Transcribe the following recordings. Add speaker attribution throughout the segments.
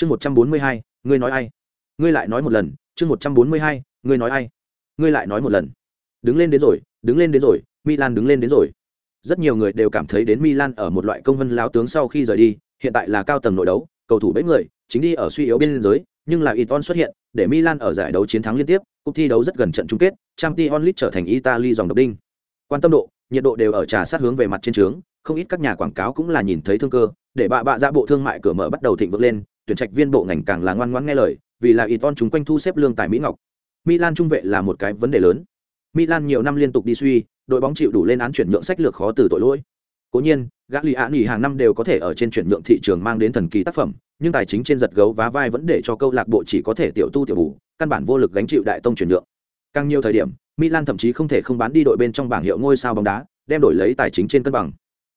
Speaker 1: chương một trăm bốn mươi hai, ngươi nói ai? Ngươi lại nói một lần, chương một trăm bốn mươi hai, ngươi nói ai? Ngươi lại nói một lần. Đứng lên đến rồi, đứng lên đến rồi, milan đứng lên đến rồi. Rất nhiều người đều cảm thấy đến milan ở một loại công vân láo tướng sau khi rời đi, hiện tại là cao tầng nội đấu, cầu thủ bẫy người, chính đi ở suy yếu biên giới, nhưng là Iton xuất hiện, để Milan ở giải đấu chiến thắng liên tiếp, cuộc thi đấu rất gần trận chung kết, Champions League trở thành Italy dòng độc đinh. Quan tâm độ, nhiệt độ đều ở trà sát hướng về mặt trên trướng, không ít các nhà quảng cáo cũng là nhìn thấy thương cơ, để bạ bạ ra bộ thương mại cửa mở bắt đầu thịnh vượng lên tuyển trạch viên bộ ngành càng là ngoan ngoãn nghe lời, vì là ít von chúng quanh thu xếp lương tài Mỹ Ngọc. Milan trung vệ là một cái vấn đề lớn. Milan nhiều năm liên tục đi suy, đội bóng chịu đủ lên án chuyển nhượng sách lược khó từ tội lỗi. Cố nhiên gã lì ạ nghỉ hàng năm đều có thể ở trên chuyển nhượng thị trường mang đến thần kỳ tác phẩm, nhưng tài chính trên giật gấu vá vai vẫn để cho câu lạc bộ chỉ có thể tiểu tu tiểu bù, căn bản vô lực gánh chịu đại tông chuyển nhượng. Càng nhiều thời điểm, milan thậm chí không thể không bán đi đội bên trong bảng hiệu ngôi sao bóng đá, đem đổi lấy tài chính trên cân bằng.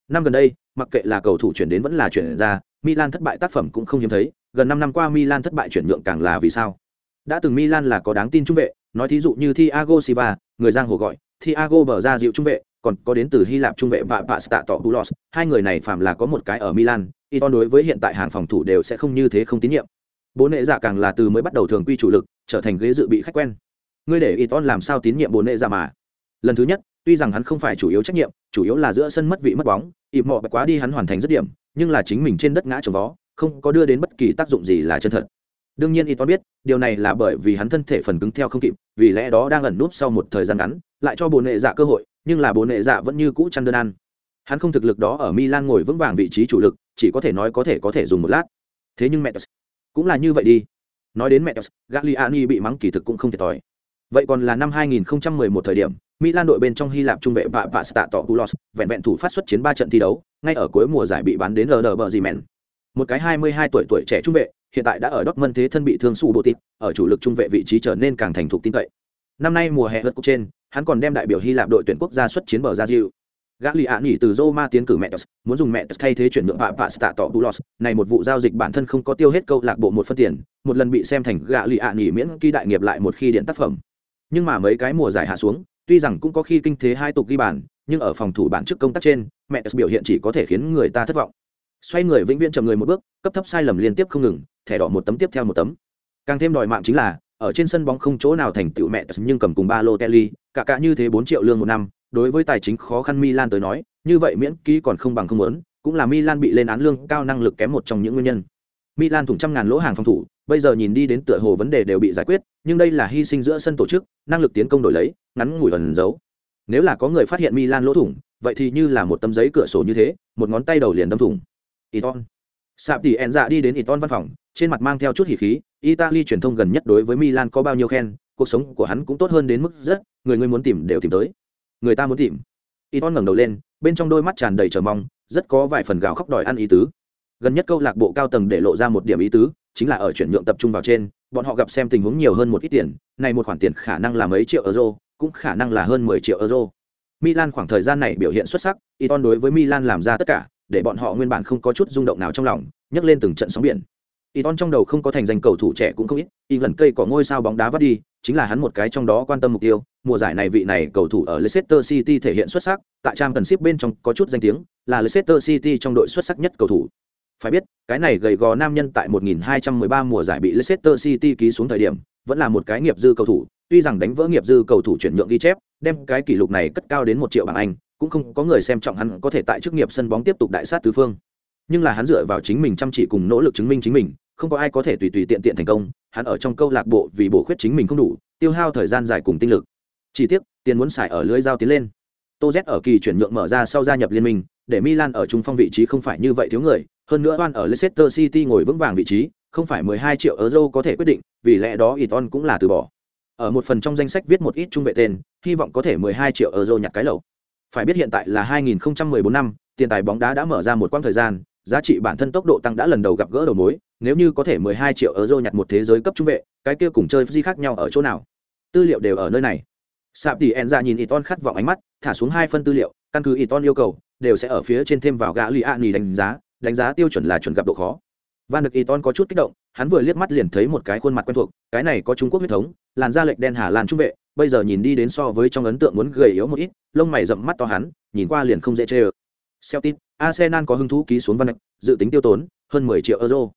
Speaker 1: Năm gần đây, mặc kệ là cầu thủ chuyển đến vẫn là chuyển ra, milan thất bại tác phẩm cũng không hiếm thấy gần năm năm qua milan thất bại chuyển nhượng càng là vì sao đã từng milan là có đáng tin trung vệ nói thí dụ như thiago silva người giang hồ gọi thiago bờ ra dịu trung vệ còn có đến từ Hy Lạp trung vệ và Pasta Topoulos, hai người này phạm là có một cái ở Milan, Iton đối với hiện tại hàng phòng thủ đều sẽ không như thế không tín nhiệm. Bố nệ dạ càng là từ mới bắt đầu thường quy chủ lực, trở thành ghế dự bị khách quen. Ngươi để Iton làm sao tín nhiệm bố nệ dạ mà? Lần thứ nhất, tuy rằng hắn không phải chủ yếu trách nhiệm, chủ yếu là giữa sân mất vị mất bóng, ịp mọ quá đi hắn hoàn thành rất điểm, nhưng là chính mình trên đất ngã trồng vó, không có đưa đến bất kỳ tác dụng gì là chân thật. Đương nhiên Iton biết, điều này là bởi vì hắn thân thể phần cứng theo không kịp, vì lẽ đó đang ẩn núp sau một thời gian ngắn, lại cho bố nệ dạ cơ hội, nhưng là bố nệ dạ vẫn như cũ chăn đơn ăn. Hắn không thực lực đó ở milan ngồi vững vàng vị trí chủ lực chỉ có thể nói có thể có thể dùng một lát. Thế nhưng mẹ cũng là như vậy đi. Nói đến mẹ gagliani bị mắng kỳ thực cũng không thiệt thòi. Vậy còn là năm 2011 thời điểm milan đội bên trong hy lạp trung vệ vạ vạ stạ tọ vẹn vẹn thủ phát xuất chiến ba trận thi đấu ngay ở cuối mùa giải bị bán đến lờ bờ gì mẹn một cái 22 tuổi tuổi trẻ trung vệ hiện tại đã ở Dortmund thế thân bị thương sụ bộ tịt, ở chủ lực trung vệ vị trí trở nên càng thành thục tin cậy năm nay mùa hè lượt cục trên hắn còn đem đại biểu Hy Lạp đội tuyển quốc gia xuất chiến bờ ra diu Gã lì ạ nghỉ từ Roma tiến cử mẹ muốn dùng mẹ thay thế chuyển nhượng Papa Pasta Bulos, này một vụ giao dịch bản thân không có tiêu hết câu lạc bộ một phân tiền, một lần bị xem thành gã lì ạ nghỉ miễn khi đại nghiệp lại một khi điện tác phẩm. Nhưng mà mấy cái mùa giải hạ xuống, tuy rằng cũng có khi kinh thế hai tục ghi bàn, nhưng ở phòng thủ bản chức công tác trên, mẹ biểu hiện chỉ có thể khiến người ta thất vọng. Xoay người vĩnh viễn chậm người một bước, cấp thấp sai lầm liên tiếp không ngừng, thẻ đỏ một tấm tiếp theo một tấm. Càng thêm đòi mạng chính là, ở trên sân bóng không chỗ nào thành tựu mẹ nhưng cầm cùng ba lô Kelly, cả cả như thế bốn triệu lương một năm, đối với tài chính khó khăn Milan tới nói, như vậy miễn ký còn không bằng không muốn, cũng là Milan bị lên án lương cao năng lực kém một trong những nguyên nhân. Milan thủng trăm ngàn lỗ hàng phòng thủ, bây giờ nhìn đi đến tựa hồ vấn đề đều bị giải quyết, nhưng đây là hy sinh giữa sân tổ chức, năng lực tiến công đổi lấy, ngắn ngủi ẩn giấu. Nếu là có người phát hiện Milan lỗ thủng, vậy thì như là một tấm giấy cửa sổ như thế, một ngón tay đầu liền đâm thủng. Iton. Sạp tỷ dạ đi đến Iton văn phòng, trên mặt mang theo chút hỉ khí, Italy truyền thông gần nhất đối với Milan có bao nhiêu khen, cuộc sống của hắn cũng tốt hơn đến mức rất, người người muốn tìm đều tìm tới. Người ta muốn tìm. Iton ngẩng đầu lên, bên trong đôi mắt tràn đầy chờ mong, rất có vài phần gào khóc đòi ăn ý tứ. Gần nhất câu lạc bộ cao tầng để lộ ra một điểm ý tứ, chính là ở chuyển nhượng tập trung vào trên, bọn họ gặp xem tình huống nhiều hơn một ít tiền, này một khoản tiền khả năng là mấy triệu euro, cũng khả năng là hơn 10 triệu euro. Milan khoảng thời gian này biểu hiện xuất sắc, Iton đối với Milan làm ra tất cả, để bọn họ nguyên bản không có chút rung động nào trong lòng, nhấc lên từng trận sóng biển. Iton trong đầu không có thành danh cầu thủ trẻ cũng không ít, y lần cây có ngôi sao bóng đá vắt đi, chính là hắn một cái trong đó quan tâm mục tiêu. Mùa giải này vị này cầu thủ ở Leicester City thể hiện xuất sắc, tại trang cần ship bên trong có chút danh tiếng, là Leicester City trong đội xuất sắc nhất cầu thủ. Phải biết, cái này gầy gò nam nhân tại 1213 mùa giải bị Leicester City ký xuống thời điểm, vẫn là một cái nghiệp dư cầu thủ, tuy rằng đánh vỡ nghiệp dư cầu thủ chuyển nhượng ghi chép, đem cái kỷ lục này cất cao đến một triệu bảng Anh, cũng không có người xem trọng hắn có thể tại chức nghiệp sân bóng tiếp tục đại sát tứ phương. Nhưng là hắn dựa vào chính mình chăm chỉ cùng nỗ lực chứng minh chính mình, không có ai có thể tùy tùy tiện tiện thành công, hắn ở trong câu lạc bộ vì bổ khuyết chính mình không đủ, tiêu hao thời gian dài cùng tinh lực. Chỉ tiếc, tiền muốn xài ở lưới giao tiến lên. Tô z ở kỳ chuyển nhượng mở ra sau gia nhập liên minh, để milan ở trung phong vị trí không phải như vậy thiếu người, hơn nữa oan ở leicester city ngồi vững vàng vị trí, không phải 12 triệu euro có thể quyết định, vì lẽ đó iton cũng là từ bỏ. Ở một phần trong danh sách viết một ít trung vệ tên, hy vọng có thể 12 triệu euro nhặt cái lẩu phải biết hiện tại là 2014 năm, tiền tài bóng đá đã mở ra một quãng thời gian, giá trị bản thân tốc độ tăng đã lần đầu gặp gỡ đầu mối, nếu như có thể 12 triệu euro nhặt một thế giới cấp trung vệ, cái kia cùng chơi gì khác nhau ở chỗ nào? Tư liệu đều ở nơi này. Sạp tỷ Enza dạ nhìn iton khát vọng ánh mắt, thả xuống hai phân tư liệu, căn cứ iton yêu cầu, đều sẽ ở phía trên thêm vào gã Liani đánh giá đánh giá tiêu chuẩn là chuẩn gặp độ khó. Van được iton có chút kích động, hắn vừa liếc mắt liền thấy một cái khuôn mặt quen thuộc, cái này có trung quốc huyết thống, làn da lệch đen hà lan trung vệ bây giờ nhìn đi đến so với trong ấn tượng muốn gầy yếu một ít lông mày rậm mắt to hắn nhìn qua liền không dễ chê ơ Celtic, Arsenal có hứng thú ký xuống Van văn dự tính tiêu tốn hơn 10 triệu euro.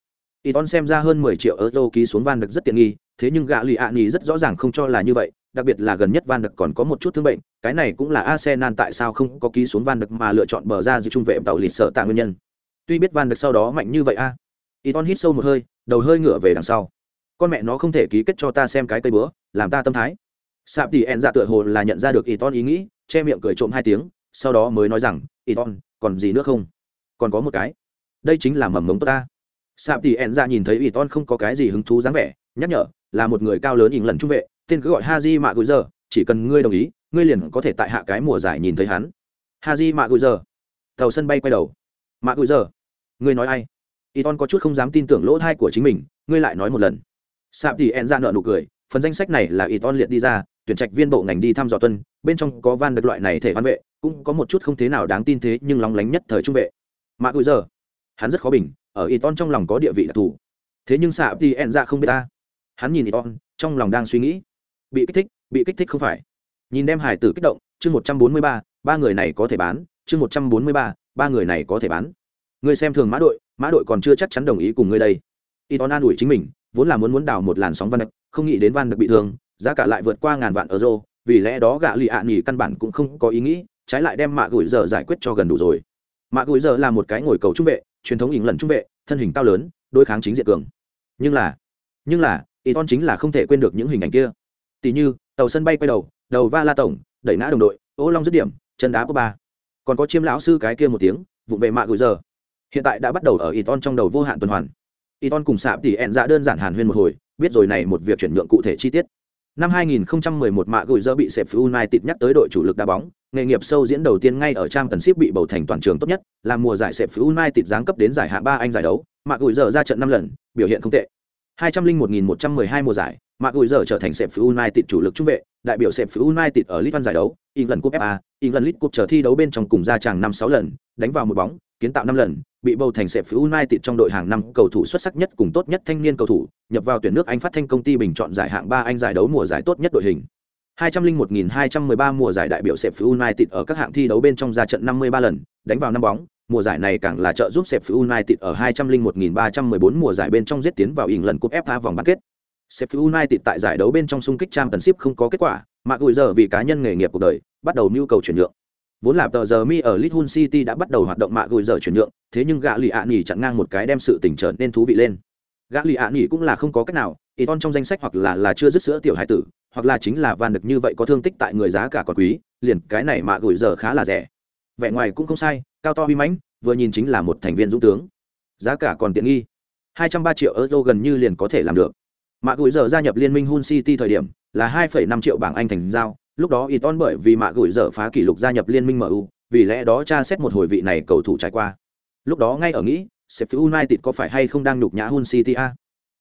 Speaker 1: Iton xem ra hơn 10 triệu euro ký xuống Van Dijk rất tiện nghi, thế nhưng gã lì ạ nhì rất rõ ràng không cho là như vậy, đặc biệt là gần nhất Van Dijk còn có một chút thương bệnh, cái này cũng là Arsenal tại sao không có ký xuống Van Dijk mà lựa chọn bờ ra giữ trung vệ tạo lịch sở tạ nguyên nhân. Tuy biết Van Dijk sau đó mạnh như vậy a. À. Iton hít sâu một hơi, đầu hơi ngửa về đằng sau. Con mẹ nó không thể ký kết cho ta xem cái cây búa, làm ta tâm thái. Sạp tỷ ẹn dạ tựa hồ là nhận ra được Iton ý nghĩ, che miệng cười trộm hai tiếng, sau đó mới nói rằng, Iton, còn gì nữa không? Còn có một cái. Đây chính là mầm mống tốt ta. Sạp tỷ ẹn dạ nhìn thấy ủy ton không có cái gì hứng thú dáng vẻ nhắc nhở là một người cao lớn ỉn lần trung vệ tên cứ gọi haji mạ gối giờ chỉ cần ngươi đồng ý ngươi liền có thể tại hạ cái mùa giải nhìn thấy hắn. Haji mạ gối giờ tàu sân bay quay đầu. Mạ gối giờ ngươi nói ai? Y ton có chút không dám tin tưởng lỗ thai của chính mình ngươi lại nói một lần. Sạp tỷ ẹn dạ nợ nụ cười phần danh sách này là y ton liệt đi ra tuyển trạch viên bộ ngành đi thăm dò tuân bên trong có van được loại này thể văn vệ cũng có một chút không thế nào đáng tin thế nhưng lóng lánh nhất thời trung vệ mạ gối giờ hắn rất khó bình ở y ton trong lòng có địa vị đặc thù. Thế nhưng xạ thì ẹn ra không biết ta. Hắn nhìn y ton trong lòng đang suy nghĩ. Bị kích thích, bị kích thích không phải. Nhìn đem hải tử kích động, chương một trăm bốn mươi ba, ba người này có thể bán, chương một trăm bốn mươi ba, ba người này có thể bán. người xem thường Mã đội, Mã đội còn chưa chắc chắn đồng ý cùng ngươi đây. y ton an ủi chính mình, vốn là muốn muốn đào một làn sóng văn đặc không nghĩ đến văn đặc bị thương, giá cả lại vượt qua ngàn vạn euro, vì lẽ đó gạ lì ạ nghỉ căn bản cũng không có ý nghĩ, trái lại đem mạ gửi giờ giải quyết cho gần đủ rồi. Mạ gửi giờ là một cái ngồi cầu trung vệ, truyền thống ỉng lần trung vệ thân hình cao lớn đối kháng chính diện cường. Nhưng là nhưng là y ton chính là không thể quên được những hình ảnh kia. Tỷ như tàu sân bay quay đầu đầu va la tổng đẩy ngã đồng đội ô long dứt điểm chân đá có ba. Còn có chiêm lão sư cái kia một tiếng vụng về mạ gửi giờ. Hiện tại đã bắt đầu ở y ton trong đầu vô hạn tuần hoàn. Y ton cùng sạp tỉ ẹn dạ đơn giản hàn huyên một hồi biết rồi này một việc chuyển nhượng cụ thể chi tiết năm 2011 mạ gửi giờ bị sẹp United nhắc tới đội chủ lực đá bóng, nghề nghiệp sâu diễn đầu tiên ngay ở trang tần ship bị bầu thành toàn trường tốt nhất làm mùa giải sẹp united giáng cấp đến giải hạng ba anh giải đấu. Mạc gửi giờ ra trận năm lần, biểu hiện không tệ. 201.112 mùa giải mạc gửi giờ trở thành sẹp united chủ lực trung vệ, đại biểu sẹp united ở League giải đấu, England Cup FA England League Cup trở thi đấu bên trong cùng ra chàng năm sáu lần, đánh vào một bóng, kiến tạo năm lần bị bầu thành sẹp phiếu United trong đội hàng năm cầu thủ xuất sắc nhất cùng tốt nhất thanh niên cầu thủ nhập vào tuyển nước Anh phát thanh công ty bình chọn giải hạng ba anh giải đấu mùa giải tốt nhất đội hình 201.213 mùa giải đại biểu Sheffield United ở các hạng thi đấu bên trong ra trận 53 lần, đánh vào năm bóng, mùa giải này càng là trợ giúp Sheffield United ở 201.314 mùa giải bên trong giết tiến vào ỉn lần cúp FA vòng bán kết. Sheffield United tại giải đấu bên trong xung kích Championship không có kết quả, mà gùi giờ vì cá nhân nghề nghiệp cuộc đời, bắt đầu nhu cầu chuyển nhượng. Vốn là tờ giờ mi ở Liverpool City đã bắt đầu hoạt động mạ gùi giờ chuyển nhượng, thế nhưng gã lì ạ nhỉ chặn ngang một cái đem sự tình trở nên thú vị lên. Gã lì ạ nhỉ cũng là không có cách nào, Iton trong danh sách hoặc là là chưa dứt sữa tiểu hải tử, hoặc là chính là van được như vậy có thương tích tại người giá cả còn quý liền cái này mạ gửi giờ khá là rẻ. Vẻ ngoài cũng không sai cao to huy mãnh vừa nhìn chính là một thành viên dũng tướng. Giá cả còn tiện nghi. hai trăm ba triệu euro gần như liền có thể làm được. Mạ gửi giờ gia nhập liên minh hun city thời điểm là hai phẩy năm triệu bảng anh thành giao lúc đó Iton bởi vì mạ gửi dở phá kỷ lục gia nhập liên minh mu vì lẽ đó tra xét một hồi vị này cầu thủ trải qua. Lúc đó ngay ở nghĩ, Sheffield United có phải hay không đang nhục nhã hun city a?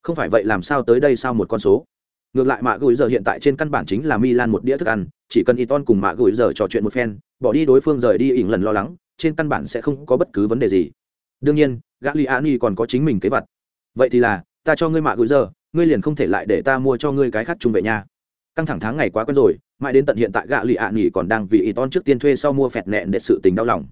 Speaker 1: Không phải vậy làm sao tới đây sao một con số? Ngược lại mạ gửi giờ hiện tại trên căn bản chính là milan một đĩa thức ăn, chỉ cần iton cùng mạ gửi giờ trò chuyện một phen, bỏ đi đối phương rời đi ỉn lần lo lắng, trên căn bản sẽ không có bất cứ vấn đề gì. Đương nhiên, gagliani còn có chính mình kế vật. Vậy thì là, ta cho ngươi mạ gửi giờ ngươi liền không thể lại để ta mua cho ngươi cái khác chung vệ nha. Căng thẳng tháng ngày quá quen rồi mãi đến tận hiện tại gạ lì ạ nghỉ còn đang vì iton trước tiên thuê sau mua phẹt nẹn để sự tình đau lòng.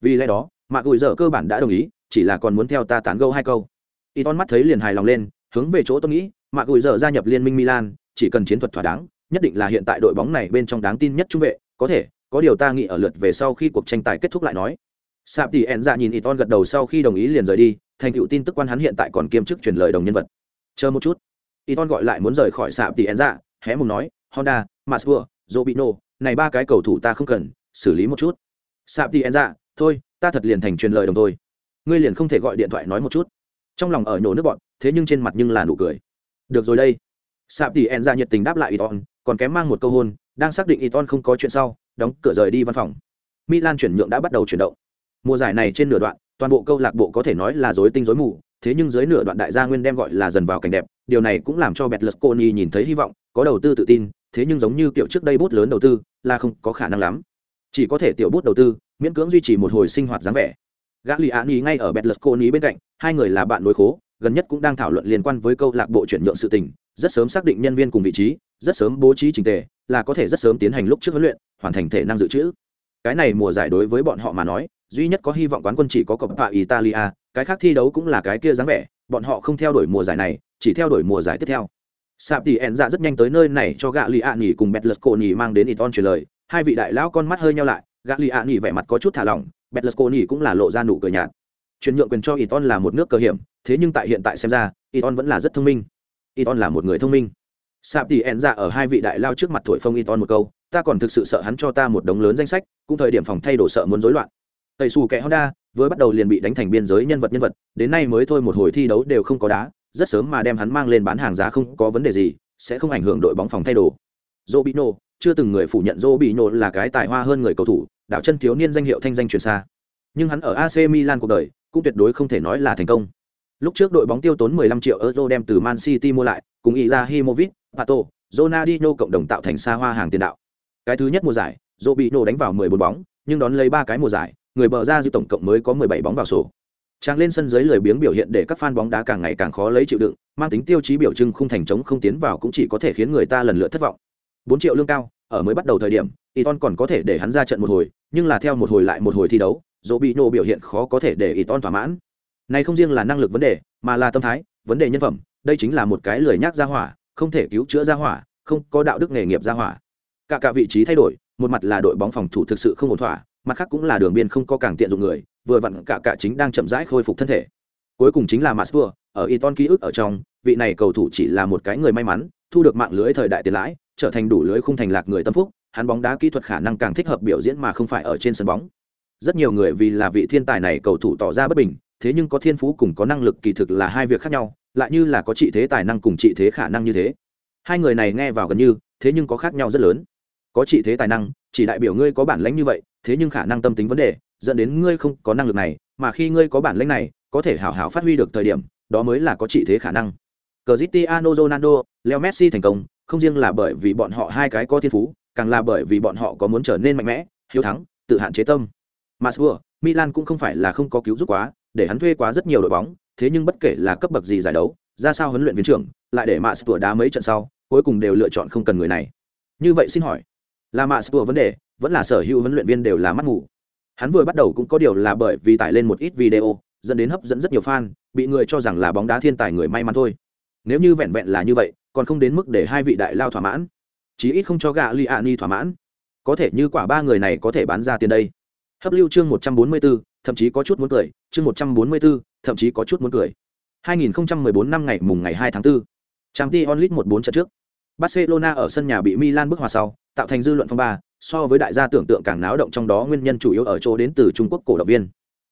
Speaker 1: Vì lẽ đó mạ gùi giờ cơ bản đã đồng ý, chỉ là còn muốn theo ta tán gâu hai câu. Iton mắt thấy liền hài lòng lên, hướng về chỗ tôi nghĩ mạ gùi giờ gia nhập liên minh milan, chỉ cần chiến thuật thỏa đáng, nhất định là hiện tại đội bóng này bên trong đáng tin nhất trung vệ, có thể, có điều ta nghĩ ở lượt về sau khi cuộc tranh tài kết thúc lại nói. Sạp tỷ ẹn dạ nhìn iton gật đầu sau khi đồng ý liền rời đi, thành tựu tin tức quan hắn hiện tại còn kiêm chức truyền lời đồng nhân vật. Chờ một chút. Iton gọi lại muốn rời khỏi sạp tỷ ẹn dạ hé mùng nói, honda masur rồi bị nổ, này ba cái cầu thủ ta không cần xử lý một chút. Sạp đi en ra thôi ta thật liền thành truyền lời đồng thôi. Ngươi liền không thể gọi điện thoại nói một chút. Trong lòng ở nhổ nước bọn thế nhưng trên mặt nhưng là nụ cười. Được rồi đây. Sạp đi en ra nhiệt tình đáp lại iton còn kém mang một câu hôn đang xác định iton không có chuyện sau đóng cửa rời đi văn phòng. Milan chuyển nhượng đã bắt đầu chuyển động. Mùa giải này trên nửa đoạn toàn bộ câu lạc bộ có thể nói là dối tinh dối mù thế nhưng dưới nửa đoạn đại gia nguyên đem gọi là dần vào cảnh đẹp điều này cũng làm cho betlusconi nhìn thấy hy vọng có đầu tư tự tin thế nhưng giống như kiểu trước đây bút lớn đầu tư là không có khả năng lắm. Chỉ có thể tiểu bút đầu tư, miễn cưỡng duy trì một hồi sinh hoạt dáng vẻ. Gã lì án ngay ở betlusconi bên cạnh, hai người là bạn nối khố, gần nhất cũng đang thảo luận liên quan với câu lạc bộ chuyển nhượng sự tình, rất sớm xác định nhân viên cùng vị trí, rất sớm bố trí trình tề, là có thể rất sớm tiến hành lúc trước huấn luyện, hoàn thành thể năng dự trữ. Cái này mùa giải đối với bọn họ mà nói, duy nhất có hy vọng quán quân chỉ có cọp italia, cái khác thi đấu cũng là cái kia dáng vẻ, bọn họ không theo đuổi mùa giải này, chỉ theo đuổi mùa giải tiếp theo sạp tỷ ẹn dạ rất nhanh tới nơi này cho gạ lì ạ nghỉ cùng bẹt lật cổ nghỉ mang đến iton truyền lời. Hai vị đại lão con mắt hơi nhau lại, gạ lì ạ nghỉ vẻ mặt có chút thả lỏng bẹt lật cổ nghỉ cũng là lộ ra nụ cười nhạt. Chuyển nhượng quyền cho iton là một nước cơ hiểm, thế nhưng tại hiện tại xem ra, iton vẫn là rất thông minh. Iton là một người thông minh. Sạp tỷ ẹn dạ ở hai vị đại lao trước mặt thổi phông iton một câu, ta còn thực sự sợ hắn cho ta một đống lớn danh sách, cũng thời điểm phòng thay đổ sợ muốn rối loạn. Tẩy xù kẻ honda, vừa bắt đầu liền bị đánh thành biên giới nhân vật nhân vật, đến nay mới thôi một hồi thi đấu đều không có đá rất sớm mà đem hắn mang lên bán hàng giá không có vấn đề gì sẽ không ảnh hưởng đội bóng phòng thay đồ. Robinho chưa từng người phủ nhận Robinho là cái tài hoa hơn người cầu thủ đạo chân thiếu niên danh hiệu thanh danh truyền xa. Nhưng hắn ở AC Milan cuộc đời cũng tuyệt đối không thể nói là thành công. Lúc trước đội bóng tiêu tốn 15 triệu euro đem từ Man City mua lại cùng Izahimovic, Pato, Ronaldinho cộng đồng tạo thành xa hoa hàng tiền đạo. Cái thứ nhất mùa giải Robinho đánh vào 14 bóng nhưng đón lấy ba cái mùa giải người bờ ra dư tổng cộng mới có 17 bóng vào sổ. Trang lên sân dưới lười biếng biểu hiện để các fan bóng đá càng ngày càng khó lấy chịu đựng, mang tính tiêu chí biểu trưng không thành chống không tiến vào cũng chỉ có thể khiến người ta lần lượt thất vọng. 4 triệu lương cao, ở mới bắt đầu thời điểm, Iton còn có thể để hắn ra trận một hồi, nhưng là theo một hồi lại một hồi thi đấu, Robinho biểu hiện khó có thể để Iton thỏa mãn. Này không riêng là năng lực vấn đề, mà là tâm thái, vấn đề nhân phẩm, đây chính là một cái lười nhác ra hỏa, không thể cứu chữa ra hỏa, không có đạo đức nghề nghiệp ra hỏa. Cả cả vị trí thay đổi, một mặt là đội bóng phòng thủ thực sự không ổn thỏa, mặt khác cũng là đường biên không có càng tiện dụng người, vừa vặn cả cả chính đang chậm rãi khôi phục thân thể cuối cùng chính là Masur, ở Iton ký ức ở trong, vị này cầu thủ chỉ là một cái người may mắn, thu được mạng lưới thời đại tiền lãi, trở thành đủ lưới khung thành lạc người tâm phúc, hắn bóng đá kỹ thuật khả năng càng thích hợp biểu diễn mà không phải ở trên sân bóng. Rất nhiều người vì là vị thiên tài này cầu thủ tỏ ra bất bình, thế nhưng có thiên phú cùng có năng lực kỳ thực là hai việc khác nhau, lại như là có trị thế tài năng cùng trị thế khả năng như thế. Hai người này nghe vào gần như, thế nhưng có khác nhau rất lớn. Có trị thế tài năng, chỉ đại biểu ngươi có bản lĩnh như vậy, thế nhưng khả năng tâm tính vấn đề, dẫn đến ngươi không có năng lực này, mà khi ngươi có bản lĩnh này, có thể hảo hảo phát huy được thời điểm, đó mới là có trị thế khả năng. Cristiano Ronaldo, Leo Messi thành công, không riêng là bởi vì bọn họ hai cái có thiên phú, càng là bởi vì bọn họ có muốn trở nên mạnh mẽ, hiếu thắng, tự hạn chế tâm. Masua, Milan cũng không phải là không có cứu giúp quá, để hắn thuê quá rất nhiều đội bóng, thế nhưng bất kể là cấp bậc gì giải đấu, ra sao huấn luyện viên trưởng, lại để Masua đá mấy trận sau, cuối cùng đều lựa chọn không cần người này. Như vậy xin hỏi, là Masua vấn đề, vẫn là sở hữu huấn luyện viên đều là mắt mù. Hắn vừa bắt đầu cũng có điều là bởi vì tải lên một ít video, dẫn đến hấp dẫn rất nhiều fan, bị người cho rằng là bóng đá thiên tài người may mắn thôi. Nếu như vẹn vẹn là như vậy, còn không đến mức để hai vị đại lao thỏa mãn, chí ít không cho gã Liani thỏa mãn. Có thể như quả ba người này có thể bán ra tiền đây. Hấp lưu chương 144, thậm chí có chút muốn cười, chương 144, thậm chí có chút muốn cười. 2014 năm ngày mùng ngày 2 tháng 4. Champions League 14 trận trước. Barcelona ở sân nhà bị Milan bức hòa sau, tạo thành dư luận phong ba, so với đại gia tưởng tượng càng náo động trong đó nguyên nhân chủ yếu ở chỗ đến từ Trung Quốc cổ động viên.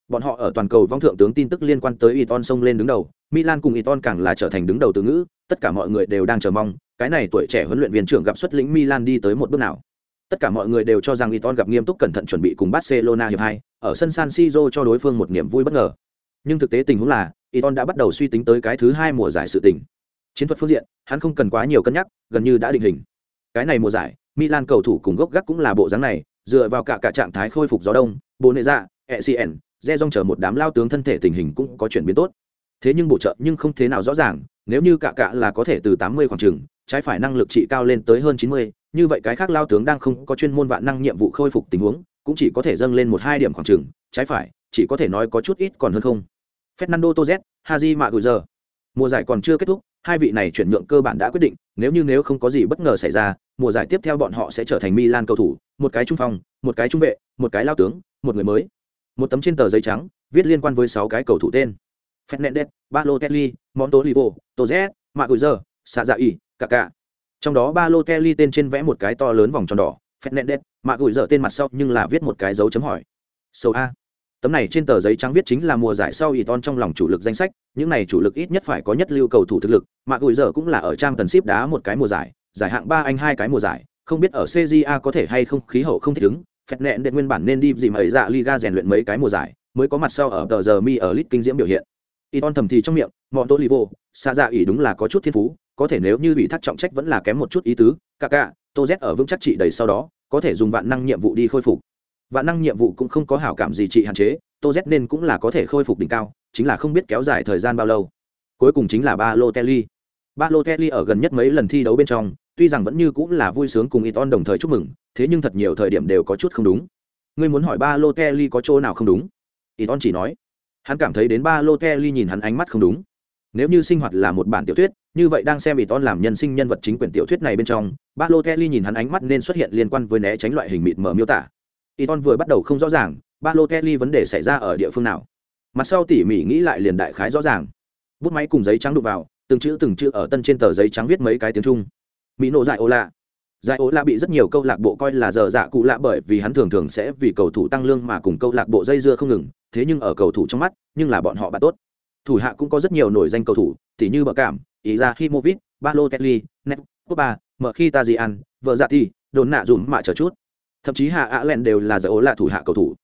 Speaker 1: Bọn họ ở toàn cầu vong thượng tướng tin tức liên quan tới Iton sông lên đứng đầu, Milan cùng Iton càng là trở thành đứng đầu từ ngữ, tất cả mọi người đều đang chờ mong, cái này tuổi trẻ huấn luyện viên trưởng gặp xuất lĩnh Milan đi tới một bước nào. Tất cả mọi người đều cho rằng Iton gặp nghiêm túc cẩn thận chuẩn bị cùng Barcelona hiệp hai, ở sân San Siro cho đối phương một niềm vui bất ngờ. Nhưng thực tế tình huống là, Iton đã bắt đầu suy tính tới cái thứ hai mùa giải sự tình. Chiến thuật phương diện, hắn không cần quá nhiều cân nhắc, gần như đã định hình. Cái này mùa giải, Milan cầu thủ cùng gốc gác cũng là bộ dáng này, dựa vào cả cả trạng thái khôi phục gió đông, bố nệ dạ, ECN, Re chờ một đám lao tướng thân thể tình hình cũng có chuyển biến tốt. Thế nhưng bổ trợ nhưng không thế nào rõ ràng, nếu như cả cả là có thể từ 80 khoảng chừng, trái phải năng lực trị cao lên tới hơn 90, như vậy cái khác lao tướng đang không có chuyên môn vạn năng nhiệm vụ khôi phục tình huống, cũng chỉ có thể dâng lên một hai điểm khoảng chừng, trái phải, chỉ có thể nói có chút ít còn hơn không. Fernando Torres, Haji Maguire. Mùa giải còn chưa kết thúc, hai vị này chuyển nhượng cơ bản đã quyết định, nếu như nếu không có gì bất ngờ xảy ra, mùa giải tiếp theo bọn họ sẽ trở thành Milan cầu thủ, một cái trung phong, một cái trung vệ, một cái lao tướng, một người mới. Một tấm trên tờ giấy trắng, viết liên quan với sáu cái cầu thủ tên. Fernandes, Balotelli, Montolivo, Toze, Maguire, Sazai, Kaká. Trong đó Balotelli tên trên vẽ một cái to lớn vòng tròn đỏ, Fernandes, Maguire tên mặt sau nhưng là viết một cái dấu chấm hỏi. Sâu A. Tấm này trên tờ giấy trắng viết chính là mùa giải sau Iton trong lòng chủ lực danh sách, những này chủ lực ít nhất phải có nhất lưu cầu thủ thực lực, mà giờ cũng là ở trang tần ship đá một cái mùa giải, giải hạng ba anh hai cái mùa giải, không biết ở CJA có thể hay không khí hậu không thích ứng, phẹt nẹn đến nguyên bản nên đi gì mà ấy dạ Liga rèn luyện mấy cái mùa giải, mới có mặt sau ở tờ giờ mi ở lit kinh diễm biểu hiện. Iton thầm thì trong miệng, mọi tô Livo, xa dạ ỷ đúng là có chút thiên phú, có thể nếu như bị thắt trọng trách vẫn là kém một chút ý tứ, cả cả, Tô Z ở vững chắc trị đầy sau đó, có thể dùng vạn năng nhiệm vụ đi khôi phục. Vạn năng nhiệm vụ cũng không có hảo cảm gì trị hạn chế, Tô Z nên cũng là có thể khôi phục đỉnh cao, chính là không biết kéo dài thời gian bao lâu. Cuối cùng chính là ba lô telly ba lô telly ở gần nhất mấy lần thi đấu bên trong, tuy rằng vẫn như cũng là vui sướng cùng Iton đồng thời chúc mừng, thế nhưng thật nhiều thời điểm đều có chút không đúng. Ngươi muốn hỏi ba lô telly có chỗ nào không đúng? Iton chỉ nói, hắn cảm thấy đến ba lô telly nhìn hắn ánh mắt không đúng. nếu như sinh hoạt là một bản tiểu thuyết như vậy đang xem Iton làm nhân sinh nhân vật chính quyền tiểu thuyết này bên trong ba lô telly nhìn hắn ánh mắt nên xuất hiện liên quan với né tránh loại hình mịt mở miêu tả Iton vừa bắt đầu không rõ ràng, Balotelli vấn đề xảy ra ở địa phương nào. Mặt sau tỉ mỉ nghĩ lại liền đại khái rõ ràng. Bút máy cùng giấy trắng đụng vào, từng chữ từng chữ ở tân trên tờ giấy trắng viết mấy cái tiếng trung. Mỹ nộ dại ô lạ giải ố lạ bị rất nhiều câu lạc bộ coi là giờ dạ cụ lạ bởi vì hắn thường thường sẽ vì cầu thủ tăng lương mà cùng câu lạc bộ dây dưa không ngừng, thế nhưng ở cầu thủ trong mắt, nhưng là bọn họ bạn tốt. Thủ hạ cũng có rất nhiều nổi danh cầu thủ, tỉ như bờ cảm ý ra himovic balotelli, net copa mở khi tajian vợ dạ thi đồn nạ dùm mạ chờ chút thậm chí hạ ạ len đều là giải ố lạ thủ hạ cầu thủ.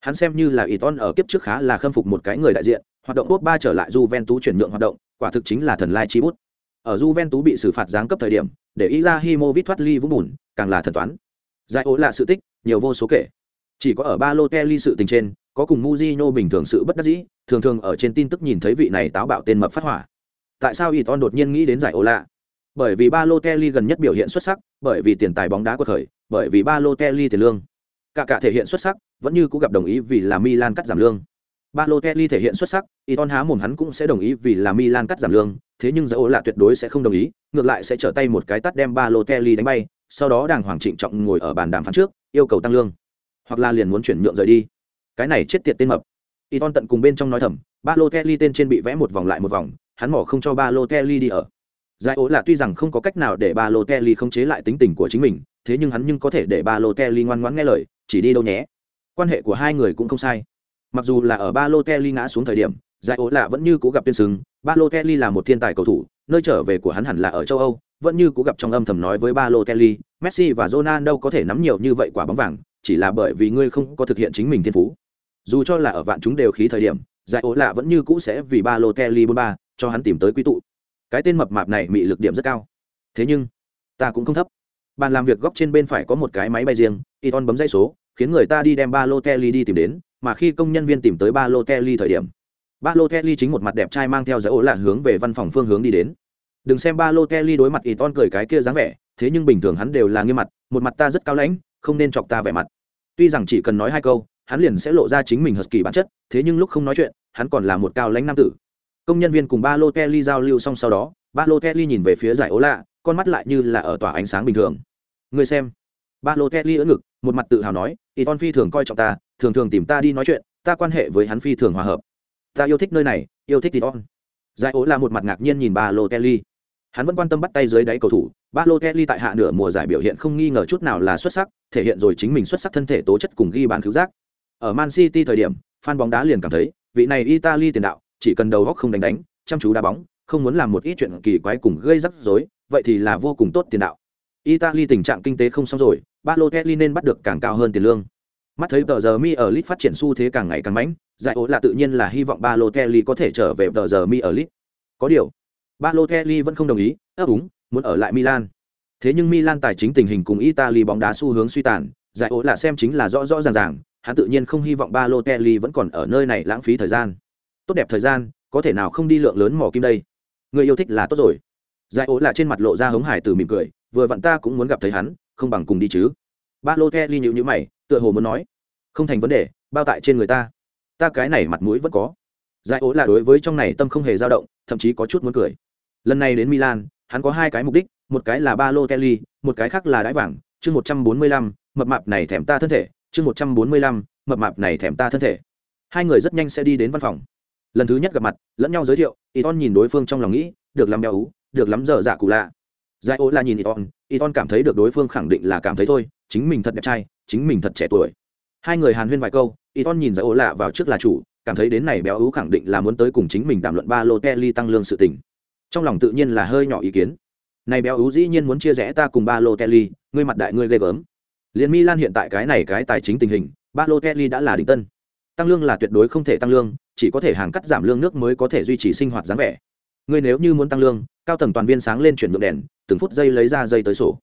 Speaker 1: Hắn xem như là ý ton ở kiếp trước khá là khâm phục một cái người đại diện, hoạt động top ba trở lại Juventus chuyển nhượng hoạt động, quả thực chính là thần lai chi bút. Ở Juventus bị xử phạt giáng cấp thời điểm, để ý ra himovit thoát ly vũng bùn, càng là thần toán. Giải ố là sự tích, nhiều vô số kể. Chỉ có ở Balotelli sự tình trên, có cùng Mujino bình thường sự bất đắc dĩ, thường thường ở trên tin tức nhìn thấy vị này táo bạo tên mập phát hỏa. Tại sao Iton đột nhiên nghĩ đến giải ố lạ bởi vì Balotelli gần nhất biểu hiện xuất sắc, bởi vì tiền tài bóng đá của thời bởi vì Balotelli tiền lương cả cả thể hiện xuất sắc vẫn như cũng gặp đồng ý vì là Milan cắt giảm lương Balotelli thể hiện xuất sắc, Iton há mồm hắn cũng sẽ đồng ý vì là Milan cắt giảm lương, thế nhưng Zao là tuyệt đối sẽ không đồng ý, ngược lại sẽ trở tay một cái tát đem Balotelli đánh bay, sau đó đàng hoàng trịnh trọng ngồi ở bàn đàm phán trước, yêu cầu tăng lương, hoặc là liền muốn chuyển nhượng rời đi. Cái này chết tiệt tên mập. Iton tận cùng bên trong nói thầm, Balotelli tên trên bị vẽ một vòng lại một vòng, hắn mỏ không cho Balotelli đi ở. Zayo là tuy rằng không có cách nào để Balotelli khống chế lại tính tình của chính mình, thế nhưng hắn nhưng có thể để ba lô Balotelli ngoan ngoãn nghe lời, chỉ đi đâu nhé. Quan hệ của hai người cũng không sai Mặc dù là ở ba lô Balotelli ngã xuống thời điểm, giải ố lạ vẫn như cố gặp tiên sừng, ba lô Balotelli là một thiên tài cầu thủ, nơi trở về của hắn hẳn là ở châu Âu, vẫn như cố gặp trong âm thầm nói với ba lô Balotelli, Messi và Ronaldo có thể nắm nhiều như vậy quả bóng vàng, chỉ là bởi vì ngươi không có thực hiện chính mình thiên phú. Dù cho là ở vạn chúng đều khí thời điểm, giải ố lạ vẫn như cũ sẽ vì ba lô tey bốn ba cho hắn tìm tới quy tụ. Cái tên mập mạp này mị lực điểm rất cao. Thế nhưng, ta cũng không thấp. Bàn làm việc góc trên bên phải có một cái máy bay riêng, Iton bấm dây số, khiến người ta đi đem ba lô Kelly đi tìm đến, mà khi công nhân viên tìm tới ba lô kelly thời điểm ba lô kelly chính một mặt đẹp trai mang theo giải ố là hướng về văn phòng phương hướng đi đến. Đừng xem ba lô kelly đối mặt y ton cười cái kia dáng vẻ thế nhưng bình thường hắn đều là nghiêm mặt một mặt ta rất cao lãnh không nên chọc ta vẻ mặt. Tuy rằng chỉ cần nói hai câu hắn liền sẽ lộ ra chính mình hờt kỳ bản chất thế nhưng lúc không nói chuyện hắn còn là một cao lãnh nam tử. Công nhân viên cùng ba lô kelly giao lưu xong sau đó ba lô kelly nhìn về phía giải ố lạ con mắt lại như là ở tỏa ánh sáng bình thường ngươi xem. Ba lô kelly ưỡn ngực, một mặt tự hào nói y ton phi thường coi trọng ta, thường thường tìm ta đi nói chuyện, ta quan hệ với hắn phi thường hòa hợp. Ta yêu thích nơi này, yêu thích y ton giải ố là một mặt ngạc nhiên nhìn ba lô kelly. Hắn vẫn quan tâm bắt tay dưới đáy cầu thủ, ba lô kelly tại hạ nửa mùa giải biểu hiện không nghi ngờ chút nào là xuất sắc, thể hiện rồi chính mình xuất sắc thân thể tố chất cùng ghi bàn cứu giác. Ở man city thời điểm, fan bóng đá liền cảm thấy, vị này italy tiền đạo, chỉ cần đầu góc không đánh đánh, chăm chú đá bóng, không muốn làm một ít chuyện kỳ quái cùng gây rắc rối, vậy thì là vô cùng tốt tiền đạo. Italy tình trạng kinh tế không xong rồi, Balotelli nên bắt được càng cao hơn tiền lương. Mắt thấy tờ giờ mi ở lit phát triển xu thế càng ngày càng mạnh, giải ố là tự nhiên là hy vọng Balotelli có thể trở về tờ giờ mi ở lit. Có điều, Balotelli vẫn không đồng ý, ấp úng, muốn ở lại Milan. Thế nhưng Milan tài chính tình hình cùng Italy bóng đá xu hướng suy tàn, giải ố là xem chính là rõ rõ ràng ràng, hắn tự nhiên không hy vọng Balotelli vẫn còn ở nơi này lãng phí thời gian. Tốt đẹp thời gian, có thể nào không đi lượng lớn mỏ kim đây? Người yêu thích là tốt rồi. Giải ố là trên mặt lộ ra hống hải từ mỉm cười, vừa vặn ta cũng muốn gặp thấy hắn, không bằng cùng đi chứ. Ba lô the ly nhịu nhữ mày, tựa hồ muốn nói, không thành vấn đề, bao tại trên người ta. Ta cái này mặt mũi vẫn có. Giải ố là đối với trong này tâm không hề dao động, thậm chí có chút muốn cười. Lần này đến milan, hắn có hai cái mục đích, một cái là ba lô kelly một cái khác là đái vàng. Chương một trăm bốn mươi lăm, mập mạp này thèm ta thân thể. Chương một trăm bốn mươi lăm, mập mạp này thèm ta thân thể. Hai người rất nhanh sẽ đi đến văn phòng. Lần thứ nhất gặp mặt, lẫn nhau giới thiệu y ton nhìn đối phương trong lòng nghĩ, được làm béo ú, được lắm dở dạ cụ lạ giải ô là nhìn iton iton cảm thấy được đối phương khẳng định là cảm thấy thôi, chính mình thật đẹp trai, chính mình thật trẻ tuổi. Hai người hàn huyên vài câu iton nhìn giải ô lạ vào trước là chủ, cảm thấy đến này béo ú khẳng định là muốn tới cùng chính mình đàm luận ba lô kelly tăng lương sự tình. Trong lòng tự nhiên là hơi nhỏ ý kiến. Này béo ú dĩ nhiên muốn chia rẽ ta cùng ba lô kelly ngươi mặt đại ngươi ghê gớm. Liên milan hiện tại cái này cái tài chính tình hình, ba lô kelly đã là đỉnh tân. Tăng lương là tuyệt đối không thể tăng lương, chỉ có thể hàng cắt giảm lương nước mới có thể duy trì sinh hoạt dáng vẻ. Ngươi nếu như muốn tăng lương cao tầng toàn viên sáng lên chuyển nhượng đèn, từng phút giây lấy ra dây tới sổ.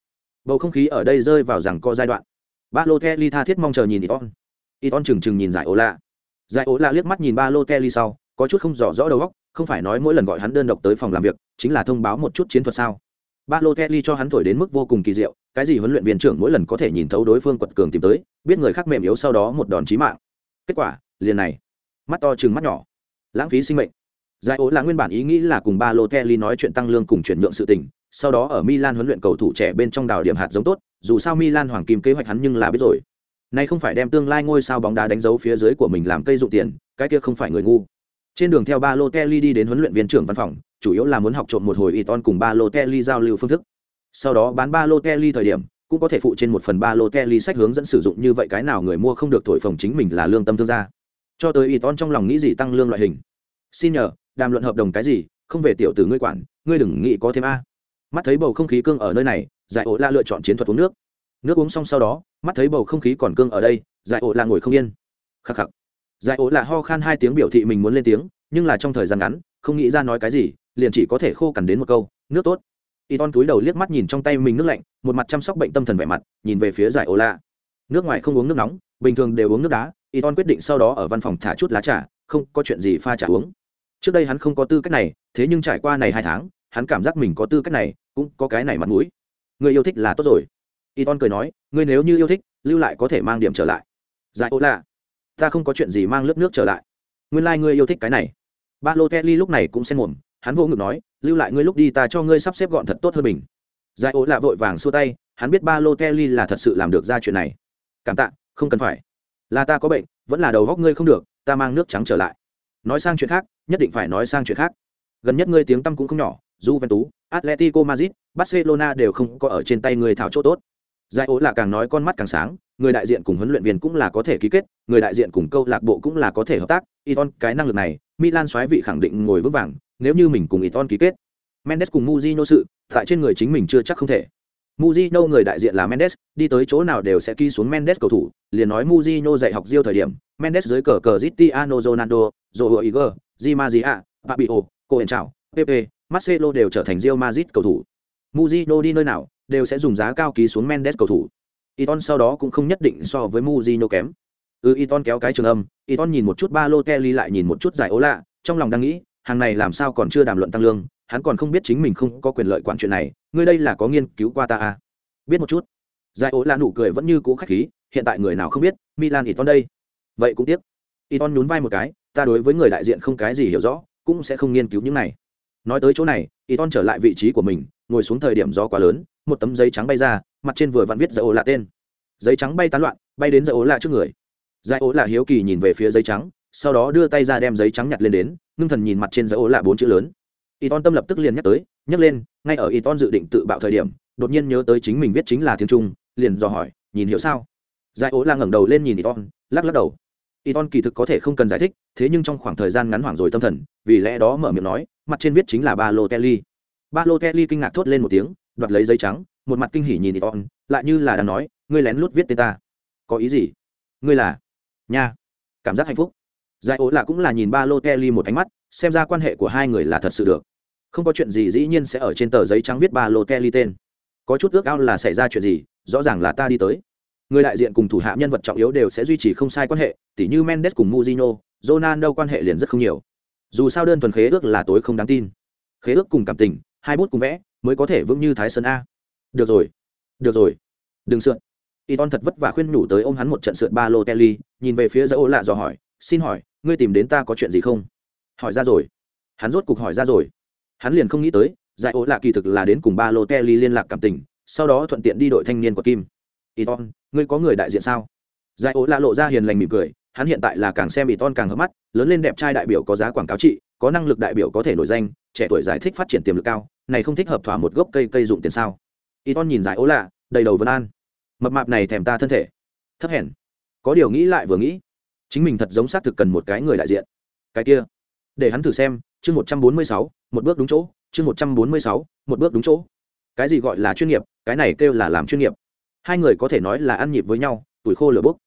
Speaker 1: Bầu không khí ở đây rơi vào rằng co giai đoạn. Ba lô kelly tha thiết mong chờ nhìn iton iton trừng trừng nhìn giải ố lạ giải ố lạ liếc mắt nhìn ba lô kelly sau, có chút không rõ rõ đầu óc, không phải nói mỗi lần gọi hắn đơn độc tới phòng làm việc, chính là thông báo một chút chiến thuật sao. Ba lô kelly cho hắn thổi đến mức vô cùng kỳ diệu, cái gì huấn luyện viên trưởng mỗi lần có thể nhìn thấu đối phương quật cường tìm tới, biết người khác mềm yếu sau đó một đòn chí mạng. Kết quả, liền này. Mắt to chừng mắt nhỏ. Lãng phí sinh mệnh giải ố là nguyên bản ý nghĩ là cùng ba lô kelly nói chuyện tăng lương cùng chuyển nhượng sự tình, sau đó ở milan huấn luyện cầu thủ trẻ bên trong đào điểm hạt giống tốt, dù sao milan hoàng kim kế hoạch hắn nhưng là biết rồi. Nay không phải đem tương lai ngôi sao bóng đá đánh dấu phía dưới của mình làm cây dụng tiền, cái kia không phải người ngu. Trên đường theo ba lô kelly đi đến huấn luyện viên trưởng văn phòng, chủ yếu là muốn học trộm một hồi Iton cùng ba lô kelly giao lưu phương thức. Sau đó bán ba lô kelly thời điểm, cũng có thể phụ trên một phần ba lô kelly sách hướng dẫn sử dụng như vậy cái nào người mua không được thổi phồng chính mình là lương tâm thương gia. Cho tới Iton trong lòng nghĩ gì tăng lương loại hình. Xin nhờ đàm luận hợp đồng cái gì, không về tiểu tử ngươi quản, ngươi đừng nghĩ có thêm a. Mắt thấy bầu không khí cương ở nơi này, giải ổ la lựa chọn chiến thuật uống nước. Nước uống xong sau đó, mắt thấy bầu không khí còn cương ở đây, giải ổ la ngồi không yên. Khắc khắc. Giải ổ la ho khan hai tiếng biểu thị mình muốn lên tiếng, nhưng là trong thời gian ngắn, không nghĩ ra nói cái gì, liền chỉ có thể khô cằn đến một câu, nước tốt. Y ton túi đầu liếc mắt nhìn trong tay mình nước lạnh, một mặt chăm sóc bệnh tâm thần vẻ mặt, nhìn về phía giải ổ la nước ngoài không uống nước nóng, bình thường đều uống nước đá y ton quyết định sau đó ở văn phòng thả chút lá trà, không có chuyện gì pha trà uống trước đây hắn không có tư cách này, thế nhưng trải qua này hai tháng, hắn cảm giác mình có tư cách này, cũng có cái này mặt mũi. Người yêu thích là tốt rồi. Y ton cười nói, ngươi nếu như yêu thích, lưu lại có thể mang điểm trở lại. Giải ô lạ, ta không có chuyện gì mang lớp nước trở lại. Nguyên lai、like、ngươi yêu thích cái này. Ba lô kelly lúc này cũng xen mồm, hắn vô ngực nói, lưu lại ngươi lúc đi ta cho ngươi sắp xếp gọn thật tốt hơn mình. Giải ô lạ vội vàng xua tay, hắn biết ba lô kelly là thật sự làm được ra chuyện này. Cảm tạ, không cần phải. Là ta có bệnh, vẫn là đầu góc ngươi không được, ta mang nước trắng trở lại nói sang chuyện khác nhất định phải nói sang chuyện khác gần nhất ngươi tiếng tăm cũng không nhỏ Juventus, Atletico Madrid, Barcelona đều không có ở trên tay người thảo chỗ tốt. Giải ố là càng nói con mắt càng sáng, người đại diện cùng huấn luyện viên cũng là có thể ký kết, người đại diện cùng câu lạc bộ cũng là có thể hợp tác. Iton cái năng lực này, Milan xoáy vị khẳng định ngồi vững vàng, nếu như mình cùng Iton ký kết. Mendes cùng Mujino sự, tại trên người chính mình chưa chắc không thể. Mujino người đại diện là Mendes, đi tới chỗ nào đều sẽ ký xuống Mendes cầu thủ, liền nói Mujino dạy học Rio thời điểm, Mendes dưới cờ cờ Cristiano Ronaldo, Joao Iger, Di Maria, Fabio, Coentrao, Pepe, Marcelo đều trở thành Real Madrid cầu thủ. Mujino đi nơi nào, đều sẽ dùng giá cao ký xuống Mendes cầu thủ. Iton sau đó cũng không nhất định so với Mujino kém. Ừ Iton kéo cái trường âm, Iton nhìn một chút Balotelli lại nhìn một chút giải ố lạ, trong lòng đang nghĩ, hàng này làm sao còn chưa đàm luận tăng lương, hắn còn không biết chính mình không có quyền lợi quản chuyện này, ngươi đây là có nghiên cứu qua ta à? Biết một chút. Giải ố là nụ cười vẫn như cũ khách khí, hiện tại người nào không biết, Milan Iton đây. Vậy cũng tiếc. Iton nhún vai một cái, ta đối với người đại diện không cái gì hiểu rõ, cũng sẽ không nghiên cứu những này nói tới chỗ này iton trở lại vị trí của mình ngồi xuống thời điểm gió quá lớn một tấm giấy trắng bay ra mặt trên vừa vặn viết giải ố là tên giấy trắng bay tán loạn bay đến giải ố là trước người giải ố là hiếu kỳ nhìn về phía giấy trắng sau đó đưa tay ra đem giấy trắng nhặt lên đến ngưng thần nhìn mặt trên giải ố là bốn chữ lớn y ton tâm lập tức liền nhắc tới, nhắc lên, ngay ở y ton dự định tự bạo thời điểm, đột nhiên nhớ tới chính mình viết chính là tiếng trung, liền dò hỏi, nhìn hiểu sao? Giải ố la ngẩng đầu lên nhìn y ton lắc lắc đầu. Y ton kỳ thực có thể không cần giải thích, thế nhưng trong khoảng thời gian ngắn hoảng rồi tâm thần, vì lẽ đó mở miệng nói, mặt trên viết chính là ba lô kelly ba lô kelly kinh ngạc thốt lên một tiếng, đoạt lấy giấy trắng, một mặt kinh hỉ nhìn iton lại như là đang nói, ngươi lén lút viết tên ta. Có ý gì? Ngươi là? Nha. Cảm giác hạnh phúc. Giải ố là cũng là nhìn ba lô kelly một ánh mắt, xem ra quan hệ của hai người là thật sự được không có chuyện gì dĩ nhiên sẽ ở trên tờ giấy trắng viết ba lô kelly tên. Có chút ước ao là xảy ra chuyện gì, rõ ràng là ta đi tới. Người đại diện cùng thủ hạ nhân vật trọng yếu đều sẽ duy trì không sai quan hệ, tỉ như mendes cùng muzino ronaldo quan hệ liền rất không nhiều. Dù sao đơn thuần khế ước là tối không đáng tin. Khế ước cùng cảm tình, hai bút cùng vẽ, mới có thể vững như thái sơn a. Được rồi được rồi. Đừng sượn. Y ton thật vất vả khuyên nhủ tới ôm hắn một trận sượn ba lô kelly, nhìn về phía dỡ ô lạ dò hỏi, xin hỏi, ngươi tìm đến ta có chuyện gì không? Hỏi ra rồi. Hắn rốt cục hỏi ra rồi hắn liền không nghĩ tới, giải ố lạ kỳ thực là đến cùng ba lô kelly liên lạc cảm tình, sau đó thuận tiện đi đội thanh niên của kim. Y ton ngươi có người đại diện sao? Giải ố lạ lộ ra hiền lành mỉm cười, hắn hiện tại là càng xem y ton càng hớp mắt, lớn lên đẹp trai đại biểu có giá quảng cáo trị, có năng lực đại biểu có thể nổi danh, trẻ tuổi giải thích phát triển tiềm lực cao, này không thích hợp thỏa một gốc cây cây dụng tiền sao? Y ton nhìn giải ố lạ, đầy đầu vân an. Mập mạp này thèm ta thân thể. Thấp hèn. Có điều nghĩ lại vừa nghĩ, chính mình thật giống xác thực cần một cái người đại diện. Cái kia, để hắn thử xem chương một trăm bốn mươi sáu, một bước đúng chỗ, chương một trăm bốn mươi sáu, một bước đúng chỗ. Cái gì gọi là chuyên nghiệp, cái này kêu là làm chuyên nghiệp. Hai người có thể nói là ăn nhịp với nhau, tuổi khô lửa bốc.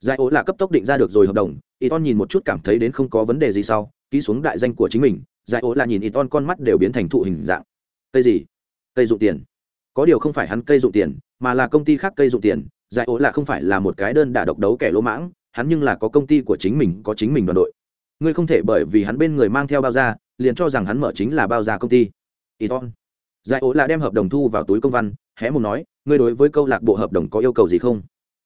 Speaker 1: Giải ố là cấp tốc định ra được rồi hợp đồng y ton nhìn một chút cảm thấy đến không có vấn đề gì sau, ký xuống đại danh của chính mình, giải ố là nhìn y ton con mắt đều biến thành thụ hình dạng. Cây gì? Cây dụng tiền. Có điều không phải hắn cây dụng tiền, mà là công ty khác cây dụng tiền, giải ố là không phải là một cái đơn đả độc đấu kẻ lỗ mãng, hắn nhưng là có công ty của chính mình, có chính mình đoàn đội ngươi không thể bởi vì hắn bên người mang theo bao da liền cho rằng hắn mở chính là bao da công ty. Y tôn, giải ố là đem hợp đồng thu vào túi công văn hé một nói ngươi đối với câu lạc bộ hợp đồng có yêu cầu gì không?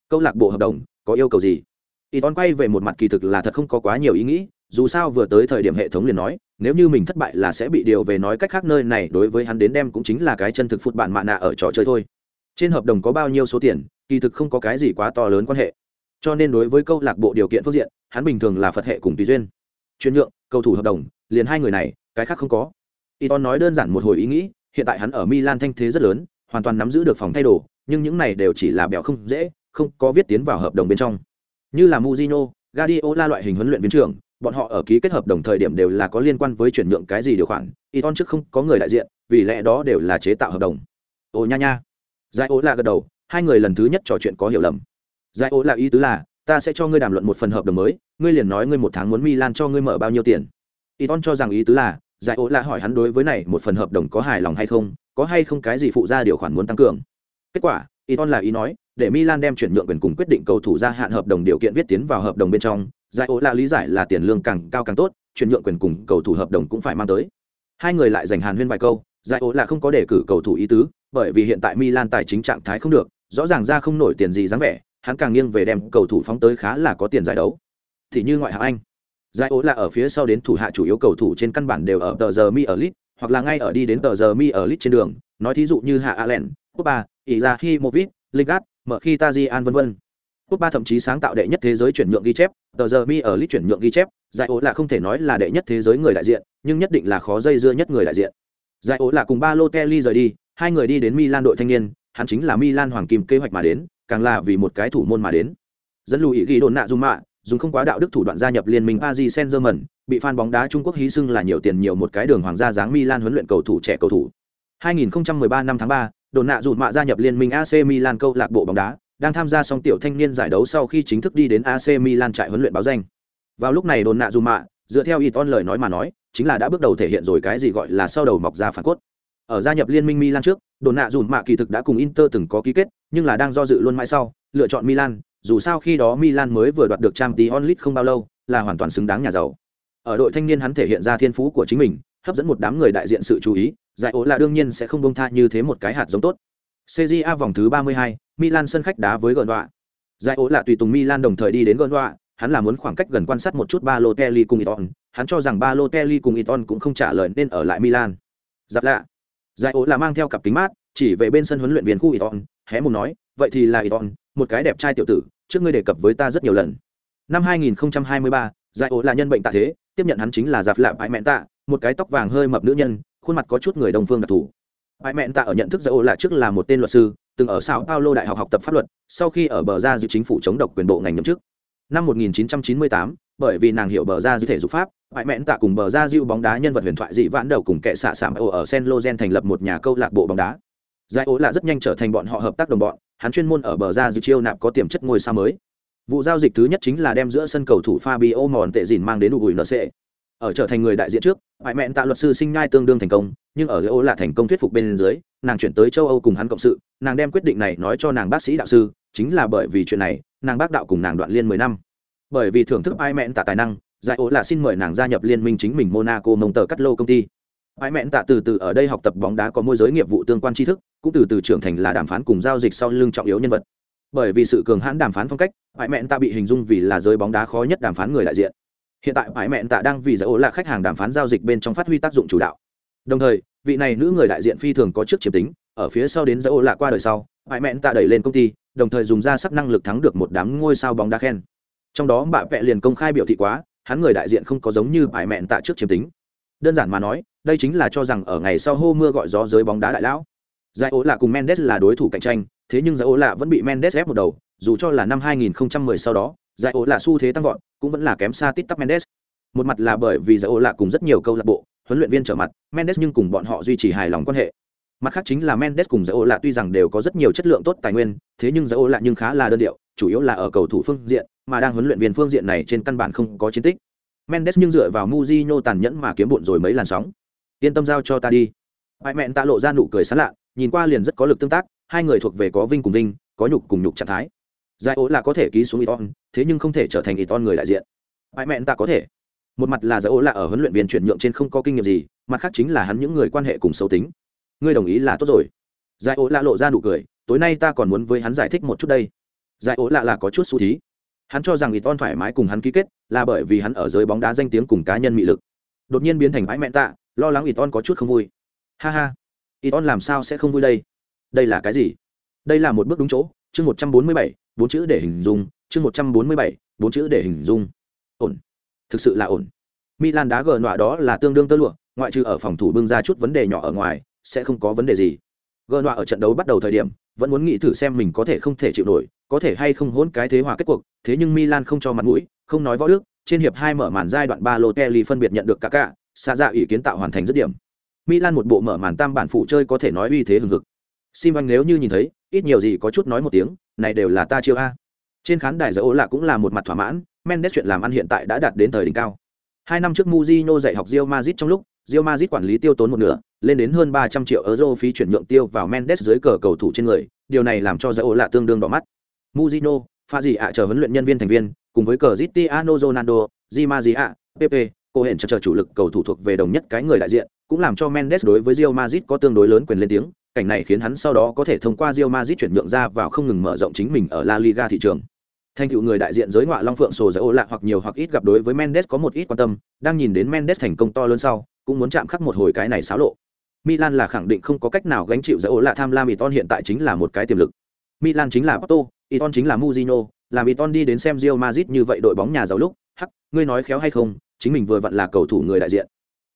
Speaker 1: Câu lạc bộ hợp đồng có yêu cầu gì? Y tôn quay về một mặt kỳ thực là thật không có quá nhiều ý nghĩ dù sao vừa tới thời điểm hệ thống liền nói nếu như mình thất bại là sẽ bị điều về nói cách khác nơi này đối với hắn đến đem cũng chính là cái chân thực phụt bạn mạ nạ ở trò chơi thôi. Trên hợp đồng có bao nhiêu số tiền kỳ thực không có cái gì quá to lớn quan hệ. Cho nên đối với câu lạc bộ điều kiện phương diện hắn bình thường là phật hệ cùng tùy duyên chuyển nhượng cầu thủ hợp đồng liền hai người này cái khác không có. Iton nói đơn giản một hồi ý nghĩ hiện tại hắn ở Milan thanh thế rất lớn hoàn toàn nắm giữ được phòng thay đồ nhưng những này đều chỉ là bèo không dễ không có viết tiến vào hợp đồng bên trong. Như là Mujino, Guardiola loại hình huấn luyện viên trưởng bọn họ ở ký kết hợp đồng thời điểm đều là có liên quan với chuyển nhượng cái gì điều khoản Iton trước không có người đại diện vì lẽ đó đều là chế tạo hợp đồng. Ô nha nha. Giải ố là gật đầu hai người lần thứ nhất trò chuyện có hiểu lầm. Giải ố là ý tứ là ta sẽ cho ngươi đàm luận một phần hợp đồng mới ngươi liền nói ngươi một tháng muốn milan cho ngươi mở bao nhiêu tiền Iton cho rằng ý tứ là giải ố là hỏi hắn đối với này một phần hợp đồng có hài lòng hay không có hay không cái gì phụ ra điều khoản muốn tăng cường kết quả Iton là ý nói để Milan đem chuyển nhượng quyền cùng quyết định cầu thủ gia hạn hợp đồng điều kiện viết tiến vào hợp đồng bên trong, giải ố là lý giải là tiền lương càng cao càng tốt, chuyển nhượng quyền cùng cầu thủ hợp đồng cũng phải mang tới. Hai người lại dành hàn huyên vài câu, giải ố là không có đề cử cầu thủ ý tứ, bởi vì hiện tại Milan tài chính trạng thái không được, rõ ràng ra không nổi tiền gì dáng vẻ, hắn càng nghiêng về đem cầu thủ phóng tới khá là có tiền giải đấu. Thì như ngoại hạng Anh, giải ố là ở phía sau đến thủ hạ chủ yếu cầu thủ trên căn bản đều ở tờ giờ mi ở lit, hoặc là ngay ở đi đến tờ giờ mi ở lit trên đường, nói thí dụ như hạ Allen, Pogba, Izahimovic, Lingard, mở khi Tajian vân vân. Cúp ba thậm chí sáng tạo đệ nhất thế giới chuyển nhượng ghi chép, tờ giờ mi ở lit chuyển nhượng ghi chép, giải ố là không thể nói là đệ nhất thế giới người đại diện, nhưng nhất định là khó dây dưa nhất người đại diện. Giải ố là cùng Balotelli rời đi, hai người đi đến Milan đội thanh niên, hắn chính là Milan hoàng kim kế hoạch mà đến, càng là vì một cái thủ môn mà đến. Dẫn lùi ghi đồn nạ dung mạ, dùng không quá đạo đức thủ đoạn gia nhập liên minh Paris Saint-Germain, bị fan bóng đá Trung Quốc hí xưng là nhiều tiền nhiều một cái đường hoàng gia dáng Milan huấn luyện cầu thủ trẻ cầu thủ. 2013 năm tháng 3, đồn nạ dùn mạ gia nhập liên minh AC Milan câu lạc bộ bóng đá, đang tham gia xong tiểu thanh niên giải đấu sau khi chính thức đi đến AC Milan trại huấn luyện báo danh. Vào lúc này đồn nạ dùn mạ, dựa theo Iton lời nói mà nói, chính là đã bước đầu thể hiện rồi cái gì gọi là sau đầu mọc ra phản cốt. Ở gia nhập liên minh Milan trước, đồn nạ dùn mạ kỳ thực đã cùng Inter từng có ký kết, nhưng là đang do dự luôn mãi sau, lựa chọn Milan, dù sao khi đó Milan mới vừa đoạt được Champions League không bao lâu, là hoàn toàn xứng đáng nhà giàu. Ở đội thanh niên hắn thể hiện ra thiên phú của chính mình, hấp dẫn một đám người đại diện sự chú ý, giải ố là đương nhiên sẽ không bông tha như thế một cái hạt giống tốt. CJA vòng thứ 32, Milan sân khách đá với Gondoa. Giải ố là tùy tùng Milan đồng thời đi đến Gondoa, hắn là muốn khoảng cách gần quan sát một chút Balotelli cùng Iton, hắn cho rằng Balotelli cùng Iton cũng không trả lời nên ở lại Milan. Giáp lạ. Giải ố là mang theo cặp kính mát, chỉ về bên sân huấn luyện viên khu Iton, hé mồm nói, vậy thì là Iton, một cái đẹp trai tiểu tử, trước ngươi đề cập với ta rất nhiều lần. Năm 2023, Giải ố là nhân bệnh tạ thế, tiếp nhận hắn chính là Giáp lạ bãi mẹn tạ, một cái tóc vàng hơi mập nữ nhân, khuôn mặt có chút người đồng phương đặc thù bại mẹn tạ ở nhận thức giải ố là trước là một tên luật sư từng ở sao paulo đại học học tập pháp luật sau khi ở bờ ra dự chính phủ chống độc quyền bộ ngành nhậm chức năm 1998, bởi vì nàng hiểu bờ ra dư thể dục pháp bại mẹn tạ cùng bờ ra diêu bóng đá nhân vật huyền thoại dị vãn đầu cùng kệ xạ sạm ở sen Lozen thành lập một nhà câu lạc bộ bóng đá. Giải ố là rất nhanh trở thành bọn họ hợp tác đồng bọn, hắn chuyên môn ở bờ ra dư chiêu nạp có tiềm chất ngôi sao mới. Vụ giao dịch thứ nhất chính là đem giữa sân cầu thủ fabio mòn tệ dìn mang đến đủ nc ở trở thành người đại diện trước bại mẹn tạ luật sư sinh nhai tương đương thành công, nhưng ở Giải ô là thành công thuyết phục bên dưới, nàng chuyển tới châu âu cùng hắn cộng sự, nàng đem quyết định này nói cho nàng bác sĩ đạo sư, chính là bởi vì chuyện này, nàng bác đạo cùng nàng đoạn liên mười năm. Bởi vì thưởng thức ai mẹn tạ tài năng giải ố là xin mời nàng gia nhập liên minh chính mình monaco mông tờ cắt lô công ty. Mãi mẹn tạ từ từ ở đây học tập bóng đá có môi giới nghiệp vụ tương quan tri thức, cũng từ từ trưởng thành là đàm phán cùng giao dịch sau lưng trọng yếu nhân vật. Bởi vì sự cường hãn đàm phán phong cách mãi mẹn tạ bị hình dung vì là giới bóng đá khó nhất đàm phán người đại diện. Hiện tại mãi mẹn tạ đang vì giải ố là khách hàng đàm phán giao dịch bên trong phát huy tác dụng chủ đạo. Đồng thời, vị này nữ người đại diện phi thường có trước chiếm tính, ở phía sau đến giải ố là qua đời sau mãi mẹn tạ đẩy lên công ty, đồng thời dùng ra sắc năng lực thắng được một đám ngôi sao bóng đá khen. Trong đó bà vẹ liền công khai biểu thị quá hắn người đại diện không có giống như bài mẹn tạ trước chiếm tính. Đơn giản mà nói, đây chính là cho rằng ở ngày sau hô mưa gọi gió giới bóng đá đại lão. Giải ố là cùng mendes là đối thủ cạnh tranh, thế nhưng giải ố là vẫn bị mendes ép một đầu, dù cho là năm 2010 sau đó, giải ố là xu thế tăng vọt, cũng vẫn là kém xa tít tắp mendes. Một mặt là bởi vì giải ố là cùng rất nhiều câu lạc bộ, huấn luyện viên trở mặt, mendes nhưng cùng bọn họ duy trì hài lòng quan hệ mặt khác chính là mendes cùng giải ô là tuy rằng đều có rất nhiều chất lượng tốt tài nguyên, thế nhưng giải ô là nhưng khá là đơn điệu, chủ yếu là ở cầu thủ phương diện, mà đang huấn luyện viên phương diện này trên căn bản không có chiến tích. Mendes nhưng dựa vào muzino tàn nhẫn mà kiếm bụn rồi mấy làn sóng. Yên tâm giao cho ta đi. Bại mẹn tạ lộ ra nụ cười sán lạ, nhìn qua liền rất có lực tương tác, hai người thuộc về có vinh cùng vinh, có nhục cùng nhục trạng thái. Giải ô là có thể ký xuống iton thế nhưng không thể trở thành iton người đại diện. Bại mẹn ta có thể. Một mặt là giải ô là ở huấn luyện viên chuyển nhượng trên không có kinh nghiệm gì, mặt khác chính là hắn những người quan hệ cùng xấu tính ngươi đồng ý là tốt rồi. Giải ố lạ lộ ra nụ cười, tối nay ta còn muốn với hắn giải thích một chút đây. Giải ố lạ là có chút xu thí. Hắn cho rằng iton thoải mái cùng hắn ký kết là bởi vì hắn ở giới bóng đá danh tiếng cùng cá nhân mị lực. Đột nhiên biến thành bãi mẹn tạ, lo lắng Iton có chút không vui. Ha ha, Iton làm sao sẽ không vui đây? Đây là cái gì? Đây là một bước đúng chỗ, chương một trăm bốn mươi bảy, bốn chữ để hình dung, chương một trăm bốn mươi bảy, bốn chữ để hình dung. Ổn. Thực sự là ổn. Milan đá gờ nọa đó là tương đương tơ lụa, ngoại trừ ở phòng thủ bưng ra chút vấn đề nhỏ ở ngoài sẽ không có vấn đề gì. Gờ nọa ở trận đấu bắt đầu thời điểm, vẫn muốn nghĩ thử xem mình có thể không thể chịu nổi, có thể hay không hỗn cái thế hòa kết cuộc, thế nhưng milan không cho mặt mũi, không nói võ đức, trên hiệp hai mở màn giai đoạn ba Lotelli phân biệt nhận được cả cả xa dạ ủy kiến tạo hoàn thành dứt điểm. Milan một bộ mở màn tam bản phụ chơi có thể nói uy thế hừng hực. Sim anh nếu như nhìn thấy, ít nhiều gì có chút nói một tiếng, này đều là ta chiêu a. Trên khán đài giải ô lạ cũng là một mặt thỏa mãn, mendes chuyện làm ăn hiện tại đã đạt đến thời đỉnh cao hai năm trước Mourinho dạy học Real Madrid trong lúc Real Madrid quản lý tiêu tốn một nửa lên đến hơn ba trăm triệu euro phí chuyển nhượng tiêu vào mendes dưới cờ cầu thủ trên người điều này làm cho giải là lạ tương đương đỏ mắt Mourinho. pha gì ạ chờ huấn luyện nhân viên thành viên cùng với cờ Cristiano Ronaldo, Di Maria, Pepe, cô hẹn chờ chủ lực cầu thủ thuộc về đồng nhất cái người đại diện, cũng làm cho Mendes đối với Real Madrid có tương đối lớn quyền lên tiếng, cảnh này khiến hắn sau đó có thể thông qua Real Madrid chuyển nhượng ra vào không ngừng mở rộng chính mình ở La Liga thị trường. Thanh tựu người đại diện giới ngoại Long Phượng sổ giải ô lạ hoặc nhiều hoặc ít gặp đối với Mendes có một ít quan tâm, đang nhìn đến Mendes thành công to lớn sau, cũng muốn chạm khắc một hồi cái này xáo lộ. Milan là khẳng định không có cách nào gánh chịu giải ô lạ tham lam Iton hiện tại chính là một cái tiềm lực. Milan chính là Porto, Iton chính là Muzino. làm Iton đi đến xem Real Madrid như vậy đội bóng nhà giàu lúc, hắc, ngươi nói khéo hay không, chính mình vừa vặn là cầu thủ người đại diện.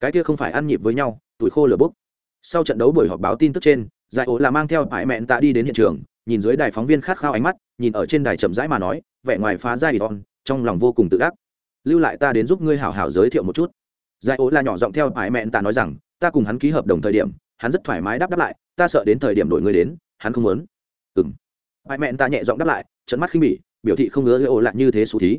Speaker 1: Cái kia không phải ăn nhịp với nhau, tuổi khô lửa bốc. Sau trận đấu buổi họp báo tin tức trên, Giải ô là mang theo Hải mẹn Tạ đi đến hiện trường, nhìn dưới đài phóng viên khát khao ánh mắt, nhìn ở trên đài chậm rãi mà nói, vẻ ngoài phá ra Iton, trong lòng vô cùng tự đắc. Lưu lại ta đến giúp ngươi hảo hảo giới thiệu một chút. Giải ố là nhỏ giọng theo ải mẹn ta nói rằng, ta cùng hắn ký hợp đồng thời điểm, hắn rất thoải mái đáp đáp lại, ta sợ đến thời điểm đổi ngươi đến, hắn không muốn. ừng ải mẹn ta nhẹ giọng đáp lại, trận mắt khinh bỉ, biểu thị không ngứa ố lại như thế xú thí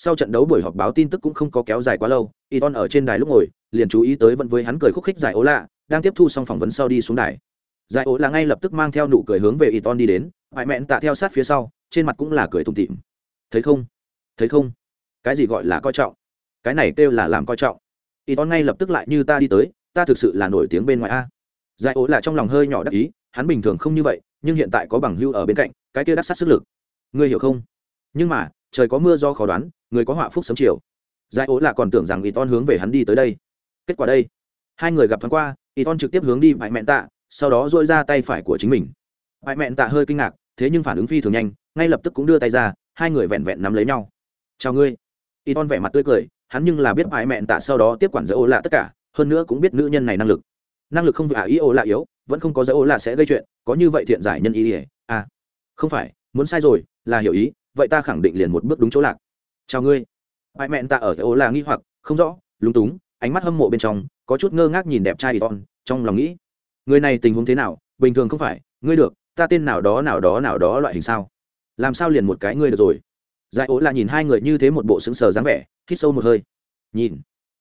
Speaker 1: sau trận đấu buổi họp báo tin tức cũng không có kéo dài quá lâu y ở trên đài lúc ngồi liền chú ý tới vẫn với hắn cười khúc khích giải ố lạ đang tiếp thu xong phỏng vấn sau đi xuống đài giải ố là ngay lập tức mang theo nụ cười hướng về y đi đến bại mẹn tạ theo sát phía sau, trên mặt cũng là cười tủm tịm thấy không? Thấy không? Cái gì gọi là coi trọng? Cái này kêu là làm coi trọng. Y ngay lập tức lại như ta đi tới, ta thực sự là nổi tiếng bên ngoài a. Giải ố là trong lòng hơi nhỏ đắc ý, hắn bình thường không như vậy, nhưng hiện tại có bằng hưu ở bên cạnh, cái kia đắc sát sức lực. Ngươi hiểu không? Nhưng mà, trời có mưa do khó đoán, người có họa phúc sớm chiều. Giải ố là còn tưởng rằng y ton hướng về hắn đi tới đây. Kết quả đây. Hai người gặp thoáng qua y ton trực tiếp hướng đi bại mẹn tạ sau đó dội ra tay phải của chính mình. Bại mẹn tạ hơi kinh ngạc, thế nhưng phản ứng phi thường nhanh, ngay lập tức cũng đưa tay ra, hai người vẹn vẹn nắm lấy nhau. Chào ngươi. Y ton vẻ mặt tươi cười, hắn nhưng là biết bại mẹn tạ sau đó tiếp quản giới ố lạ tất cả, hơn nữa cũng biết nữ nhân này năng lực. Năng lực không vả à, ý ô lạ yếu, vẫn không có giới ố lạ sẽ gây chuyện, có như vậy thiện giải nhân ý ỉa. À không phải, muốn sai rồi, là hiểu ý, vậy ta khẳng định liền một bước đúng chỗ lạc. Chào ngươi. Bại mẹn tạ ở ô lạ nghi hoặc, không rõ. Lúng túng, ánh mắt hâm mộ bên trong, có chút ngơ ngác nhìn đẹp trai y ton trong lòng nghĩ người này tình huống thế nào? Bình thường không phải. Ngươi được. Ta tên nào đó nào đó nào đó loại hình sao? Làm sao liền một cái ngươi được rồi? Giải ố là nhìn hai người như thế một bộ sững sờ dáng vẻ, hít sâu một hơi. Nhìn.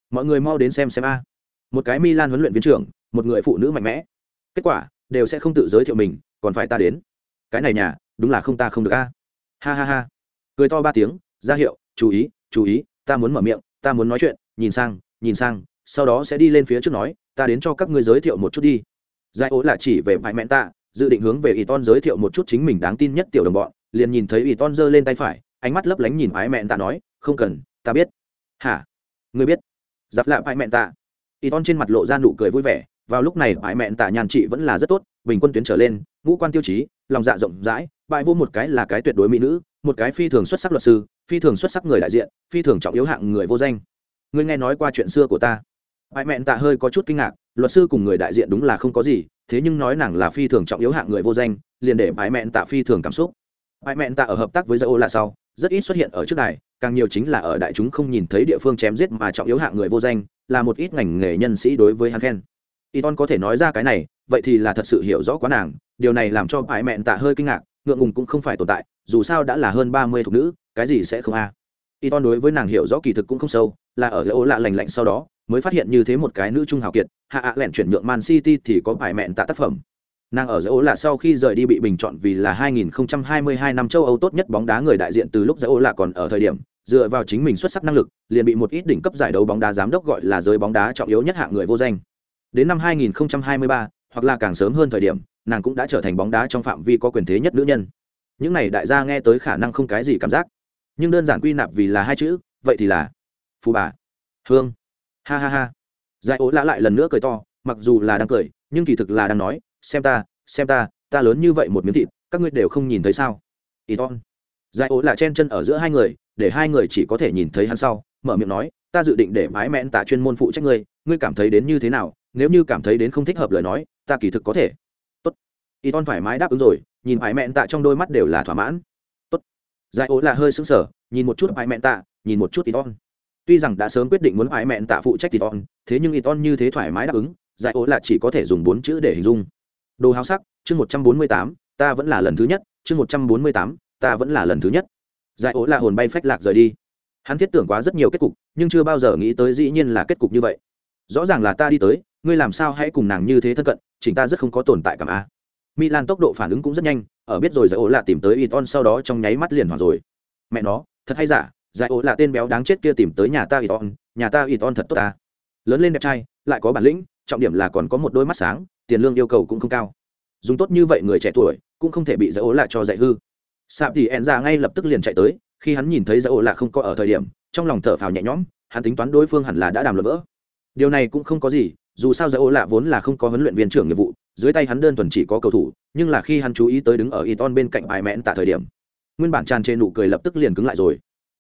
Speaker 1: Mọi người mau đến xem xem a. Một cái milan huấn luyện viên trưởng, một người phụ nữ mạnh mẽ. Kết quả, đều sẽ không tự giới thiệu mình, còn phải ta đến. Cái này nhà, đúng là không ta không được a. Ha ha ha. Cười to ba tiếng, ra hiệu, chú ý chú ý, ta muốn mở miệng, ta muốn nói chuyện, nhìn sang nhìn sang, sau đó sẽ đi lên phía trước nói, ta đến cho các ngươi giới thiệu một chút đi giải ố là chỉ về bại mẹn tạ, dự định hướng về y ton giới thiệu một chút chính mình đáng tin nhất tiểu đồng bọn, liền nhìn thấy y ton giơ lên tay phải, ánh mắt lấp lánh nhìn ái mẹn tạ nói, không cần, ta biết. Hả? Ngươi biết? Giặc lạ bại mẹn tạ. Y ton trên mặt lộ ra nụ cười vui vẻ, vào lúc này bại mẹn tạ nhàn trị vẫn là rất tốt, bình quân tuyến trở lên, ngũ quan tiêu chí, lòng dạ rộng rãi, bại vô một cái là cái tuyệt đối mỹ nữ, một cái phi thường xuất sắc luật sư, phi thường xuất sắc người đại diện, phi thường trọng yếu hạng người vô danh. Ngươi nghe nói qua chuyện xưa của ta. Bại mẹn tạ hơi có chút kinh ngạc luật sư cùng người đại diện đúng là không có gì, thế nhưng nói nàng là phi thường trọng yếu hạng người vô danh, liền để bãi mẹn tạ phi thường cảm xúc bãi mẹn tạ ở hợp tác với dây ô là sau, rất ít xuất hiện ở trước đài, càng nhiều chính là ở đại chúng không nhìn thấy địa phương chém giết mà trọng yếu hạng người vô danh, là một ít ngành nghề nhân sĩ đối với hắn khen y ton có thể nói ra cái này, vậy thì là thật sự hiểu rõ quá nàng, điều này làm cho bãi mẹn tạ hơi kinh ngạc, ngượng ngùng cũng không phải tồn tại, dù sao đã là hơn ba mươi thục nữ, cái gì sẽ không a à y ton đối với nàng hiểu rõ kỳ thực cũng không sâu, là ở cái lạ lành lạnh sau đó, mới phát hiện như thế một cái nữ trung hào kiệt, hạ ạ lẹn chuyển nhượng man city thì có bài mẹn tạ tác phẩm. Nàng ở giải ô lạ sau khi rời đi bị bình chọn vì là 2022 năm châu âu tốt nhất bóng đá người đại diện từ lúc giải ô lạ còn ở thời điểm, dựa vào chính mình xuất sắc năng lực, liền bị một ít đỉnh cấp giải đấu bóng đá giám đốc gọi là giới bóng đá trọng yếu nhất hạng người vô danh. Đến năm 2023 hoặc là càng sớm hơn thời điểm, nàng cũng đã trở thành bóng đá trong phạm vi có quyền thế nhất nữ nhân. Những này đại gia nghe tới khả năng không cái gì cảm giác nhưng đơn giản quy nạp vì là hai chữ, vậy thì là phù bà, hương. Ha ha ha. Giải ố lạ lại lần nữa cười to, mặc dù là đang cười, nhưng kỳ thực là đang nói, xem ta xem ta ta lớn như vậy một miếng thịt, các ngươi đều không nhìn thấy sao? Y ton giải ố lạ chen chân ở giữa hai người, để hai người chỉ có thể nhìn thấy hắn sau, mở miệng nói, ta dự định để mái mẹn tạ chuyên môn phụ trách ngươi ngươi cảm thấy đến như thế nào? Nếu như cảm thấy đến không thích hợp lời nói, ta kỳ thực có thể. Tốt. Y ton thoải mái đáp ứng rồi, nhìn mái mẹn tạ trong đôi mắt đều là thỏa mãn giải ố là hơi sững sờ nhìn một chút hoài mẹn tạ nhìn một chút Iton. tuy rằng đã sớm quyết định muốn hoài mẹn tạ phụ trách Iton, thế nhưng Iton như thế thoải mái đáp ứng giải ố là chỉ có thể dùng bốn chữ để hình dung. Đồ háo sắc chương một trăm bốn mươi tám ta vẫn là lần thứ nhất chương một trăm bốn mươi tám ta vẫn là lần thứ nhất. Giải ố là hồn bay phách lạc rời đi. Hắn thiết tưởng quá rất nhiều kết cục nhưng chưa bao giờ nghĩ tới dĩ nhiên là kết cục như vậy. Rõ ràng là ta đi tới ngươi làm sao hãy cùng nàng như thế thân cận chỉnh ta rất không có tồn tại cảm a. Milan tốc độ phản ứng cũng rất nhanh ở biết rồi giải ố là tìm tới iton sau đó trong nháy mắt liền hoảng rồi. Mẹ nó, thật hay giả, giải ố là tên béo đáng chết kia tìm tới nhà ta iton nhà ta iton thật tốt ta. Lớn lên đẹp trai, lại có bản lĩnh, trọng điểm là còn có một đôi mắt sáng, tiền lương yêu cầu cũng không cao. Dùng tốt như vậy người trẻ tuổi, cũng không thể bị giải ố là cho dạy hư. Sạp thì ẹn ra ngay lập tức liền chạy tới, khi hắn nhìn thấy giải ố lạ không có ở thời điểm, trong lòng thở phào nhẹ nhõm, hắn tính toán đối phương hẳn là đã đàm luận vỡ. Điều này cũng không có gì dù sao dạ giải ố lạ vốn là không có huấn luyện viên trưởng nghiệp vụ, dưới tay hắn đơn thuần chỉ có cầu thủ, nhưng là khi hắn chú ý tới đứng ở y ton bên cạnh bài mẹn tại thời điểm, nguyên bản tràn trên nụ cười lập tức liền cứng lại rồi.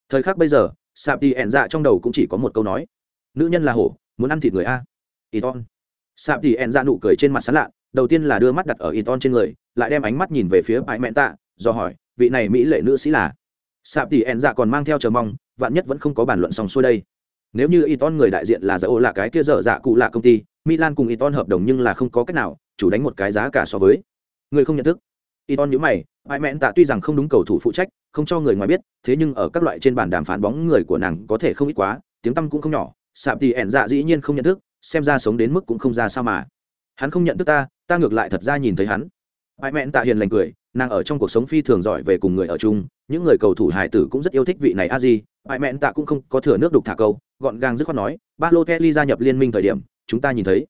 Speaker 1: Thời khắc bây giờ, sạp đi ẹn dạ trong đầu cũng chỉ có một câu nói, nữ nhân là hổ, muốn ăn thịt người a. Y ton sạp đi ẹn dạ nụ cười trên mặt sán lạ đầu tiên là đưa mắt đặt ở y ton trên người, lại đem ánh mắt nhìn về phía bài mẹn tạ, do hỏi, vị này mỹ lệ nữ sĩ là? Sạp tỷ ẹn dạ còn mang theo chờ mong, vạn nhất vẫn không có bàn luận xong xuôi đây nếu như Iton người đại diện là dạ giải là cái kia dở dạ cụ là công ty, Milan cùng Iton hợp đồng nhưng là không có cách nào, chủ đánh một cái giá cả so với. Người không nhận thức. Iton nhíu mày ai mẹn tạ tuy rằng không đúng cầu thủ phụ trách, không cho người ngoài biết, thế nhưng ở các loại trên bàn đàm phán bóng người của nàng có thể không ít quá, tiếng tăm cũng không nhỏ, sạp tỷ ẻn dạ dĩ nhiên không nhận thức, xem ra sống đến mức cũng không ra sao mà. Hắn không nhận thức ta ta ngược lại thật ra nhìn thấy hắn. Ai mẹn tạ hiền lành cười nàng ở trong cuộc sống phi thường giỏi về cùng người ở chung, những người cầu thủ hải tử cũng rất yêu thích vị này a di bại mẹn tạ cũng không có thừa nước đục thả câu, gọn gàng dứt khoát nói ba lô kelly gia nhập liên minh thời điểm, chúng ta nhìn thấy.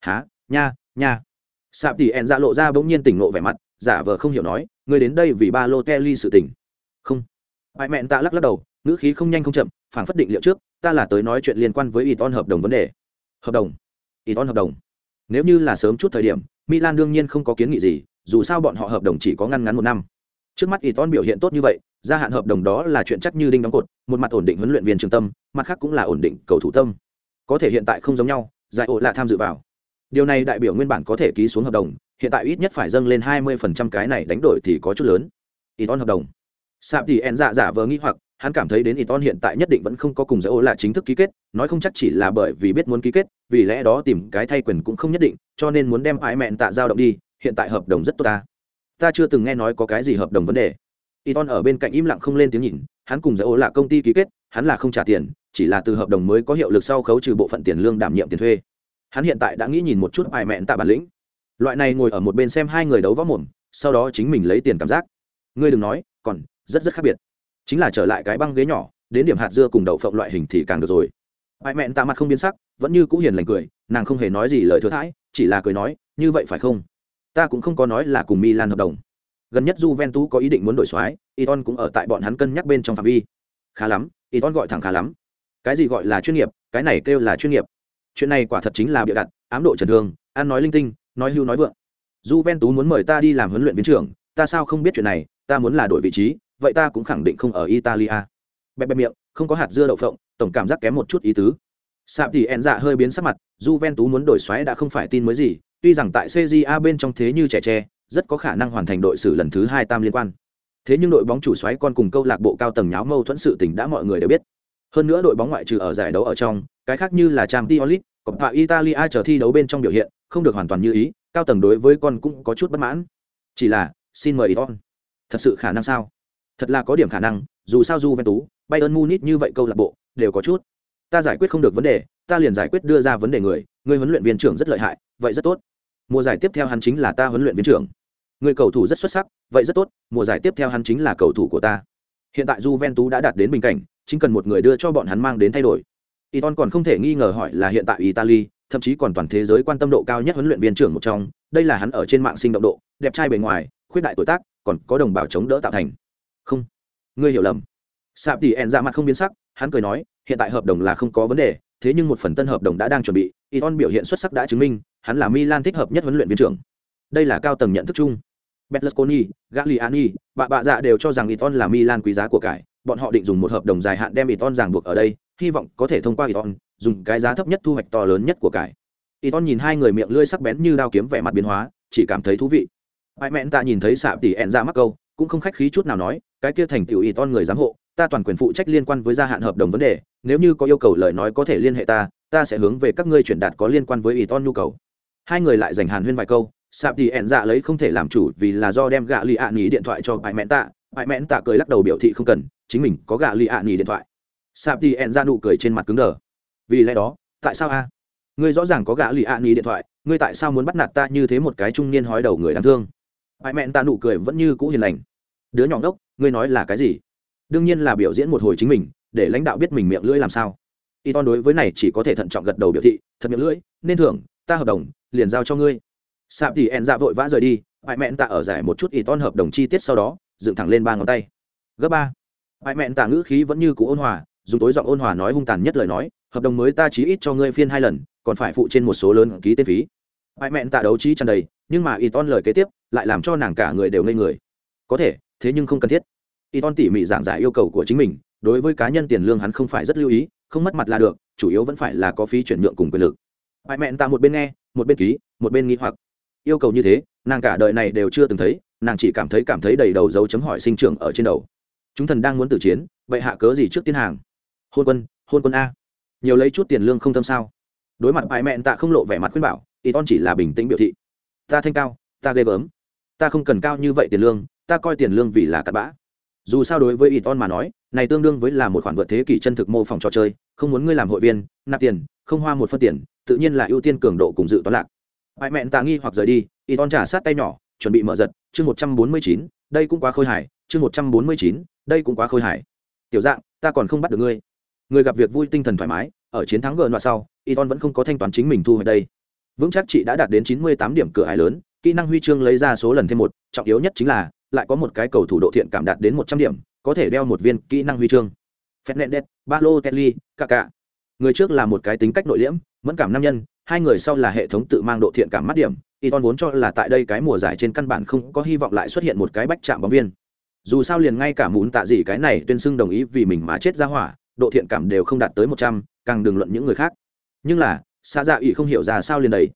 Speaker 1: Há nha nha. Sạp tỷ ẹn dạ lộ ra bỗng nhiên tỉnh nộ vẻ mặt, giả vờ không hiểu nói người đến đây vì ba lô kelly sự tỉnh không. Bại mẹn tạ lắc lắc đầu, ngữ khí không nhanh không chậm phản phất định liệu trước, ta là tới nói chuyện liên quan với y ton hợp đồng vấn đề. Hợp đồng? Y ton hợp đồng. Nếu như là sớm chút thời điểm, milan đương nhiên không có kiến nghị gì dù sao bọn họ hợp đồng chỉ có ngăn ngắn một năm. Trước mắt Iton biểu hiện tốt như vậy, gia hạn hợp đồng đó là chuyện chắc như đinh đóng cột, một mặt ổn định huấn luyện viên trường tâm, mặt khác cũng là ổn định cầu thủ tâm. Có thể hiện tại không giống nhau, giải ổ là tham dự vào. Điều này đại biểu nguyên bản có thể ký xuống hợp đồng, hiện tại ít nhất phải dâng lên hai mươi phần trăm cái này đánh đổi thì có chút lớn. Iton hợp đồng. Sạp thì en dạ, dạ giả vờ nghĩ hoặc, hắn cảm thấy đến Iton hiện tại nhất định vẫn không có cùng giải ổ là chính thức ký kết, nói không chắc chỉ là bởi vì biết muốn ký kết, vì lẽ đó tìm cái thay quyền cũng không nhất định, cho nên muốn đem ái mẹn tạ giao động đi hiện tại hợp đồng rất tốt ta ta chưa từng nghe nói có cái gì hợp đồng vấn đề Iton ở bên cạnh im lặng không lên tiếng nhìn, hắn cùng Giải Ô là công ty ký kết, hắn là không trả tiền, chỉ là từ hợp đồng mới có hiệu lực sau khấu trừ bộ phận tiền lương đảm nhiệm tiền thuê. Hắn hiện tại đã nghĩ nhìn một chút bài mẹn tạ bản lĩnh. Loại này ngồi ở một bên xem hai người đấu võ mồm, sau đó chính mình lấy tiền cảm giác. Ngươi đừng nói, còn rất rất khác biệt. Chính là trở lại cái băng ghế nhỏ, đến điểm hạt dưa cùng đậu phộng loại hình thì càng được rồi. Bài mẹn tạ mặt không biến sắc, vẫn như cũ hiền lành cười, nàng không hề nói gì lời thừa thãi, chỉ là cười nói, như vậy phải không? Ta cũng không có nói là cùng Milan hợp đồng gần nhất Juventus có ý định muốn đổi xoái, Iton cũng ở tại bọn hắn cân nhắc bên trong phạm vi. Khá lắm, Iton gọi thẳng khá lắm. Cái gì gọi là chuyên nghiệp, cái này kêu là chuyên nghiệp. Chuyện này quả thật chính là bịa đặt, ám độ trần đường. ăn nói linh tinh, nói hưu nói vượng. Juventus muốn mời ta đi làm huấn luyện viên trưởng, ta sao không biết chuyện này, ta muốn là đổi vị trí, vậy ta cũng khẳng định không ở Italia. Bẹp bẹp miệng, không có hạt dưa đậu phộng, tổng cảm giác kém một chút ý tứ. Sạm thì En dạ hơi biến sắc mặt, Juventus muốn đổi xoáy đã không phải tin mới gì, tuy rằng tại CJA bên trong thế như trẻ tre, rất có khả năng hoàn thành đội xử lần thứ hai tam liên quan. Thế nhưng đội bóng chủ xoáy con cùng câu lạc bộ cao tầng nháo mâu thuẫn sự tình đã mọi người đều biết. Hơn nữa đội bóng ngoại trừ ở giải đấu ở trong cái khác như là trang Diolit, Coppa Italia chờ thi đấu bên trong biểu hiện không được hoàn toàn như ý cao tầng đối với con cũng có chút bất mãn. Chỉ là xin mời Iton. Thật sự khả năng sao? Thật là có điểm khả năng dù sao Juventus Bayern Munich như vậy câu lạc bộ đều có chút. Ta giải quyết không được vấn đề ta liền giải quyết đưa ra vấn đề người người huấn luyện viên trưởng rất lợi hại vậy rất tốt mùa giải tiếp theo hắn chính là ta huấn luyện viên trưởng. Người cầu thủ rất xuất sắc, vậy rất tốt, mùa giải tiếp theo hắn chính là cầu thủ của ta. Hiện tại Juventus đã đạt đến bình cảnh, chính cần một người đưa cho bọn hắn mang đến thay đổi. Iton còn không thể nghi ngờ hỏi là hiện tại Italy, thậm chí còn toàn thế giới quan tâm độ cao nhất huấn luyện viên trưởng một trong, đây là hắn ở trên mạng sinh động độ, đẹp trai bề ngoài, khuyết đại tuổi tác, còn có đồng bào chống đỡ tạo thành. Không. Ngươi hiểu lầm. Sạp tỷ ẹn ra mặt không biến sắc, hắn cười nói, hiện tại hợp đồng là không có vấn đề, thế nhưng một phần tân hợp đồng đã đang chuẩn bị, Iton biểu hiện xuất sắc đã chứng minh hắn là Milan thích hợp nhất huấn luyện viên trưởng đây là cao tầng nhận thức chung Berlusconi, Gagliani, bạ bạ dạ đều cho rằng Iton là Milan quý giá của cải, bọn họ định dùng một hợp đồng dài hạn đem Iton ràng buộc ở đây, hy vọng có thể thông qua Iton, dùng cái giá thấp nhất thu hoạch to lớn nhất của cải. Iton nhìn hai người miệng lưỡi sắc bén như đao kiếm vẻ mặt biến hóa, chỉ cảm thấy thú vị. Bại mẹn ta nhìn thấy sạm tỷ ẹn ra mắc câu, cũng không khách khí chút nào nói, cái kia thành tiểu Iton người giám hộ, ta toàn quyền phụ trách liên quan với gia hạn hợp đồng vấn đề, nếu như có yêu cầu lời nói có thể liên hệ ta, ta sẽ hướng về các ngươi chuyển đạt có liên quan với Iton nhu cầu. Hai người lại dành hàn huyên vài câu, sạp thì ẹn dạ lấy không thể làm chủ vì là do đem gạ lì ạ nghỉ điện thoại cho bại mẹn tạ. Bại mẹn tạ cười lắc đầu biểu thị không cần chính mình có gạ lì ạ nghỉ điện thoại. Sạp thì ẹn dạ nụ cười trên mặt cứng đờ. Vì lẽ đó tại sao a? Ngươi rõ ràng có gạ lì ạ nghỉ điện thoại ngươi tại sao muốn bắt nạt ta như thế một cái trung niên hói đầu người đáng thương? Bại mẹn tạ nụ cười vẫn như cũ hiền lành. Đứa nhỏ ngốc ngươi nói là cái gì? Đương nhiên là biểu diễn một hồi chính mình để lãnh đạo biết mình miệng lưỡi làm sao. Y ton đối với này chỉ có thể thận trọng gật đầu biểu thị thật miệng lưỡi nên thưởng ta hợp đồng, liền giao cho ngươi. Sạp thì ẹn dạ vội vã rời đi bại mẹn tạ ở giải một chút ý ton hợp đồng chi tiết sau đó, dựng thẳng lên ba ngón tay. Gấp ba. Bại mẹn tạ ngữ khí vẫn như cũ ôn hòa, dùng tối giọng ôn hòa nói hung tàn nhất lời nói, hợp đồng mới ta chí ít cho ngươi phiên hai lần, còn phải phụ trên một số lớn ký tên phí. Bại mẹn tạ đấu trí tràn đầy, nhưng mà ý ton lời kế tiếp, lại làm cho nàng cả người đều ngây người. Có thể, thế nhưng không cần thiết. Y ton tỉ mỉ giảng giải yêu cầu của chính mình, đối với cá nhân tiền lương hắn không phải rất lưu ý, không mất mặt là được, chủ yếu vẫn phải là có phí chuyển nhượng cùng quyền lực bại mẹn tạ một bên nghe, một bên ký, một bên nghĩ hoặc. Yêu cầu như thế, nàng cả đời này đều chưa từng thấy, nàng chỉ cảm thấy cảm thấy đầy đầu dấu chấm hỏi sinh trưởng ở trên đầu. Chúng thần đang muốn tử chiến, vậy hạ cớ gì trước tiên hàng? Hôn quân hôn quân a. Nhiều lấy chút tiền lương không thâm sao? Đối mặt bại mẹn tạ không lộ vẻ mặt khuyên bảo y ton chỉ là bình tĩnh biểu thị. Ta thanh cao, ta ghê gớm. Ta không cần cao như vậy tiền lương, ta coi tiền lương vì là cặn bã dù sao đối với y mà nói, này tương đương với là một khoản vượt thế kỷ chân thực mô phỏng trò chơi, không muốn ngươi làm hội viên, nạp tiền, không hoa một phân tiền, tự nhiên là ưu tiên cường độ cùng dự toán lạc. Bại mẹn tạ nghi hoặc rời đi y trả sát tay nhỏ, chuẩn bị mở giật, chương một trăm bốn mươi chín, đây cũng quá khôi hài, chương một trăm bốn mươi chín, đây cũng quá khôi hài. Tiểu dạng, ta còn không bắt được ngươi. Người gặp việc vui tinh thần thoải mái, ở chiến thắng gờ và sau y vẫn không có thanh toán chính mình thu hồi đây. Vững chắc chị đã đạt đến chín mươi tám điểm cửa hải lớn, kỹ năng huy chương lấy ra số lần thêm một, trọng yếu nhất chính là lại có một cái cầu thủ độ thiện cảm đạt đến một trăm điểm có thể đeo một viên kỹ năng huy chương. Fernandez, Balotelli, Kaká. Người trước là một cái tính cách nội liễm, mẫn cảm nam nhân, hai người sau là hệ thống tự mang độ thiện cảm mắt điểm. Iton vốn cho là tại đây cái mùa giải trên căn bản không có hy vọng lại xuất hiện một cái bách chạm bóng viên. Dù sao liền ngay cả muốn tạ gì cái này tuyên xưng đồng ý vì mình mà chết ra hỏa độ thiện cảm đều không đạt tới một trăm càng đừng luận những người khác. Nhưng là xa dạ ý không hiểu ra sao liền đấy.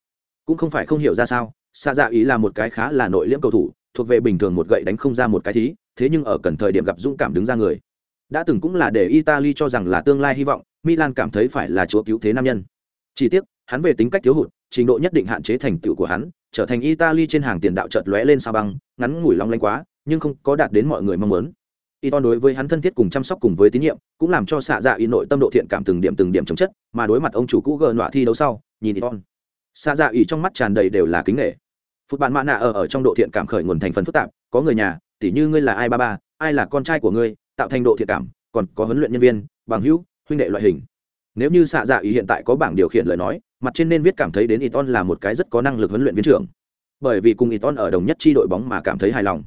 Speaker 1: Cũng không phải không hiểu ra sao xa dạ ý là một cái khá là nội liễm cầu thủ thuộc về bình thường một gậy đánh không ra một cái thí thế nhưng ở cần thời điểm gặp dũng cảm đứng ra người đã từng cũng là để italy cho rằng là tương lai hy vọng milan cảm thấy phải là chúa cứu thế nam nhân chỉ tiếc hắn về tính cách thiếu hụt trình độ nhất định hạn chế thành tựu của hắn trở thành italy trên hàng tiền đạo chợt lóe lên sao băng ngắn ngủi long lanh quá nhưng không có đạt đến mọi người mong muốn Iton đối với hắn thân thiết cùng chăm sóc cùng với tín nhiệm, cũng làm cho xạ dạ y nội tâm độ thiện cảm từng điểm từng điểm chống chất, mà đối mặt ông chủ cũ gờ nọa thi đấu sau, nhìn Iton. Xạ dạ y trong mắt tràn đầy đều là kính nể. Phút bạn mã nạ ở ở trong độ thiện cảm khởi nguồn thành phần phức tạp, có người nhà, tỉ như ngươi là ai ba ba, ai là con trai của ngươi, tạo thành độ thiện cảm, còn có huấn luyện nhân viên, bằng hữu, huynh đệ loại hình. Nếu như xạ dạ ý hiện tại có bảng điều khiển lời nói, mặt trên nên viết cảm thấy đến Iton là một cái rất có năng lực huấn luyện viên trưởng. Bởi vì cùng Iton ở đồng nhất chi đội bóng mà cảm thấy hài lòng.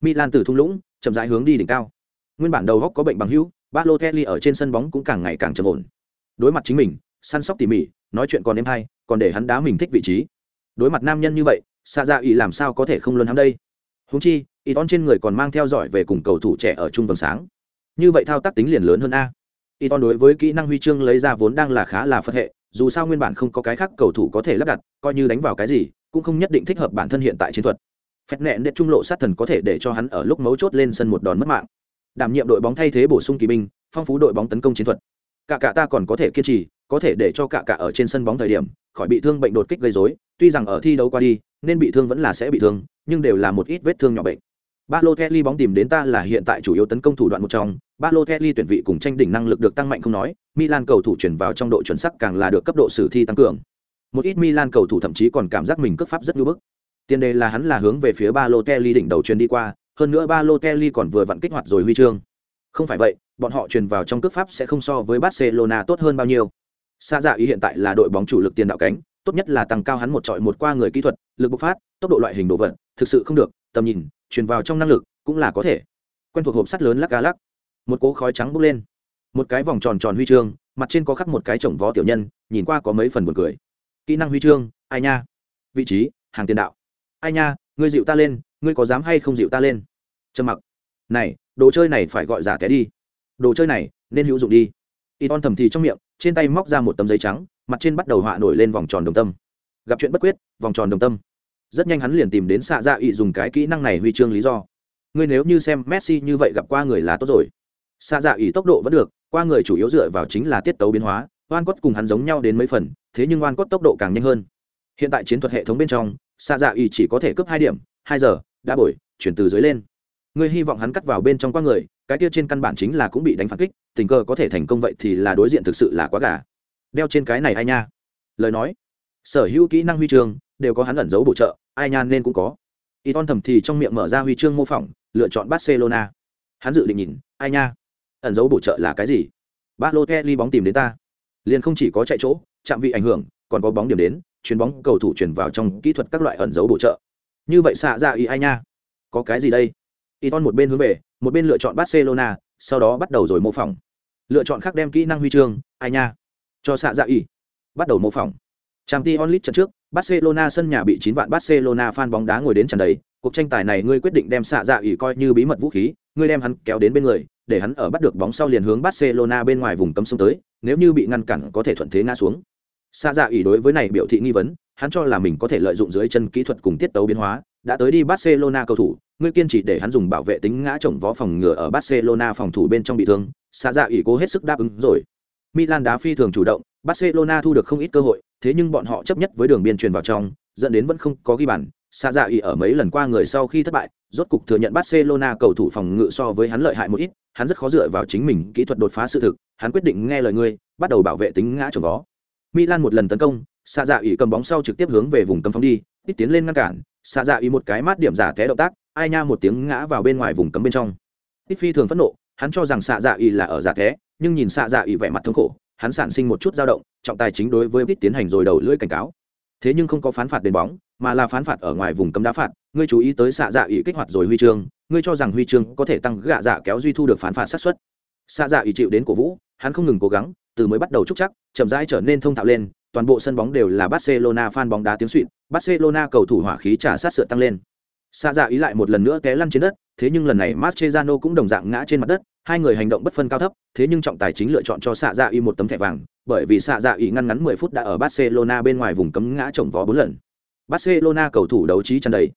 Speaker 1: Milan từ thung lũng, chậm rãi hướng đi đỉnh cao. Nguyên bản đầu góc có bệnh bằng hữu, Balotelli ở trên sân bóng cũng càng ngày càng trầm ổn. Đối mặt chính mình, săn sóc tỉ mỉ, nói chuyện còn êm hay, còn để hắn đá mình thích vị trí. Đối mặt nam nhân như vậy, xa dạ ý làm sao có thể không luân hắn đây? Huống chi, Iton trên người còn mang theo giỏi về cùng cầu thủ trẻ ở trung vầng sáng. Như vậy thao tác tính liền lớn hơn a. Iton đối với kỹ năng huy chương lấy ra vốn đang là khá là phật hệ, dù sao nguyên bản không có cái khác cầu thủ có thể lắp đặt coi như đánh vào cái gì cũng không nhất định thích hợp bản thân hiện tại chiến thuật phép nẹn đệ trung lộ sát thần có thể để cho hắn ở lúc mấu chốt lên sân một đòn mất mạng đảm nhiệm đội bóng thay thế bổ sung kỳ binh phong phú đội bóng tấn công chiến thuật cả cả ta còn có thể kiên trì có thể để cho cả cả ở trên sân bóng thời điểm khỏi bị thương bệnh đột kích gây dối tuy rằng ở thi đấu qua đi nên bị thương vẫn là sẽ bị thương nhưng đều là một ít vết thương nhỏ bệnh Balotelli bóng tìm đến ta là hiện tại chủ yếu tấn công thủ đoạn một trong, Balotelli tuyển vị cùng tranh đỉnh năng lực được tăng mạnh không nói, Milan cầu thủ chuyển vào trong độ chuẩn sắc càng là được cấp độ sử thi tăng cường. Một ít Milan cầu thủ thậm chí còn cảm giác mình cướp pháp rất nhu bức. Tiền đề là hắn là hướng về phía Balotelli đỉnh đầu truyền đi qua, hơn nữa Balotelli còn vừa vặn kích hoạt rồi huy chương. Không phải vậy, bọn họ truyền vào trong cướp pháp sẽ không so với Barcelona tốt hơn bao nhiêu. Sa dạ ý hiện tại là đội bóng chủ lực tiền đạo cánh, tốt nhất là tăng cao hắn một trọi một qua người kỹ thuật, lực bộc phát, tốc độ loại hình đồ vật, thực sự không được, tầm nhìn, truyền vào trong năng lực cũng là có thể. Quen thuộc hộp sắt lớn lắc cá lắc. Một cỗ khói trắng bốc lên. Một cái vòng tròn tròn huy chương mặt trên có khắc một cái chồng vó tiểu nhân nhìn qua có mấy phần buồn cười. Kỹ năng huy chương ai nha? Vị trí hàng tiền đạo. Ai nha ngươi dịu ta lên ngươi có dám hay không dịu ta lên? Trầm mặc. Này đồ chơi này phải gọi giả té đi. Đồ chơi này nên hữu dụng đi. Y ton thầm thì trong miệng trên tay móc ra một tấm giấy trắng mặt trên bắt đầu họa nổi lên vòng tròn đồng tâm. Gặp chuyện bất quyết, vòng tròn đồng tâm. Rất nhanh hắn liền tìm đến xạ dạ ỵ dùng cái kỹ năng này huy chương lý do. Ngươi nếu như xem messi như vậy gặp qua người là tốt rồi. Xạ dạ ỵ tốc độ vẫn được, qua người chủ yếu dựa vào chính là tiết tấu biến hóa, oan cốt cùng hắn giống nhau đến mấy phần, thế nhưng oan cốt tốc độ càng nhanh hơn. Hiện tại chiến thuật hệ thống bên trong xạ dạ ỵ chỉ có thể cướp hai điểm, hai giờ, đã bổi chuyển từ dưới lên. Ngươi hy vọng hắn cắt vào bên trong qua người, cái kia trên căn bản chính là cũng bị đánh phản kích, tình cờ có thể thành công vậy thì là đối diện thực sự là quá gà đeo trên cái này ai nha. Lời nói, sở hữu kỹ năng huy chương đều có hắn ẩn giấu bổ trợ, ai nha nên cũng có. Y ton thầm thì trong miệng mở ra huy chương mô phỏng, lựa chọn barcelona. Hắn dự định nhìn, ai nha? Ẩn giấu bổ trợ là cái gì? Ba lô kelly bóng tìm đến ta. Liền không chỉ có chạy chỗ chạm vị ảnh hưởng, còn có bóng điểm đến, chuyền bóng cầu thủ chuyển vào trong kỹ thuật các loại ẩn dấu bổ trợ. Như vậy xạ ra ý ai nha? Có cái gì đây? Y ton một bên hướng về, một bên lựa chọn barcelona, sau đó bắt đầu rồi mô phỏng. Lựa chọn khác đem kỹ năng huy chương, ai nha? Cho xạ dạ ý bắt đầu mô phỏng. Trang t onlit trận trước, barcelona sân nhà bị chín vạn barcelona fan bóng đá ngồi đến trận đấy cuộc tranh tài này ngươi quyết định đem xạ dạ ý coi như bí mật vũ khí, ngươi đem hắn kéo đến bên người, để hắn ở bắt được bóng sau liền hướng barcelona bên ngoài vùng cấm sông tới, nếu như bị ngăn cản có thể thuận thế ngã xuống. Xạ dạ ý đối với này biểu thị nghi vấn, hắn cho là mình có thể lợi dụng dưới chân kỹ thuật cùng tiết tấu biến hóa, đã tới đi barcelona cầu thủ, ngươi kiên trì để hắn dùng bảo vệ tính ngã chồng vó phòng ngừa ở barcelona phòng thủ bên trong bị thương, xạ dạ ỷ cố hết sức đáp ứng rồi milan đá phi thường chủ động, barcelona thu được không ít cơ hội, thế nhưng bọn họ chấp nhất với đường biên truyền vào trong, dẫn đến vẫn không có ghi bàn. Sa dạ ỷ ở mấy lần qua người sau khi thất bại, rốt cục thừa nhận barcelona cầu thủ phòng ngự so với hắn lợi hại một ít, hắn rất khó dựa vào chính mình kỹ thuật đột phá sự thực, hắn quyết định nghe lời ngươi, bắt đầu bảo vệ tính ngã chồng vó. Milan một lần tấn công Sa dạ ỷ cầm bóng sau trực tiếp hướng về vùng cấm phóng đi, ít tiến lên ngăn cản. Sa dạ ỷ một cái mát điểm giả té động tác, ai nha một tiếng ngã vào bên ngoài vùng cấm bên trong. Ít phi thường phẫn nộ, hắn cho rằng Sa dạ ỷ là ở giả té nhưng nhìn xạ dạ ỷ vẻ mặt thống khổ hắn sản sinh một chút dao động trọng tài chính đối với ít tiến hành rồi đầu lưỡi cảnh cáo thế nhưng không có phán phạt đền bóng mà là phán phạt ở ngoài vùng cấm đá phạt ngươi chú ý tới xạ dạ ỷ kích hoạt rồi huy chương ngươi cho rằng huy chương có thể tăng gạ dạ kéo duy thu được phán phạt sát xuất xạ dạ ỷ chịu đến cổ vũ hắn không ngừng cố gắng từ mới bắt đầu trúc chắc chậm rãi trở nên thông thạo lên toàn bộ sân bóng đều là Barcelona fan bóng đá tiếng suỵt Barcelona cầu thủ hỏa khí trả sát sửa tăng lên. xạ dạ ý lại một lần nữa té lăn trên đất, thế nhưng lần này Mascherano cũng đồng dạng ngã trên mặt đất, hai người hành động bất phân cao thấp, thế nhưng trọng tài chính lựa chọn cho Sa dạ Y một tấm thẻ vàng, bởi vì Sa dạ Y ngăn ngắn 10 phút đã ở Barcelona bên ngoài vùng cấm ngã chồng vó 4 lần. Barcelona cầu thủ đấu trí tràn đầy.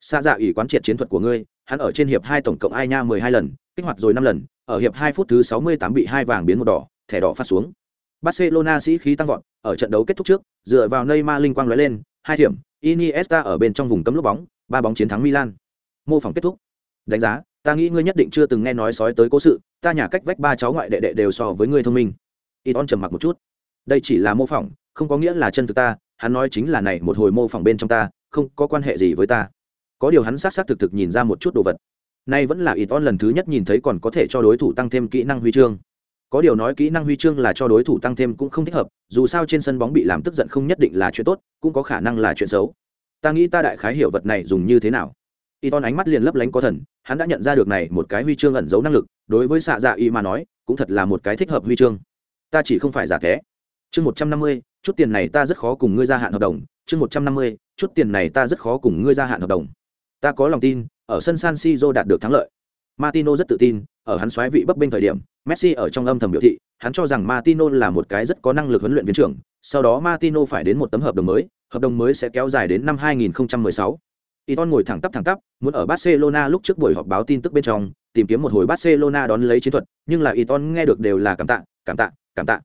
Speaker 1: Sa dạ Y quán triệt chiến thuật của ngươi, hắn ở trên hiệp 2 tổng cộng ai nha 12 lần, kích hoạt rồi 5 lần, ở hiệp 2 phút thứ 68 bị hai vàng biến một đỏ, thẻ đỏ phát xuống. Barcelona sĩ khí tăng vọt, ở trận đấu kết thúc trước, dựa vào Neymar linh quang lóe lên, hai điểm, Iniesta ở bên trong vùng cấm lốp bóng, ba bóng chiến thắng Milan. Mô phỏng kết thúc. Đánh giá, ta nghĩ ngươi nhất định chưa từng nghe nói sói tới cố sự, ta nhà cách vách ba cháu ngoại đệ đệ đều so với ngươi thông minh. Iton trầm mặc một chút. Đây chỉ là mô phỏng, không có nghĩa là chân thực ta, hắn nói chính là này một hồi mô phỏng bên trong ta, không có quan hệ gì với ta. Có điều hắn xác xác thực thực nhìn ra một chút đồ vật. Nay vẫn là Iton lần thứ nhất nhìn thấy còn có thể cho đối thủ tăng thêm kỹ năng huy chương có điều nói kỹ năng huy chương là cho đối thủ tăng thêm cũng không thích hợp dù sao trên sân bóng bị làm tức giận không nhất định là chuyện tốt cũng có khả năng là chuyện xấu ta nghĩ ta đại khái hiểu vật này dùng như thế nào y ton ánh mắt liền lấp lánh có thần hắn đã nhận ra được này một cái huy chương ẩn giấu năng lực đối với xạ dạ y mà nói cũng thật là một cái thích hợp huy chương. Ta chỉ không phải giả thế chương một trăm năm mươi chút tiền này ta rất khó cùng ngươi gia hạn hợp đồng. Chương một trăm năm mươi chút tiền này ta rất khó cùng ngươi gia hạn hợp đồng. Ta có lòng tin ở sân san siro đạt được thắng lợi. Martino rất tự tin ở hắn xoáy vị bấp bênh thời điểm Messi ở trong âm thầm biểu thị, hắn cho rằng Martino là một cái rất có năng lực huấn luyện viên trưởng, sau đó Martino phải đến một tấm hợp đồng mới, hợp đồng mới sẽ kéo dài đến năm 2016. Iton ngồi thẳng tắp thẳng tắp, muốn ở Barcelona lúc trước buổi họp báo tin tức bên trong, tìm kiếm một hồi Barcelona đón lấy chiến thuật, nhưng là Iton nghe được đều là cảm tạ, cảm tạ, cảm tạ.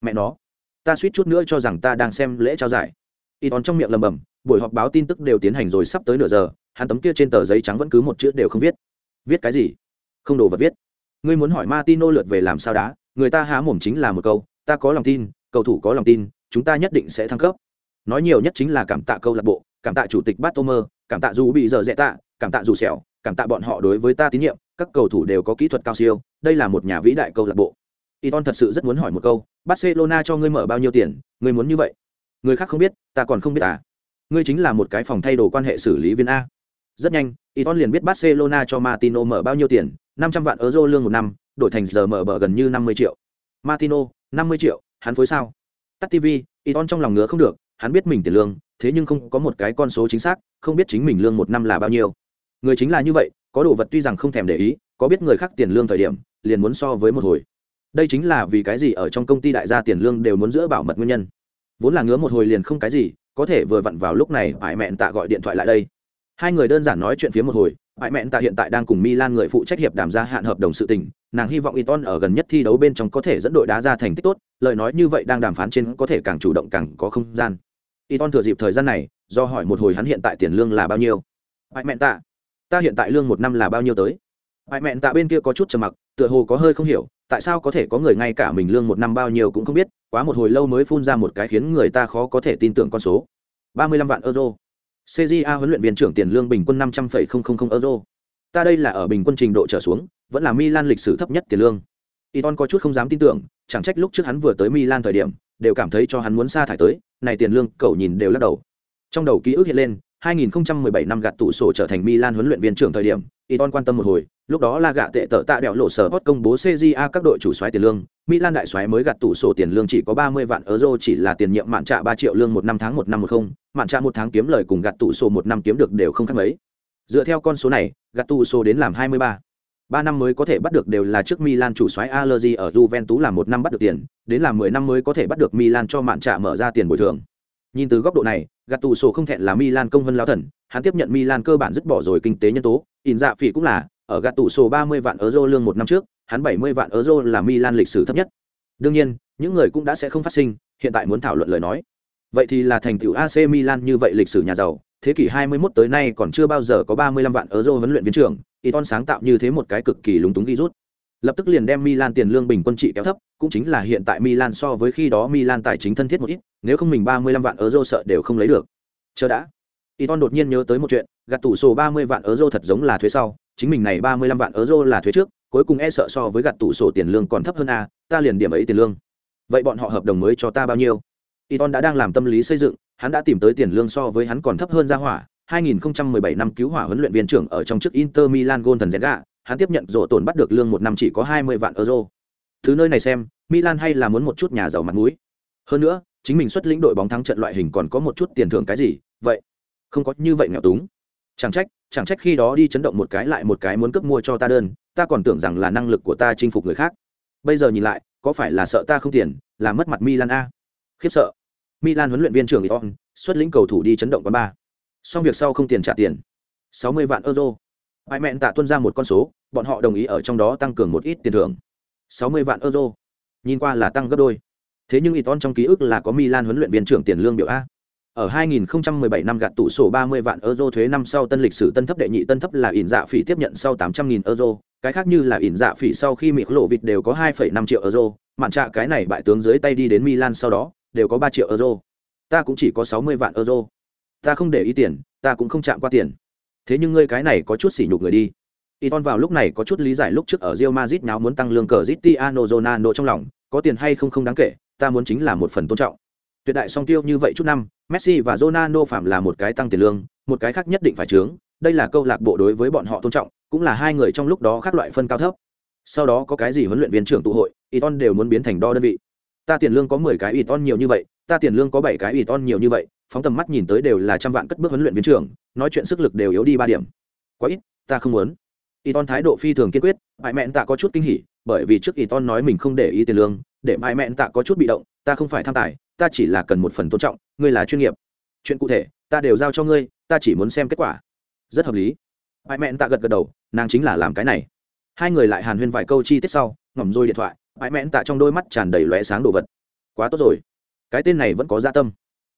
Speaker 1: Mẹ nó, ta suýt chút nữa cho rằng ta đang xem lễ trao giải. Iton trong miệng lẩm bẩm, buổi họp báo tin tức đều tiến hành rồi sắp tới nửa giờ, hắn tấm kia trên tờ giấy trắng vẫn cứ một chữ đều không viết. Viết cái gì? Không đồ vật viết ngươi muốn hỏi Martino lượt về làm sao đá, người ta há mồm chính là một câu, ta có lòng tin, cầu thủ có lòng tin, chúng ta nhất định sẽ thăng cấp. Nói nhiều nhất chính là cảm tạ câu lạc bộ, cảm tạ chủ tịch Batomer, cảm tạ dù bị giờ dẹ tạ, cảm tạ dù sẹo, cảm tạ bọn họ đối với ta tín nhiệm, các cầu thủ đều có kỹ thuật cao siêu, đây là một nhà vĩ đại câu lạc bộ. Iton thật sự rất muốn hỏi một câu, Barcelona cho ngươi mở bao nhiêu tiền, ngươi muốn như vậy? Người khác không biết, ta còn không biết à? Ngươi chính là một cái phòng thay đồ quan hệ xử lý viên a. Rất nhanh, Iton liền biết Barcelona cho Martino mở bao nhiêu tiền, 500 vạn euro lương một năm, đổi thành giờ mở bờ gần như 50 triệu. Martino, 50 triệu, hắn phối sao? Tắt TV, Iton trong lòng ngứa không được, hắn biết mình tiền lương, thế nhưng không có một cái con số chính xác, không biết chính mình lương một năm là bao nhiêu. Người chính là như vậy, có đồ vật tuy rằng không thèm để ý, có biết người khác tiền lương thời điểm, liền muốn so với một hồi. Đây chính là vì cái gì ở trong công ty đại gia tiền lương đều muốn giữa bảo mật nguyên nhân. Vốn là ngứa một hồi liền không cái gì, có thể vừa vặn vào lúc này, phải mẹn tạ gọi điện thoại lại đây. Hai người đơn giản nói chuyện phía một hồi, Bại mẹn tạ hiện tại đang cùng Milan người phụ trách hiệp đàm gia hạn hợp đồng sự tình, nàng hy vọng Iton ở gần nhất thi đấu bên trong có thể dẫn đội đá ra thành tích tốt, lời nói như vậy đang đàm phán trên có thể càng chủ động càng có không gian. Iton thừa dịp thời gian này, do hỏi một hồi hắn hiện tại tiền lương là bao nhiêu. Mẹ mẹn tạ, ta hiện tại lương một năm là bao nhiêu tới? Mẹ mẹn tạ bên kia có chút trầm mặc, tựa hồ có hơi không hiểu, tại sao có thể có người ngay cả mình lương một năm bao nhiêu cũng không biết, quá một hồi lâu mới phun ra một cái khiến người ta khó có thể tin tưởng con số. ba mươi lăm vạn euro CJA huấn luyện viên trưởng tiền lương bình quân 500,000 euro. Ta đây là ở bình quân trình độ trở xuống, vẫn là Milan lịch sử thấp nhất tiền lương. Iton có chút không dám tin tưởng, chẳng trách lúc trước hắn vừa tới Milan thời điểm, đều cảm thấy cho hắn muốn sa thải tới, này tiền lương, cậu nhìn đều lắc đầu. Trong đầu ký ức hiện lên, 2017 năm gạt tủ sổ trở thành Milan huấn luyện viên trưởng thời điểm, Iton quan tâm một hồi, lúc đó là gạ tệ tợ tạ đẹo lộ sở hot công bố CJA các đội chủ soái tiền lương, Milan đại soái mới gạt tủ sổ tiền lương chỉ có 30 vạn euro chỉ là tiền nhiệm mạn trạ 3 triệu lương một năm tháng một năm một không, mạn trạ một tháng kiếm lời cùng gạt tủ sổ một năm kiếm được đều không khác mấy. Dựa theo con số này, gạt tủ sổ đến làm 23 ba năm mới có thể bắt được đều là trước Milan chủ soái Allegri ở Juventus làm một năm bắt được tiền, đến là 10 năm mới có thể bắt được Milan cho mạn trả mở ra tiền bồi thường. Nhìn từ góc độ này, Gattuso không thẹn là Milan công hơn lão thần, hắn tiếp nhận Milan cơ bản dứt bỏ rồi kinh tế nhân tố, in dạ phỉ cũng là, ở Gattuso 30 vạn euro lương một năm trước, hắn 70 vạn euro là Milan lịch sử thấp nhất. Đương nhiên, những người cũng đã sẽ không phát sinh, hiện tại muốn thảo luận lời nói. Vậy thì là thành tựu AC Milan như vậy lịch sử nhà giàu, thế kỷ 21 tới nay còn chưa bao giờ có 35 vạn euro huấn luyện viên trưởng, Iton sáng tạo như thế một cái cực kỳ lúng túng ghi rút. Lập tức liền đem Milan tiền lương bình quân trị kéo thấp, cũng chính là hiện tại Milan so với khi đó Milan tài chính thân thiết một ít, nếu không mình 35 vạn euro sợ đều không lấy được. Chờ đã. Iton đột nhiên nhớ tới một chuyện, gạt tủ sổ 30 vạn euro thật giống là thuế sau, chính mình này 35 vạn euro là thuế trước, cuối cùng e sợ so với gạt tủ sổ tiền lương còn thấp hơn a, ta liền điểm ấy tiền lương. Vậy bọn họ hợp đồng mới cho ta bao nhiêu? Iton đã đang làm tâm lý xây dựng, hắn đã tìm tới tiền lương so với hắn còn thấp hơn ra hỏa. 2017 năm cứu hỏa huấn luyện viên trưởng ở trong chức Inter Milan Golden Zega, hắn tiếp nhận rổ tổn bắt được lương một năm chỉ có 20 vạn euro. Thứ nơi này xem, Milan hay là muốn một chút nhà giàu mặt mũi. Hơn nữa, chính mình xuất lĩnh đội bóng thắng trận loại hình còn có một chút tiền thưởng cái gì, vậy không có như vậy nghèo túng. Chẳng trách, chẳng trách khi đó đi chấn động một cái lại một cái muốn cướp mua cho ta đơn, ta còn tưởng rằng là năng lực của ta chinh phục người khác. Bây giờ nhìn lại, có phải là sợ ta không tiền, làm mất mặt Milan a? Khiếp sợ. Milan huấn luyện viên trưởng Ion xuất lĩnh cầu thủ đi chấn động quán ba. Xong việc sau không tiền trả tiền. 60 vạn euro. Bài mẹn tạ tuân ra một con số, bọn họ đồng ý ở trong đó tăng cường một ít tiền thưởng. 60 vạn euro. Nhìn qua là tăng gấp đôi. Thế nhưng Ion trong ký ức là có Milan huấn luyện viên trưởng tiền lương biểu a. Ở 2017 năm gạt tủ sổ 30 vạn euro thuế năm sau tân lịch sử tân thấp đệ nhị tân thấp là ỉn dạ phỉ tiếp nhận sau 800.000 euro, cái khác như là ỉn dạ phỉ sau khi mịt lộ vịt đều có 2,5 triệu euro, mạn trạ cái này bại tướng dưới tay đi đến Milan sau đó, đều có 3 triệu euro. Ta cũng chỉ có 60 vạn euro. Ta không để ý tiền, ta cũng không chạm qua tiền. Thế nhưng ngươi cái này có chút sỉ nhục người đi. Iton vào lúc này có chút lý giải lúc trước ở Real Madrid nào muốn tăng lương cờ Cristiano Ronaldo trong lòng, có tiền hay không không đáng kể, ta muốn chính là một phần tôn trọng. Tuyệt đại song tiêu như vậy chút năm, Messi và Ronaldo phạm là một cái tăng tiền lương, một cái khác nhất định phải chướng, đây là câu lạc bộ đối với bọn họ tôn trọng, cũng là hai người trong lúc đó khác loại phân cao thấp. Sau đó có cái gì huấn luyện viên trưởng tụ hội, Iton đều muốn biến thành đo đơn vị. Ta tiền lương có mười cái Iton nhiều như vậy, ta tiền lương có bảy cái Iton nhiều như vậy, phóng tầm mắt nhìn tới đều là trăm vạn cất bước huấn luyện viên trưởng, nói chuyện sức lực đều yếu đi ba điểm. Quá ít, ta không muốn. Iton thái độ phi thường kiên quyết, bại mẹn tạ có chút kinh hỉ, bởi vì trước Iton nói mình không để ý tiền lương, để bại mẹn tạ có chút bị động, ta không phải tham tài, ta chỉ là cần một phần tôn trọng, ngươi là chuyên nghiệp. Chuyện cụ thể, ta đều giao cho ngươi, ta chỉ muốn xem kết quả. Rất hợp lý. Bại mẹn tạ gật gật đầu, nàng chính là làm cái này. Hai người lại hàn huyên vài câu chi tiết sau, ngỏm rồi điện thoại, bãi mẹn tạ trong đôi mắt tràn đầy lóe sáng đồ vật. Quá tốt rồi, cái tên này vẫn có dạ tâm.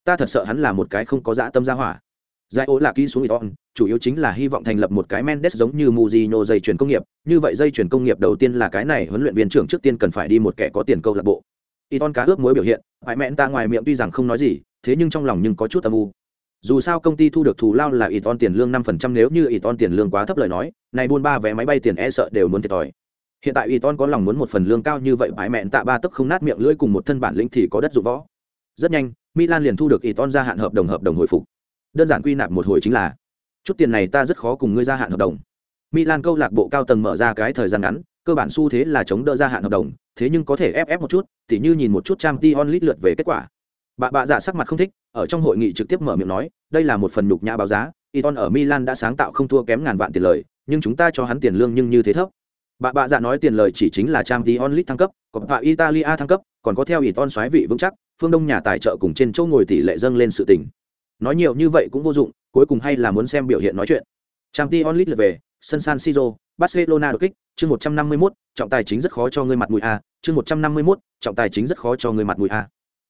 Speaker 1: Ta thật sợ hắn là một cái không có dạ tâm ra hỏa. Giải ố là ký xuống iton chủ yếu chính là hy vọng thành lập một cái mendes giống như muzino dây chuyển công nghiệp. Như vậy dây chuyển công nghiệp đầu tiên là cái này huấn luyện viên trưởng trước tiên cần phải đi một kẻ có tiền câu lạc bộ. Iton cá ước mối biểu hiện bãi mẹn ta ngoài miệng tuy rằng không nói gì thế nhưng trong lòng nhưng có chút âm u. Dù sao công ty thu được thù lao là iton tiền lương năm phần trăm nếu như iton tiền lương quá thấp lời nói này buôn ba vé máy bay tiền e sợ đều muốn thiệt thòi hiện tại iton có lòng muốn một phần lương cao như vậy bãi mẹn tạ ba tấc không nát miệng lưỡi cùng một thân bản lĩnh thì có đất dụng võ. Rất nhanh milan liền thu được iton gia hạn hợp đồng hợp đồng hồi phục. Đơn giản quy nạp một hồi chính là chút tiền này ta rất khó cùng ngươi gia hạn hợp đồng. Milan câu lạc bộ cao tầng mở ra cái thời gian ngắn cơ bản xu thế là chống đỡ gia hạn hợp đồng thế nhưng có thể ép ép một chút tỉ như nhìn một chút trang t onlit lượt về kết quả. Bà bạ dạ sắc mặt không thích ở trong hội nghị trực tiếp mở miệng nói đây là một phần nhục nhã báo giá Iton ở Milan đã sáng tạo không thua kém ngàn vạn tiền lời, nhưng chúng ta cho hắn tiền lương nhưng như thế thấp. Bà bạ dạ nói tiền lời chỉ chính là trang tí onlit thăng cấp, Coppa Italia thăng cấp, còn có theo Iton xoáy vị vững chắc, phương Đông nhà tài trợ cùng trên chỗ ngồi tỷ lệ dâng lên sự tình. Nói nhiều như vậy cũng vô dụng, cuối cùng hay là muốn xem biểu hiện nói chuyện. trang Champions League về, sân San Siro, Barcelona đột kích, chương 151, trọng tài chính rất khó cho ngươi mặt mũi a, chương 151, trọng tài chính rất khó cho ngươi mặt mũi a.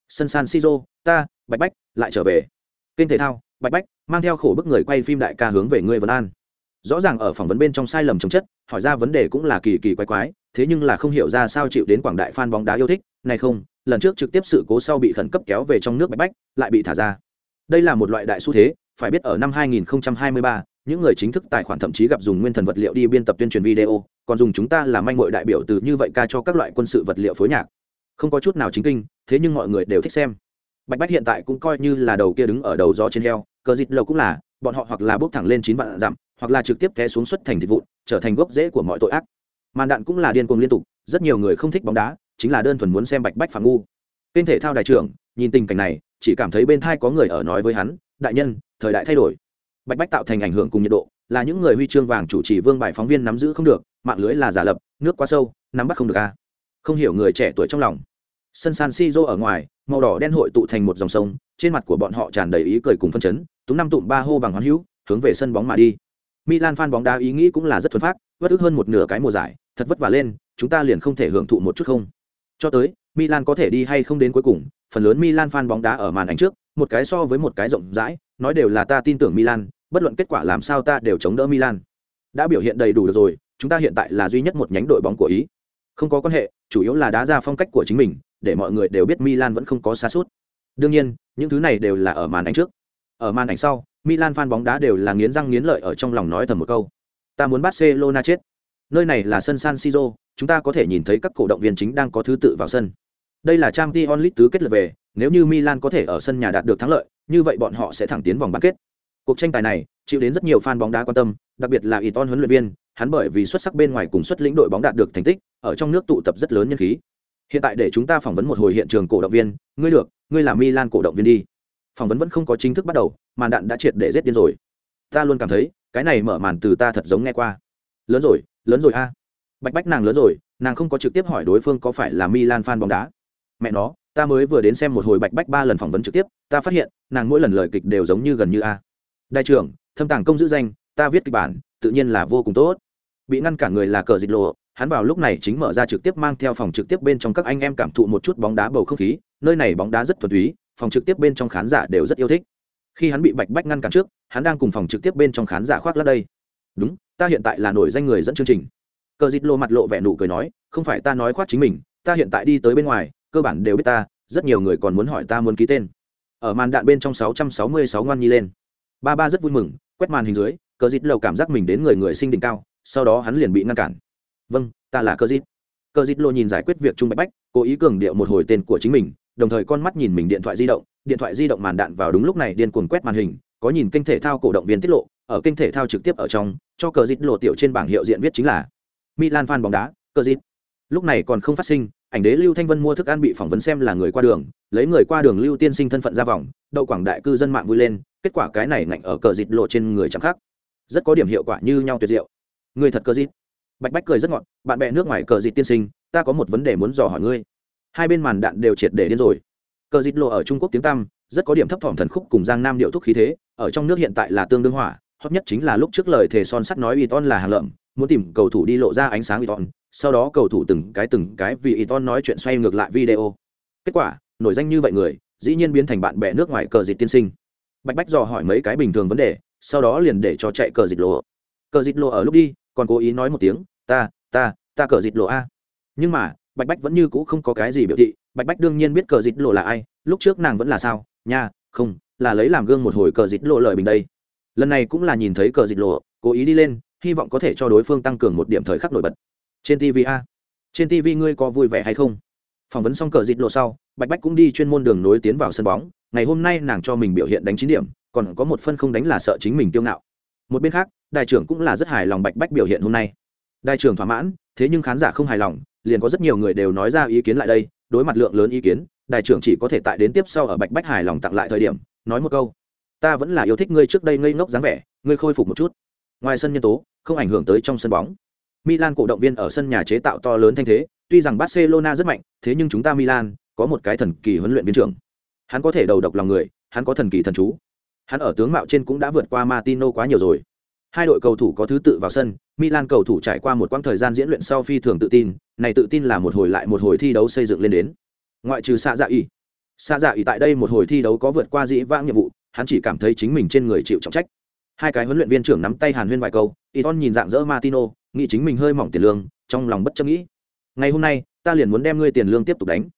Speaker 1: Sân San Siro, ta, Bạch Bách, lại trở về. Kênh thể thao, Bạch Bách, mang theo khổ bức người quay phim đại ca hướng về ngươi Vân An. Rõ ràng ở phỏng vấn bên trong sai lầm chống chất, hỏi ra vấn đề cũng là kỳ kỳ quái quái, thế nhưng là không hiểu ra sao chịu đến quảng đại fan bóng đá yêu thích, này không, lần trước trực tiếp sự cố sau bị khẩn cấp kéo về trong nước Bạch Bách, lại bị thả ra. Đây là một loại đại xu thế, phải biết ở năm 2023, những người chính thức tài khoản thậm chí gặp dùng nguyên thần vật liệu đi biên tập tuyên truyền video còn dùng chúng ta làm manh mội đại biểu từ như vậy ca cho các loại quân sự vật liệu phối nhạc. Không có chút nào chính kinh thế nhưng mọi người đều thích xem. Bạch bách hiện tại cũng coi như là đầu kia đứng ở đầu gió trên heo cờ dịt lầu cũng là bọn họ hoặc là bốc thẳng lên chín vạn dặm hoặc là trực tiếp té xuống xuất thành thịt vụn, trở thành gốc rễ của mọi tội ác. Màn đạn cũng là điên cuồng liên tục, rất nhiều người không thích bóng đá, chính là đơn thuần muốn xem bạch bách phạm ngu. Kênh thể thao đại trưởng, nhìn tình cảnh này, chỉ cảm thấy bên thai có người ở nói với hắn, đại nhân, thời đại thay đổi. Bạch bách tạo thành ảnh hưởng cùng nhiệt độ, là những người huy chương vàng chủ trì vương bài phóng viên nắm giữ không được, mạng lưới là giả lập, nước quá sâu, nắm bắt không được a. Không hiểu người trẻ tuổi trong lòng. Sân san si rô ở ngoài, màu đỏ đen hội tụ thành một dòng sông, trên mặt của bọn họ tràn đầy ý cười cùng phân chấn, túng năm tụm ba hô bằng hoán hữu, hướng về sân bóng mà đi milan fan bóng đá ý nghĩ cũng là rất thuần phát vất ức hơn một nửa cái mùa giải, thật vất vả lên, chúng ta liền không thể hưởng thụ một chút không. Cho tới, milan có thể đi hay không đến cuối cùng, phần lớn milan fan bóng đá ở màn ảnh trước, một cái so với một cái rộng rãi, nói đều là ta tin tưởng milan, bất luận kết quả làm sao ta đều chống đỡ milan. Đã biểu hiện đầy đủ được rồi, chúng ta hiện tại là duy nhất một nhánh đội bóng của ý. Không có quan hệ, chủ yếu là đá ra phong cách của chính mình, để mọi người đều biết milan vẫn không có xa suốt. Đương nhiên, những thứ này đều là ở màn ảnh trước. Ở màn ảnh sau milan fan bóng đá đều là nghiến răng nghiến lợi ở trong lòng nói thầm một câu. Ta muốn barcelona chết. Nơi này là sân san siro, chúng ta có thể nhìn thấy các cổ động viên chính đang có thứ tự vào sân. Đây là trang League tứ kết lượt về, nếu như milan có thể ở sân nhà đạt được thắng lợi, như vậy bọn họ sẽ thẳng tiến vòng bán kết. Cuộc tranh tài này chịu đến rất nhiều fan bóng đá quan tâm, đặc biệt là Iton huấn luyện viên, hắn bởi vì xuất sắc bên ngoài cùng xuất lĩnh đội bóng đạt được thành tích, ở trong nước tụ tập rất lớn nhân khí. Hiện tại để chúng ta phỏng vấn một hồi hiện trường cổ động viên, ngươi được, ngươi là milan cổ động viên đi. Phỏng vấn vẫn không có chính thức bắt đầu màn đạn đã triệt để rét điên rồi. Ta luôn cảm thấy, cái này mở màn từ ta thật giống nghe qua. Lớn rồi lớn rồi a. Bạch bách nàng lớn rồi, nàng không có trực tiếp hỏi đối phương có phải là milan fan bóng đá. Mẹ nó, ta mới vừa đến xem một hồi bạch bách ba lần phỏng vấn trực tiếp, ta phát hiện, nàng mỗi lần lời kịch đều giống như gần như a. Đại trưởng, thâm tàng công giữ danh, ta viết kịch bản, tự nhiên là vô cùng tốt. Bị ngăn cản người là cờ dịch lộ, hắn vào lúc này chính mở ra trực tiếp mang theo phòng trực tiếp bên trong các anh em cảm thụ một chút bóng đá bầu không khí, nơi này bóng đá rất thuần túy, phòng trực tiếp bên trong khán giả đều rất yêu thích khi hắn bị bạch bách ngăn cản trước, hắn đang cùng phòng trực tiếp bên trong khán giả khoác lắc đây. Đúng, ta hiện tại là nổi danh người dẫn chương trình. Cờ dịt lộ mặt lộ vẻ nụ cười nói, không phải ta nói khoác chính mình, ta hiện tại đi tới bên ngoài, cơ bản đều biết ta, rất nhiều người còn muốn hỏi ta muốn ký tên. Ở màn đạn bên trong 666 ngoan nhi lên. Ba ba rất vui mừng, quét màn hình dưới, cờ dịt lầu cảm giác mình đến người người sinh đỉnh cao, sau đó hắn liền bị ngăn cản. Vâng ta là cờ dịt. Cờ dịt lô nhìn giải quyết việc Chung bạch bách, cố ý cường điệu một hồi tên của chính mình đồng thời con mắt nhìn mình điện thoại di động, điện thoại di động màn đạn vào đúng lúc này điên cuồng quét màn hình, có nhìn kênh thể thao cổ động viên tiết lộ, ở kênh thể thao trực tiếp ở trong, cho cờ dịt lộ tiểu trên bảng hiệu diện viết chính là milan fan bóng đá, cờ dịt. Lúc này còn không phát sinh, ảnh đế lưu thanh vân mua thức ăn bị phỏng vấn xem là người qua đường, lấy người qua đường lưu tiên sinh thân phận ra vòng, đậu quảng đại cư dân mạng vui lên, kết quả cái này ngạnh ở cờ dịt lộ trên người chẳng khác. Rất có điểm hiệu quả như nhau tuyệt diệu. Người thật cờ dịt. Bạch bách cười rất ngọt, bạn bè nước ngoài cờ dịt tiên sinh, ta có một vấn đề muốn dò hỏi ngươi hai bên màn đạn đều triệt để điên rồi. Cờ dịt lộ ở trung quốc tiếng tăm, rất có điểm thấp thỏm thần khúc cùng giang nam điệu thúc khí thế, ở trong nước hiện tại là tương đương hỏa, hot nhất chính là lúc trước lời thề son sắt nói y ton là hàng lợm, muốn tìm cầu thủ đi lộ ra ánh sáng y ton sau đó cầu thủ từng cái từng cái vì y ton nói chuyện xoay ngược lại video. Kết quả, nổi danh như vậy người, dĩ nhiên biến thành bạn bè nước ngoài cờ dịt tiên sinh. Bạch bách dò hỏi mấy cái bình thường vấn đề, sau đó liền để cho chạy cờ dịt lộ. Cờ dịt lộ ở lúc đi, còn cố ý nói một tiếng, ta ta ta cờ dịt lộ a. Nhưng mà bạch bách vẫn như cũ không có cái gì biểu thị, bạch bách đương nhiên biết cờ dịch lộ là ai, lúc trước nàng vẫn là sao? Nha, không, là lấy làm gương một hồi cờ dịch lộ lời bình đây. Lần này cũng là nhìn thấy cờ dịch lộ, cố ý đi lên, hy vọng có thể cho đối phương tăng cường một điểm thời khắc nổi bật. Trên tv a. Trên tv ngươi có vui vẻ hay không? Phỏng vấn xong cờ dịch lộ sau, bạch bách cũng đi chuyên môn đường nối tiến vào sân bóng. Ngày hôm nay nàng cho mình biểu hiện đánh chín điểm, còn có một phân không đánh là sợ chính mình tiêu ngạo. Một bên khác, đại trưởng cũng là rất hài lòng bạch bách biểu hiện hôm nay. Đại trưởng thỏa mãn, thế nhưng khán giả không hài lòng liền có rất nhiều người đều nói ra ý kiến lại đây, đối mặt lượng lớn ý kiến đại trưởng chỉ có thể tại đến tiếp sau ở bạch bách hài lòng tặng lại thời điểm, nói một câu, ta vẫn là yêu thích ngươi trước đây ngây ngốc dáng vẻ, ngươi khôi phục một chút. Ngoài sân nhân tố, không ảnh hưởng tới trong sân bóng. Milan cổ động viên ở sân nhà chế tạo to lớn thanh thế, tuy rằng barcelona rất mạnh, thế nhưng chúng ta milan có một cái thần kỳ huấn luyện viên trưởng. Hắn có thể đầu độc lòng người, hắn có thần kỳ thần chú. Hắn ở tướng mạo trên cũng đã vượt qua martino quá nhiều rồi. Hai đội cầu thủ có thứ tự vào sân milan cầu thủ trải qua một quãng thời gian diễn luyện sau phi thường tự tin này tự tin là một hồi lại một hồi thi đấu xây dựng lên đến ngoại trừ xạ dạ y xạ dạ y tại đây một hồi thi đấu có vượt qua dĩ vãng nhiệm vụ hắn chỉ cảm thấy chính mình trên người chịu trọng trách hai cái huấn luyện viên trưởng nắm tay hàn huyên vài câu Iton nhìn dạng dỡ Martino, nghĩ chính mình hơi mỏng tiền lương, trong lòng bất chấp nghĩ. Ngày hôm nay, ta liền muốn đem ngươi tiền lương tiếp tục đánh.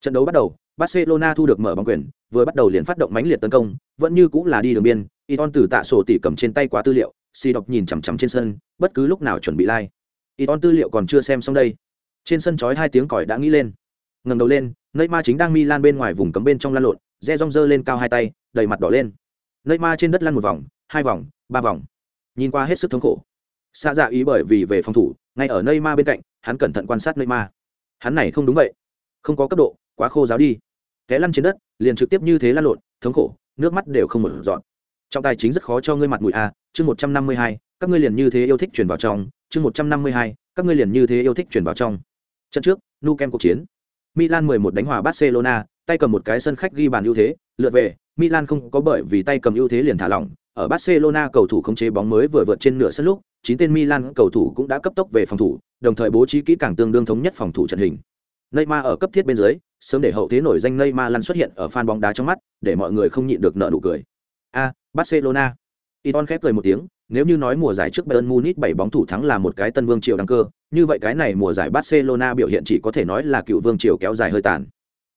Speaker 1: Trận đấu bắt đầu, Barcelona thu được mở bóng quyền, vừa bắt đầu liền phát động mãnh liệt tấn công, vẫn như cũng là đi đường biên, Iton từ tạ sổ tỉ cầm trên tay quá tư liệu, xì đọc nhìn chằm chằm trên sân, bất cứ lúc nào chuẩn bị lai. Iton tư liệu còn chưa xem xong đây. Trên sân trói hai tiếng còi đã nghĩ lên. ngầm đầu lên, Neymar chính đang mi lan bên ngoài vùng cấm bên trong lan lộn, Re rong dơ lên cao hai tay, đầy mặt đỏ lên. Neymar trên đất lăn một vòng, hai vòng, ba vòng nhìn qua hết sức thống khổ xa dạ ý bởi vì về phòng thủ ngay ở nơi ma bên cạnh hắn cẩn thận quan sát nơi ma hắn này không đúng vậy không có cấp độ quá khô giáo đi té lăn trên đất liền trực tiếp như thế lăn lộn thống khổ nước mắt đều không một dọn trọng tài chính rất khó cho ngươi mặt mũi a chương một trăm năm mươi hai các ngươi liền như thế yêu thích chuyển vào trong chương một trăm năm mươi hai các ngươi liền như thế yêu thích chuyển vào trong trận trước nu kem cuộc chiến milan mười một đánh hòa barcelona tay cầm một cái sân khách ghi bàn ưu thế lượt về milan không có bởi vì tay cầm ưu thế liền thả lỏng ở Barcelona cầu thủ khống chế bóng mới vừa vượt trên nửa sân lúc, chín tên Milan cầu thủ cũng đã cấp tốc về phòng thủ, đồng thời bố trí kỹ càng tương đương thống nhất phòng thủ trận hình. Neymar ở cấp thiết bên dưới, sớm để hậu thế nổi danh Neymar lăn xuất hiện ở fan bóng đá trong mắt, để mọi người không nhịn được nở nụ cười. Barcelona. Iton khép cười một tiếng, nếu như nói mùa giải trước Bayern Munich 7 bóng thủ thắng là một cái tân vương triều đăng cơ, như vậy cái này mùa giải Barcelona biểu hiện chỉ có thể nói là cựu vương triều kéo dài hơi tàn.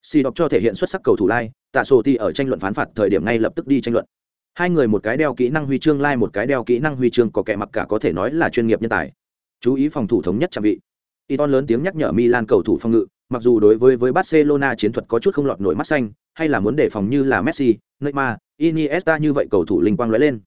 Speaker 1: Si đọc cho thể hiện xuất sắc cầu thủ lai, Tạ Sổ Ti ở tranh luận phán phạt thời điểm ngay lập tức đi tranh luận hai người một cái đeo kỹ năng huy chương lai、like、một cái đeo kỹ năng huy chương có kẻ mặc cả có thể nói là chuyên nghiệp nhân tài chú ý phòng thủ thống nhất trang vị Iton lớn tiếng nhắc nhở Milan cầu thủ phòng ngự, mặc dù đối với với Barcelona chiến thuật có chút không lọt nổi mắt xanh, hay là muốn đề phòng như là Messi, Neymar, Iniesta như vậy cầu thủ linh quang lóe lên.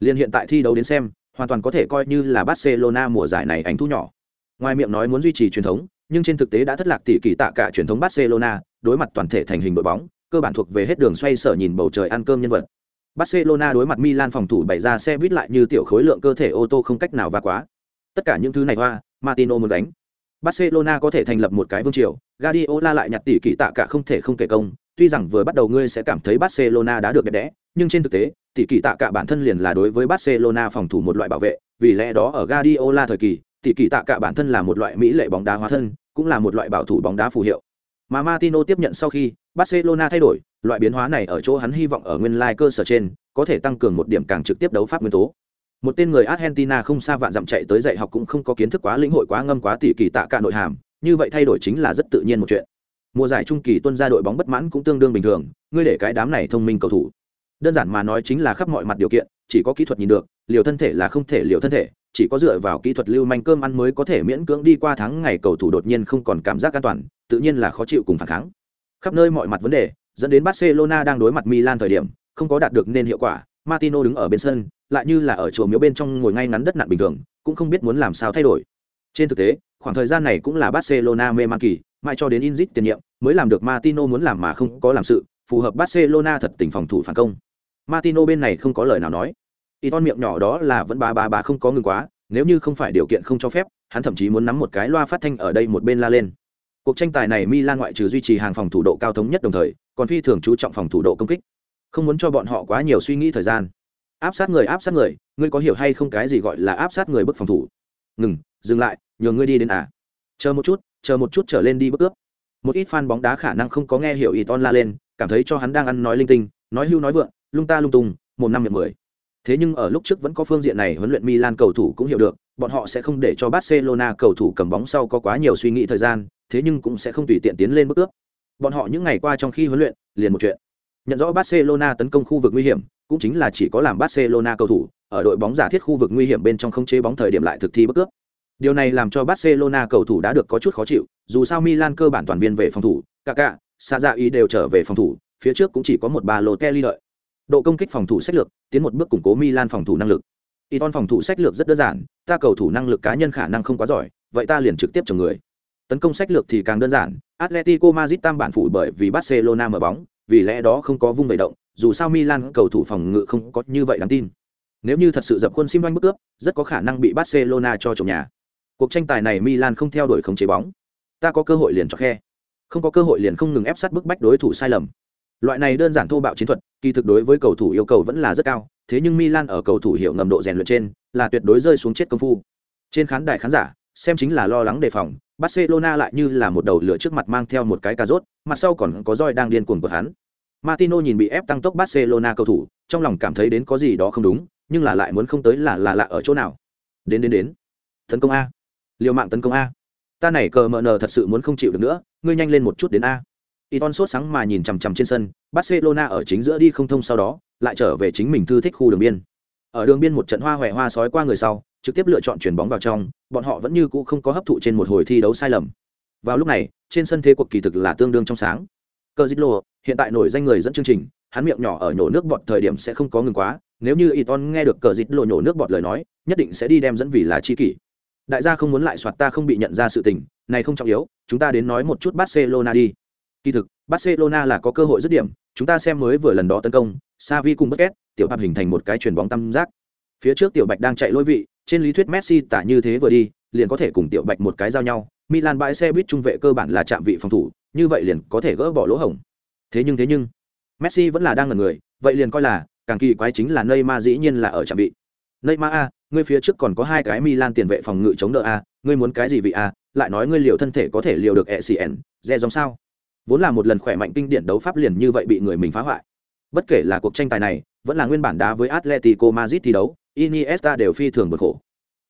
Speaker 1: Liên hiện tại thi đấu đến xem, hoàn toàn có thể coi như là Barcelona mùa giải này ảnh thu nhỏ. Ngoài miệng nói muốn duy trì truyền thống, nhưng trên thực tế đã thất lạc tỷ kỳ tạ cả truyền thống Barcelona, đối mặt toàn thể thành hình đội bóng, cơ bản thuộc về hết đường xoay sở nhìn bầu trời ăn cơm nhân vật. Barcelona đối mặt Milan phòng thủ bày ra xe buýt lại như tiểu khối lượng cơ thể ô tô không cách nào va quá. Tất cả những thứ này hoa, Martino muốn đánh. Barcelona có thể thành lập một cái vương triều, Guardiola lại nhặt tỷ kỳ tạ cả không thể không kể công, tuy rằng vừa bắt đầu ngươi sẽ cảm thấy Barcelona đã được đẹp đẽ, nhưng trên thực tế, tỷ kỳ tạ cả bản thân liền là đối với Barcelona phòng thủ một loại bảo vệ, vì lẽ đó ở Guardiola thời kỳ, tỷ kỳ tạ cả bản thân là một loại mỹ lệ bóng đá hóa thân, cũng là một loại bảo thủ bóng đá phù hiệu. Mà Martino tiếp nhận sau khi Barcelona thay đổi, loại biến hóa này ở chỗ hắn hy vọng ở nguyên lai cơ sở trên, có thể tăng cường một điểm càng trực tiếp đấu pháp nguyên tố. Một tên người Argentina không xa vạn dặm chạy tới dạy học cũng không có kiến thức quá lĩnh hội quá ngâm quá tỉ kỳ tạ cả nội hàm, như vậy thay đổi chính là rất tự nhiên một chuyện. Mùa giải trung kỳ tuân ra đội bóng bất mãn cũng tương đương bình thường, ngươi để cái đám này thông minh cầu thủ. Đơn giản mà nói chính là khắp mọi mặt điều kiện, chỉ có kỹ thuật nhìn được, liều thân thể là không thể liều thân thể, chỉ có dựa vào kỹ thuật lưu manh cơm ăn mới có thể miễn cưỡng đi qua tháng ngày cầu thủ đột nhiên không còn cảm giác an toàn, tự nhiên là khó chịu cùng phản kháng. Khắp nơi mọi mặt vấn đề, dẫn đến Barcelona đang đối mặt Milan thời điểm, không có đạt được nên hiệu quả. Martino đứng ở bên sân, lại như là ở chùa miếu bên trong ngồi ngay ngắn đất nặng bình thường, cũng không biết muốn làm sao thay đổi. Trên thực tế, khoảng thời gian này cũng là Barcelona mê man kỳ, mãi cho đến Inzit tiền nhiệm, mới làm được Martino muốn làm mà không có làm sự, phù hợp Barcelona thật tình phòng thủ phản công. Martino bên này không có lời nào nói. Iton miệng nhỏ đó là vẫn ba ba ba không có ngừng quá, nếu như không phải điều kiện không cho phép, hắn thậm chí muốn nắm một cái loa phát thanh ở đây một bên la lên. Cuộc tranh tài này Milan ngoại trừ duy trì hàng phòng thủ độ cao thống nhất đồng thời, còn phi thường chú trọng phòng thủ độ công kích. Không muốn cho bọn họ quá nhiều suy nghĩ thời gian. Áp sát người áp sát người, ngươi có hiểu hay không cái gì gọi là áp sát người bức phòng thủ? Ngừng, dừng lại, nhường ngươi đi đến à? Chờ một chút, chờ một chút trở lên đi bước cướp. Một ít fan bóng đá khả năng không có nghe hiểu Iton la lên, cảm thấy cho hắn đang ăn nói linh tinh, nói hưu nói vượng, lung ta lung tung, một năm miệng mười. Thế nhưng ở lúc trước vẫn có phương diện này huấn luyện Milan cầu thủ cũng hiểu được, bọn họ sẽ không để cho Barcelona cầu thủ cầm bóng sau có quá nhiều suy nghĩ thời gian, thế nhưng cũng sẽ không tùy tiện tiến lên bước cướp. Bọn họ những ngày qua trong khi huấn luyện, liền một chuyện. Nhận rõ Barcelona tấn công khu vực nguy hiểm, cũng chính là chỉ có làm Barcelona cầu thủ ở đội bóng giả thiết khu vực nguy hiểm bên trong không chế bóng thời điểm lại thực thi bước cướp. Điều này làm cho Barcelona cầu thủ đã được có chút khó chịu, dù sao Milan cơ bản toàn viên về phòng thủ, Kaká, xa Dạ ý đều trở về phòng thủ, phía trước cũng chỉ có một ba lô Kelly lợi độ công kích phòng thủ sách lược tiến một bước củng cố Milan phòng thủ năng lực Iton phòng thủ sách lược rất đơn giản, ta cầu thủ năng lực cá nhân khả năng không quá giỏi, vậy ta liền trực tiếp chồng người. Tấn công sách lược thì càng đơn giản, Atletico Madrid tam bản phủ bởi vì Barcelona mở bóng, vì lẽ đó không có vung về động, dù sao Milan cầu thủ phòng ngự không có như vậy đáng tin. Nếu như thật sự dập quân sim bức cướp, rất có khả năng bị Barcelona cho trộm nhà. Cuộc tranh tài này Milan không theo đuổi không chế bóng. Ta có cơ hội liền cho khe. Không có cơ hội liền không ngừng ép sát bức bách đối thủ sai lầm. Loại này đơn giản thô bạo chiến thuật, kỳ thực đối với cầu thủ yêu cầu vẫn là rất cao, thế nhưng Milan ở cầu thủ hiểu ngầm độ rèn luyện trên, là tuyệt đối rơi xuống chết công phu. Trên khán đài khán giả, xem chính là lo lắng đề phòng, Barcelona lại như là một đầu lửa trước mặt mang theo một cái cà rốt, mặt sau còn có roi đang điên cuồng của hắn. Martino nhìn bị ép tăng tốc Barcelona cầu thủ, trong lòng cảm thấy đến có gì đó không đúng, nhưng là lại muốn không tới là là lạ ở chỗ nào. Đến đến đến. Tấn công a. Liều mạng tấn công a. Ta này cờ mờ nờ thật sự muốn không chịu được nữa, ngươi nhanh lên một chút đến a. Iton sốt sáng mà nhìn chằm chằm trên sân, Barcelona ở chính giữa đi không thông sau đó, lại trở về chính mình thư thích khu đường biên. Ở đường biên một trận hoa hoè hoa sói qua người sau, trực tiếp lựa chọn chuyển bóng vào trong, bọn họ vẫn như cũ không có hấp thụ trên một hồi thi đấu sai lầm. Vào lúc này, trên sân thế cuộc kỳ thực là tương đương trong sáng. Cờ Zitlo, hiện tại nổi danh người dẫn chương trình, hắn miệng nhỏ ở nhổ nước bọt thời điểm sẽ không có ngừng quá, nếu như Iton nghe được cờ Zitlo nhổ nước bọt lời nói, nhất định sẽ đi đem dẫn vì là chi kỷ. Đại gia không muốn lại soạt ta không bị nhận ra sự tình, này không trọng yếu, chúng ta đến nói một chút Barcelona đi. Kỳ thực, Barcelona là có cơ hội dứt điểm, chúng ta xem mới vừa lần đó tấn công, Xavi cùng Busquets, tiểu Bạch hình thành một cái chuyền bóng tam giác. Phía trước tiểu Bạch đang chạy lối vị, trên lý thuyết Messi tả như thế vừa đi, liền có thể cùng tiểu Bạch một cái giao nhau. Milan bãi xe buýt trung vệ cơ bản là chạm vị phòng thủ, như vậy liền có thể gỡ bỏ lỗ hổng. Thế nhưng thế nhưng, Messi vẫn là đang ngẩn người, vậy liền coi là, càng kỳ quái chính là Neymar dĩ nhiên là ở chạm vị. Neymar a, ngươi phía trước còn có hai cái Milan tiền vệ phòng ngự chống đỡ a, ngươi muốn cái gì vị a, lại nói ngươi liều thân thể có thể liều được ECN, dè dòng sao? Vốn là một lần khỏe mạnh kinh điển đấu pháp liền như vậy bị người mình phá hoại. Bất kể là cuộc tranh tài này, vẫn là nguyên bản đá với Atletico Madrid thi đấu, Iniesta đều phi thường bực khổ.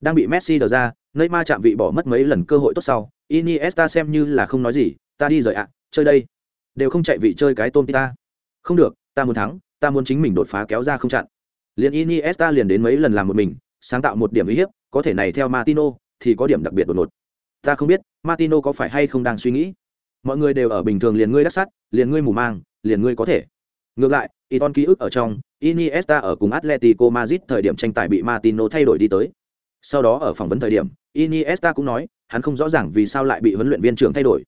Speaker 1: Đang bị Messi đờ ra, Neymar chạm vị bỏ mất mấy lần cơ hội tốt sau, Iniesta xem như là không nói gì, ta đi rồi ạ, chơi đây. Đều không chạy vị chơi cái tôm ta. Không được, ta muốn thắng, ta muốn chính mình đột phá kéo ra không chặn. Liền Iniesta liền đến mấy lần làm một mình, sáng tạo một điểm uy hiếp, có thể này theo Martino thì có điểm đặc biệt đột ngột. Ta không biết, Martino có phải hay không đang suy nghĩ. Mọi người đều ở bình thường liền ngươi đắc sắt, liền ngươi mù mang, liền ngươi có thể. Ngược lại, Iton ký ức ở trong, Iniesta ở cùng Atletico Madrid thời điểm tranh tài bị Martino thay đổi đi tới. Sau đó ở phỏng vấn thời điểm, Iniesta cũng nói, hắn không rõ ràng vì sao lại bị huấn luyện viên trưởng thay đổi.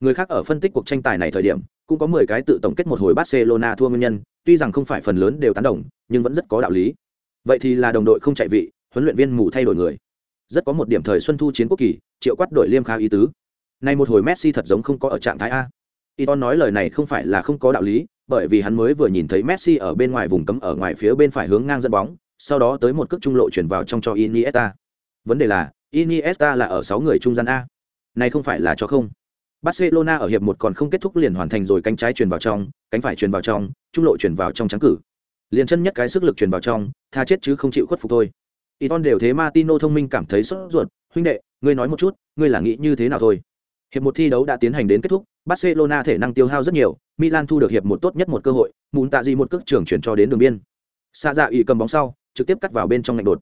Speaker 1: Người khác ở phân tích cuộc tranh tài này thời điểm, cũng có 10 cái tự tổng kết một hồi Barcelona thua nguyên nhân, tuy rằng không phải phần lớn đều tán đồng, nhưng vẫn rất có đạo lý. Vậy thì là đồng đội không chạy vị, huấn luyện viên mù thay đổi người. Rất có một điểm thời xuân thu chiến quốc kỳ, triệu quát đội liêm khá ý tứ. Này một hồi Messi thật giống không có ở trạng thái a. Iton nói lời này không phải là không có đạo lý, bởi vì hắn mới vừa nhìn thấy Messi ở bên ngoài vùng cấm ở ngoài phía bên phải hướng ngang dẫn bóng, sau đó tới một cước trung lộ chuyển vào trong cho Iniesta. Vấn đề là, Iniesta là ở 6 người trung gian a. Này không phải là cho không. Barcelona ở hiệp một còn không kết thúc liền hoàn thành rồi cánh trái truyền vào trong, cánh phải truyền vào trong, trung lộ truyền vào trong trắng cử. Liền chân nhất cái sức lực truyền vào trong, tha chết chứ không chịu khuất phục thôi. Iton đều thế Martino thông minh cảm thấy sốt ruột, huynh đệ, ngươi nói một chút, ngươi là nghĩ như thế nào thôi? Hiệp một thi đấu đã tiến hành đến kết thúc, Barcelona thể năng tiêu hao rất nhiều, Milan thu được hiệp một tốt nhất một cơ hội, muốn tạ gì một cước trưởng chuyển cho đến đường biên. Sa dạ ủy cầm bóng sau, trực tiếp cắt vào bên trong ngạch đột.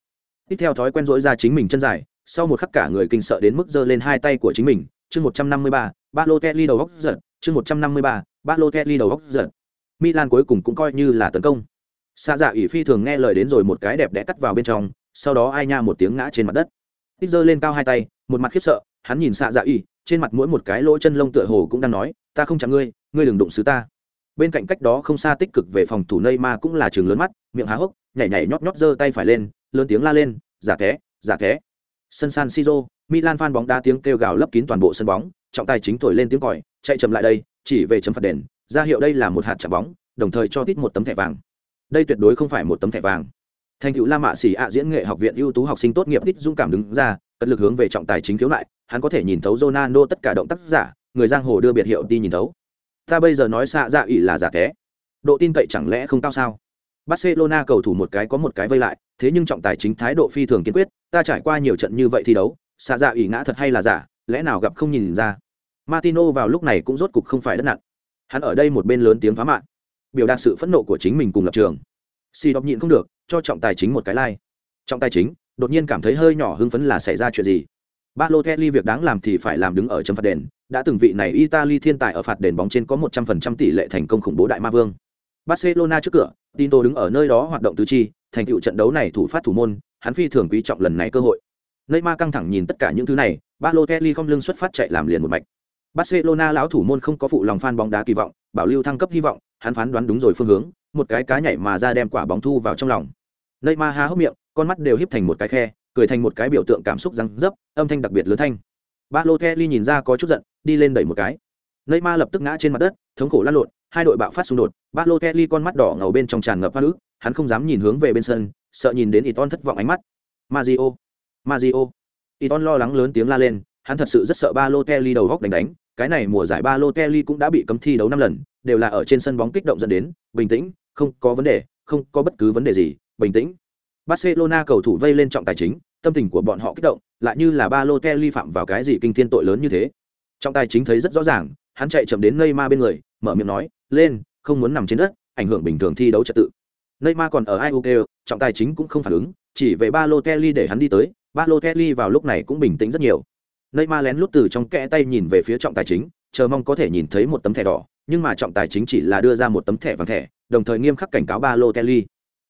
Speaker 1: Tiếp theo thói quen rỗi ra chính mình chân dài, sau một khắc cả người kinh sợ đến mức giơ lên hai tay của chính mình, chương 153, Balotelli đầu góc giật, chương 153, Balotelli đầu góc giật. Milan cuối cùng cũng coi như là tấn công. Sa dạ ủy phi thường nghe lời đến rồi một cái đẹp đẽ cắt vào bên trong, sau đó ai nha một tiếng ngã trên mặt đất. Tích giơ lên cao hai tay, một mặt khiếp sợ, hắn nhìn Sa dạ ủy, trên mặt mỗi một cái lỗ chân lông tựa hồ cũng đang nói, ta không chạm ngươi, ngươi đừng đụng xứ ta. Bên cạnh cách đó không xa tích cực về phòng thủ Neymar cũng là trường lớn mắt, miệng há hốc, nhảy nhảy nhót nhót giơ tay phải lên, lớn tiếng la lên, giả thế, giả thế. Sân San Siro, Milan fan bóng đá tiếng kêu gào lấp kín toàn bộ sân bóng, trọng tài chính thổi lên tiếng còi, chạy chậm lại đây, chỉ về chấm phạt đền, ra hiệu đây là một hạt chạm bóng, đồng thời cho tít một tấm thẻ vàng. Đây tuyệt đối không phải một tấm thẻ vàng. Thành tựu La Mã Sĩ ạ diễn nghệ học viện ưu tú học sinh tốt nghiệp tít dũng cảm đứng ra, cật lực hướng về trọng tài chính khiếu lại, hắn có thể nhìn thấu Ronaldo tất cả động tác giả, người giang hồ đưa biệt hiệu đi nhìn thấu. Ta bây giờ nói xạ dạ ỷ là giả té. Độ tin cậy chẳng lẽ không cao sao? Barcelona cầu thủ một cái có một cái vây lại, thế nhưng trọng tài chính thái độ phi thường kiên quyết, ta trải qua nhiều trận như vậy thi đấu, xạ dạ ủy ngã thật hay là giả, lẽ nào gặp không nhìn ra. Martino vào lúc này cũng rốt cục không phải đất nặng. Hắn ở đây một bên lớn tiếng phá mạng, biểu đạt sự phẫn nộ của chính mình cùng lập trường. xì đọc nhịn không được, cho trọng tài chính một cái lai、like. Trọng tài chính, đột nhiên cảm thấy hơi nhỏ hưng phấn là xảy ra chuyện gì. Balotelli việc đáng làm thì phải làm đứng ở chấm phạt đền, đã từng vị này Italy thiên tài ở phạt đền bóng trên có 100% tỷ lệ thành công khủng bố đại ma vương. Barcelona trước cửa, Tinto đứng ở nơi đó hoạt động tứ chi, thành tựu trận đấu này thủ phát thủ môn, hắn phi thường quý trọng lần này cơ hội Neymar căng thẳng nhìn tất cả những thứ này, Balotelli không lưng xuất phát chạy làm liền một mạch. Barcelona lão thủ môn không có phụ lòng fan bóng đá kỳ vọng, bảo lưu thăng cấp hy vọng, hắn phán đoán đúng rồi phương hướng, một cái cá nhảy mà ra đem quả bóng thu vào trong lòng. Neymar há hốc miệng, con mắt đều híp thành một cái khe, cười thành một cái biểu tượng cảm xúc răng dấp, âm thanh đặc biệt lớn thanh. Balotelli nhìn ra có chút giận, đi lên đẩy một cái. Neymar lập tức ngã trên mặt đất, thống khổ lăn lộn, hai đội bạo phát xung đột, Balotelli con mắt đỏ ngầu bên trong tràn ngập hoa nước hắn không dám nhìn hướng về bên sân, sợ nhìn đến Iton thất vọng ánh mắt. Mario. Mario. Iton lo lắng lớn tiếng la lên hắn thật sự rất sợ Balotelli đầu góc đánh đánh cái này mùa giải Balotelli cũng đã bị cấm thi đấu năm lần đều là ở trên sân bóng kích động dẫn đến bình tĩnh không có vấn đề không có bất cứ vấn đề gì bình tĩnh. Barcelona cầu thủ vây lên trọng tài chính tâm tình của bọn họ kích động lại như là Balotelli phạm vào cái gì kinh thiên tội lớn như thế. Trọng tài chính thấy rất rõ ràng hắn chạy chậm đến Neymar bên người mở miệng nói lên không muốn nằm trên đất ảnh hưởng bình thường thi đấu trật tự. Neymar còn ở IUK, trọng tài chính cũng không phản ứng, chỉ về Balotelli để hắn đi tới, Balotelli vào lúc này cũng bình tĩnh rất nhiều. Neymar lén lút từ trong kẽ tay nhìn về phía trọng tài chính, chờ mong có thể nhìn thấy một tấm thẻ đỏ, nhưng mà trọng tài chính chỉ là đưa ra một tấm thẻ vàng thẻ, đồng thời nghiêm khắc cảnh cáo Balotelli.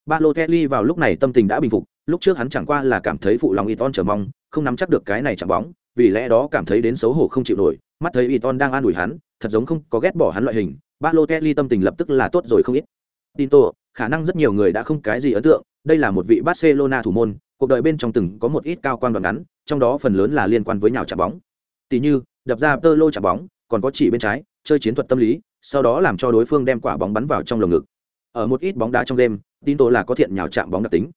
Speaker 1: Balotelli vào lúc này tâm tình đã bình phục, lúc trước hắn chẳng qua là cảm thấy phụ lòng Iton chờ mong, không nắm chắc được cái này chẳng bóng, vì lẽ đó cảm thấy đến xấu hổ không chịu nổi, mắt thấy Iton đang an ủi hắn, thật giống không có ghét bỏ hắn loại hình, Balotelli tâm tình lập tức là tốt rồi không ít. Tinto, khả năng rất nhiều người đã không cái gì ấn tượng, đây là một vị Barcelona thủ môn, cuộc đời bên trong từng có một ít cao quan đoạn ngắn, trong đó phần lớn là liên quan với nhào chạm bóng. Tỷ như, đập ra tơ lô chạm bóng, còn có chỉ bên trái, chơi chiến thuật tâm lý, sau đó làm cho đối phương đem quả bóng bắn vào trong lồng ngực. Ở một ít bóng đá trong đêm, Tinto là có thiện nhào chạm bóng đặc tính.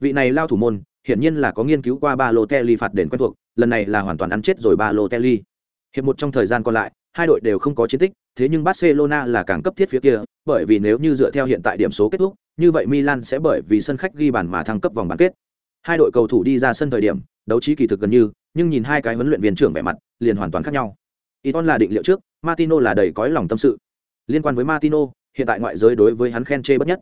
Speaker 1: Vị này lao thủ môn, hiển nhiên là có nghiên cứu qua ba lô telly phạt đền quen thuộc, lần này là hoàn toàn ăn chết rồi ba lô telly Hiệp một trong thời gian còn lại, hai đội đều không có chiến tích, thế nhưng Barcelona là càng cấp thiết phía kia, bởi vì nếu như dựa theo hiện tại điểm số kết thúc, như vậy Milan sẽ bởi vì sân khách ghi bàn mà thăng cấp vòng bán kết. Hai đội cầu thủ đi ra sân thời điểm, đấu trí kỳ thực gần như, nhưng nhìn hai cái huấn luyện viên trưởng vẻ mặt, liền hoàn toàn khác nhau. Iton là định liệu trước, Martino là đầy cõi lòng tâm sự. Liên quan với Martino, hiện tại ngoại giới đối với hắn khen chê bất nhất.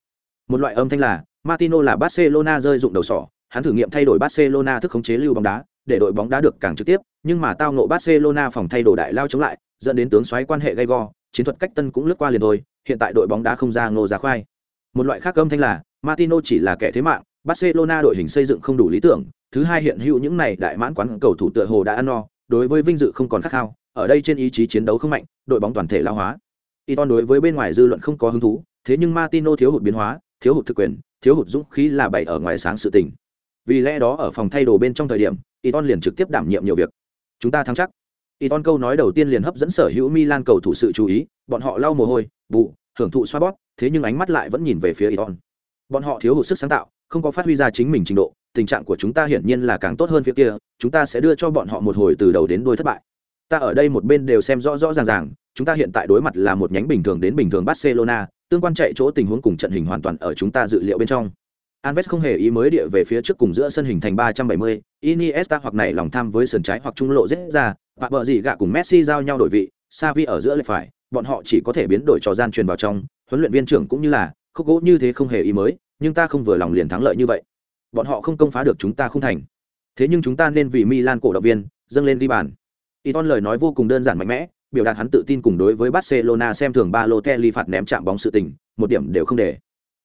Speaker 1: Một loại âm thanh là, Martino là Barcelona rơi dụng đầu sỏ, hắn thử nghiệm thay đổi Barcelona thức khống chế lưu bóng đá, để đội bóng đá được càng trực tiếp, nhưng mà tao ngộ Barcelona phòng thay đồ đại lao chống lại, dẫn đến tướng xoáy quan hệ gay go, chiến thuật cách tân cũng lướt qua liền thôi, hiện tại đội bóng đá không ra ngô ra khoai. Một loại khác âm thanh là, Martino chỉ là kẻ thế mạng, Barcelona đội hình xây dựng không đủ lý tưởng, thứ hai hiện hữu những này đại mãn quán cầu thủ tựa hồ đã ăn no, đối với vinh dự không còn khát khao, ở đây trên ý chí chiến đấu không mạnh, đội bóng toàn thể lao hóa. Iton đối với bên ngoài dư luận không có hứng thú, thế nhưng Martino thiếu hụt biến hóa, thiếu hụt thực quyền, thiếu hụt dũng khí là bày ở ngoài sáng sự tình. Vì lẽ đó ở phòng thay đồ bên trong thời điểm, Iton liền trực tiếp đảm nhiệm nhiều việc. Chúng ta thắng chắc. Iton câu nói đầu tiên liền hấp dẫn sở hữu Milan cầu thủ sự chú ý, bọn họ lau mồ hôi, bụ, hưởng thụ xoa bóp, thế nhưng ánh mắt lại vẫn nhìn về phía Iton. Bọn họ thiếu hụt sức sáng tạo, không có phát huy ra chính mình trình độ, tình trạng của chúng ta hiển nhiên là càng tốt hơn phía kia, chúng ta sẽ đưa cho bọn họ một hồi từ đầu đến đuôi thất bại. Ta ở đây một bên đều xem rõ rõ ràng ràng, chúng ta hiện tại đối mặt là một nhánh bình thường đến bình thường Barcelona, tương quan chạy chỗ tình huống cùng trận hình hoàn toàn ở chúng ta dự liệu bên trong. Alves không hề ý mới địa về phía trước cùng giữa sân hình thành 370, Iniesta hoặc này lòng tham với sườn trái hoặc trung lộ rẽ ra, và bờ gì gạ cùng Messi giao nhau đổi vị, Xavi ở giữa lại phải, bọn họ chỉ có thể biến đổi trò gian truyền vào trong, huấn luyện viên trưởng cũng như là, khúc gỗ như thế không hề ý mới, nhưng ta không vừa lòng liền thắng lợi như vậy. Bọn họ không công phá được chúng ta không thành. Thế nhưng chúng ta nên vì Milan cổ động viên, dâng lên đi bàn. Iton lời nói vô cùng đơn giản mạnh mẽ, biểu đạt hắn tự tin cùng đối với Barcelona xem thường Balotelli phạt ném chạm bóng sự tình, một điểm đều không để.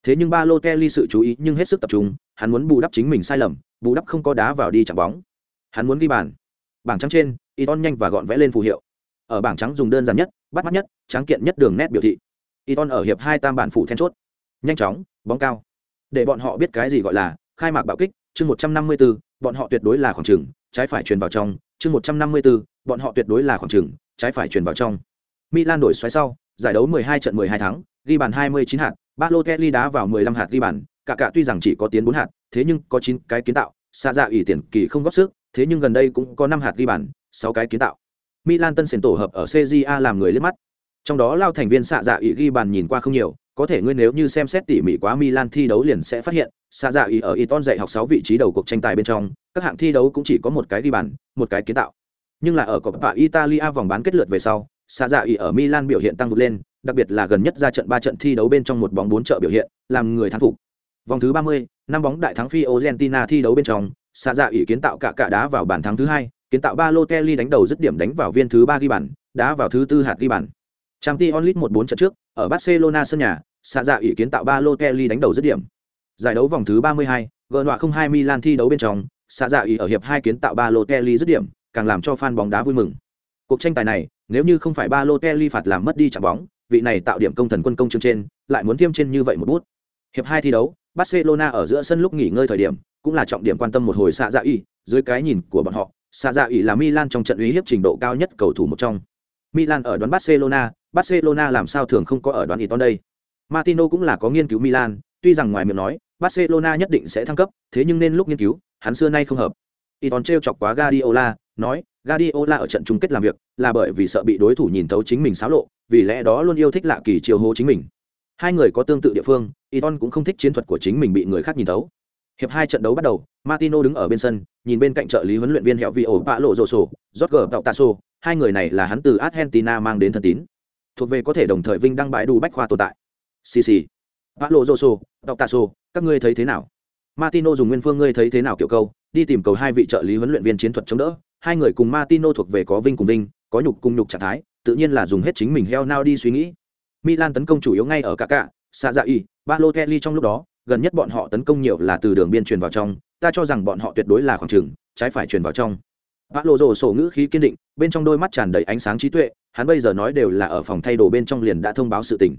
Speaker 1: Thế nhưng Balotelli sự chú ý nhưng hết sức tập trung, hắn muốn bù đắp chính mình sai lầm, bù đắp không có đá vào đi chạm bóng. Hắn muốn ghi bàn. Bảng trắng trên, Iton nhanh và gọn vẽ lên phù hiệu. Ở bảng trắng dùng đơn giản nhất, bắt mắt nhất, trắng kiện nhất đường nét biểu thị. Iton ở hiệp hai tam bản phụ then chốt. Nhanh chóng, bóng cao. Để bọn họ biết cái gì gọi là khai mạc bạo kích, chương 154, bọn họ tuyệt đối là khoảng trường, trái phải truyền vào trong, chương 154, bọn họ tuyệt đối là khoảng trường, trái phải truyền vào trong. Milan đổi xoáy sau, giải đấu 12 trận 12 thắng, ghi bàn 29 hạt, Balotelli đá vào 15 hạt ghi bàn, cả cả tuy rằng chỉ có tiến 4 hạt, thế nhưng có 9 cái kiến tạo, xa dạ ủy tiền kỳ không góp sức, thế nhưng gần đây cũng có 5 hạt ghi bàn, 6 cái kiến tạo. Milan tân sển tổ hợp ở CJA làm người liếc mắt. Trong đó lao thành viên xạ dạ ủy ghi bàn nhìn qua không nhiều, có thể ngươi nếu như xem xét tỉ mỉ quá Milan thi đấu liền sẽ phát hiện, xa dạ ý ở Iton dạy học 6 vị trí đầu cuộc tranh tài bên trong, các hạng thi đấu cũng chỉ có một cái ghi bàn, một cái kiến tạo. Nhưng là ở Coppa Italia vòng bán kết lượt về sau, xa dạ ý ở Milan biểu hiện tăng vượt lên, đặc biệt là gần nhất ra trận ba trận thi đấu bên trong một bóng bốn trợ biểu hiện, làm người thắng phục. Vòng thứ 30, năm bóng đại thắng phi Argentina thi đấu bên trong, xa dạ ý kiến tạo cả cả đá vào bàn thắng thứ hai, kiến tạo Balotelli đánh đầu dứt điểm đánh vào viên thứ ba ghi bàn, đá vào thứ tư hạt ghi bàn. Champions League 1-4 trận trước, ở Barcelona sân nhà, xạ dạ ý kiến tạo Balotelli đánh đầu dứt điểm. Giải đấu vòng thứ 32, Gờ nọa không hai Milan thi đấu bên trong, xạ dạ ý ở hiệp hai kiến tạo ba lô Kelly dứt điểm, càng làm cho fan bóng đá vui mừng. Cuộc tranh tài này, nếu như không phải ba lô Kelly phạt làm mất đi chạm bóng, vị này tạo điểm công thần quân công chương trên, lại muốn thêm trên như vậy một bút. Hiệp hai thi đấu, Barcelona ở giữa sân lúc nghỉ ngơi thời điểm, cũng là trọng điểm quan tâm một hồi xạ dạ ý, dưới cái nhìn của bọn họ, xạ dạ ý là Milan trong trận uy hiếp trình độ cao nhất cầu thủ một trong. Milan ở đoán Barcelona, Barcelona làm sao thường không có ở đoán Iton đây. Martino cũng là có nghiên cứu Milan, tuy rằng ngoài miệng nói, Barcelona nhất định sẽ thăng cấp, thế nhưng nên lúc nghiên cứu, hắn xưa nay không hợp. Iton trêu chọc quá Guardiola, nói, Guardiola ở trận chung kết làm việc, là bởi vì sợ bị đối thủ nhìn thấu chính mình xáo lộ, vì lẽ đó luôn yêu thích lạ kỳ chiều hô chính mình. Hai người có tương tự địa phương, Iton cũng không thích chiến thuật của chính mình bị người khác nhìn thấu. Hiệp hai trận đấu bắt đầu, Martino đứng ở bên sân, nhìn bên cạnh trợ lý huấn luyện viên Hẹo Vio Paolo Rosso, Jorge Tautaso, hai người này là hắn từ Argentina mang đến thân tín. Thuộc về có thể đồng thời vinh đăng bãi đủ bách khoa tồn tại. Xì xì. Paolo Rosso, Tautaso, các ngươi thấy thế nào? Martino dùng nguyên phương ngươi thấy thế nào kiểu câu, đi tìm cầu hai vị trợ lý huấn luyện viên chiến thuật chống đỡ. Hai người cùng Martino thuộc về có vinh cùng vinh, có nhục cùng nhục trạng thái, tự nhiên là dùng hết chính mình heo nao đi suy nghĩ. Milan tấn công chủ yếu ngay ở cả cả xa dạ y ba lô kelly trong lúc đó, gần nhất bọn họ tấn công nhiều là từ đường biên truyền vào trong, ta cho rằng bọn họ tuyệt đối là khoảng trường, trái phải truyền vào trong. Bác lộ rồ sổ ngữ khí kiên định, bên trong đôi mắt tràn đầy ánh sáng trí tuệ, hắn bây giờ nói đều là ở phòng thay đồ bên trong liền đã thông báo sự tình.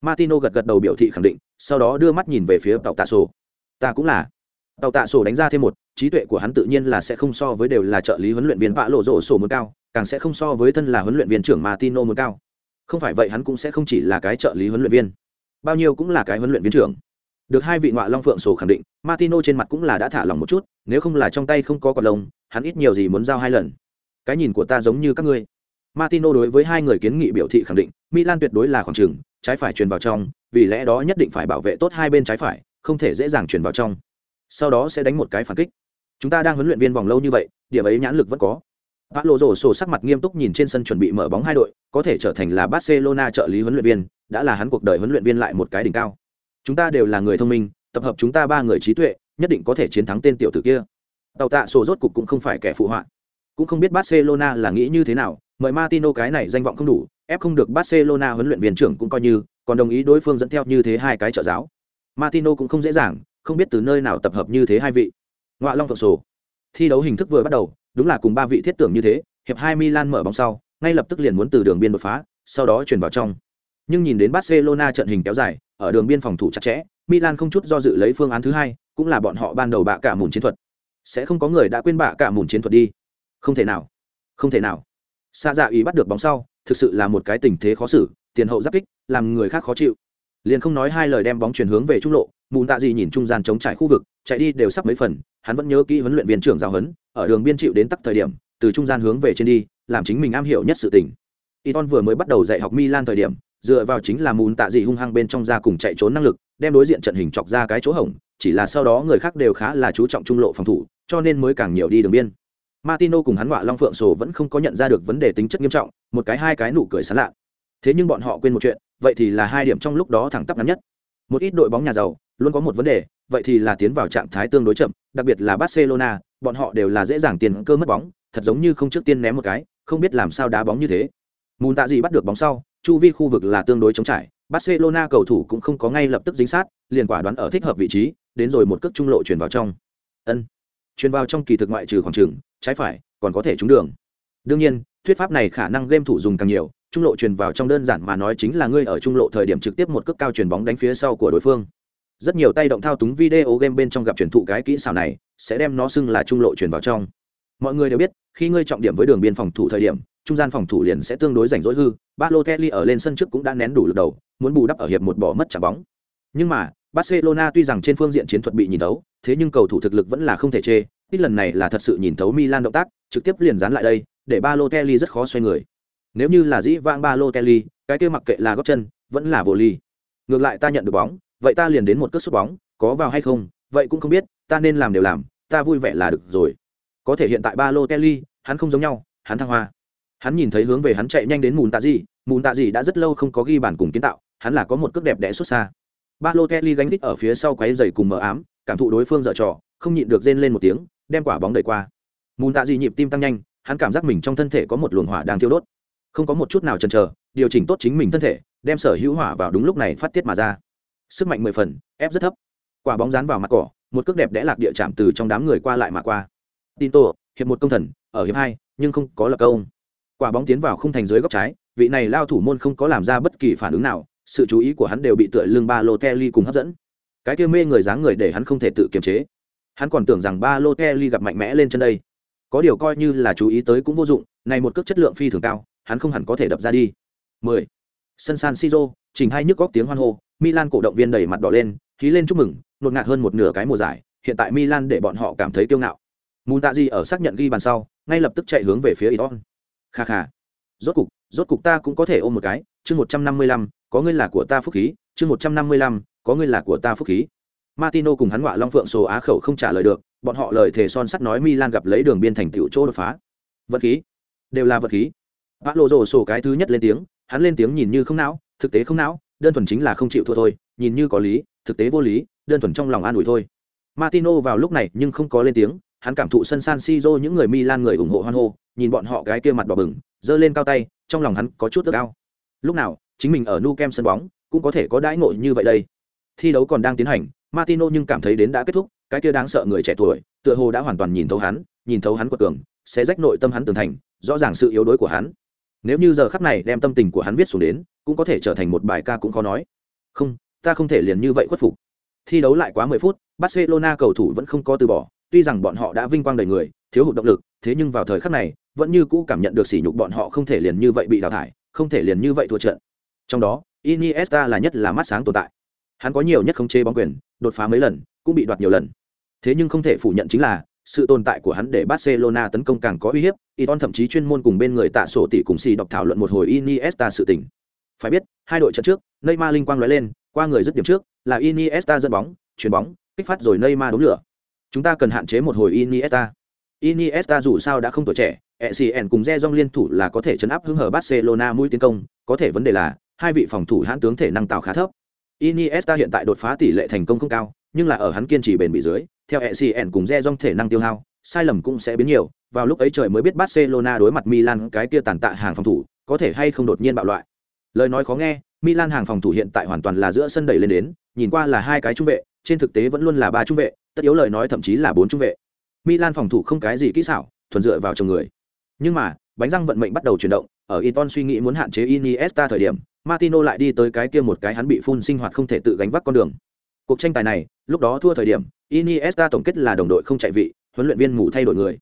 Speaker 1: Martino gật gật đầu biểu thị khẳng định, sau đó đưa mắt nhìn về phía tàu tạ sổ. Ta cũng là. Tàu tạ sổ đánh ra thêm một, trí tuệ của hắn tự nhiên là sẽ không so với đều là trợ lý huấn luyện viên vạ lộ rổ sổ muốn cao, càng sẽ không so với thân là huấn luyện viên trưởng Martino muốn cao. Không phải vậy hắn cũng sẽ không chỉ là cái trợ lý huấn luyện viên, bao nhiêu cũng là cái huấn luyện viên trưởng được hai vị ngoại long phượng sổ khẳng định martino trên mặt cũng là đã thả lòng một chút nếu không là trong tay không có cọt lông hắn ít nhiều gì muốn giao hai lần cái nhìn của ta giống như các ngươi martino đối với hai người kiến nghị biểu thị khẳng định milan tuyệt đối là khoảng trừng trái phải truyền vào trong vì lẽ đó nhất định phải bảo vệ tốt hai bên trái phải không thể dễ dàng truyền vào trong. Sau đó sẽ đánh một cái phản kích. Chúng ta đang huấn luyện viên vòng lâu như vậy điểm ấy nhãn lực vẫn có. Bác lộ rổ sổ sắc mặt nghiêm túc nhìn trên sân chuẩn bị mở bóng hai đội, có thể trở thành là Barcelona trợ lý huấn luyện viên, đã là hắn cuộc đời huấn luyện viên lại một cái đỉnh cao. Chúng ta đều là người thông minh tập hợp chúng ta ba người trí tuệ nhất định có thể chiến thắng tên tiểu tử kia. Tàu tạ sổ rốt cục cũng không phải kẻ phụ họa. Cũng không biết barcelona là nghĩ như thế nào mời martino cái này danh vọng không đủ ép không được barcelona huấn luyện viên trưởng cũng coi như, còn đồng ý đối phương dẫn theo như thế hai cái trợ giáo. Martino cũng không dễ dàng, không biết từ nơi nào tập hợp như thế hai vị. Ngoại long phượng sổ. Thi đấu hình thức vừa bắt đầu, đúng là cùng ba vị thiết tưởng như thế, hiệp hai milan mở bóng sau, ngay lập tức liền muốn từ đường biên đột phá, sau đó chuyển vào trong. Nhưng nhìn đến barcelona trận hình kéo dài, ở đường biên phòng thủ chặt chẽ, milan không chút do dự lấy phương án thứ hai, cũng là bọn họ ban đầu bạ cả mùn chiến thuật. Sẽ không có người đã quên bạ cả mùn chiến thuật đi. Không thể nào. Không thể nào. Xa dạ ý bắt được bóng sau thực sự là một cái tình thế khó xử tiền hậu giáp kích làm người khác khó chịu. Liền không nói hai lời đem bóng chuyển hướng về trung lộ mùn tạ gì nhìn trung gian chống trải khu vực chạy đi đều sắp mấy phần hắn vẫn nhớ kỹ huấn luyện viên trưởng giáo huấn ở đường biên chịu đến tắc thời điểm từ trung gian hướng về trên đi làm chính mình am hiểu nhất sự tình. Iton vừa mới bắt đầu dạy học Milan thời điểm, dựa vào chính là mùn tạ dị hung hăng bên trong ra cùng chạy trốn năng lực đem đối diện trận hình chọc ra cái chỗ hỏng chỉ là sau đó người khác đều khá là chú trọng trung lộ phòng thủ cho nên mới càng nhiều đi đường biên martino cùng hắn ngọa long phượng sổ vẫn không có nhận ra được vấn đề tính chất nghiêm trọng, một cái hai cái nụ cười sảng lạ. Thế nhưng bọn họ quên một chuyện, vậy thì là hai điểm trong lúc đó thẳng tắp ngắn nhất. Một ít đội bóng nhà giàu luôn có một vấn đề, vậy thì là tiến vào trạng thái tương đối chậm, đặc biệt là barcelona, bọn họ đều là dễ dàng tiền cơ mất bóng, thật giống như không trước tiên ném một cái, không biết làm sao đá bóng như thế. Mùn tạ gì bắt được bóng sau, chu vi khu vực là tương đối chống trải, barcelona cầu thủ cũng không có ngay lập tức dính sát, liền quả đoán ở thích hợp vị trí, đến rồi một cước trung lộ chuyển vào trong. Ân truyền vào trong kỳ thực ngoại trừ khoảng trường, trái phải, còn có thể trúng đường. Đương nhiên, thuyết pháp này khả năng game thủ dùng càng nhiều, trung lộ truyền vào trong đơn giản mà nói chính là ngươi ở trung lộ thời điểm trực tiếp một cước cao truyền bóng đánh phía sau của đối phương. Rất nhiều tay động thao túng video game bên trong gặp truyền thụ cái kỹ xảo này, sẽ đem nó xưng là trung lộ truyền vào trong. Mọi người đều biết, khi ngươi trọng điểm với đường biên phòng thủ thời điểm, trung gian phòng thủ liền sẽ tương đối rảnh rỗi hư. Ba lô kelly ở lên sân trước cũng đã nén đủ lực đầu, muốn bù đắp ở hiệp một bỏ mất trả bóng. Nhưng mà Barcelona tuy rằng trên phương diện chiến thuật bị nhìn thấu, thế nhưng cầu thủ thực lực vẫn là không thể chê, ít lần này là thật sự nhìn thấu Milan động tác, trực tiếp liền dán lại đây, để Balotelli rất khó xoay người. Nếu như là dĩ vãng Balotelli, cái kia mặc kệ là gót chân, vẫn là vô ly. Ngược lại ta nhận được bóng, vậy ta liền đến một cước sút bóng, có vào hay không, vậy cũng không biết, ta nên làm đều làm, ta vui vẻ là được rồi. Có thể hiện tại Balotelli, hắn không giống nhau, hắn thăng hoa. Hắn nhìn thấy hướng về hắn chạy nhanh đến mùn tạ gì mùn tạ gì đã rất lâu không có ghi bàn cùng kiến tạo, hắn là có một cước đẹp đẽ xuất xa ba lô kelly gánh đích ở phía sau quấy dày cùng mờ ám, cảm thụ đối phương dở trò, không nhịn được rên lên một tiếng, đem quả bóng đẩy qua. Mùn tạ Di nhịp tim tăng nhanh, hắn cảm giác mình trong thân thể có một luồng hỏa đang thiêu đốt. Không có một chút nào chần chờ, điều chỉnh tốt chính mình thân thể, đem sở hữu hỏa vào đúng lúc này phát tiết mà ra. Sức mạnh mười phần, ép rất thấp. Quả bóng dán vào mặt cỏ, một cước đẹp đẽ lạc địa chạm từ trong đám người qua lại mà qua. Tinto hiệp một công thần, ở hiệp hai, nhưng không có lập công. Quả bóng tiến vào khung thành dưới góc trái, vị này lao thủ môn không có làm ra bất kỳ phản ứng nào sự chú ý của hắn đều bị tựa lưng ba lô kelly cùng hấp dẫn. Cái kia mê người dáng người để hắn không thể tự kiềm chế. Hắn còn tưởng rằng ba lô kelly gặp mạnh mẽ lên chân đây. Có điều coi như là chú ý tới cũng vô dụng, này một cước chất lượng phi thường cao, hắn không hẳn có thể đập ra đi. 10. sân san siro, chỉnh hai nhức góc tiếng hoan hô, milan cổ động viên đẩy mặt đỏ lên khí lên chúc mừng, nột ngạt hơn một nửa cái mùa giải, hiện tại milan để bọn họ cảm thấy kiêu ngạo. Mùn tạ ở xác nhận ghi bàn sau, ngay lập tức chạy hướng về phía iton kha kha. Rốt cục rốt cục ta cũng có thể ôm một cái, chương một trăm năm mươi lăm có ngươi là của ta phúc khí, chương một trăm năm mươi lăm, có ngươi là của ta phúc khí. Martino cùng hắn ngọa long phượng số á khẩu không trả lời được, bọn họ lời thề son sắt nói milan gặp lấy đường biên thành tựu chỗ đột phá. Vật khí, đều là vật khí. Bác lộ rổ sổ cái thứ nhất lên tiếng, hắn lên tiếng nhìn như không não, thực tế không não, đơn thuần chính là không chịu thua thôi, nhìn như có lý, thực tế vô lý, đơn thuần trong lòng an ủi thôi. Martino vào lúc này nhưng không có lên tiếng, hắn cảm thụ sân san siro những người milan người ủng hộ hoan hô, nhìn bọn họ cái kia mặt đỏ bừng, giơ lên cao tay, trong lòng hắn có chút ước ao. Lúc nào chính mình ở nu kem sân bóng cũng có thể có đãi ngộ như vậy đây. Thi đấu còn đang tiến hành, martino nhưng cảm thấy đến đã kết thúc, cái kia đáng sợ người trẻ tuổi, tựa hồ đã hoàn toàn nhìn thấu hắn, nhìn thấu hắn quật cường, sẽ rách nội tâm hắn tường thành, rõ ràng sự yếu đuối của hắn. Nếu như giờ khắc này đem tâm tình của hắn viết xuống đến, cũng có thể trở thành một bài ca cũng khó nói. Không, ta không thể liền như vậy khuất phục. Thi đấu lại quá mười phút, barcelona cầu thủ vẫn không có từ bỏ, tuy rằng bọn họ đã vinh quang đầy người, thiếu hụt động lực, thế nhưng vào thời khắc này, vẫn như cũ cảm nhận được sỉ nhục bọn họ không thể liền như vậy bị đào thải, không thể liền như vậy thua trận trong đó iniesta là nhất là mắt sáng tồn tại hắn có nhiều nhất không chế bóng quyền đột phá mấy lần cũng bị đoạt nhiều lần thế nhưng không thể phủ nhận chính là sự tồn tại của hắn để Barcelona tấn công càng có uy hiếp, Iton thậm chí chuyên môn cùng bên người tạ sổ tỷ cùng xì đọc thảo luận một hồi Iniesta sự tình. Phải biết, hai đội trận trước, Neymar linh quang lóe lên, qua người dứt điểm trước, là Iniesta dẫn bóng, chuyền bóng, kích phát rồi Neymar đống lửa. Chúng ta cần hạn chế một hồi Iniesta. Iniesta dù sao đã không tuổi trẻ, ECN cùng Rejong liên thủ là có thể chấn áp hứng hở Barcelona mũi tiến công, có thể vấn đề là hai vị phòng thủ hãn tướng thể năng tạo khá thấp. Iniesta hiện tại đột phá tỷ lệ thành công không cao, nhưng là ở hắn kiên trì bền bỉ dưới, theo ECN cùng Rejong thể năng tiêu hao, sai lầm cũng sẽ biến nhiều, vào lúc ấy trời mới biết Barcelona đối mặt Milan cái kia tàn tạ hàng phòng thủ, có thể hay không đột nhiên bạo loại. Lời nói khó nghe, Milan hàng phòng thủ hiện tại hoàn toàn là giữa sân đẩy lên đến, nhìn qua là hai cái trung vệ, trên thực tế vẫn luôn là ba trung vệ, tất yếu lời nói thậm chí là bốn trung vệ. Milan phòng thủ không cái gì kỹ xảo, thuần dựa vào chồng người. Nhưng mà, bánh răng vận mệnh bắt đầu chuyển động, ở Iton suy nghĩ muốn hạn chế Iniesta thời điểm, Martino lại đi tới cái kia một cái hắn bị phun sinh hoạt không thể tự gánh vác con đường. Cuộc tranh tài này, lúc đó thua thời điểm, Iniesta tổng kết là đồng đội không chạy vị, huấn luyện viên ngủ thay đổi người.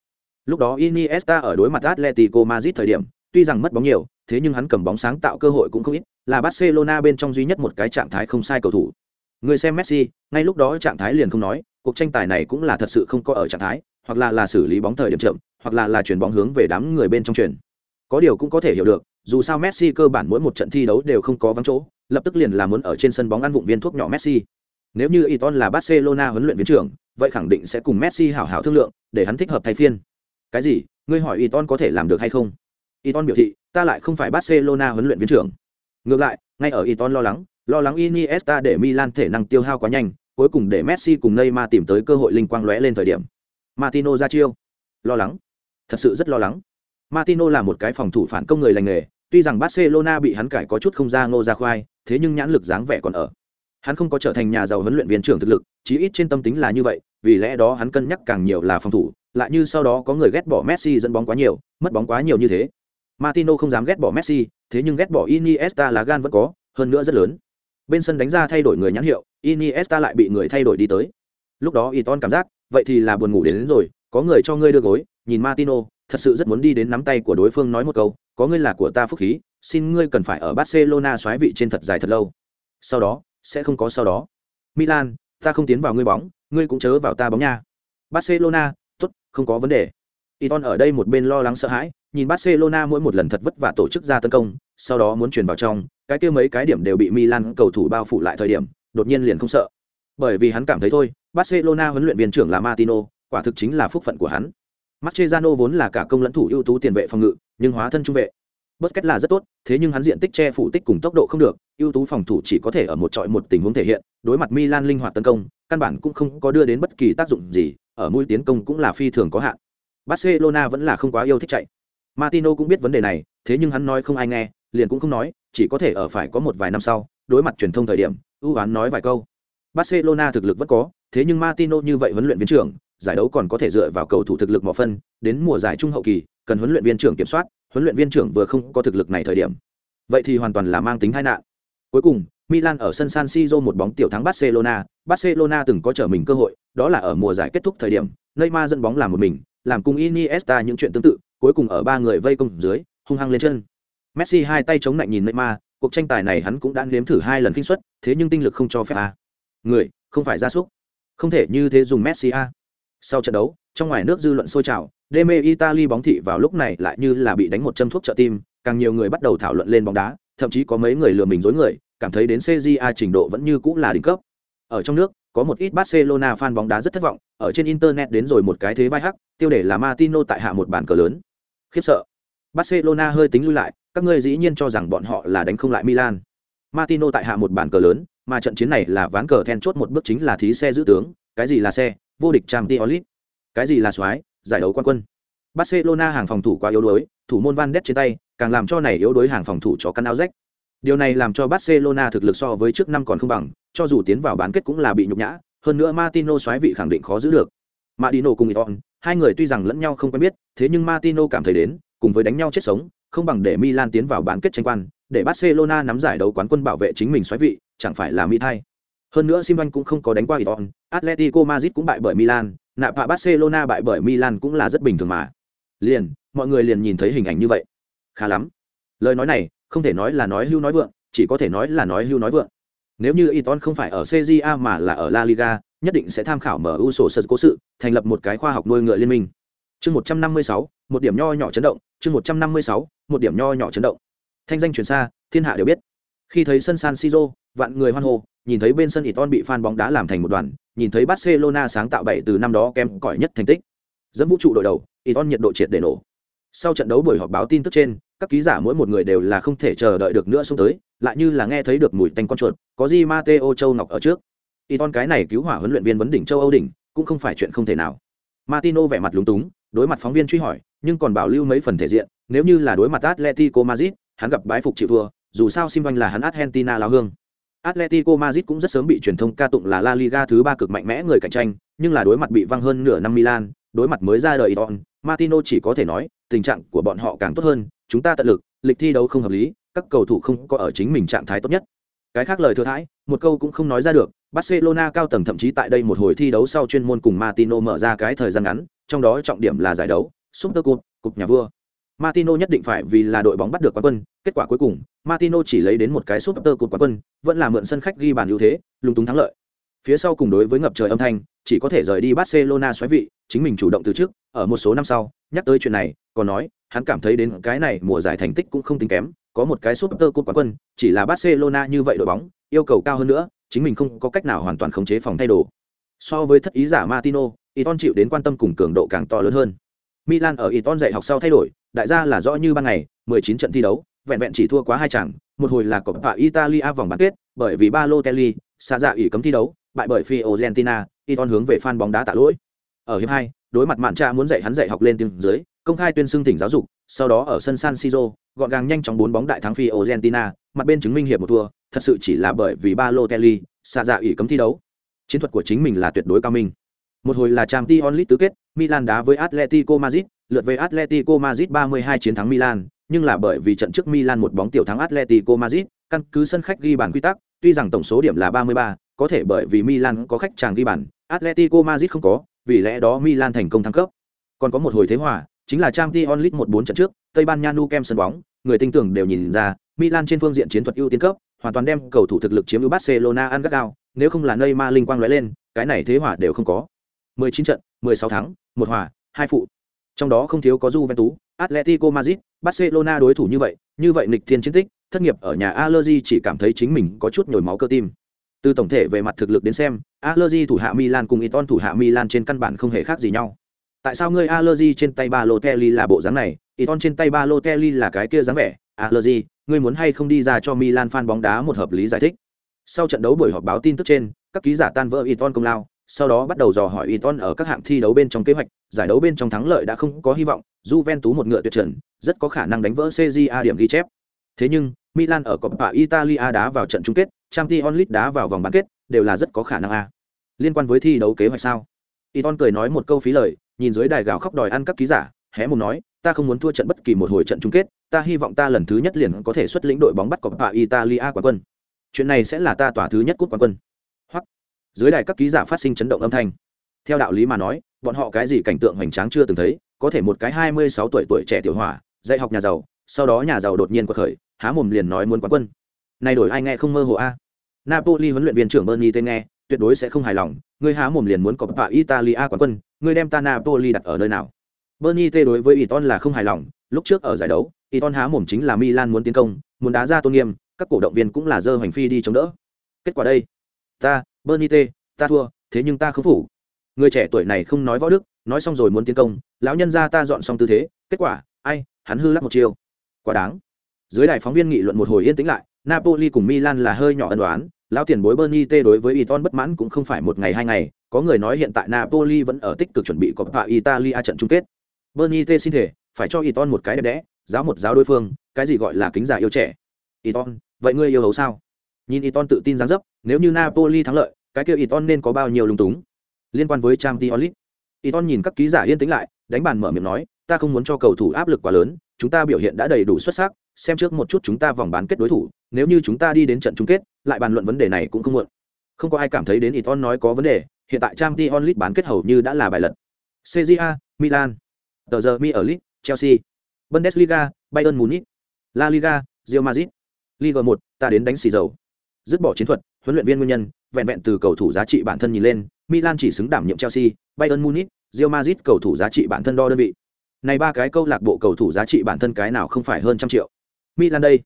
Speaker 1: Lúc đó Iniesta ở đối mặt Atletico Madrid thời điểm, tuy rằng mất bóng nhiều, thế nhưng hắn cầm bóng sáng tạo cơ hội cũng không ít, là Barcelona bên trong duy nhất một cái trạng thái không sai cầu thủ. Người xem Messi, ngay lúc đó trạng thái liền không nói, cuộc tranh tài này cũng là thật sự không có ở trạng thái, hoặc là là xử lý bóng thời điểm chậm, hoặc là là chuyển bóng hướng về đám người bên trong chuyển. Có điều cũng có thể hiểu được, dù sao Messi cơ bản mỗi một trận thi đấu đều không có vắng chỗ, lập tức liền là muốn ở trên sân bóng ăn vụng viên thuốc nhỏ Messi. Nếu như Iton là Barcelona huấn luyện viên trưởng, vậy khẳng định sẽ cùng Messi hảo hảo thương lượng, để hắn thích hợp thay phiên. Cái gì? Ngươi hỏi Iton có thể làm được hay không? Iton biểu thị, ta lại không phải Barcelona huấn luyện viên trưởng. Ngược lại, ngay ở Iton lo lắng, lo lắng Iniesta để Milan thể năng tiêu hao quá nhanh, cuối cùng để Messi cùng Neymar tìm tới cơ hội linh quang lóe lên thời điểm. Martino ra chiêu. Lo lắng. Thật sự rất lo lắng. Martino là một cái phòng thủ phản công người lành nghề, tuy rằng Barcelona bị hắn cải có chút không ra ngô ra khoai, thế nhưng nhãn lực dáng vẻ còn ở. Hắn không có trở thành nhà giàu huấn luyện viên trưởng thực lực, chí ít trên tâm tính là như vậy, vì lẽ đó hắn cân nhắc càng nhiều là phòng thủ, lại như sau đó có người ghét bỏ Messi dẫn bóng quá nhiều, mất bóng quá nhiều như thế. Martino không dám ghét bỏ Messi, thế nhưng ghét bỏ Iniesta là gan vẫn có, hơn nữa rất lớn. Bên sân đánh ra thay đổi người nhãn hiệu, Iniesta lại bị người thay đổi đi tới. Lúc đó Iton cảm giác, vậy thì là buồn ngủ đến, đến rồi, có người cho ngươi đưa gối, nhìn Martino, thật sự rất muốn đi đến nắm tay của đối phương nói một câu, có ngươi là của ta phúc khí, xin ngươi cần phải ở Barcelona xoáy vị trên thật dài thật lâu. Sau đó, sẽ không có sau đó. Milan, ta không tiến vào ngươi bóng, ngươi cũng chớ vào ta bóng nha. Barcelona, tốt, không có vấn đề. Iton ở đây một bên lo lắng sợ hãi, nhìn Barcelona mỗi một lần thật vất vả tổ chức ra tấn công, sau đó muốn chuyển vào trong, cái kia mấy cái điểm đều bị Milan cầu thủ bao phủ lại thời điểm, đột nhiên liền không sợ. Bởi vì hắn cảm thấy thôi, Barcelona huấn luyện viên trưởng là Martino, quả thực chính là phúc phận của hắn. Mascherano vốn là cả công lẫn thủ ưu tú tiền vệ phòng ngự, nhưng hóa thân trung vệ. Busquets là rất tốt, thế nhưng hắn diện tích che phủ tích cùng tốc độ không được, ưu tú phòng thủ chỉ có thể ở một trọi một tình huống thể hiện, đối mặt Milan linh hoạt tấn công, căn bản cũng không có đưa đến bất kỳ tác dụng gì, ở mũi tiến công cũng là phi thường có hạn. Barcelona vẫn là không quá yêu thích chạy. Martino cũng biết vấn đề này, thế nhưng hắn nói không ai nghe, liền cũng không nói, chỉ có thể ở phải có một vài năm sau, đối mặt truyền thông thời điểm, ưu án nói vài câu. Barcelona thực lực vẫn có, thế nhưng Martino như vậy huấn luyện viên trưởng, giải đấu còn có thể dựa vào cầu thủ thực lực mỏ phân, đến mùa giải trung hậu kỳ, cần huấn luyện viên trưởng kiểm soát, huấn luyện viên trưởng vừa không có thực lực này thời điểm. Vậy thì hoàn toàn là mang tính tai nạn. Cuối cùng, Milan ở sân San Siro một bóng tiểu thắng Barcelona, Barcelona từng có trở mình cơ hội, đó là ở mùa giải kết thúc thời điểm, Neymar dẫn bóng làm một mình, làm cùng Iniesta những chuyện tương tự, cuối cùng ở ba người vây công dưới, hung hăng lên chân. Messi hai tay chống lạnh nhìn Neymar, cuộc tranh tài này hắn cũng đã nếm thử hai lần kinh suất, thế nhưng tinh lực không cho phép a. À. Người, không phải gia súc. Không thể như thế dùng Messi a. À. Sau trận đấu, trong ngoài nước dư luận sôi trào, Deme Italy bóng thị vào lúc này lại như là bị đánh một châm thuốc trợ tim, càng nhiều người bắt đầu thảo luận lên bóng đá, thậm chí có mấy người lừa mình dối người, cảm thấy đến CJA trình độ vẫn như cũ là đỉnh cấp. Ở trong nước, có một ít Barcelona fan bóng đá rất thất vọng, ở trên internet đến rồi một cái thế vai hắc, tiêu đề là Martino tại hạ một bàn cờ lớn. Khiếp sợ. Barcelona hơi tính lui lại, các ngươi dĩ nhiên cho rằng bọn họ là đánh không lại Milan. Martino tại hạ một bàn cờ lớn, mà trận chiến này là ván cờ then chốt một bước chính là thí xe giữ tướng, cái gì là xe, vô địch Champions League, cái gì là xoái, giải đấu quan quân. Barcelona hàng phòng thủ quá yếu đuối, thủ môn Van Ness trên tay, càng làm cho này yếu đuối hàng phòng thủ cho căn áo rách. Điều này làm cho Barcelona thực lực so với trước năm còn không bằng, cho dù tiến vào bán kết cũng là bị nhục nhã, hơn nữa Martino xoáy vị khẳng định khó giữ được. Madino cùng Iton, hai người tuy rằng lẫn nhau không quen biết, thế nhưng Martino cảm thấy đến, cùng với đánh nhau chết sống, không bằng để Milan tiến vào bán kết tranh quan, để Barcelona nắm giải đấu quán quân bảo vệ chính mình xoáy vị, chẳng phải là mỹ thay. Hơn nữa Simon cũng không có đánh qua Iton, Atletico Madrid cũng bại bởi Milan, nạp và Barcelona bại bởi Milan cũng là rất bình thường mà. Liền, mọi người liền nhìn thấy hình ảnh như vậy. Khá lắm. Lời nói này, không thể nói là nói hưu nói vượng, chỉ có thể nói là nói hưu nói vượng. Nếu như Iton không phải ở CJA mà là ở La Liga, nhất định sẽ tham khảo MU sổ sật cố sự, thành lập một cái khoa học nuôi ngựa liên minh. Chương 156, một điểm nho nhỏ chấn động, chương 156, một điểm nho nhỏ chấn động. Thanh danh truyền xa, thiên hạ đều biết. Khi thấy sân San Siro, vạn người hoan hô, nhìn thấy bên sân Iton bị fan bóng đá làm thành một đoàn, nhìn thấy Barcelona sáng tạo bảy từ năm đó kém cỏi nhất thành tích. Dẫn vũ trụ đội đầu, Iton nhiệt độ triệt để nổ. Sau trận đấu buổi họp báo tin tức trên, các ký giả mỗi một người đều là không thể chờ đợi được nữa xuống tới, lại như là nghe thấy được mùi tanh con chuột, có gì Mateo Châu Ngọc ở trước. Iton cái này cứu hỏa huấn luyện viên vấn đỉnh châu Âu đỉnh, cũng không phải chuyện không thể nào. Martino vẻ mặt lúng túng, đối mặt phóng viên truy hỏi, nhưng còn bảo lưu mấy phần thể diện, nếu như là đối mặt Atletico Madrid, hắn gặp bái phục chịu thua, dù sao Simvan là hắn Argentina lao hương. Atletico Madrid cũng rất sớm bị truyền thông ca tụng là La Liga thứ ba cực mạnh mẽ người cạnh tranh, nhưng là đối mặt bị văng hơn nửa năm Milan, đối mặt mới ra đời Iton, Martino chỉ có thể nói, tình trạng của bọn họ càng tốt hơn, chúng ta tận lực, lịch thi đấu không hợp lý, các cầu thủ không có ở chính mình trạng thái tốt nhất. Cái khác lời thừa thãi, một câu cũng không nói ra được, Barcelona cao tầng thậm chí tại đây một hồi thi đấu sau chuyên môn cùng Martino mở ra cái thời gian ngắn, trong đó trọng điểm là giải đấu, Super Cup, cục nhà vua. Martino nhất định phải vì là đội bóng bắt được quán quân, kết quả cuối cùng, Martino chỉ lấy đến một cái sút tơ cột quán quân, vẫn là mượn sân khách ghi bàn ưu thế, lung túng thắng lợi. Phía sau cùng đối với ngập trời âm thanh, chỉ có thể rời đi Barcelona xoáy vị, chính mình chủ động từ trước, ở một số năm sau, nhắc tới chuyện này, còn nói, hắn cảm thấy đến cái này mùa giải thành tích cũng không tính kém, có một cái sút tơ cột quán quân, chỉ là Barcelona như vậy đội bóng, yêu cầu cao hơn nữa, chính mình không có cách nào hoàn toàn khống chế phòng thay đồ. So với thất ý giả Martino, Iton chịu đến quan tâm cùng cường độ càng to lớn hơn. Milan ở Iton dạy học sau thay đổi, đại gia là rõ như ban ngày, 19 trận thi đấu, vẹn vẹn chỉ thua quá hai trận, một hồi là Coppa Italia vòng bán kết, bởi vì Balotelli, xa dạ ủy cấm thi đấu, bại bởi Fiorentina, Iton hướng về fan bóng đá tạ lỗi. Ở hiệp 2, đối mặt mạn trà muốn dạy hắn dạy học lên tiếng dưới, công khai tuyên xưng tỉnh giáo dục, sau đó ở sân San Siro, gọn gàng nhanh chóng bốn bóng đại thắng Fiorentina, mặt bên chứng minh hiệp một thua, thật sự chỉ là bởi vì Balotelli, xa dạ ủy cấm thi đấu. Chiến thuật của chính mình là tuyệt đối cao minh. Một hồi là Champions League tứ kết, Milan đá với Atletico Madrid, lượt về Atletico Madrid 32 chiến thắng Milan, nhưng là bởi vì trận trước Milan một bóng tiểu thắng Atletico Madrid, căn cứ sân khách ghi bàn quy tắc, tuy rằng tổng số điểm là 33, có thể bởi vì Milan có khách chàng ghi bàn, Atletico Madrid không có, vì lẽ đó Milan thành công thăng cấp. Còn có một hồi thế hòa, chính là Champions League 1-4 trận trước, Tây Ban Nha Nou Camp sân bóng, người tinh tưởng đều nhìn ra, Milan trên phương diện chiến thuật ưu tiên cấp, hoàn toàn đem cầu thủ thực lực chiếm ưu Barcelona ăn gắt gao, nếu không là Neymar linh quang lóe lên, cái này thế hòa đều không có. 19 trận, 16 thắng, một hòa, hai phụ. Trong đó không thiếu có Juventus, Atletico Madrid, Barcelona đối thủ như vậy, như vậy nghịch thiên chiến tích, thất nghiệp ở nhà Allergy chỉ cảm thấy chính mình có chút nhồi máu cơ tim. Từ tổng thể về mặt thực lực đến xem, Allergy thủ hạ Milan cùng Iton thủ hạ Milan trên căn bản không hề khác gì nhau. Tại sao ngươi Allergy trên tay Balotelli là bộ dáng này, Iton trên tay Balotelli là cái kia dáng vẻ? Allergy, ngươi muốn hay không đi ra cho Milan fan bóng đá một hợp lý giải thích. Sau trận đấu buổi họp báo tin tức trên, các ký giả tan vỡ Iton công lao, sau đó bắt đầu dò hỏi Iton ở các hạng thi đấu bên trong kế hoạch, giải đấu bên trong thắng lợi đã không có hy vọng, Juventus một ngựa tuyệt trần, rất có khả năng đánh vỡ CJA điểm ghi chép. Thế nhưng, Milan ở Coppa Italia đá vào trận chung kết, Champions League đá vào vòng bán kết, đều là rất có khả năng a. liên quan với thi đấu kế hoạch sao y ton cười nói một câu phí lời nhìn dưới đài gào khóc đòi ăn các ký giả hé mồm nói ta không muốn thua trận bất kỳ một hồi trận chung kết ta hy vọng ta lần thứ nhất liền có thể xuất lĩnh đội bóng bắt cọp italia quán quân chuyện này sẽ là ta tỏa thứ nhất cúp quán quân dưới đài các ký giả phát sinh chấn động âm thanh. Theo đạo lý mà nói, bọn họ cái gì cảnh tượng hoành tráng chưa từng thấy, có thể một cái hai mươi sáu tuổi tuổi trẻ tiểu hỏa, dạy học nhà giàu, sau đó nhà giàu đột nhiên quật khởi, há mồm liền nói muốn quán quân. Này đổi ai nghe không mơ hồ a? Napoli huấn luyện viên trưởng bernie tên nghe, tuyệt đối sẽ không hài lòng người há mồm liền muốn có bạ italia quán quân người đem ta napoli đặt ở nơi nào? Bernie tê đối với iton là không hài lòng, lúc trước ở giải đấu iton há mồm chính là milan muốn tiến công, muốn đá ra tôn nghiêm, các cổ động viên cũng là dơ hoành phi đi chống đỡ. Kết quả đây, ta bernie T, ta thua thế nhưng ta không phủ. Người trẻ tuổi này không nói võ đức nói xong rồi muốn tiến công lão nhân ra ta dọn xong tư thế kết quả ai hắn hư lắc một chiêu. Quá đáng. Dưới đài phóng viên nghị luận một hồi yên tĩnh lại napoli cùng milan là hơi nhỏ ân đoán lão tiền bối bernie t đối với iton bất mãn cũng không phải một ngày hai ngày có người nói hiện tại napoli vẫn ở tích cực chuẩn bị coppa italia trận chung kết. Bernie t xin thể phải cho iton một cái đẹp đẽ giáo một giáo đối phương cái gì gọi là kính giả yêu trẻ. Iton vậy ngươi yêu hấu sao? Nhìn iton tự tin dáng dấp nếu như napoli thắng lợi cái kia iton nên có bao nhiêu lung túng? Liên quan với trang League, iton nhìn các ký giả yên tĩnh lại đánh bàn mở miệng nói ta không muốn cho cầu thủ áp lực quá lớn chúng ta biểu hiện đã đầy đủ xuất sắc xem trước một chút chúng ta vòng bán kết đối thủ nếu như chúng ta đi đến trận chung kết lại bàn luận vấn đề này cũng không muộn. Không có ai cảm thấy đến iton nói có vấn đề hiện tại trang League bán kết hầu như đã là bài lật. Cja milan. Tờ giờ mi ở League, chelsea. Bundesliga bayern munich. La liga real madrid. Liga một ta đến đánh xì dầu. Dứt bỏ chiến thuật huấn luyện viên nguyên nhân vẹn vẹn từ cầu thủ giá trị bản thân nhìn lên milan chỉ xứng đảm nhiệm chelsea bayern munich real madrid cầu thủ giá trị bản thân đo đơn vị. Này ba cái câu lạc bộ cầu thủ giá trị bản thân cái nào không phải hơn trăm triệu? Milan đây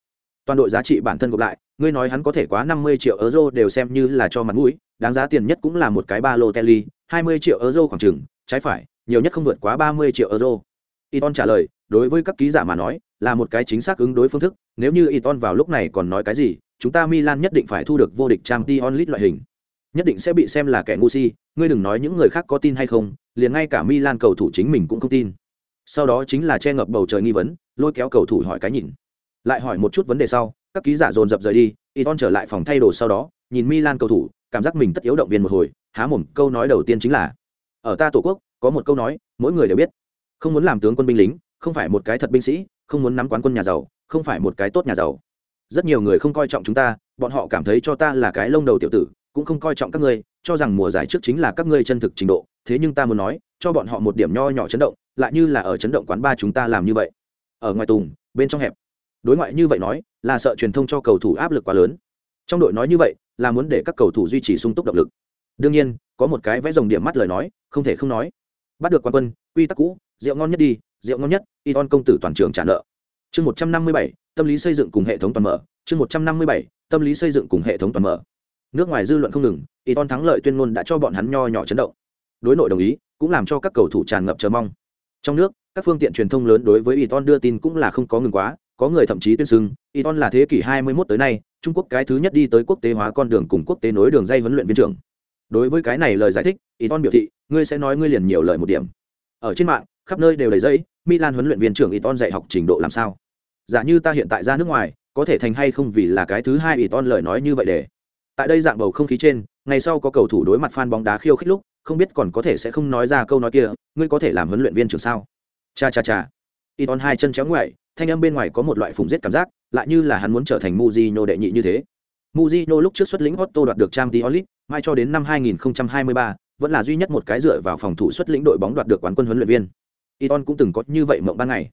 Speaker 1: toàn đội giá trị bản thân gộp lại ngươi nói hắn có thể quá năm mươi triệu euro đều xem như là cho mặt mũi đáng giá tiền nhất cũng là một cái ba lô telly hai mươi triệu euro khoảng chừng trái phải nhiều nhất không vượt quá ba mươi triệu euro. Iton trả lời, đối với các ký giả mà nói, là một cái chính xác ứng đối phương thức, nếu như Iton vào lúc này còn nói cái gì, chúng ta Milan nhất định phải thu được vô địch Champions League loại hình. Nhất định sẽ bị xem là kẻ ngu si, ngươi đừng nói những người khác có tin hay không, liền ngay cả Milan cầu thủ chính mình cũng không tin. Sau đó chính là che ngập bầu trời nghi vấn, lôi kéo cầu thủ hỏi cái nhìn. Lại hỏi một chút vấn đề sau, các ký giả dồn dập rời đi, Iton trở lại phòng thay đồ sau đó, nhìn Milan cầu thủ, cảm giác mình tất yếu động viên một hồi, há mồm, câu nói đầu tiên chính là: "Ở ta tổ quốc, có một câu nói, mỗi người đều biết, không muốn làm tướng quân binh lính không phải một cái thật binh sĩ không muốn nắm quán quân nhà giàu không phải một cái tốt nhà giàu rất nhiều người không coi trọng chúng ta, bọn họ cảm thấy cho ta là cái lông đầu tiểu tử, cũng không coi trọng các ngươi, cho rằng mùa giải trước chính là các ngươi chân thực trình độ, thế nhưng ta muốn nói, cho bọn họ một điểm nho nhỏ chấn động, lại như là ở chấn động quán ba chúng ta làm như vậy. Ở ngoài tùng, bên trong hẹp. Đối ngoại như vậy nói, là sợ truyền thông cho cầu thủ áp lực quá lớn. Trong đội nói như vậy, là muốn để các cầu thủ duy trì sung túc động lực. Đương nhiên, có một cái vẽ dòng điểm mắt lời nói, không thể không nói. Bắt được quan quân, quy tắc cũ, rượu ngon nhất đi, rượu ngon nhất y ton công tử toàn trường trả nợ chương một trăm năm mươi bảy, tâm lý xây dựng cùng hệ thống toàn mở. Chương một trăm năm mươi bảy, tâm lý xây dựng cùng hệ thống toàn mở. Nước ngoài dư luận không ngừng y ton thắng lợi tuyên ngôn đã cho bọn hắn nho nhỏ chấn động. Đối nội đồng ý, cũng làm cho các cầu thủ tràn ngập chờ mong. Trong nước, các phương tiện truyền thông lớn đối với y ton đưa tin cũng là không có ngừng quá, có người thậm chí tuyên xưng y ton là thế kỷ 21 tới nay, trung quốc cái thứ nhất đi tới quốc tế hóa con đường cùng quốc tế nối đường dây huấn luyện viên trưởng. Đối với cái này lời giải thích y ton biểu thị, ngươi sẽ nói ngươi liền nhiều lời một điểm. Ở trên mạng, khắp nơi đều đầy dẫy, milan huấn luyện viên trưởng iton dạy học trình độ làm sao? Giả như ta hiện tại ra nước ngoài có thể thành hay không vì là cái thứ hai iton lời nói như vậy để tại đây dạng bầu không khí trên ngày sau có cầu thủ đối mặt fan bóng đá khiêu khích lúc không biết còn có thể sẽ không nói ra câu nói kia ngươi có thể làm huấn luyện viên trưởng sao cha cha cha iton hai chân chéo ngoại thanh âm bên ngoài có một loại phùng giết cảm giác lại như là hắn muốn trở thành Mujino đệ nhị như thế Mujino lúc trước xuất lĩnh Otto đoạt được Champions League, mai cho đến năm 2023, vẫn là duy nhất một cái dựa vào phòng thủ xuất lĩnh đội bóng đoạt được quán quân huấn luyện viên. Iton cũng từng có như vậy mộng ban ngày.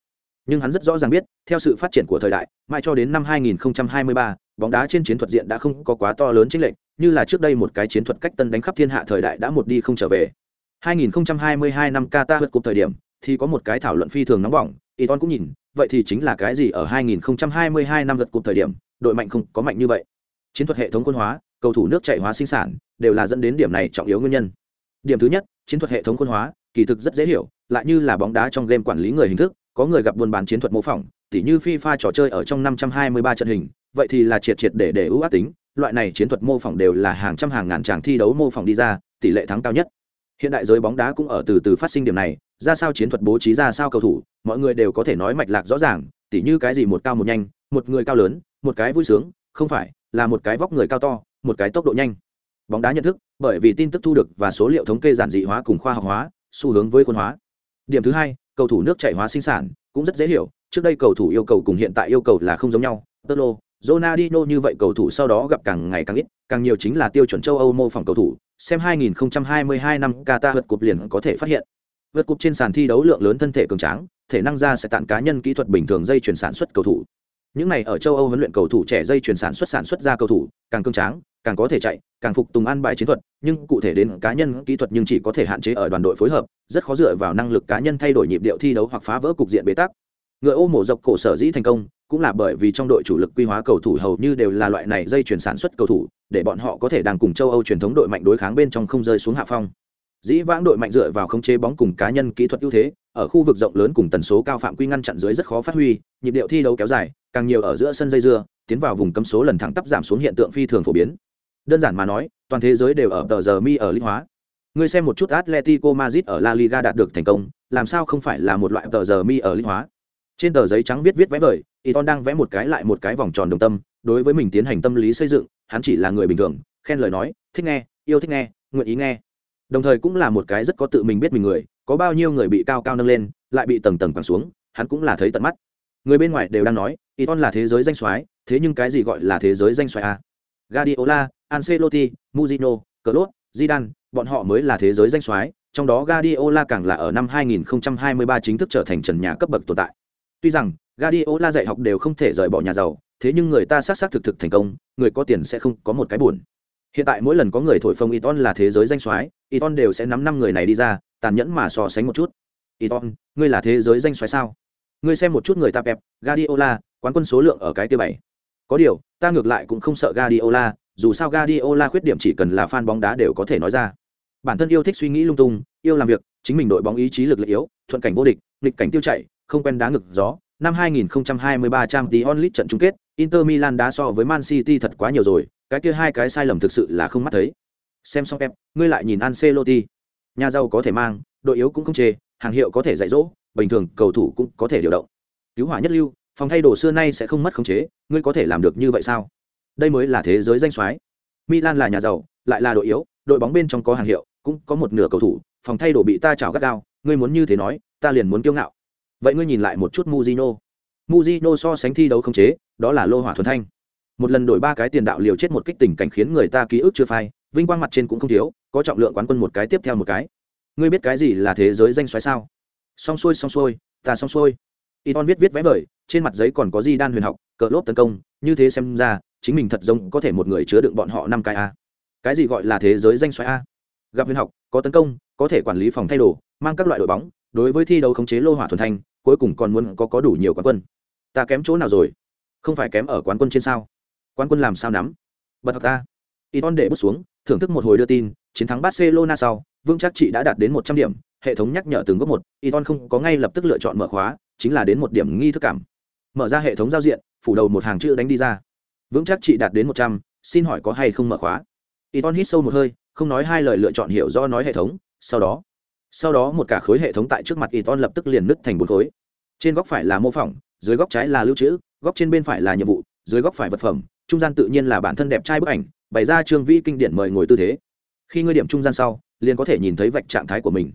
Speaker 1: Nhưng hắn rất rõ ràng biết, theo sự phát triển của thời đại, mai cho đến năm 2023, bóng đá trên chiến thuật diện đã không có quá to lớn chênh lệch, như là trước đây một cái chiến thuật cách tân đánh khắp thiên hạ thời đại đã một đi không trở về. 2022 năm Qatar vượt cúp thời điểm, thì có một cái thảo luận phi thường nóng bỏng, Iton cũng nhìn, vậy thì chính là cái gì ở 2022 năm vượt cúp thời điểm, đội mạnh không có mạnh như vậy. Chiến thuật hệ thống quân hóa, cầu thủ nước chạy hóa sinh sản, đều là dẫn đến điểm này trọng yếu nguyên nhân. Điểm thứ nhất, chiến thuật hệ thống quân hóa, kỳ thực rất dễ hiểu, lại như là bóng đá trong game quản lý người hình thức, có người gặp buôn bán chiến thuật mô phỏng, tỉ như FIFA trò chơi ở trong 523 trận hình, vậy thì là triệt triệt để để ưu ác tính, loại này chiến thuật mô phỏng đều là hàng trăm hàng ngàn tràng thi đấu mô phỏng đi ra, tỷ lệ thắng cao nhất. Hiện đại giới bóng đá cũng ở từ từ phát sinh điểm này, ra sao chiến thuật bố trí ra sao cầu thủ, mọi người đều có thể nói mạch lạc rõ ràng, tỉ như cái gì một cao một nhanh, một người cao lớn, một cái vui sướng, không phải, là một cái vóc người cao to, một cái tốc độ nhanh. bóng đá nhận thức bởi vì tin tức thu được và số liệu thống kê giản dị hóa cùng khoa học hóa xu hướng với quân hóa điểm thứ hai cầu thủ nước chảy hóa sinh sản cũng rất dễ hiểu trước đây cầu thủ yêu cầu cùng hiện tại yêu cầu là không giống nhau tơ lô Ronaldinho như vậy cầu thủ sau đó gặp càng ngày càng ít, càng nhiều chính là tiêu chuẩn châu Âu mô phỏng cầu thủ, xem 2022 năm Qatar vượt cúp liền có thể phát hiện. Vượt cúp trên sàn thi đấu lượng lớn thân thể cường tráng, thể năng ra sẽ tặng cá nhân kỹ thuật bình thường dây chuyển sản xuất cầu thủ. Những này ở châu Âu huấn luyện cầu thủ trẻ dây chuyển sản xuất sản xuất ra cầu thủ, càng cường tráng, càng có thể chạy, càng phục tùng an bài chiến thuật, nhưng cụ thể đến cá nhân kỹ thuật nhưng chỉ có thể hạn chế ở đoàn đội phối hợp, rất khó dựa vào năng lực cá nhân thay đổi nhịp điệu thi đấu hoặc phá vỡ cục diện bế tắc. Ngựa ô mổ dọc cổ sở dĩ thành công, cũng là bởi vì trong đội chủ lực quy hóa cầu thủ hầu như đều là loại này dây chuyển sản xuất cầu thủ, để bọn họ có thể đang cùng châu Âu truyền thống đội mạnh đối kháng bên trong không rơi xuống hạ phong. Dĩ vãng đội mạnh dựa vào khống chế bóng cùng cá nhân kỹ thuật ưu thế, ở khu vực rộng lớn cùng tần số cao phạm quy ngăn chặn dưới rất khó phát huy, nhịp điệu thi đấu kéo dài, càng nhiều ở giữa sân dây dưa, tiến vào vùng cấm số lần thẳng tắp giảm xuống hiện tượng phi thường phổ biến. Đơn giản mà nói, toàn thế giới đều ở tờ giờ mi ở linh hóa. Ngươi xem một chút Atletico Madrid ở La Liga đạt được thành công, làm sao không phải là một loại tờ giờ mi ở linh hóa? Trên tờ giấy trắng viết viết vẽ vời, Iton đang vẽ một cái lại một cái vòng tròn đồng tâm, đối với mình tiến hành tâm lý xây dựng, hắn chỉ là người bình thường, khen lời nói, thích nghe, yêu thích nghe, nguyện ý nghe. Đồng thời cũng là một cái rất có tự mình biết mình người, có bao nhiêu người bị cao cao nâng lên, lại bị tầng tầng quẳng xuống, hắn cũng là thấy tận mắt. Người bên ngoài đều đang nói, Iton là thế giới danh soái, thế nhưng cái gì gọi là thế giới danh soái a? Guardiola, Ancelotti, Mourinho, Klopp, Zidane, bọn họ mới là thế giới danh soái, trong đó Guardiola càng là ở năm 2023 chính thức trở thành trần nhà cấp bậc tồn tại. Tuy rằng Guardiola dạy học đều không thể rời bỏ nhà giàu, thế nhưng người ta xác xác thực thực thành công, người có tiền sẽ không có một cái buồn. Hiện tại mỗi lần có người thổi phồng Iton là thế giới danh soái, Iton đều sẽ nắm năm người này đi ra, tàn nhẫn mà so sánh một chút. Iton, ngươi là thế giới danh soái sao? Ngươi xem một chút người ta Pep, Guardiola, quán quân số lượng ở cái kia bảy. Có điều, ta ngược lại cũng không sợ Guardiola, dù sao Guardiola khuyết điểm chỉ cần là fan bóng đá đều có thể nói ra. Bản thân yêu thích suy nghĩ lung tung, yêu làm việc, chính mình đội bóng ý chí lực lợi yếu, thuận cảnh vô địch, nghịch cảnh tiêu chạy, không quen đá ngực gió, năm 2023 Champions League trận chung kết, Inter Milan đá so với Man City thật quá nhiều rồi, cái kia hai cái sai lầm thực sự là không mắt thấy. Xem xong em, ngươi lại nhìn Ancelotti. Nhà giàu có thể mang, đội yếu cũng không chê, hàng hiệu có thể dạy dỗ, bình thường cầu thủ cũng có thể điều động. Cứu hỏa nhất lưu, phòng thay đồ xưa nay sẽ không mất khống chế, ngươi có thể làm được như vậy sao? Đây mới là thế giới danh soái. Milan là nhà giàu, lại là đội yếu, đội bóng bên trong có hàng hiệu, cũng có một nửa cầu thủ, phòng thay đồ bị ta chảo gắt gao, ngươi muốn như thế nói, ta liền muốn kiêu ngạo. Vậy ngươi nhìn lại một chút muzino. Muzino so sánh thi đấu không chế đó là lô hỏa thuần thanh. Một lần đổi ba cái tiền đạo liều chết một kích tình cảnh khiến người ta ký ức chưa phai vinh quang mặt trên cũng không thiếu có trọng lượng quán quân một cái tiếp theo một cái. Ngươi biết cái gì là thế giới danh xoáy sao? Xong xuôi xong xuôi ta xong xuôi. Iton viết viết vẽ vời, trên mặt giấy còn có di đan huyền học, cờ lốp tấn công, như thế xem ra, chính mình thật giống có thể một người chứa đựng bọn họ năm cái a. Cái gì gọi là thế giới danh xoáy a? Gặp huyền học, có tấn công, có thể quản lý phòng thay đồ, mang các loại đội bóng, đối với thi đấu khống chế lô hỏa thuần thanh, cuối cùng còn muốn có có đủ nhiều quán quân. Ta kém chỗ nào rồi? Không phải kém ở quán quân trên sao? Quán quân làm sao nắm? Bật thật ta Iton để bước xuống, thưởng thức một hồi đưa tin, chiến thắng barcelona sau vương chắc chị đã đạt đến một trăm điểm, hệ thống nhắc nhở từng bước một Iton không có ngay lập tức lựa chọn mở khóa chính là đến một điểm nghi thức cảm. Mở ra hệ thống giao diện, phủ đầu một hàng chữ đánh đi ra. Vững chắc chị đạt đến một trăm, xin hỏi có hay không mở khóa? Iton hít sâu một hơi, không nói hai lời lựa chọn hiểu do nói hệ thống, sau đó. Sau đó một cả khối hệ thống tại trước mặt Iton lập tức liền nứt thành bốn khối. Trên góc phải là mô phỏng, dưới góc trái là lưu trữ, góc trên bên phải là nhiệm vụ, dưới góc phải vật phẩm, trung gian tự nhiên là bản thân đẹp trai bức ảnh, bày ra trương vi kinh điển mời ngồi tư thế. Khi ngươi điểm trung gian sau, liền có thể nhìn thấy vạch trạng thái của mình.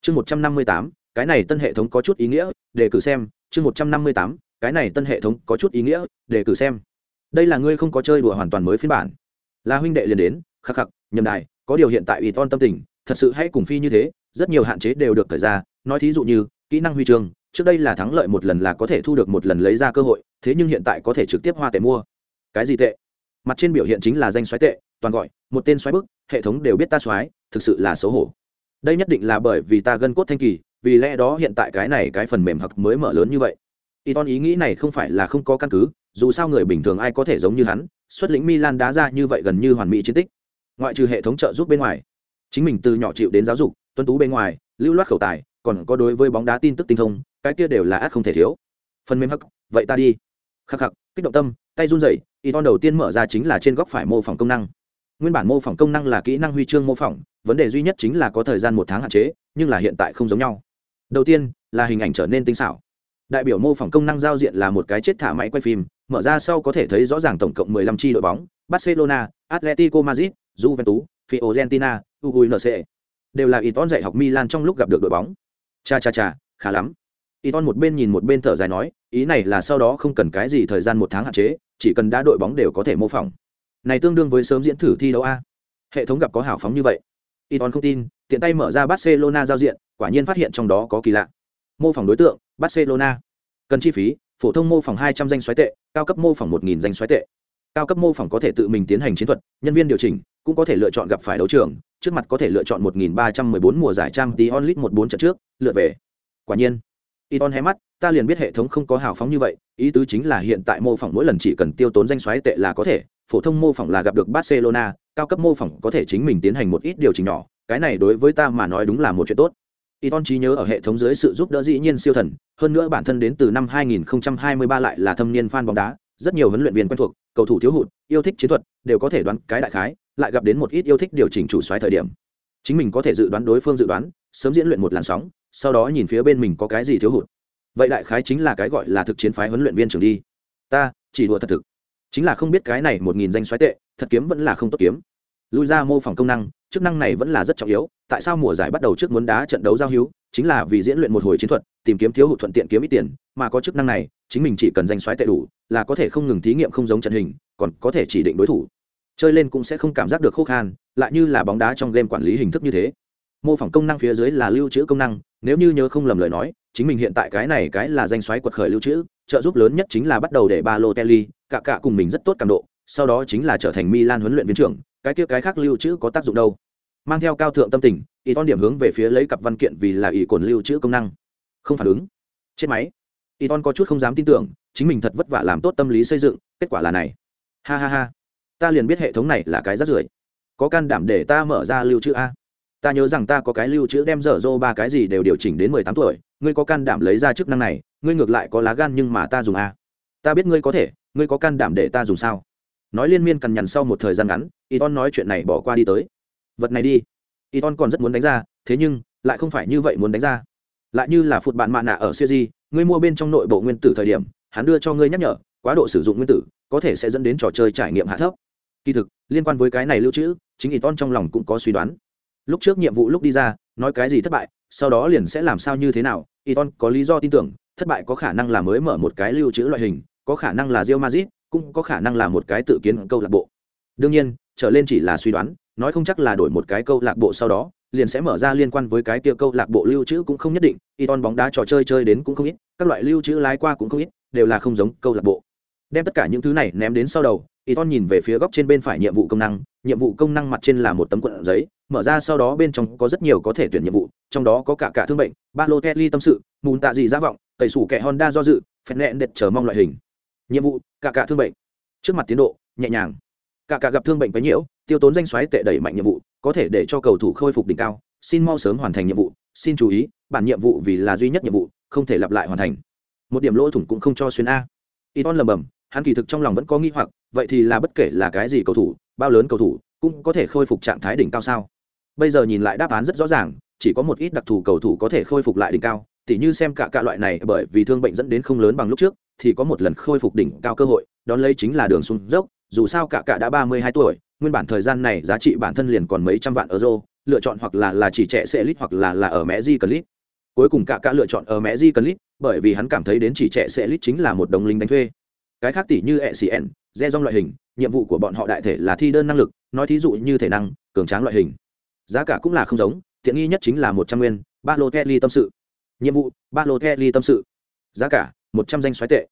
Speaker 1: Chương một trăm năm mươi tám cái này tân hệ thống có chút ý nghĩa, để cử xem, chương một trăm năm mươi tám, cái này tân hệ thống có chút ý nghĩa, để cử xem. Đây là ngươi không có chơi đùa hoàn toàn mới phiên bản. Là huynh đệ liền đến, khắc khắc, nhầm đài, có điều hiện tại ủy ton tâm tình, thật sự hãy cùng phi như thế, rất nhiều hạn chế đều được thời ra, nói thí dụ như, kỹ năng huy chương, trước đây là thắng lợi một lần là có thể thu được một lần lấy ra cơ hội, thế nhưng hiện tại có thể trực tiếp hoa tệ mua. Cái gì tệ? Mặt trên biểu hiện chính là danh xoáy tệ, toàn gọi, một tên xoáy bức, hệ thống đều biết ta xoáy, thực sự là xấu hổ. Đây nhất định là bởi vì ta gân cốt thanh kỳ vì lẽ đó hiện tại cái này cái phần mềm hặc mới mở lớn như vậy. Y ton ý nghĩ này không phải là không có căn cứ, dù sao người bình thường ai có thể giống như hắn, xuất lĩnh milan đá ra như vậy gần như hoàn mỹ chiến tích. Ngoại trừ hệ thống trợ giúp bên ngoài, chính mình từ nhỏ chịu đến giáo dục, tuân tú bên ngoài, lưu loát khẩu tài, còn có đối với bóng đá tin tức tinh thông, cái kia đều là ác không thể thiếu. Phần mềm hắc vậy ta đi. Khắc khắc, kích động tâm, tay run rẩy y ton đầu tiên mở ra chính là trên góc phải mô phỏng công năng. Nguyên bản mô phỏng công năng là kỹ năng huy chương mô phỏng, vấn đề duy nhất chính là có thời gian một tháng hạn chế, nhưng là hiện tại không giống nhau đầu tiên là hình ảnh trở nên tinh xảo đại biểu mô phỏng công năng giao diện là một cái chết thả máy quay phim mở ra sau có thể thấy rõ ràng tổng cộng 15 chi đội bóng barcelona atletico madrid juventus Fiorentina, UNC. Đều là Iton dạy học Milan trong lúc gặp được đội bóng. Cha cha cha, khá lắm. Iton một bên nhìn một bên thở dài nói, ý này là sau đó không cần cái gì thời gian một tháng hạn chế, chỉ cần đá đội bóng đều có thể mô phỏng. Này tương đương với sớm diễn thử thi đấu a. Hệ thống gặp có hảo phóng như vậy. Iton không tin, tiện tay mở ra Barcelona giao diện, quả nhiên phát hiện trong đó có kỳ lạ. Mô phỏng đối tượng, Barcelona. Cần chi phí, phổ thông mô phỏng 200 danh xoáy tệ, cao cấp mô phỏng 1000 danh xoáy tệ. Cao cấp mô phỏng có thể tự mình tiến hành chiến thuật, nhân viên điều chỉnh, cũng có thể lựa chọn gặp phải đấu trường, trước mặt có thể lựa chọn 1314 mùa giải trang tí onlit 14 trận trước, lựa về. Quả nhiên, Iton hé mắt, ta liền biết hệ thống không có hào phóng như vậy, ý tứ chính là hiện tại mô phỏng mỗi lần chỉ cần tiêu tốn danh xoáy tệ là có thể, phổ thông mô phỏng là gặp được Barcelona, cao cấp mô phỏng có thể chính mình tiến hành một ít điều chỉnh nhỏ, cái này đối với ta mà nói đúng là một chuyện tốt. Y tôn trí nhớ ở hệ thống dưới sự giúp đỡ dĩ nhiên siêu thần, hơn nữa bản thân đến từ năm 2023 lại là thâm niên fan bóng đá, rất nhiều huấn luyện viên quen thuộc, cầu thủ thiếu hụt, yêu thích chiến thuật, đều có thể đoán cái đại khái, lại gặp đến một ít yêu thích điều chỉnh chủ xoáy thời điểm. Chính mình có thể dự đoán đối phương dự đoán, sớm diễn luyện một làn sóng, sau đó nhìn phía bên mình có cái gì thiếu hụt. Vậy đại khái chính là cái gọi là thực chiến phái huấn luyện viên trưởng đi. Ta, chỉ đùa thật thực. Chính là không biết cái này một nghìn danh xoáy tệ, thật kiếm vẫn là không tốt kiếm. Lui ra mô phỏng công năng, chức năng này vẫn là rất trọng yếu, tại sao mùa giải bắt đầu trước muốn đá trận đấu giao hữu, chính là vì diễn luyện một hồi chiến thuật, tìm kiếm thiếu hụt thuận tiện kiếm ít tiền, mà có chức năng này, chính mình chỉ cần danh xoáy tệ đủ, là có thể không ngừng thí nghiệm không giống trận hình, còn có thể chỉ định đối thủ. Chơi lên cũng sẽ không cảm giác được khô khan, lại như là bóng đá trong game quản lý hình thức như thế. Mô phỏng công năng phía dưới là lưu trữ công năng, nếu như nhớ không lầm lời nói, chính mình hiện tại cái này cái là danh xoáy quật khởi lưu trữ, trợ giúp lớn nhất chính là bắt đầu để ba lô telly cả cả cùng mình rất tốt cảm độ, sau đó chính là trở thành milan huấn luyện viên trưởng cái kia cái khác lưu trữ có tác dụng đâu. Mang theo cao thượng tâm tình, y ton điểm hướng về phía lấy cặp văn kiện vì là y cồn lưu trữ công năng. Không phản ứng. Chết máy. Y ton có chút không dám tin tưởng, chính mình thật vất vả làm tốt tâm lý xây dựng, kết quả là này. Ha ha ha. Ta liền biết hệ thống này là cái rất rưởi. Có can đảm để ta mở ra lưu trữ a? Ta nhớ rằng ta có cái lưu trữ đem dở dô ba cái gì đều điều chỉnh đến mười tám tuổi, ngươi có can đảm lấy ra chức năng này, ngươi ngược lại có lá gan nhưng mà ta dùng a? Ta biết ngươi có thể, ngươi có can đảm để ta dùng sao? Nói liên miên cằn nhằn sau một thời gian ngắn y ton nói chuyện này bỏ qua đi tới. Vật này đi. Y ton còn rất muốn đánh ra, thế nhưng, lại không phải như vậy muốn đánh ra. Lại như là phụt bạn mạ nạ ở siêu di ngươi mua bên trong nội bộ nguyên tử thời điểm, hắn đưa cho ngươi nhắc nhở, quá độ sử dụng nguyên tử, có thể sẽ dẫn đến trò chơi trải nghiệm hạ thấp. Kỳ thực, liên quan với cái này lưu trữ, chính y ton trong lòng cũng có suy đoán. Lúc trước nhiệm vụ lúc đi ra, nói cái gì thất bại, sau đó liền sẽ làm sao như thế nào y ton có lý do tin tưởng, thất bại có khả năng là mới mở một cái lưu trữ loại hình, có khả năng là rio mazit cũng có khả năng là một cái tự kiến câu lạc bộ đương nhiên, trở lên chỉ là suy đoán, nói không chắc là đổi một cái câu lạc bộ sau đó, liền sẽ mở ra liên quan với cái kia câu lạc bộ lưu trữ cũng không nhất định y ton bóng đá trò chơi chơi đến cũng không ít, các loại lưu trữ lái qua cũng không ít, đều là không giống câu lạc bộ. Đem tất cả những thứ này ném đến sau đầu y ton nhìn về phía góc trên bên phải nhiệm vụ công năng, nhiệm vụ công năng mặt trên là một tấm quận giấy, mở ra sau đó bên trong có rất nhiều có thể tuyển nhiệm vụ, trong đó có cả cả thương bệnh, ba lô kelly tâm sự, mùn tạ gì giả vọng, tẩy sủ kẻ honda do dự phèn nẹn đệt chờ mong loại hình. Nhiệm vụ, cả cả thương bệnh. Trước mặt tiến độ, nhẹ nhàng cả cả gặp thương bệnh quấy nhiễu, tiêu tốn danh xoáy tệ đẩy mạnh nhiệm vụ, có thể để cho cầu thủ khôi phục đỉnh cao. Xin mau sớm hoàn thành nhiệm vụ, xin chú ý, bản nhiệm vụ vì là duy nhất nhiệm vụ, không thể lặp lại hoàn thành. Một điểm lỗ thủng cũng không cho xuyên a. Y ton lầm bầm, hắn kỳ thực trong lòng vẫn có nghi hoặc, vậy thì là bất kể là cái gì cầu thủ, bao lớn cầu thủ, cũng có thể khôi phục trạng thái đỉnh cao sao? Bây giờ nhìn lại đáp án rất rõ ràng, chỉ có một ít đặc thù cầu thủ có thể khôi phục lại đỉnh cao, tỉ như xem cả cả loại này, bởi vì thương bệnh dẫn đến không lớn bằng lúc trước, thì có một lần khôi phục đỉnh cao cơ hội, đón lấy chính là đường xuống dốc dù sao cả cả đã ba mươi hai tuổi, nguyên bản thời gian này giá trị bản thân liền còn mấy trăm vạn euro, lựa chọn hoặc là là chỉ trẻ sẽ lít hoặc là là ở mẹ di clip. Cuối cùng cả cả lựa chọn ở mẹ di clip, bởi vì hắn cảm thấy đến chỉ trẻ sẽ lít chính là một đồng lính đánh thuê. Cái khác tỷ như ecn re dong loại hình, nhiệm vụ của bọn họ đại thể là thi đơn năng lực, nói thí dụ như thể năng, cường tráng loại hình. Giá cả cũng là không giống, tiện nghi nhất chính là một trăm nguyên, ba lô kelly tâm sự. Nhiệm vụ, ba lô kelly tâm sự. Giá cả, một trăm danh xoáy tệ.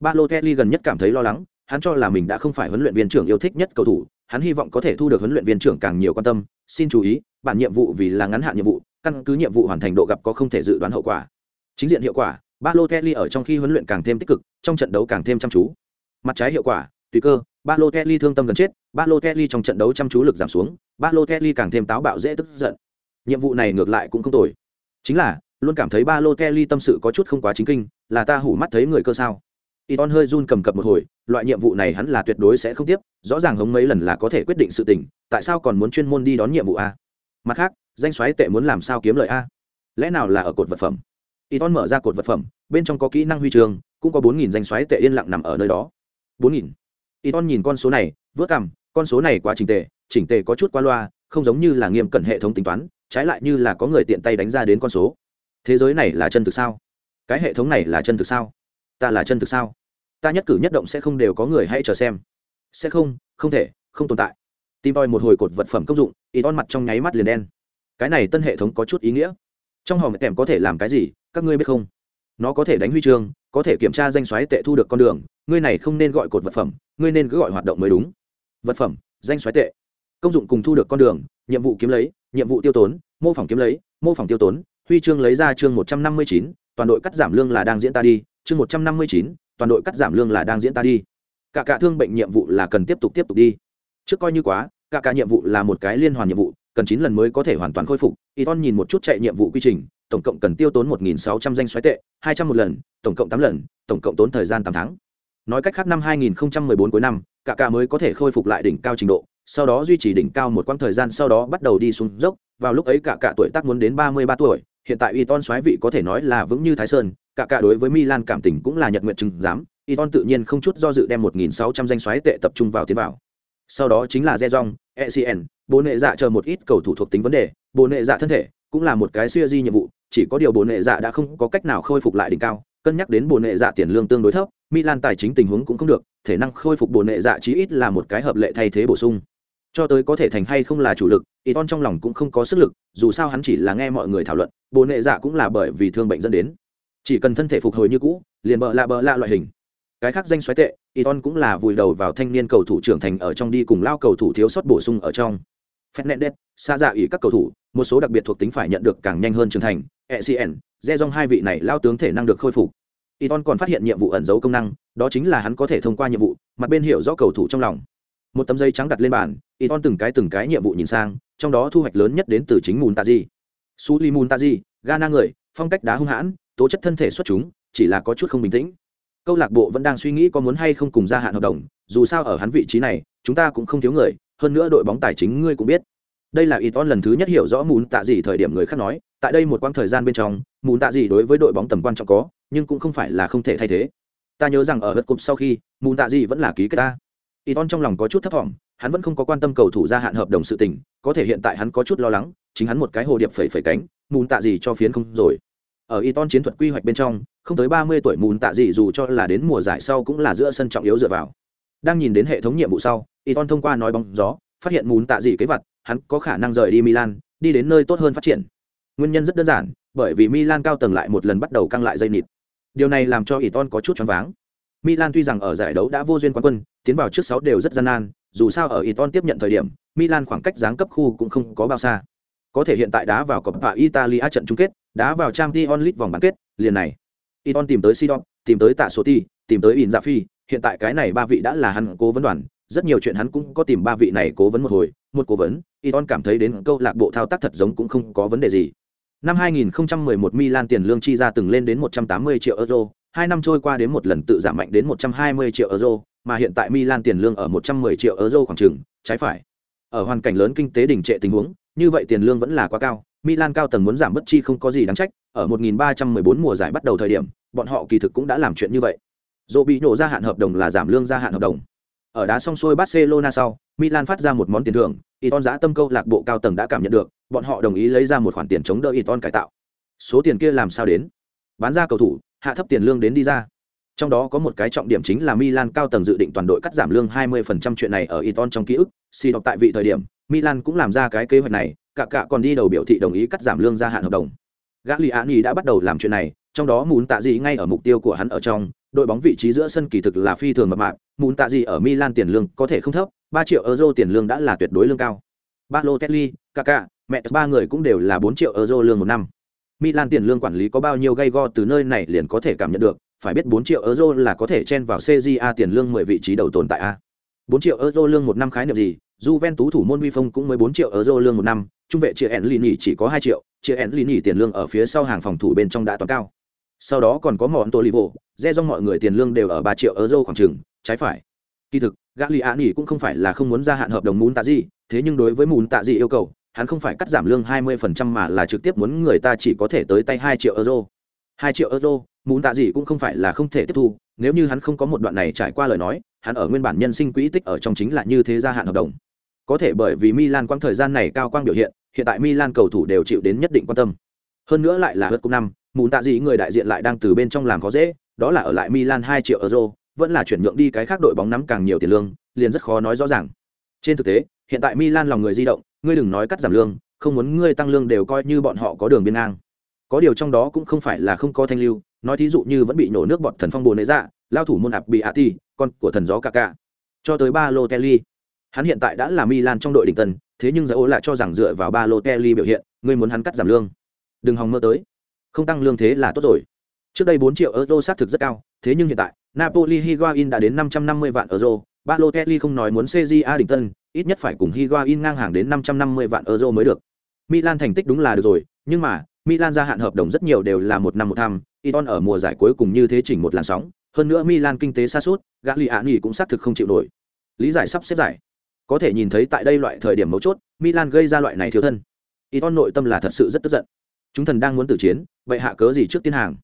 Speaker 1: Ba lô kelly gần nhất cảm thấy lo lắng hắn cho là mình đã không phải huấn luyện viên trưởng yêu thích nhất cầu thủ, hắn hy vọng có thể thu được huấn luyện viên trưởng càng nhiều quan tâm. Xin chú ý, bản nhiệm vụ vì là ngắn hạn nhiệm vụ, căn cứ nhiệm vụ hoàn thành độ gặp có không thể dự đoán hậu quả. Chính diện hiệu quả, Balotelli ở trong khi huấn luyện càng thêm tích cực, trong trận đấu càng thêm chăm chú. Mặt trái hiệu quả, tùy cơ, Balotelli thương tâm gần chết, Balotelli trong trận đấu chăm chú lực giảm xuống, Balotelli càng thêm táo bạo dễ tức giận. Nhiệm vụ này ngược lại cũng không tồi. Chính là, luôn cảm thấy Balotelli tâm sự có chút không quá chính kinh, là ta hủ mắt thấy người cơ sao? Iton hơi run cầm cập một hồi, loại nhiệm vụ này hắn là tuyệt đối sẽ không tiếp, rõ ràng hống mấy lần là có thể quyết định sự tình, tại sao còn muốn chuyên môn đi đón nhiệm vụ a? Mặt khác, danh xoáy tệ muốn làm sao kiếm lợi a? Lẽ nào là ở cột vật phẩm? Iton mở ra cột vật phẩm, bên trong có kỹ năng huy trường, cũng có 4000 danh xoáy tệ yên lặng nằm ở nơi đó. 4000. Iton nhìn con số này, vớt cằm, con số này quá chỉnh tề, chỉnh tề có chút qua loa, không giống như là nghiêm cẩn hệ thống tính toán trái lại như là có người tiện tay đánh ra đến con số thế giới này là chân thực sao cái hệ thống này là chân thực sao ta là chân thực sao ta nhất cử nhất động sẽ không đều có người hãy chờ xem. Sẽ không không thể, không tồn tại. Tìm tòi một hồi cột vật phẩm công dụng y ton mặt trong nháy mắt liền đen. Cái này tân hệ thống có chút ý nghĩa. Trong hòm kèm có thể làm cái gì, các ngươi biết không? Nó có thể đánh huy chương, có thể kiểm tra danh xoáy tệ thu được con đường, ngươi này không nên gọi cột vật phẩm, ngươi nên cứ gọi hoạt động mới đúng. Vật phẩm, danh xoáy tệ. Công dụng cùng thu được con đường, nhiệm vụ kiếm lấy, nhiệm vụ tiêu tốn, mô phỏng kiếm lấy, mô phỏng tiêu tốn, huy chương lấy ra chương một trăm năm mươi chín, toàn đội cắt giảm lương là đang diễn ta đi, chương một trăm năm mươi chín toàn đội cắt giảm lương là đang diễn ta đi. Cả cả thương bệnh nhiệm vụ là cần tiếp tục tiếp tục đi. Trước coi như quá, cả cả nhiệm vụ là một cái liên hoàn nhiệm vụ, cần chín lần mới có thể hoàn toàn khôi phục. Y ton nhìn một chút chạy nhiệm vụ quy trình, tổng cộng cần tiêu tốn một nghìn sáu trăm danh xoáy tệ, hai trăm một lần, tổng cộng tám lần, tổng cộng tốn thời gian tám tháng. Nói cách khác năm hai nghìn bốn cuối năm, cả cả mới có thể khôi phục lại đỉnh cao trình độ, sau đó duy trì đỉnh cao một quãng thời gian sau đó bắt đầu đi xuống dốc. Vào lúc ấy cả cả tuổi tác muốn đến ba mươi ba tuổi hiện tại y ton xoáy vị có thể nói là vững như thái sơn cả cả đối với milan cảm tình cũng là nhật nguyện chừng dám y ton tự nhiên không chút do dự đem một nghìn sáu trăm danh xoáy tệ tập trung vào tiến vào sau đó chính là Zezong, ECN, bố nệ dạ chờ một ít cầu thủ thuộc tính vấn đề, bố nệ dạ thân thể cũng là một cái siêu di nhiệm vụ, chỉ có điều bố nệ dạ đã không có cách nào khôi phục lại đỉnh cao, cân nhắc đến bố nệ dạ tiền lương tương đối thấp, Milan tài chính tình huống cũng không được, thể năng khôi phục bố nệ dạ chí ít là một cái hợp lệ thay thế bổ sung. Cho tới có thể thành hay không là chủ lực, Iton trong lòng cũng không có sức lực, dù sao hắn chỉ là nghe mọi người thảo luận, bồ nệ dạ cũng là bởi vì thương bệnh dẫn đến. Chỉ cần thân thể phục hồi như cũ, liền bợ lạ bợ lạ loại hình cái khác danh xoáy tệ Iton cũng là vùi đầu vào thanh niên cầu thủ trưởng thành ở trong đi cùng lao cầu thủ thiếu sót bổ sung ở trong phép nét đét xa dạ ủy các cầu thủ, một số đặc biệt thuộc tính phải nhận được càng nhanh hơn trưởng thành, ECN, Zezong hai vị này lao tướng thể năng được khôi phục. Iton còn phát hiện nhiệm vụ ẩn giấu công năng, đó chính là hắn có thể thông qua nhiệm vụ, mặt bên hiểu rõ cầu thủ trong lòng. Một tấm giấy trắng đặt lên bàn, Iton từng cái từng cái nhiệm vụ nhìn sang, trong đó thu hoạch lớn nhất đến từ chính Muntazi. Suli Muntazi, gana người, phong cách đá hung hãn, tố chất thân thể xuất chúng, chỉ là có chút không bình tĩnh. Câu lạc bộ vẫn đang suy nghĩ có muốn hay không cùng gia hạn hợp đồng dù sao ở hắn vị trí này chúng ta cũng không thiếu người hơn nữa đội bóng tài chính ngươi cũng biết. Đây là Iton lần thứ nhất hiểu rõ mùn tạ gì thời điểm người khác nói tại đây một quãng thời gian bên trong mùn tạ gì đối với đội bóng tầm quan trọng có nhưng cũng không phải là không thể thay thế. Ta nhớ rằng ở hớt cụp sau khi mùn tạ gì vẫn là ký kết ta. Iton trong lòng có chút thất vọng hắn vẫn không có quan tâm cầu thủ gia hạn hợp đồng sự tình, có thể hiện tại hắn có chút lo lắng, chính hắn một cái hồ điệp phẩy phẩy cánh, mùn tạ gì cho phiến không rồi. Ở Iton chiến thuật quy hoạch bên trong, không tới ba mươi tuổi mùn tạ gì dù cho là đến mùa giải sau cũng là giữa sân trọng yếu dựa vào. Đang nhìn đến hệ thống nhiệm vụ sau, Iton thông qua nói bóng gió, phát hiện mùn tạ gì kế vật, hắn có khả năng rời đi Milan, đi đến nơi tốt hơn phát triển. Nguyên nhân rất đơn giản, bởi vì Milan cao tầng lại một lần bắt đầu căng lại dây nịt. Điều này làm cho Iton có chút choáng váng. Milan tuy rằng ở giải đấu đã vô duyên quán quân tiến vào trước sáu đều rất gian nan dù sao ở Iton tiếp nhận thời điểm Milan khoảng cách giáng cấp khu cũng không có bao xa có thể hiện tại đá vào Coppa Italia trận chung kết đá vào Champions League vòng bán kết liền này Iton tìm tới Sidon, tìm tới Tạ Số tìm tới Inzaghi, Phi, hiện tại cái này ba vị đã là hắn cố vấn đoàn, rất nhiều chuyện hắn cũng có tìm ba vị này cố vấn một hồi, một cố vấn, Iton cảm thấy đến câu lạc bộ thao tác thật giống cũng không có vấn đề gì. Năm 2011 Milan tiền lương chi ra từng lên đến 180 triệu euro, hai năm trôi qua đến một lần tự giảm mạnh đến 120 triệu euro, mà hiện tại Milan tiền lương ở 110 triệu euro khoảng chừng, trái phải. Ở hoàn cảnh lớn kinh tế đình trệ tình huống, như vậy tiền lương vẫn là quá cao, Milan cao tầng muốn giảm bất chi không có gì đáng trách, ở 1314 mùa giải bắt đầu thời điểm, bọn họ kỳ thực cũng đã làm chuyện như vậy. Dù bị nổ ra hạn hợp đồng là giảm lương gia hạn hợp đồng. Ở đá xong xuôi Barcelona sau, Milan phát ra một món tiền thưởng, Iton giá tâm câu lạc bộ cao tầng đã cảm nhận được, bọn họ đồng ý lấy ra một khoản tiền chống đỡ Iton cải tạo. Số tiền kia làm sao đến? Bán ra cầu thủ, hạ thấp tiền lương đến đi ra. Trong đó có một cái trọng điểm chính là Milan cao tầng dự định toàn đội cắt giảm lương 20% chuyện này ở Iton trong ký ức, si đọc tại vị thời điểm, Milan cũng làm ra cái kế hoạch này, cả cả còn đi đầu biểu thị đồng ý cắt giảm lương gia hạn hợp đồng. Gagliani đã bắt đầu làm chuyện này trong đó muốn tạ gì ngay ở mục tiêu của hắn ở trong đội bóng vị trí giữa sân kỳ thực là phi thường mập mạp muốn tạ gì ở milan tiền lương có thể không thấp ba triệu euro tiền lương đã là tuyệt đối lương cao. Balotelli Kaká, mẹ ba người cũng đều là bốn triệu euro lương một năm milan tiền lương quản lý có bao nhiêu gây go từ nơi này liền có thể cảm nhận được phải biết bốn triệu euro là có thể chen vào cja tiền lương mười vị trí đầu tồn tại a bốn triệu euro lương một năm khái niệm gì Juventus thủ môn Vi Phong cũng mới 4 triệu euro lương một năm, trung vệ chia Enlini chỉ có 2 triệu, Chiellini tiền lương ở phía sau hàng phòng thủ bên trong đã toàn cao. Sau đó còn có Mọn Tolivo, Rezong mọi người tiền lương đều ở 3 triệu euro khoảng chừng, trái phải. Kỳ thực, Gagliani cũng không phải là không muốn gia hạn hợp đồng muốn tạ gì, thế nhưng đối với muốn tạ gì yêu cầu, hắn không phải cắt giảm lương 20% mà là trực tiếp muốn người ta chỉ có thể tới tay 2 triệu euro. 2 triệu euro, muốn tạ gì cũng không phải là không thể tiếp thu, nếu như hắn không có một đoạn này trải qua lời nói, hắn ở nguyên bản nhân sinh quỹ tích ở trong chính là như thế gia hạn hợp đồng có thể bởi vì Milan quãng thời gian này cao quang biểu hiện, hiện tại Milan cầu thủ đều chịu đến nhất định quan tâm. Hơn nữa lại là hớt cúp năm, muốn tạ gì người đại diện lại đang từ bên trong làm khó dễ, đó là ở lại Milan 2 triệu euro, vẫn là chuyển nhượng đi cái khác đội bóng nắm càng nhiều tiền lương, liền rất khó nói rõ ràng. Trên thực tế, hiện tại Milan lòng người di động, ngươi đừng nói cắt giảm lương, không muốn ngươi tăng lương đều coi như bọn họ có đường biên ngang. Có điều trong đó cũng không phải là không có thanh lưu, nói thí dụ như vẫn bị nổ nước bọn thần phong bồ nế dạ, lao thủ môn ạp bị Ati, con của thần gió Kaká. Cho tới Balotelli, hắn hiện tại đã là Milan trong đội đỉnh tân, thế nhưng Zayo lại cho rằng dựa vào Balotelli biểu hiện, ngươi muốn hắn cắt giảm lương. Đừng hòng mơ tới. Không tăng lương thế là tốt rồi. Trước đây bốn triệu euro xác thực rất cao, thế nhưng hiện tại, Napoli Higuain đã đến 550 vạn euro, Balotelli không nói muốn CJA đỉnh tân, ít nhất phải cùng Higuain ngang hàng đến 550 vạn euro mới được. Milan thành tích đúng là được rồi, nhưng mà, Milan gia hạn hợp đồng rất nhiều đều là một năm một thăm, Iton ở mùa giải cuối cùng như thế chỉnh một làn sóng, hơn nữa Milan kinh tế sa sút, Gagliani cũng xác thực không chịu nổi. Lý giải sắp xếp giải. Có thể nhìn thấy tại đây loại thời điểm mấu chốt, Milan gây ra loại này thiếu thân. Iton nội tâm là thật sự rất tức giận. Chúng thần đang muốn tử chiến, vậy hạ cớ gì trước tiên hàng?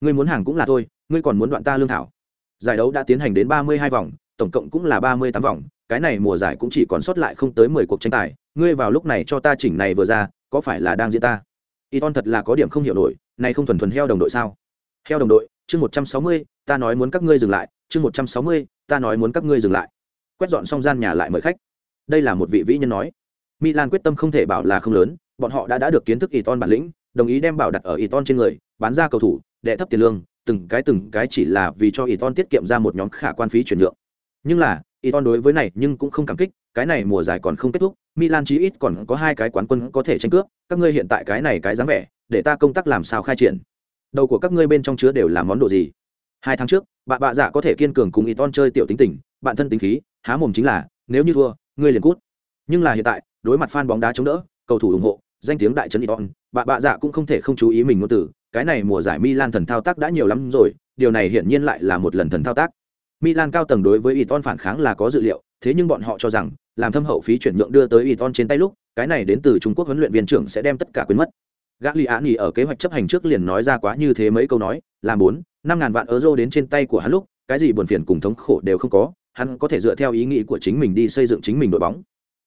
Speaker 1: Ngươi muốn hàng cũng là thôi, ngươi còn muốn đoạn ta lương thảo. Giải đấu đã tiến hành đến 32 vòng, tổng cộng cũng là 38 vòng, cái này mùa giải cũng chỉ còn sót lại không tới 10 cuộc tranh tài, ngươi vào lúc này cho ta chỉnh này vừa ra, có phải là đang diễn ta? Iton thật là có điểm không hiểu nổi, này không thuần thuần heo đồng đội sao? Heo đồng đội, chương 160, ta nói muốn các ngươi dừng lại, chương 160, ta nói muốn các ngươi dừng lại. Quét dọn xong gian nhà lại mời khách. Đây là một vị vĩ nhân nói. Milan quyết tâm không thể bảo là không lớn, bọn họ đã đã được kiến thức Iton bản lĩnh, đồng ý đem bảo đặt ở Iton trên người, bán ra cầu thủ, đệ thấp tiền lương, từng cái từng cái chỉ là vì cho Iton tiết kiệm ra một nhóm khả quan phí chuyển nhượng. Nhưng là, Iton đối với này nhưng cũng không cảm kích, cái này mùa giải còn không kết thúc, Milan chí ít còn có hai cái quán quân có thể tranh cướp, các ngươi hiện tại cái này cái dáng vẻ, để ta công tác làm sao khai triển. Đầu của các ngươi bên trong chứa đều là món đồ gì? Hai tháng trước, bà bạ giả có thể kiên cường cùng Iton chơi tiểu tính tình, bạn thân tính khí, há mồm chính là, nếu như thua, ngươi liền cút. Nhưng là hiện tại, đối mặt fan bóng đá chống đỡ, cầu thủ ủng hộ, danh tiếng đại trấn Iton, bà bạ giả cũng không thể không chú ý mình ngôn tử, cái này mùa giải Milan thần thao tác đã nhiều lắm rồi, điều này hiển nhiên lại là một lần thần thao tác. Milan cao tầng đối với Iton phản kháng là có dự liệu, thế nhưng bọn họ cho rằng, làm thâm hậu phí chuyển nhượng đưa tới Iton trên tay lúc, cái này đến từ Trung Quốc huấn luyện viên trưởng sẽ đem tất cả quên mất. Gagliani ở kế hoạch chấp hành trước liền nói ra quá như thế mấy câu nói, làm bốn, năm ngàn vạn euro đến trên tay của hắn lúc, cái gì buồn phiền cùng thống khổ đều không có, hắn có thể dựa theo ý nghĩ của chính mình đi xây dựng chính mình đội bóng.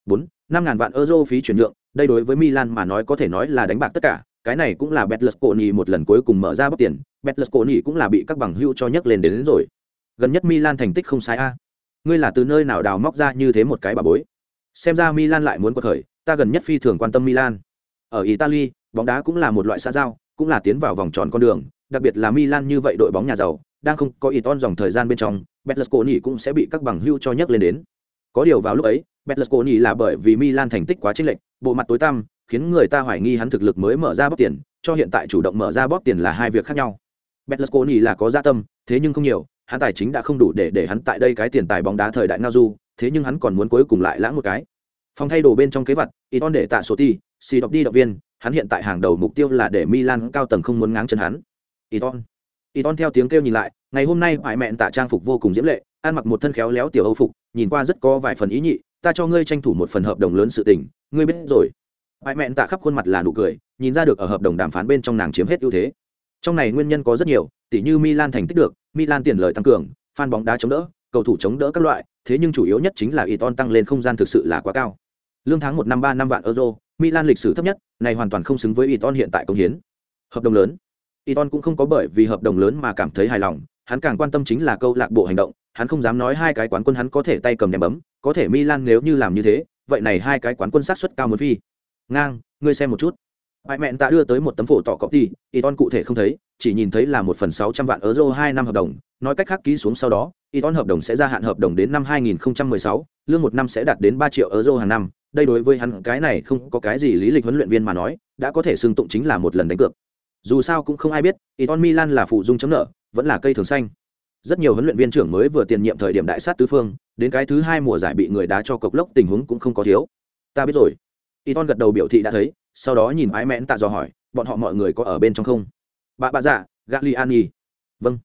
Speaker 1: Bốn, năm ngàn vạn euro phí chuyển nhượng, đây đối với Milan mà nói có thể nói là đánh bạc tất cả, cái này cũng là Betlesconi một lần cuối cùng mở ra bóc tiền, Betlesconi cũng là bị các bằng hữu cho nhấc lên đến, đến rồi. Gần nhất Milan thành tích không sai a. Ngươi là từ nơi nào đào móc ra như thế một cái bà bối? Xem ra Milan lại muốn quật khởi, ta gần nhất phi thường quan tâm Milan. Ở Italy, bóng đá cũng là một loại xã giao, cũng là tiến vào vòng tròn con đường, đặc biệt là Milan như vậy đội bóng nhà giàu, đang không có Iton dòng thời gian bên trong, Betlesconi cũng sẽ bị các bằng hưu cho nhắc lên đến. Có điều vào lúc ấy, Betlesconi là bởi vì Milan thành tích quá chênh lệch, bộ mặt tối tăm, khiến người ta hoài nghi hắn thực lực mới mở ra bóp tiền, cho hiện tại chủ động mở ra bóp tiền là hai việc khác nhau. Betlesconi là có gia tâm, thế nhưng không nhiều, hắn tài chính đã không đủ để để hắn tại đây cái tiền tài bóng đá thời đại ngao du, thế nhưng hắn còn muốn cuối cùng lại lãng một cái. Phòng thay đồ bên trong kế vật, Iton để tạ số ti, xì đọc đi động viên, hắn hiện tại hàng đầu mục tiêu là để Milan cao tầng không muốn ngáng chân hắn. Iton. Iton theo tiếng kêu nhìn lại, ngày hôm nay hoại mẹn tạ trang phục vô cùng diễm lệ, ăn mặc một thân khéo léo tiểu âu phục, nhìn qua rất có vài phần ý nhị, ta cho ngươi tranh thủ một phần hợp đồng lớn sự tình, ngươi biết rồi. hoại mẹn tạ khắp khuôn mặt là nụ cười, nhìn ra được ở hợp đồng đàm phán bên trong nàng chiếm hết ưu thế. Trong này nguyên nhân có rất nhiều, tỉ như Milan thành tích được, Milan tiền lời tăng cường, fan bóng đá chống đỡ, cầu thủ chống đỡ các loại, thế nhưng chủ yếu nhất chính là Iton tăng lên không gian thực sự là quá cao. Lương tháng một năm ba năm vạn euro, Milan lịch sử thấp nhất, này hoàn toàn không xứng với Iton hiện tại công hiến. Hợp đồng lớn. Iton cũng không có bởi vì hợp đồng lớn mà cảm thấy hài lòng, hắn càng quan tâm chính là câu lạc bộ hành động, hắn không dám nói hai cái quán quân hắn có thể tay cầm đem bấm, có thể Milan nếu như làm như thế, vậy này hai cái quán quân sát suất cao một phi. Ngang, ngươi xem một chút. Bại mẹn ta đưa tới một tấm phổ tỏ thì Iton cụ thể không thấy, chỉ nhìn thấy là một phần sáu trăm vạn euro hai năm hợp đồng, nói cách khác ký xuống sau đó, Iton hợp đồng sẽ gia hạn hợp đồng đến năm 2016, lương một năm sẽ đạt đến ba triệu euro hàng năm, đây đối với hắn cái này không có cái gì lý lịch huấn luyện viên mà nói, đã có thể xưng tụng chính là một lần đánh cược. Dù sao cũng không ai biết, Iton Milan là phụ dung chấm nợ, vẫn là cây thường xanh. Rất nhiều huấn luyện viên trưởng mới vừa tiền nhiệm thời điểm đại sát tứ phương, đến cái thứ hai mùa giải bị người đá cho cộc lốc tình huống cũng không có thiếu. Ta biết rồi. Iton gật đầu biểu thị đã thấy, sau đó nhìn ái mẹn tạ dò hỏi, bọn họ mọi người có ở bên trong không? Bà bà dạ, Gagliani. Vâng.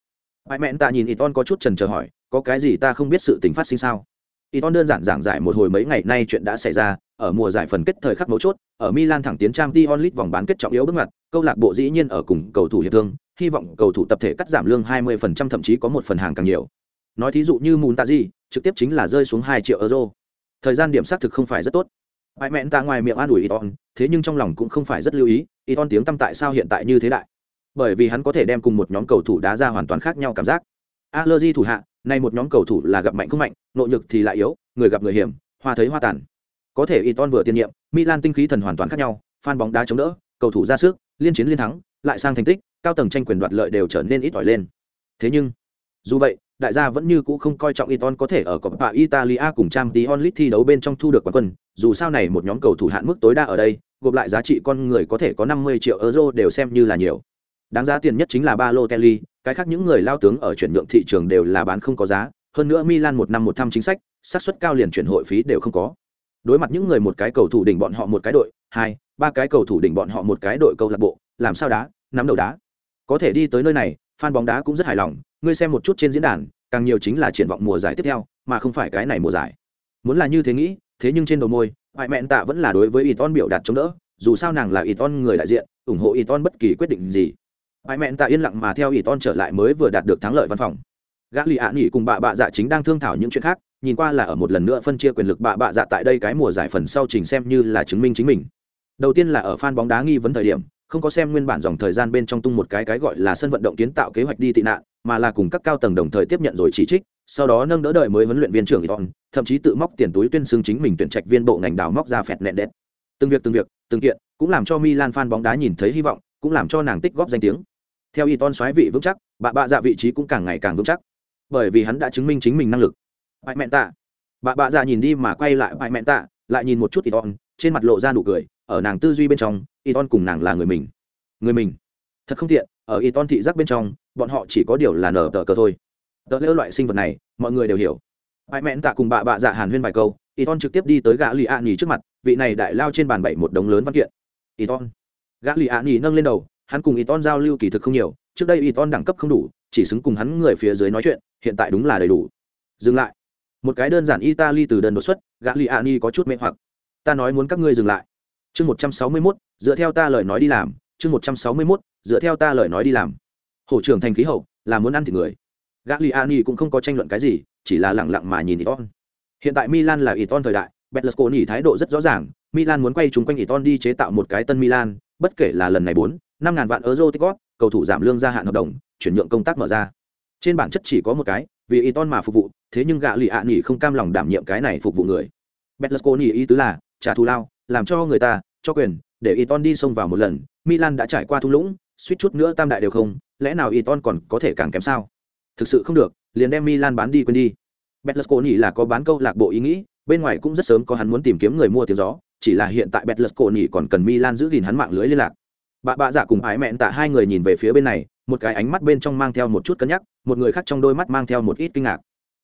Speaker 1: Ái mẹn tạ nhìn Iton có chút chần trờ hỏi, có cái gì ta không biết sự tình phát sinh sao? Iton đơn giản giảng giải một hồi mấy ngày nay chuyện đã xảy ra, ở mùa giải phần kết thời khắc mấu chốt, ở Milan thẳng tiến trang t onlit vòng bán kết trọng yếu bước ngoặt, câu lạc bộ dĩ nhiên ở cùng cầu thủ hiệp thương, hy vọng cầu thủ tập thể cắt giảm lương 20% thậm chí có một phần hàng càng nhiều. Nói thí dụ như mùn ta gì, trực tiếp chính là rơi xuống 2 triệu euro. thời gian điểm xác thực không phải rất tốt bại mẹn ta ngoài miệng an ủi iton thế nhưng trong lòng cũng không phải rất lưu ý iton tiếng tăm tại sao hiện tại như thế đại bởi vì hắn có thể đem cùng một nhóm cầu thủ đá ra hoàn toàn khác nhau cảm giác. Allergy thủ hạ, nay một nhóm cầu thủ là gặp mạnh không mạnh, nội nhược thì lại yếu, người gặp người hiểm, hoa thấy hoa tàn. Có thể iton vừa tiên nhiệm, milan tinh khí thần hoàn toàn khác nhau phan bóng đá chống đỡ, cầu thủ ra sức, liên chiến liên thắng, lại sang thành tích, cao tầng tranh quyền đoạt lợi đều trở nên ít ỏi lên. Thế nhưng, dù vậy đại gia vẫn như cũ không coi trọng Iton có thể ở Coppa Italia cùng Champions League thi đấu bên trong thu được quán quân, dù sao này một nhóm cầu thủ hạn mức tối đa ở đây, gộp lại giá trị con người có thể có 50 triệu euro đều xem như là nhiều. Đáng giá tiền nhất chính là Balotelli, cái khác những người lao tướng ở chuyển nhượng thị trường đều là bán không có giá, hơn nữa Milan một năm một thăm chính sách, xác suất cao liền chuyển hội phí đều không có. Đối mặt những người một cái cầu thủ đỉnh bọn họ một cái đội, hai, ba cái cầu thủ đỉnh bọn họ một cái đội câu lạc bộ, làm sao đá, nắm đầu đá. Có thể đi tới nơi này, fan bóng đá cũng rất hài lòng, ngươi xem một chút trên diễn đàn, càng nhiều chính là triển vọng mùa giải tiếp theo, mà không phải cái này mùa giải. Muốn là như thế nghĩ, thế nhưng trên đầu môi, Hoại mẹn Tạ vẫn là đối với Iton biểu đạt chống đỡ, dù sao nàng là Iton người đại diện, ủng hộ Iton bất kỳ quyết định gì. Hoại mẹn Tạ yên lặng mà theo Iton trở lại mới vừa đạt được thắng lợi văn phòng. Gã lì ạ nghỉ cùng bà bạ dạ chính đang thương thảo những chuyện khác, nhìn qua là ở một lần nữa phân chia quyền lực bạ bạ dạ tại đây cái mùa giải phần sau trình xem như là chứng minh chính mình. Đầu tiên là ở fan bóng đá nghi vấn thời điểm, không có xem nguyên bản dòng thời gian bên trong tung một cái cái gọi là sân vận động kiến tạo kế hoạch đi tị nạn, mà là cùng các cao tầng đồng thời tiếp nhận rồi chỉ trích, sau đó nâng đỡ đợi mới huấn luyện viên trưởng Iton, thậm chí tự móc tiền túi tuyên xưng chính mình tuyển trạch viên bộ ngành đào móc ra phẹt nẹn đét. Từng việc từng việc, từng kiện, cũng làm cho Milan fan bóng đá nhìn thấy hy vọng, cũng làm cho nàng tích góp danh tiếng. Theo Iton xoáy vị vững chắc, bà bạ dạ vị trí cũng càng ngày càng vững chắc, bởi vì hắn đã chứng minh chính mình năng lực. Bại mẹn tạ. Bà bạ dạ nhìn đi mà quay lại bại mẹn tạ, lại nhìn một chút Iton, trên mặt lộ ra nụ cười, ở nàng tư duy bên trong, Iton cùng nàng là người mình. Người mình. Thật không tiện, ở Iton thị giác bên trong, bọn họ chỉ có điều là nở tờ cờ thôi. Tờ lỡ loại sinh vật này mọi người đều hiểu. Ai mẹn tạ cùng bà bạ dạ hàn huyên vài câu y ton trực tiếp đi tới gã lì a nhì trước mặt vị này đại lao trên bàn bảy một đống lớn văn kiện. Y ton gã lì a nhì nâng lên đầu hắn cùng y ton giao lưu kỳ thực không nhiều trước đây y ton đẳng cấp không đủ chỉ xứng cùng hắn người phía dưới nói chuyện hiện tại đúng là đầy đủ. Dừng lại. Một cái đơn giản italy từ đơn đột xuất gã lì a nhì có chút mê hoặc. Ta nói muốn các ngươi dừng lại. Chương một trăm sáu mươi mốt dựa theo ta lời nói đi làm chương một trăm sáu mươi mốt dựa theo ta lời nói đi làm hổ trưởng thành khí hậu là muốn ăn thịt người Gagliani cũng không có tranh luận cái gì, chỉ là lặng lặng mà nhìn Iton. Hiện tại Milan là Iton thời đại, Berlusconi thái độ rất rõ ràng, Milan muốn quay chúng quanh Iton đi chế tạo một cái tân Milan, bất kể là lần này 4, 5000 vạn euro tích góp, cầu thủ giảm lương gia hạn hợp đồng, chuyển nhượng công tác mở ra. Trên bản chất chỉ có một cái, vì Iton mà phục vụ, thế nhưng Gagliani không cam lòng đảm nhiệm cái này phục vụ người. Berlusconi ý tứ là trả thù lao, làm cho người ta cho quyền, để Iton đi xông vào một lần, Milan đã trải qua thung lũng, suýt chút nữa tam đại đều không, lẽ nào Iton còn có thể càng kém sao? thực sự không được liền đem milan bán đi quên đi. Betlesconi là có bán câu lạc bộ ý nghĩ bên ngoài cũng rất sớm có hắn muốn tìm kiếm người mua tiếng gió chỉ là hiện tại Betlesconi còn cần milan giữ gìn hắn mạng lưới liên lạc. Bà bà giả cùng ái mẹn tạ hai người nhìn về phía bên này một cái ánh mắt bên trong mang theo một chút cân nhắc một người khác trong đôi mắt mang theo một ít kinh ngạc.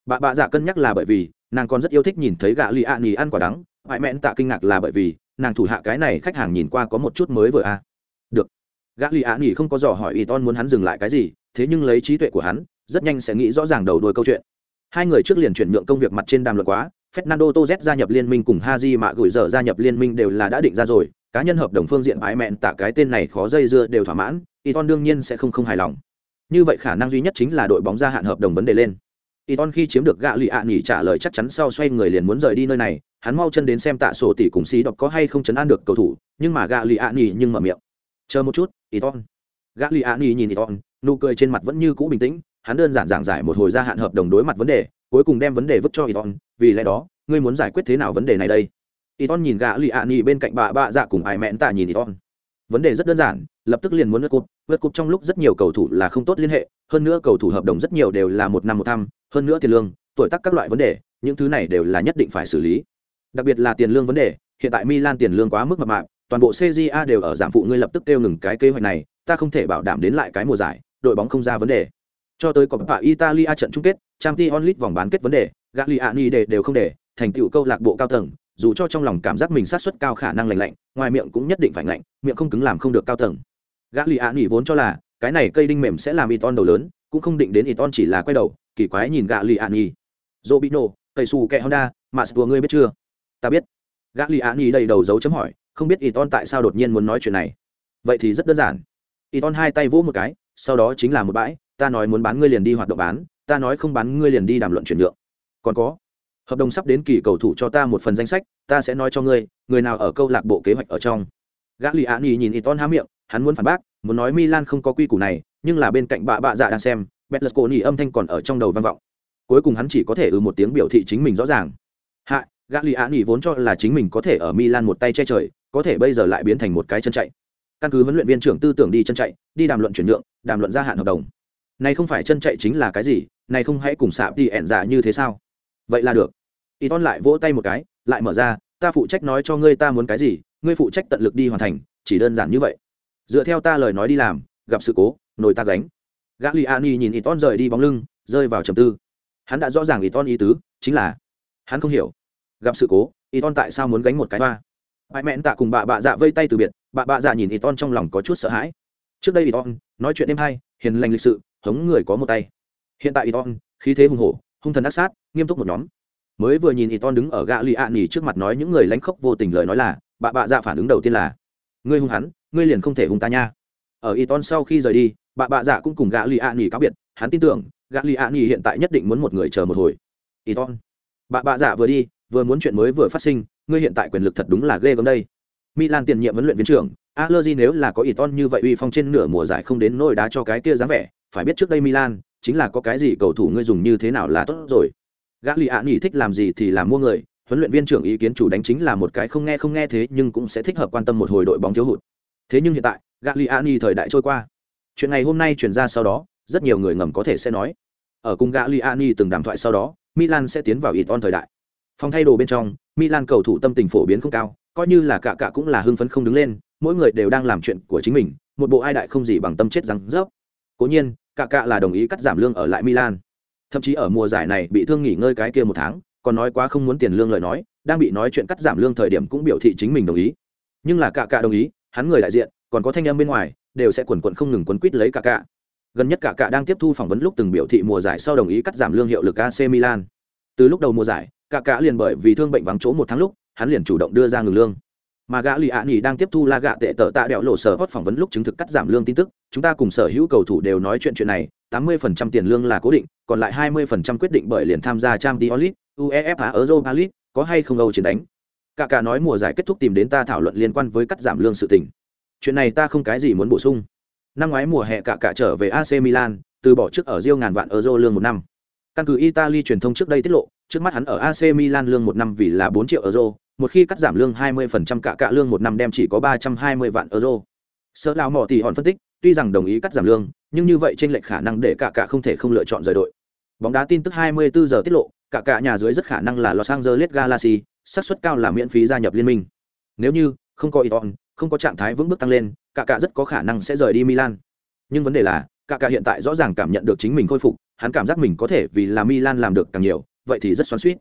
Speaker 1: Bà bà giả cân nhắc là bởi vì nàng còn rất yêu thích nhìn thấy gã Lý ạ ăn quả đắng ái mẹn tạ kinh ngạc là bởi vì nàng thủ hạ cái này khách hàng nhìn qua có một chút mới vừa a à. được. Gã lì ạ nghỉ không có dò hỏi y ton muốn hắn dừng lại cái gì, thế nhưng lấy trí tuệ của hắn, rất nhanh sẽ nghĩ rõ ràng đầu đuôi câu chuyện. Hai người trước liền chuyển nhượng công việc mặt trên đàm luận quá, fernando toz gia nhập liên minh cùng haji mạ gửi giờ gia nhập liên minh đều là đã định ra rồi, cá nhân hợp đồng phương diện bãi mẹn tạ cái tên này khó dây dưa đều thỏa mãn Iton đương nhiên sẽ không không hài lòng. Như vậy khả năng duy nhất chính là đội bóng gia hạn hợp đồng vấn đề lên. Iton khi chiếm được gã lì ạ nghỉ trả lời chắc chắn sau xoay người liền muốn rời đi nơi này hắn mau chân đến xem tạ sổ tỷ cùng xí đọc có hay không chấn an được cầu thủ nhưng mà gạ lì ạ nghỉ nhưng mở miệng chờ một chút Iton gạ lì ạ nghỉ nhìn Iton nụ cười trên mặt vẫn như cũ bình tĩnh hắn đơn giản giảng giải một hồi gia hạn hợp đồng đối mặt vấn đề cuối cùng đem vấn đề vứt cho Iton, vì lẽ đó, ngươi muốn giải quyết thế nào vấn đề này đây? Iton nhìn gã ạ nỉ bên cạnh bà bạ dạ cùng ai mẹn tạ nhìn Iton. Vấn đề rất đơn giản, lập tức liền muốn vượt cúp, vượt cúp trong lúc rất nhiều cầu thủ là không tốt liên hệ, hơn nữa cầu thủ hợp đồng rất nhiều đều là một năm một thăm, hơn nữa tiền lương, tuổi tác các loại vấn đề, những thứ này đều là nhất định phải xử lý. Đặc biệt là tiền lương vấn đề, hiện tại Milan tiền lương quá mức mập mạp, toàn bộ CJA đều ở giảm phụ ngươi lập tức kêu ngừng cái kế hoạch này, ta không thể bảo đảm đến lại cái mùa giải, đội bóng không ra vấn đề. Cho tới Coppa Italia trận chung kết, Champions League vòng bán kết vấn đề, Gagliani đề đều không để, thành tựu câu lạc bộ cao tầng, dù cho trong lòng cảm giác mình sát suất cao khả năng lành lạnh, ngoài miệng cũng nhất định phải lạnh, miệng không cứng làm không được cao tầng. Gagliani vốn cho là cái này cây đinh mềm sẽ làm Iton đầu lớn, cũng không định đến Iton chỉ là quay đầu, kỳ quái nhìn Gagliani. Robino, cây su kẹ Honda, mà Mastua ngươi biết chưa? Ta biết. Gagliani đầy đầu dấu chấm hỏi, không biết Iton tại sao đột nhiên muốn nói chuyện này. Vậy thì rất đơn giản. Iton hai tay vỗ một cái, sau đó chính là một bãi, ta nói muốn bán ngươi liền đi hoạt động bán ta nói không bán ngươi liền đi đàm luận chuyển nhượng còn có hợp đồng sắp đến kỳ cầu thủ cho ta một phần danh sách ta sẽ nói cho ngươi người nào ở câu lạc bộ kế hoạch ở trong gã lì nghi nhìn iton há miệng hắn muốn phản bác muốn nói milan không có quy củ này nhưng là bên cạnh bà bạ dạ đang xem betlesconi âm thanh còn ở trong đầu vang vọng cuối cùng hắn chỉ có thể ừ một tiếng biểu thị chính mình rõ ràng hạ gã lì ạ vốn cho là chính mình có thể ở milan một tay che trời, có thể bây giờ lại biến thành một cái chân chạy. Căn cứ huấn luyện viên trưởng tư tưởng đi chân chạy, đi đàm luận chuyển nhượng, đàm luận gia hạn hợp đồng. Này không phải chân chạy chính là cái gì, này không hãy cùng sạp đi ẻn giả như thế sao? Vậy là được. Y ton lại vỗ tay một cái, lại mở ra, ta phụ trách nói cho ngươi ta muốn cái gì, ngươi phụ trách tận lực đi hoàn thành, chỉ đơn giản như vậy. Dựa theo ta lời nói đi làm, gặp sự cố, nồi ta gánh. Gã li ani nhìn y ton rời đi bóng lưng, rơi vào trầm tư. Hắn đã rõ ràng y ton ý tứ, chính là hắn không hiểu gặp sự cố y ton tại sao muốn gánh một cái hoa? bại mẹn tạ cùng bà bạ dạ vây tay từ biệt, bà bạ dạ nhìn y ton trong lòng có chút sợ hãi. Trước đây y ton nói chuyện êm hay hiền lành lịch sự, hống người có một tay. Hiện tại y ton khí thế hùng hổ, hung thần ác sát, nghiêm túc một nhóm. Mới vừa nhìn y ton đứng ở gã lì ạ nỉ trước mặt nói những người lánh khóc vô tình lời nói là, bà bạ dạ phản ứng đầu tiên là, ngươi hung hắn, ngươi liền không thể hung ta nha. Ở y ton sau khi rời đi, bà bạ dạ cũng cùng gã lì ạ nỉ cáo biệt, hắn tin tưởng, gã lì ạ nỉ hiện tại nhất định muốn một người chờ một hồi. Y ton bà bạ dạ vừa đi vừa muốn chuyện mới vừa phát sinh ngươi hiện tại quyền lực thật đúng là ghê gớm đây milan tiền nhiệm huấn luyện viên trưởng Allegri nếu là có Iton như vậy uy phong trên nửa mùa giải không đến nỗi đá cho cái kia dáng vẻ, phải biết trước đây Milan chính là có cái gì cầu thủ ngươi dùng như thế nào là tốt rồi. Gagliani thích làm gì thì làm mua người, huấn luyện viên trưởng ý kiến chủ đánh chính là một cái không nghe không nghe thế nhưng cũng sẽ thích hợp quan tâm một hồi đội bóng thiếu hụt. Thế nhưng hiện tại, Gagliani thời đại trôi qua. Chuyện ngày hôm nay truyền ra sau đó, rất nhiều người ngầm có thể sẽ nói. Ở cùng Gagliani từng đàm thoại sau đó, Milan sẽ tiến vào Iton thời đại. Phòng thay đồ bên trong, Milan cầu thủ tâm tình phổ biến không cao, coi như là cả cả cũng là hưng phấn không đứng lên, mỗi người đều đang làm chuyện của chính mình, một bộ ai đại không gì bằng tâm chết răng rớp. Cố nhiên, cả cả là đồng ý cắt giảm lương ở lại Milan. Thậm chí ở mùa giải này bị thương nghỉ ngơi cái kia một tháng, còn nói quá không muốn tiền lương lời nói, đang bị nói chuyện cắt giảm lương thời điểm cũng biểu thị chính mình đồng ý. Nhưng là cả cả đồng ý, hắn người đại diện, còn có thanh âm bên ngoài, đều sẽ quần quần không ngừng quấn quýt lấy cả cả. Gần nhất cả cả đang tiếp thu phỏng vấn lúc từng biểu thị mùa giải sau đồng ý cắt giảm lương hiệu lực AC Milan. Từ lúc đầu mùa giải, cả cả liền bởi vì thương bệnh vắng chỗ một tháng lúc, hắn liền chủ động đưa ra ngừng lương. Mà gã lì ạ nghỉ đang tiếp thu la gạ tệ tờ tạ đẹo lộ sở hót phỏng vấn lúc chứng thực cắt giảm lương tin tức chúng ta cùng sở hữu cầu thủ đều nói chuyện chuyện này tám mươi phần trăm tiền lương là cố định còn lại hai mươi phần trăm quyết định bởi liền tham gia trang diolit, olit uefa europa league có hay không âu chiến đánh. Cả cả nói mùa giải kết thúc tìm đến ta thảo luận liên quan với cắt giảm lương sự tình. Chuyện này ta không cái gì muốn bổ sung. Năm ngoái mùa hè cả cả trở về ac milan từ bỏ trước ở riêng ngàn vạn euro lương một năm căn cứ italy truyền thông trước đây tiết lộ trước mắt hắn ở ac milan lương một năm vì là bốn triệu euro một khi cắt giảm lương 20% cả cả lương một năm đem chỉ có 320 vạn euro. Sở lão mỏ tỷ hòn phân tích, tuy rằng đồng ý cắt giảm lương, nhưng như vậy trên lệch khả năng để cả cả không thể không lựa chọn rời đội. Bóng đá tin tức 24 giờ tiết lộ, cả cả nhà dưới rất khả năng là Los Angeles Galaxy, xác suất cao là miễn phí gia nhập liên minh. Nếu như không có Iton, không có trạng thái vững bước tăng lên, cả cả rất có khả năng sẽ rời đi Milan. Nhưng vấn đề là, cả cả hiện tại rõ ràng cảm nhận được chính mình khôi phục, hắn cảm giác mình có thể vì là Milan làm được càng nhiều, vậy thì rất xoắn xuýt.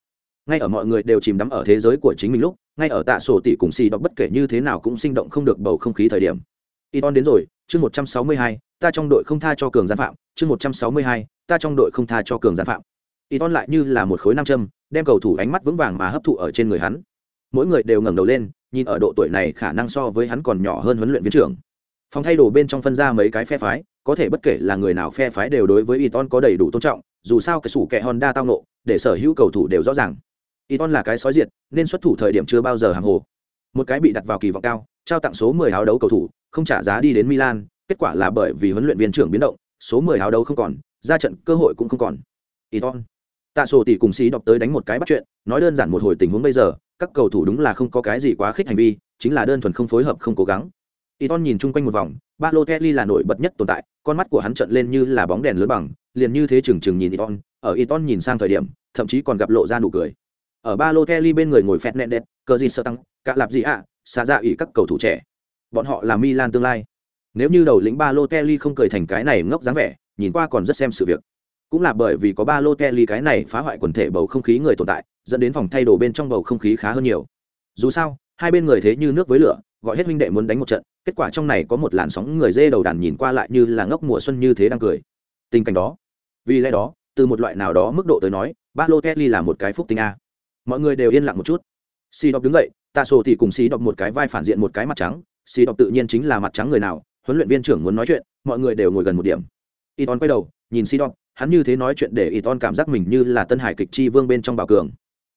Speaker 1: Ngay ở mọi người đều chìm đắm ở thế giới của chính mình lúc ngay ở tạ sổ tỷ cùng xì đọc bất kể như thế nào cũng sinh động không được bầu không khí thời điểm. Iton đến rồi chương một trăm sáu mươi hai ta trong đội không tha cho cường gián phạm chương một trăm sáu mươi hai ta trong đội không tha cho cường gián phạm. Iton lại như là một khối nam châm đem cầu thủ ánh mắt vững vàng mà hấp thụ ở trên người hắn. Mỗi người đều ngẩng đầu lên nhìn ở độ tuổi này khả năng so với hắn còn nhỏ hơn huấn luyện viên trưởng. Phòng thay đồ bên trong phân ra mấy cái phe phái có thể bất kể là người nào phe phái đều đối với Iton có đầy đủ tôn trọng dù sao cái sủ kẻ honda tao nộ để sở hữu cầu thủ đều rõ ràng Iton là cái sói diệt, nên xuất thủ thời điểm chưa bao giờ hàng hồ. Một cái bị đặt vào kỳ vọng cao, trao tặng số 10 áo đấu cầu thủ, không trả giá đi đến Milan, kết quả là bởi vì huấn luyện viên trưởng biến động, số 10 áo đấu không còn, ra trận cơ hội cũng không còn. Iton. Tạ sổ tỷ cùng xí đọc tới đánh một cái bắt chuyện, nói đơn giản một hồi tình huống bây giờ, các cầu thủ đúng là không có cái gì quá khích hành vi, chính là đơn thuần không phối hợp không cố gắng. Iton nhìn chung quanh một vòng, Balotelli là nổi bật nhất tồn tại, con mắt của hắn trợn lên như là bóng đèn lớn bằng, liền như thế chừng chừng nhìn Iton, ở Iton nhìn sang thời điểm, thậm chí còn gặp lộ ra nụ cười. Ở ba lô bên người ngồi phẹt nẹn đẹp cờ gì sợ tăng cả lạp gì ạ à, xa dạ ủy các cầu thủ trẻ. Bọn họ là milan tương lai. Nếu như đầu lĩnh ba lô không cười thành cái này ngốc dáng vẻ nhìn qua còn rất xem sự việc. Cũng là bởi vì có ba lô cái này phá hoại quần thể bầu không khí người tồn tại dẫn đến phòng thay đồ bên trong bầu không khí khá hơn nhiều. Dù sao hai bên người thế như nước với lửa gọi hết huynh đệ muốn đánh một trận kết quả trong này có một làn sóng người dê đầu đàn nhìn qua lại như là ngốc mùa xuân như thế đang cười. Tình cảnh đó, vì lẽ đó, từ một loại nào đó mức độ tới nói ba lô kelly là một cái phúc tinh a. Mọi người đều yên lặng một chút. Xì đọc đứng dậy tạ sổ thì cùng xì đọc một cái vai phản diện một cái mặt trắng. Xì đọc tự nhiên chính là mặt trắng người nào, huấn luyện viên trưởng muốn nói chuyện, mọi người đều ngồi gần một điểm. Y ton quay đầu, nhìn xì đọc hắn như thế nói chuyện để y ton cảm giác mình như là tân hải kịch chi vương bên trong bảo cường.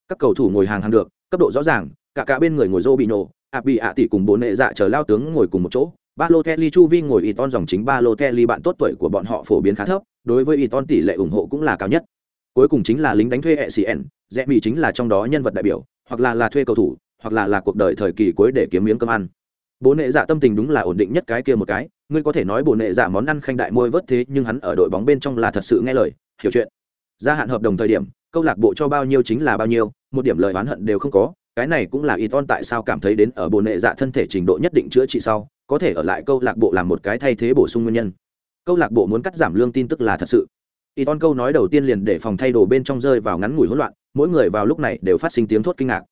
Speaker 1: Các cầu thủ ngồi hàng hàng được, cấp độ rõ ràng, cả cả bên người ngồi rô bị nổ ạ bị ạ tỷ cùng bốn nệ dạ chờ lao tướng ngồi cùng một chỗ, ba lô kelly chu vi ngồi y ton dòng chính ba lô kelly bạn tốt tuổi của bọn họ phổ biến khá thấp, đối với y ton tỷ lệ ủng hộ cũng là cao nhất. Cuối cùng chính là lính đánh thuê ecn rẽ mỹ chính là trong đó nhân vật đại biểu, hoặc là là thuê cầu thủ, hoặc là là cuộc đời thời kỳ cuối để kiếm miếng cơm ăn. Bố nệ dạ tâm tình đúng là ổn định nhất cái kia một cái, ngươi có thể nói bố nệ dạ món ăn khanh đại môi vớt thế, nhưng hắn ở đội bóng bên trong là thật sự nghe lời, hiểu chuyện. Gia hạn hợp đồng thời điểm, câu lạc bộ cho bao nhiêu chính là bao nhiêu, một điểm lời oán hận đều không có cái này cũng là y ton tại sao cảm thấy đến ở bộ nệ dạ thân thể trình độ nhất định chữa trị sau có thể ở lại câu lạc bộ làm một cái thay thế bổ sung nguyên nhân. Câu lạc bộ muốn cắt giảm lương tin tức là thật sự. Y ton câu nói đầu tiên liền để phòng thay đồ bên trong rơi vào ngắn ngủi hỗn loạn mỗi người vào lúc này đều phát sinh tiếng thốt kinh ngạc.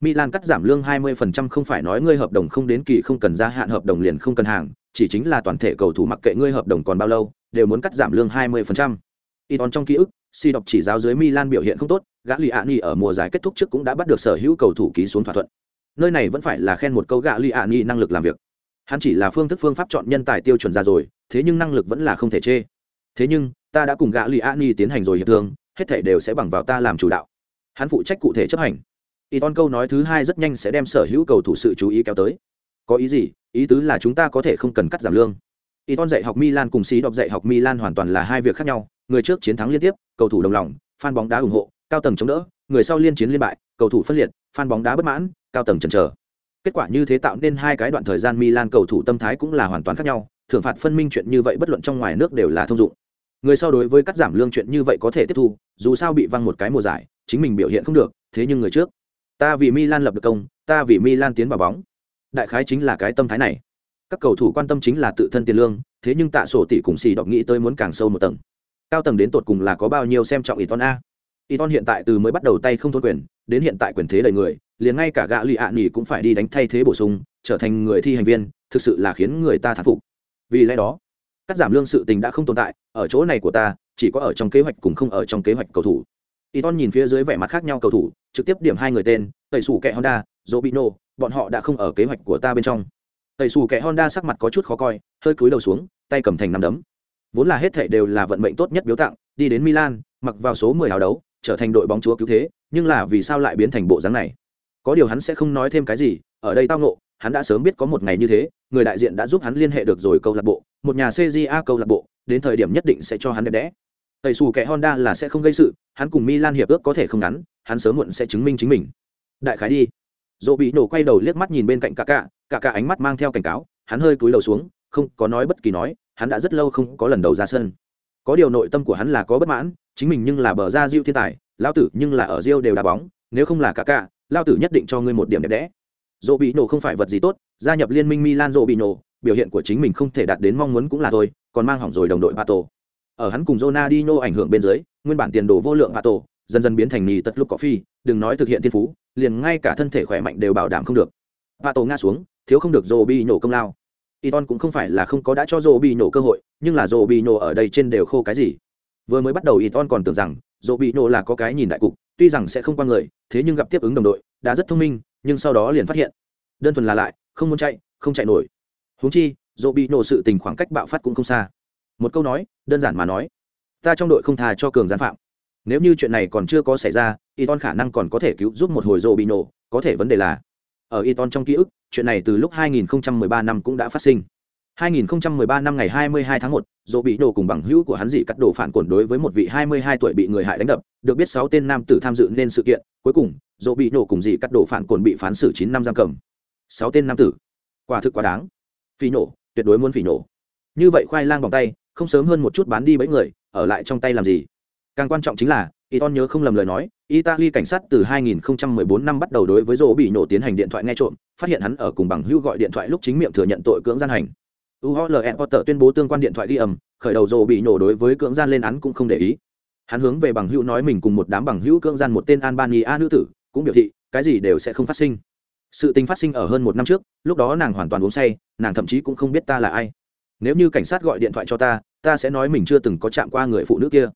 Speaker 1: Milan cắt giảm lương 20% không phải nói ngươi hợp đồng không đến kỳ không cần gia hạn hợp đồng liền không cần hàng, chỉ chính là toàn thể cầu thủ mặc kệ ngươi hợp đồng còn bao lâu, đều muốn cắt giảm lương 20%. Iton trong ký ức, si đọc chỉ giáo dưới Milan biểu hiện không tốt, gã Liani ở mùa giải kết thúc trước cũng đã bắt được sở hữu cầu thủ ký xuống thỏa thuận. Nơi này vẫn phải là khen một câu gã Liani năng lực làm việc. Hắn chỉ là phương thức phương pháp chọn nhân tài tiêu chuẩn ra rồi, thế nhưng năng lực vẫn là không thể chê. Thế nhưng, ta đã cùng gã Liani tiến hành rồi hiệp thương, hết thảy đều sẽ bằng vào ta làm chủ đạo. Hắn phụ trách cụ thể chấp hành. Iton câu nói thứ hai rất nhanh sẽ đem sở hữu cầu thủ sự chú ý kéo tới. Có ý gì? Ý tứ là chúng ta có thể không cần cắt giảm lương. Iton dạy học Milan cùng sĩ đọc dạy học Milan hoàn toàn là hai việc khác nhau, người trước chiến thắng liên tiếp, cầu thủ đồng lòng, fan bóng đá ủng hộ, cao tầng chống đỡ, người sau liên chiến liên bại, cầu thủ phân liệt, fan bóng đá bất mãn, cao tầng chần chờ. Kết quả như thế tạo nên hai cái đoạn thời gian Milan cầu thủ tâm thái cũng là hoàn toàn khác nhau, thưởng phạt phân minh chuyện như vậy bất luận trong ngoài nước đều là thông dụng. Người sau đối với cắt giảm lương chuyện như vậy có thể tiếp thu, dù sao bị văng một cái mùa giải, chính mình biểu hiện không được, thế nhưng người trước, ta vì Milan lập được công, ta vì Milan tiến vào bóng. Đại khái chính là cái tâm thái này. Các cầu thủ quan tâm chính là tự thân tiền lương, thế nhưng tạ sổ tỷ cùng xì đọc nghĩ tới muốn càng sâu một tầng cao tầng đến tột cùng là có bao nhiêu xem trọng Iton a? Iton hiện tại từ mới bắt đầu tay không thôn quyền, đến hiện tại quyền thế đầy người, liền ngay cả gã lì ạ nhỉ cũng phải đi đánh thay thế bổ sung, trở thành người thi hành viên, thực sự là khiến người ta thán phục. Vì lẽ đó, cắt giảm lương sự tình đã không tồn tại, ở chỗ này của ta, chỉ có ở trong kế hoạch cùng không ở trong kế hoạch cầu thủ. Iton nhìn phía dưới vẻ mặt khác nhau cầu thủ, trực tiếp điểm hai người tên, tẩy sủ kẹ honda robino bọn họ đã không ở kế hoạch của ta bên trong. Tẩy sủ kẹ honda sắc mặt có chút khó coi, hơi cúi đầu xuống, tay cầm thành nắm đấm vốn là hết thảy đều là vận mệnh tốt nhất biếu tặng, đi đến milan, mặc vào số 10 hào đấu, trở thành đội bóng chúa cứu thế, nhưng là vì sao lại biến thành bộ dáng này? Có điều hắn sẽ không nói thêm cái gì, ở đây tao ngộ, hắn đã sớm biết có một ngày như thế, người đại diện đã giúp hắn liên hệ được rồi câu lạc bộ, một nhà cja câu lạc bộ, đến thời điểm nhất định sẽ cho hắn đẹp đẽ. Tẩy xù kẻ honda là sẽ không gây sự, hắn cùng milan hiệp ước có thể không ngắn, hắn sớm muộn sẽ chứng minh chính mình. Đại khái đi. Dỗ bị nổ quay đầu liếc mắt nhìn bên cạnh cả cả cả cả ánh mắt mang theo cảnh cáo, hắn hơi cúi đầu xuống, không có nói bất kỳ nói hắn đã rất lâu không có lần đầu ra sân. Có điều nội tâm của hắn là có bất mãn, chính mình nhưng là bờ ra diêu thiên tài lao tử nhưng là ở diêu đều đá bóng, nếu không là cả cả lao tử nhất định cho ngươi một điểm đẹp đẽ. Dỗ bị nổ không phải vật gì tốt, gia nhập liên minh milan dỗ bị nổ biểu hiện của chính mình không thể đạt đến mong muốn cũng là thôi, còn mang hỏng rồi đồng đội pato. Ở hắn cùng Ronaldinho ảnh hưởng bên dưới, nguyên bản tiền đồ vô lượng pato, dần dần biến thành nhì tật lúc có phi, đừng nói thực hiện thiên phú, liền ngay cả thân thể khỏe mạnh đều bảo đảm không được. Pato ngã xuống, thiếu không được dỗ bị nổ công lao. Iton cũng không phải là không có đã cho Zobi nổ cơ hội, nhưng là Zobi nổ ở đây trên đều khô cái gì. Vừa mới bắt đầu Iton còn tưởng rằng Zobi nổ là có cái nhìn đại cục, tuy rằng sẽ không qua người, thế nhưng gặp tiếp ứng đồng đội, đã rất thông minh, nhưng sau đó liền phát hiện, đơn thuần là lại, không muốn chạy, không chạy nổi. Huống chi, Zobi nổ sự tình khoảng cách bạo phát cũng không xa. Một câu nói, đơn giản mà nói, ta trong đội không tha cho cường gián phạm. Nếu như chuyện này còn chưa có xảy ra, Iton khả năng còn có thể cứu giúp một hồi Zobi nổ, có thể vấn đề là ở Eton trong ký ức, chuyện này từ lúc 2013 năm cũng đã phát sinh. 2013 năm ngày 22 tháng 1, Dỗ bị nổ cùng bằng hữu của hắn dị cắt đổ phản cổn đối với một vị 22 tuổi bị người hại đánh đập, được biết 6 tên nam tử tham dự nên sự kiện, cuối cùng, Dỗ bị nổ cùng dị cắt đổ phản cổn bị phán xử 9 năm giam cầm. 6 tên nam tử. Quả thực quá đáng. phỉ nổ, tuyệt đối muốn phỉ nổ. Như vậy khoai lang bằng tay, không sớm hơn một chút bán đi bấy người, ở lại trong tay làm gì? Càng quan trọng chính là, Iton nhớ không lầm lời nói, Italy cảnh sát từ 2014 năm bắt đầu đối với Rô bị nổ tiến hành điện thoại nghe trộm, phát hiện hắn ở cùng bằng hữu gọi điện thoại lúc chính miệng thừa nhận tội cưỡng gian hành. UHLN Potter tuyên bố tương quan điện thoại ghi âm, khởi đầu Rô bị nổ đối với cưỡng gian lên án cũng không để ý. Hắn hướng về bằng hữu nói mình cùng một đám bằng hữu cưỡng gian một tên Albania nữ tử, cũng biểu thị, cái gì đều sẽ không phát sinh. Sự tình phát sinh ở hơn một năm trước, lúc đó nàng hoàn toàn uống say, nàng thậm chí cũng không biết ta là ai. Nếu như cảnh sát gọi điện thoại cho ta, ta sẽ nói mình chưa từng có chạm qua người phụ nữ kia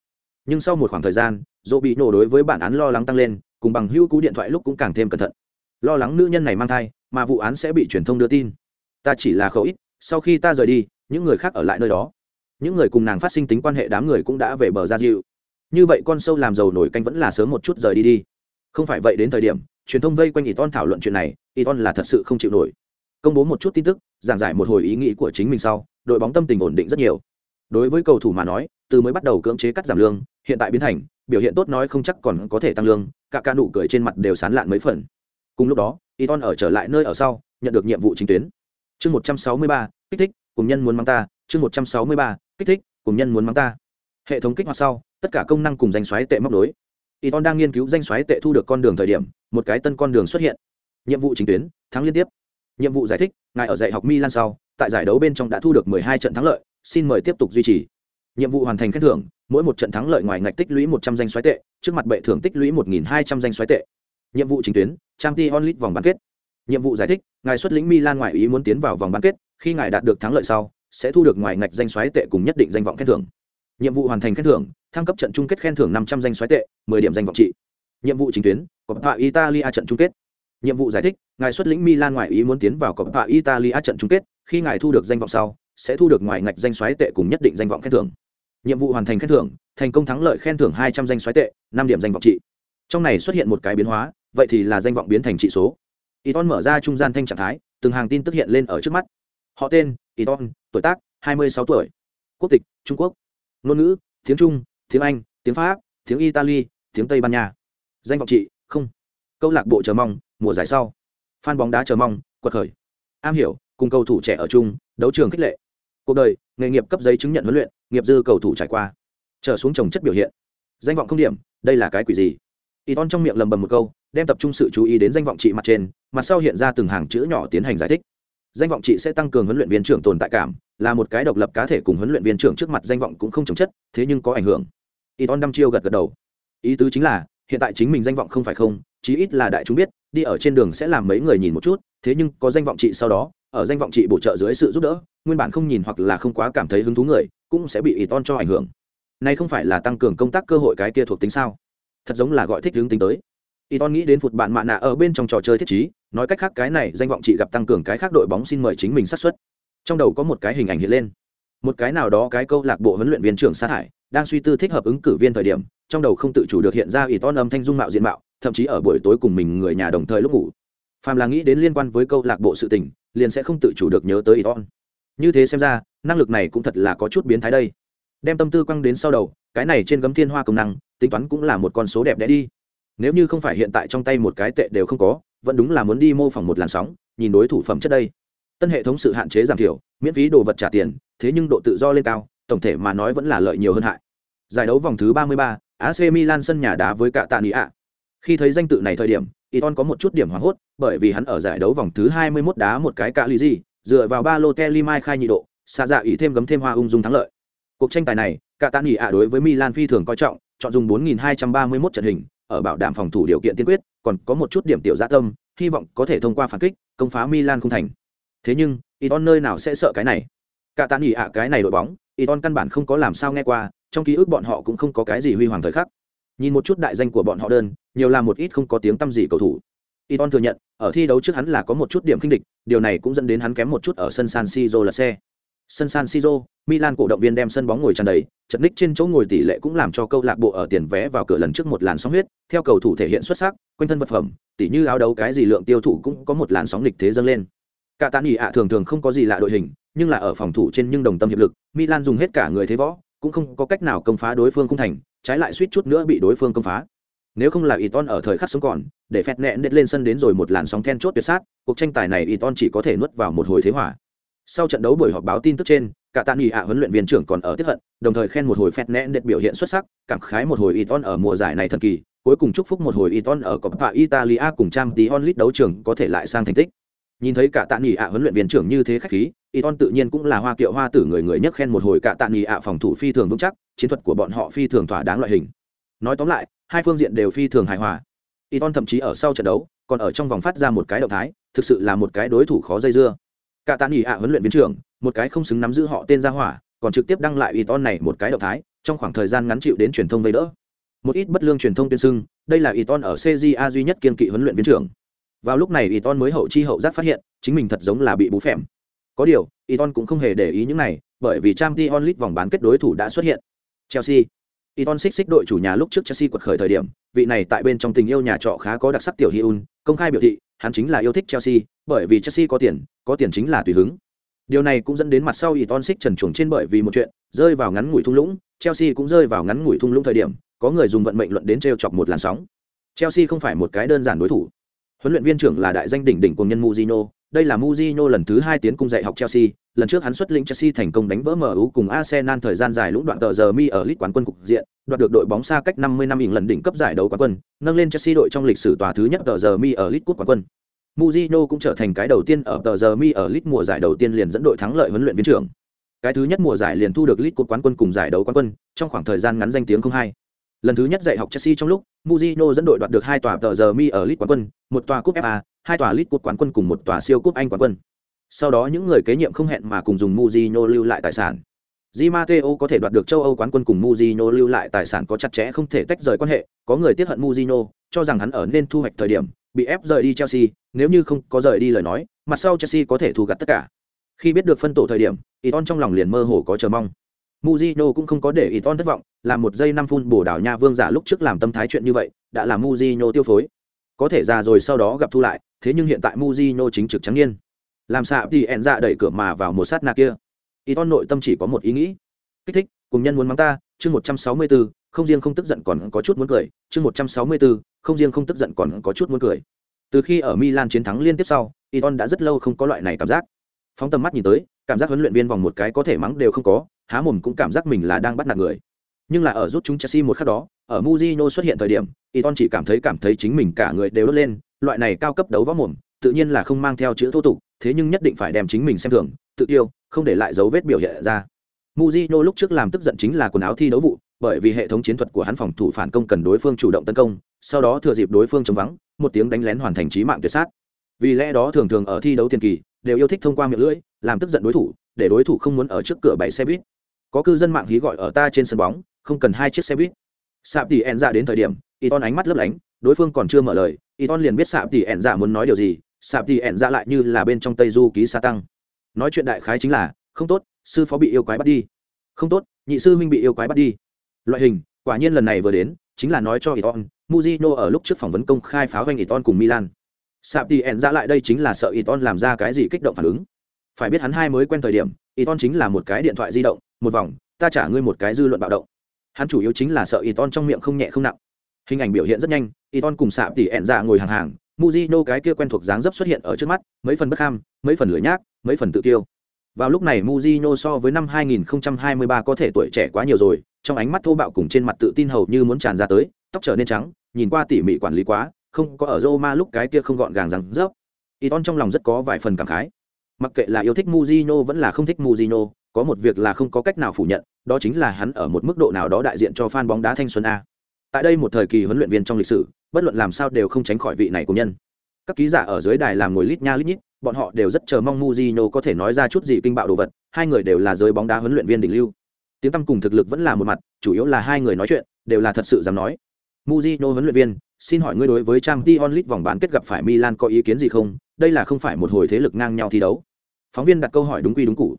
Speaker 1: nhưng sau một khoảng thời gian dỗ bị nổ đối với bản án lo lắng tăng lên cùng bằng hữu cú điện thoại lúc cũng càng thêm cẩn thận. Lo lắng nữ nhân này mang thai mà vụ án sẽ bị truyền thông đưa tin. Ta chỉ là khẩu ít sau khi ta rời đi những người khác ở lại nơi đó. Những người cùng nàng phát sinh tính quan hệ đám người cũng đã về bờ ra dịu. Như vậy con sâu làm giàu nổi canh vẫn là sớm một chút rời đi đi. Không phải vậy đến thời điểm, truyền thông vây quanh Iton thảo luận chuyện này, Iton là thật sự không chịu nổi. Công bố một chút tin tức, giảng giải một hồi ý nghĩ của chính mình sau, đội bóng tâm tình ổn định rất nhiều. Đối với cầu thủ mà nói, từ mới bắt đầu cưỡng chế cắt giảm lương, hiện tại biến thành biểu hiện tốt nói không chắc còn có thể tăng lương, cả ca nụ cười trên mặt đều sán lạn mấy phần. Cùng lúc đó, Iton ở trở lại nơi ở sau, nhận được nhiệm vụ chính tuyến. Chương 163, kích thích, cùng nhân muốn mang ta, chương 163, kích thích, cùng nhân muốn mang ta. Hệ thống kích hoạt sau, tất cả công năng cùng danh xoáy tệ móc đối. Iton đang nghiên cứu danh xoáy tệ thu được con đường thời điểm, một cái tân con đường xuất hiện. Nhiệm vụ chính tuyến, thắng liên tiếp. Nhiệm vụ giải thích, ngài ở dạy học Mi Lan sau, tại giải đấu bên trong đã thu được 12 trận thắng lợi, xin mời tiếp tục duy trì. Nhiệm vụ hoàn thành khen thưởng, mỗi một trận thắng lợi ngoài ngạch tích lũy 100 danh xoáy tệ, trước mặt bệ thưởng tích lũy 1200 danh xoáy tệ. Nhiệm vụ chính tuyến, trang t onlit vòng bán kết. Nhiệm vụ giải thích, ngài xuất lĩnh Milan ngoại ý muốn tiến vào vòng bán kết, khi ngài đạt được thắng lợi sau, sẽ thu được ngoài ngạch danh xoáy tệ cùng nhất định danh vọng khen thưởng. Nhiệm vụ hoàn thành khen thưởng, thăng cấp trận chung kết khen thưởng 500 danh xoáy tệ, 10 điểm danh vọng trị. Nhiệm vụ chính tuyến, Coppa Italia trận chung kết. Nhiệm vụ giải thích, ngài xuất lĩnh Milan ngoại ý muốn tiến vào Coppa Italia trận chung kết, khi ngài thu được danh vọng sau, sẽ thu được ngoài ngạch danh xoáy tệ cùng nhất định danh vọng khen thưởng. Nhiệm vụ hoàn thành khen thưởng, thành công thắng lợi khen thưởng 200 danh xoáy tệ, năm điểm danh vọng trị. Trong này xuất hiện một cái biến hóa, vậy thì là danh vọng biến thành trị số. Iton mở ra trung gian thanh trạng thái, từng hàng tin tức hiện lên ở trước mắt. Họ tên: Iton, tuổi tác: 26 tuổi. Quốc tịch: Trung Quốc. Ngôn ngữ: tiếng Trung, tiếng Anh, tiếng Pháp, tiếng Italy, tiếng Tây Ban Nha. Danh vọng trị: không. Câu lạc bộ chờ mong, mùa giải sau. Fan bóng đá chờ mong, quật khởi. Am hiểu, cùng cầu thủ trẻ ở chung, đấu trường khích lệ. Cuộc đời, nghề nghiệp cấp giấy chứng nhận huấn luyện, nghiệp dư cầu thủ trải qua. Trở xuống trồng chất biểu hiện. Danh vọng không điểm, đây là cái quỷ gì? Iton trong miệng lầm bầm một câu, đem tập trung sự chú ý đến danh vọng trị mặt trên mặt sau hiện ra từng hàng chữ nhỏ tiến hành giải thích danh vọng trị sẽ tăng cường huấn luyện viên trưởng tồn tại cảm là một cái độc lập cá thể cùng huấn luyện viên trưởng trước mặt danh vọng cũng không chống chất thế nhưng có ảnh hưởng y ton đăm chiêu gật gật đầu ý tứ chính là hiện tại chính mình danh vọng không phải không chí ít là đại chúng biết đi ở trên đường sẽ làm mấy người nhìn một chút thế nhưng có danh vọng trị sau đó ở danh vọng trị bổ trợ dưới sự giúp đỡ nguyên bản không nhìn hoặc là không quá cảm thấy hứng thú người, cũng sẽ bị y ton cho ảnh hưởng. Này không phải là tăng cường công tác cơ hội cái kia thuộc tính sao? Thật giống là gọi thích hướng tính tới. Y ton nghĩ đến phụt bạn mạ nạ ở bên trong trò chơi thiết chí nói cách khác cái này danh vọng chị gặp tăng cường cái khác đội bóng xin mời chính mình sát xuất trong đầu có một cái hình ảnh hiện lên. Một cái nào đó cái câu lạc bộ huấn luyện viên trưởng sát hải đang suy tư thích hợp ứng cử viên thời điểm, trong đầu không tự chủ được hiện ra y ton âm thanh dung mạo diện mạo, thậm chí ở buổi tối cùng mình người nhà đồng thời lúc ngủ. Phàm là nghĩ đến liên quan với câu lạc bộ sự tình, liền sẽ không tự chủ được nhớ tới y ton như thế xem ra năng lực này cũng thật là có chút biến thái đây. Đem tâm tư quăng đến sau đầu cái này trên gấm thiên hoa công năng tính toán cũng là một con số đẹp đẽ đi. Nếu như không phải hiện tại trong tay một cái tệ đều không có vẫn đúng là muốn đi mô phỏng một làn sóng nhìn đối thủ phẩm chất đây. Tân hệ thống sự hạn chế giảm thiểu miễn phí đồ vật trả tiền thế nhưng độ tự do lên cao tổng thể mà nói vẫn là lợi nhiều hơn hại. Giải đấu vòng thứ 33, AC Milan sân nhà đá với cả tạ ạ. Khi thấy danh tự này thời điểm, Iton có một chút điểm hoảng hốt, bởi vì hắn ở giải đấu vòng thứ 21 đá một cái cạ lý gì, dựa vào ba lô Kelly Mai khai nhị độ, xa dạ ý thêm gấm thêm hoa ung dung thắng lợi. Cuộc tranh tài này, cả tạ Nị ạ đối với Milan phi thường coi trọng, chọn dùng 4231 trận hình, ở bảo đảm phòng thủ điều kiện tiên quyết, còn có một chút điểm tiểu dạ tâm, hy vọng có thể thông qua phản kích, công phá Milan không thành. Thế nhưng, Iton nơi nào sẽ sợ cái này? Cả tán nghỉ ạ cái này đội bóng, Iton căn bản không có làm sao nghe qua, trong ký ức bọn họ cũng không có cái gì huy hoàng thời khắc. Nhìn một chút đại danh của bọn họ đơn, nhiều là một ít không có tiếng tăm gì cầu thủ. Iton thừa nhận, ở thi đấu trước hắn là có một chút điểm kinh địch, điều này cũng dẫn đến hắn kém một chút ở sân San Siro là xe. Sân San Siro, Milan cổ động viên đem sân bóng ngồi tràn đầy, chật ních trên chỗ ngồi tỷ lệ cũng làm cho câu lạc bộ ở tiền vé vào cửa lần trước một làn sóng huyết, theo cầu thủ thể hiện xuất sắc, quanh thân vật phẩm, tỷ như áo đấu cái gì lượng tiêu thụ cũng có một làn sóng lịch thế dâng lên. Cả tán ạ thường thường không có gì lạ đội hình, nhưng là ở phòng thủ trên nhưng đồng tâm hiệp lực, Milan dùng hết cả người thế võ, cũng không có cách nào công phá đối phương không thành, trái lại suýt chút nữa bị đối phương công phá. Nếu không là Iton ở thời khắc sống còn, để phẹt nẹn đệt lên sân đến rồi một làn sóng then chốt tuyệt sát, cuộc tranh tài này Iton chỉ có thể nuốt vào một hồi thế hỏa sau trận đấu buổi họp báo tin tức trên cả tạ Nghị ạ huấn luyện viên trưởng còn ở tiếp hận đồng thời khen một hồi phét nén đệt biểu hiện xuất sắc cảm khái một hồi iton ở mùa giải này thần kỳ cuối cùng chúc phúc một hồi iton ở coppa italia cùng trang tí onlit đấu trường có thể lại sang thành tích. Nhìn thấy cả tạ Nghị ạ huấn luyện viên trưởng như thế khách khí iton tự nhiên cũng là hoa kiệu hoa tử người người nhất khen một hồi cả tạ Nghị ạ phòng thủ phi thường vững chắc chiến thuật của bọn họ phi thường thỏa đáng loại hình. Nói tóm lại hai phương diện đều phi thường hài hòa. Iton thậm chí ở sau trận đấu, còn ở trong vòng phát ra một cái động thái, thực sự là một cái đối thủ khó dây dưa. Cả tạ nghỉ ạ huấn luyện viên trưởng, một cái không xứng nắm giữ họ tên ra hỏa, còn trực tiếp đăng lại Iton này một cái động thái, trong khoảng thời gian ngắn chịu đến truyền thông vây đỡ. Một ít bất lương truyền thông tuyên xưng đây là Iton ở cja duy nhất kiên kỵ huấn luyện viên trưởng. Vào lúc này Iton mới hậu chi hậu giác phát hiện, chính mình thật giống là bị bú phèm. Có điều, Iton cũng không hề để ý những này, bởi vì trang League onlit vòng bán kết đối thủ đã xuất hiện. Chelsea. Iton Six Six đội chủ nhà lúc trước Chelsea quật khởi thời điểm, vị này tại bên trong tình yêu nhà trọ khá có đặc sắc tiểu Hyun, công khai biểu thị, hắn chính là yêu thích Chelsea, bởi vì Chelsea có tiền, có tiền chính là tùy hứng. Điều này cũng dẫn đến mặt sau Iton Six trần chuồng trên bởi vì một chuyện, rơi vào ngắn ngủi thung lũng, Chelsea cũng rơi vào ngắn ngủi thung lũng thời điểm, có người dùng vận mệnh luận đến trêu chọc một làn sóng. Chelsea không phải một cái đơn giản đối thủ. Huấn luyện viên trưởng là đại danh đỉnh đỉnh của nhân Mourinho, đây là Mourinho lần thứ hai tiến cung dạy học Chelsea, lần trước hắn xuất lĩnh Chelsea thành công đánh vỡ MU cùng Arsenal thời gian dài lũng đoạn tờ giờ mi ở lít quán quân cục diện, đoạt được đội bóng xa cách 50 năm ỉn lần đỉnh cấp giải đấu quán quân, nâng lên Chelsea đội trong lịch sử tòa thứ nhất tờ giờ mi ở lít quán quân. Mourinho cũng trở thành cái đầu tiên ở tờ giờ mi ở lít mùa giải đầu tiên liền dẫn đội thắng lợi huấn luyện viên trưởng. Cái thứ nhất mùa giải liền thu được lít quán quân cùng giải đấu quán quân, trong khoảng thời gian ngắn danh tiếng không hai. Lần thứ nhất dạy học Chelsea trong lúc, Mourinho dẫn đội đoạt được hai tòa tờ giờ mi ở League quán quân, một tòa cúp FA, hai tòa League cúp quán quân cùng một tòa siêu cúp Anh quán quân. Sau đó những người kế nhiệm không hẹn mà cùng dùng Mourinho lưu lại tài sản. Di Matteo có thể đoạt được châu Âu quán quân cùng Mourinho lưu lại tài sản có chặt chẽ không thể tách rời quan hệ, có người tiếc hận Mourinho, cho rằng hắn ở nên thu hoạch thời điểm, bị ép rời đi Chelsea, nếu như không có rời đi lời nói, mặt sau Chelsea có thể thu gặt tất cả. Khi biết được phân tổ thời điểm, Iton trong lòng liền mơ hồ có chờ mong. Mujino cũng không có để Iton thất vọng, làm một giây năm phun bổ đảo nha vương giả lúc trước làm tâm thái chuyện như vậy, đã làm Mujino tiêu phối. Có thể già rồi sau đó gặp thu lại, thế nhưng hiện tại Mujino chính trực trắng niên. Làm xạ thì ẹn dạ đẩy cửa mà vào một sát na kia. Iton nội tâm chỉ có một ý nghĩ. Kích thích, cùng nhân muốn mắng ta, chương 164, không riêng không tức giận còn có chút muốn cười, chương 164, không riêng không tức giận còn có chút muốn cười. Từ khi ở Milan chiến thắng liên tiếp sau, Iton đã rất lâu không có loại này cảm giác. Phóng tầm mắt nhìn tới, cảm giác huấn luyện viên vòng một cái có thể mắng đều không có, há mồm cũng cảm giác mình là đang bắt nạt người nhưng là ở rút chúng Chelsea một khắc đó, ở Mujino xuất hiện thời điểm, Iton chỉ cảm thấy cảm thấy chính mình cả người đều đốt lên, loại này cao cấp đấu võ mồm, tự nhiên là không mang theo chữ thô tục, thế nhưng nhất định phải đem chính mình xem thường, tự tiêu, không để lại dấu vết biểu hiện ra. Mujino lúc trước làm tức giận chính là quần áo thi đấu vụ, bởi vì hệ thống chiến thuật của hắn phòng thủ phản công cần đối phương chủ động tấn công, sau đó thừa dịp đối phương chống vắng, một tiếng đánh lén hoàn thành chí mạng tuyệt sát. Vì lẽ đó thường thường ở thi đấu tiền kỳ, đều yêu thích thông qua miệng lưỡi, làm tức giận đối thủ, để đối thủ không muốn ở trước cửa bảy xe buýt. Có cư dân mạng hí gọi ở ta trên sân bóng, không cần hai chiếc xe buýt sạp tỷ ẹn dạ đến thời điểm y ton ánh mắt lấp lánh đối phương còn chưa mở lời y ton liền biết sạp tỷ ẹn dạ muốn nói điều gì sạp tỷ ẹn dạ lại như là bên trong tây du ký sa tăng nói chuyện đại khái chính là không tốt sư phó bị yêu quái bắt đi không tốt nhị sư huynh bị yêu quái bắt đi loại hình quả nhiên lần này vừa đến chính là nói cho y ton muzino ở lúc trước phỏng vấn công khai pháo doanh ton cùng Milan. Sạp thì ẹn ra lại đây chính là sợ Iton làm ra cái gì kích động phản ứng. Phải biết hắn hai mới quen thời điểm, Iton chính là một cái điện thoại di động, một vòng, ta trả ngươi một cái dư luận bạo động. Hắn chủ yếu chính là sợ y ton trong miệng không nhẹ không nặng. Hình ảnh biểu hiện rất nhanh y ton cùng sạp tỉ ẹn ra ngồi hàng hàng muzino cái kia quen thuộc dáng dấp xuất hiện ở trước mắt mấy phần bất ham mấy phần lửa nhác mấy phần tự tiêu vào lúc này muzino so với năm 2023 có thể tuổi trẻ quá nhiều rồi trong ánh mắt thô bạo cùng trên mặt tự tin hầu như muốn tràn ra tới tóc trở nên trắng nhìn qua tỉ mỉ quản lý quá không có ở Roma lúc cái kia không gọn gàng rằng rớp Iton trong lòng rất có vài phần cảm khái mặc kệ là yêu thích Mujino vẫn là không thích Mujino có một việc là không có cách nào phủ nhận, đó chính là hắn ở một mức độ nào đó đại diện cho fan bóng đá thanh xuân a. Tại đây một thời kỳ huấn luyện viên trong lịch sử, bất luận làm sao đều không tránh khỏi vị này của nhân. Các ký giả ở dưới đài làm ngồi lít nha lít nhít, bọn họ đều rất chờ mong Mujino có thể nói ra chút gì kinh bạo đồ vật, hai người đều là giới bóng đá huấn luyện viên đỉnh lưu. Tiếng tăm cùng thực lực vẫn là một mặt, chủ yếu là hai người nói chuyện, đều là thật sự dám nói. Mujino huấn luyện viên, xin hỏi ngươi đối với trang Champions League vòng bán kết gặp phải Milan có ý kiến gì không? Đây là không phải một hồi thế lực ngang nhau thi đấu. Phóng viên đặt câu hỏi đúng quy đúng cụ.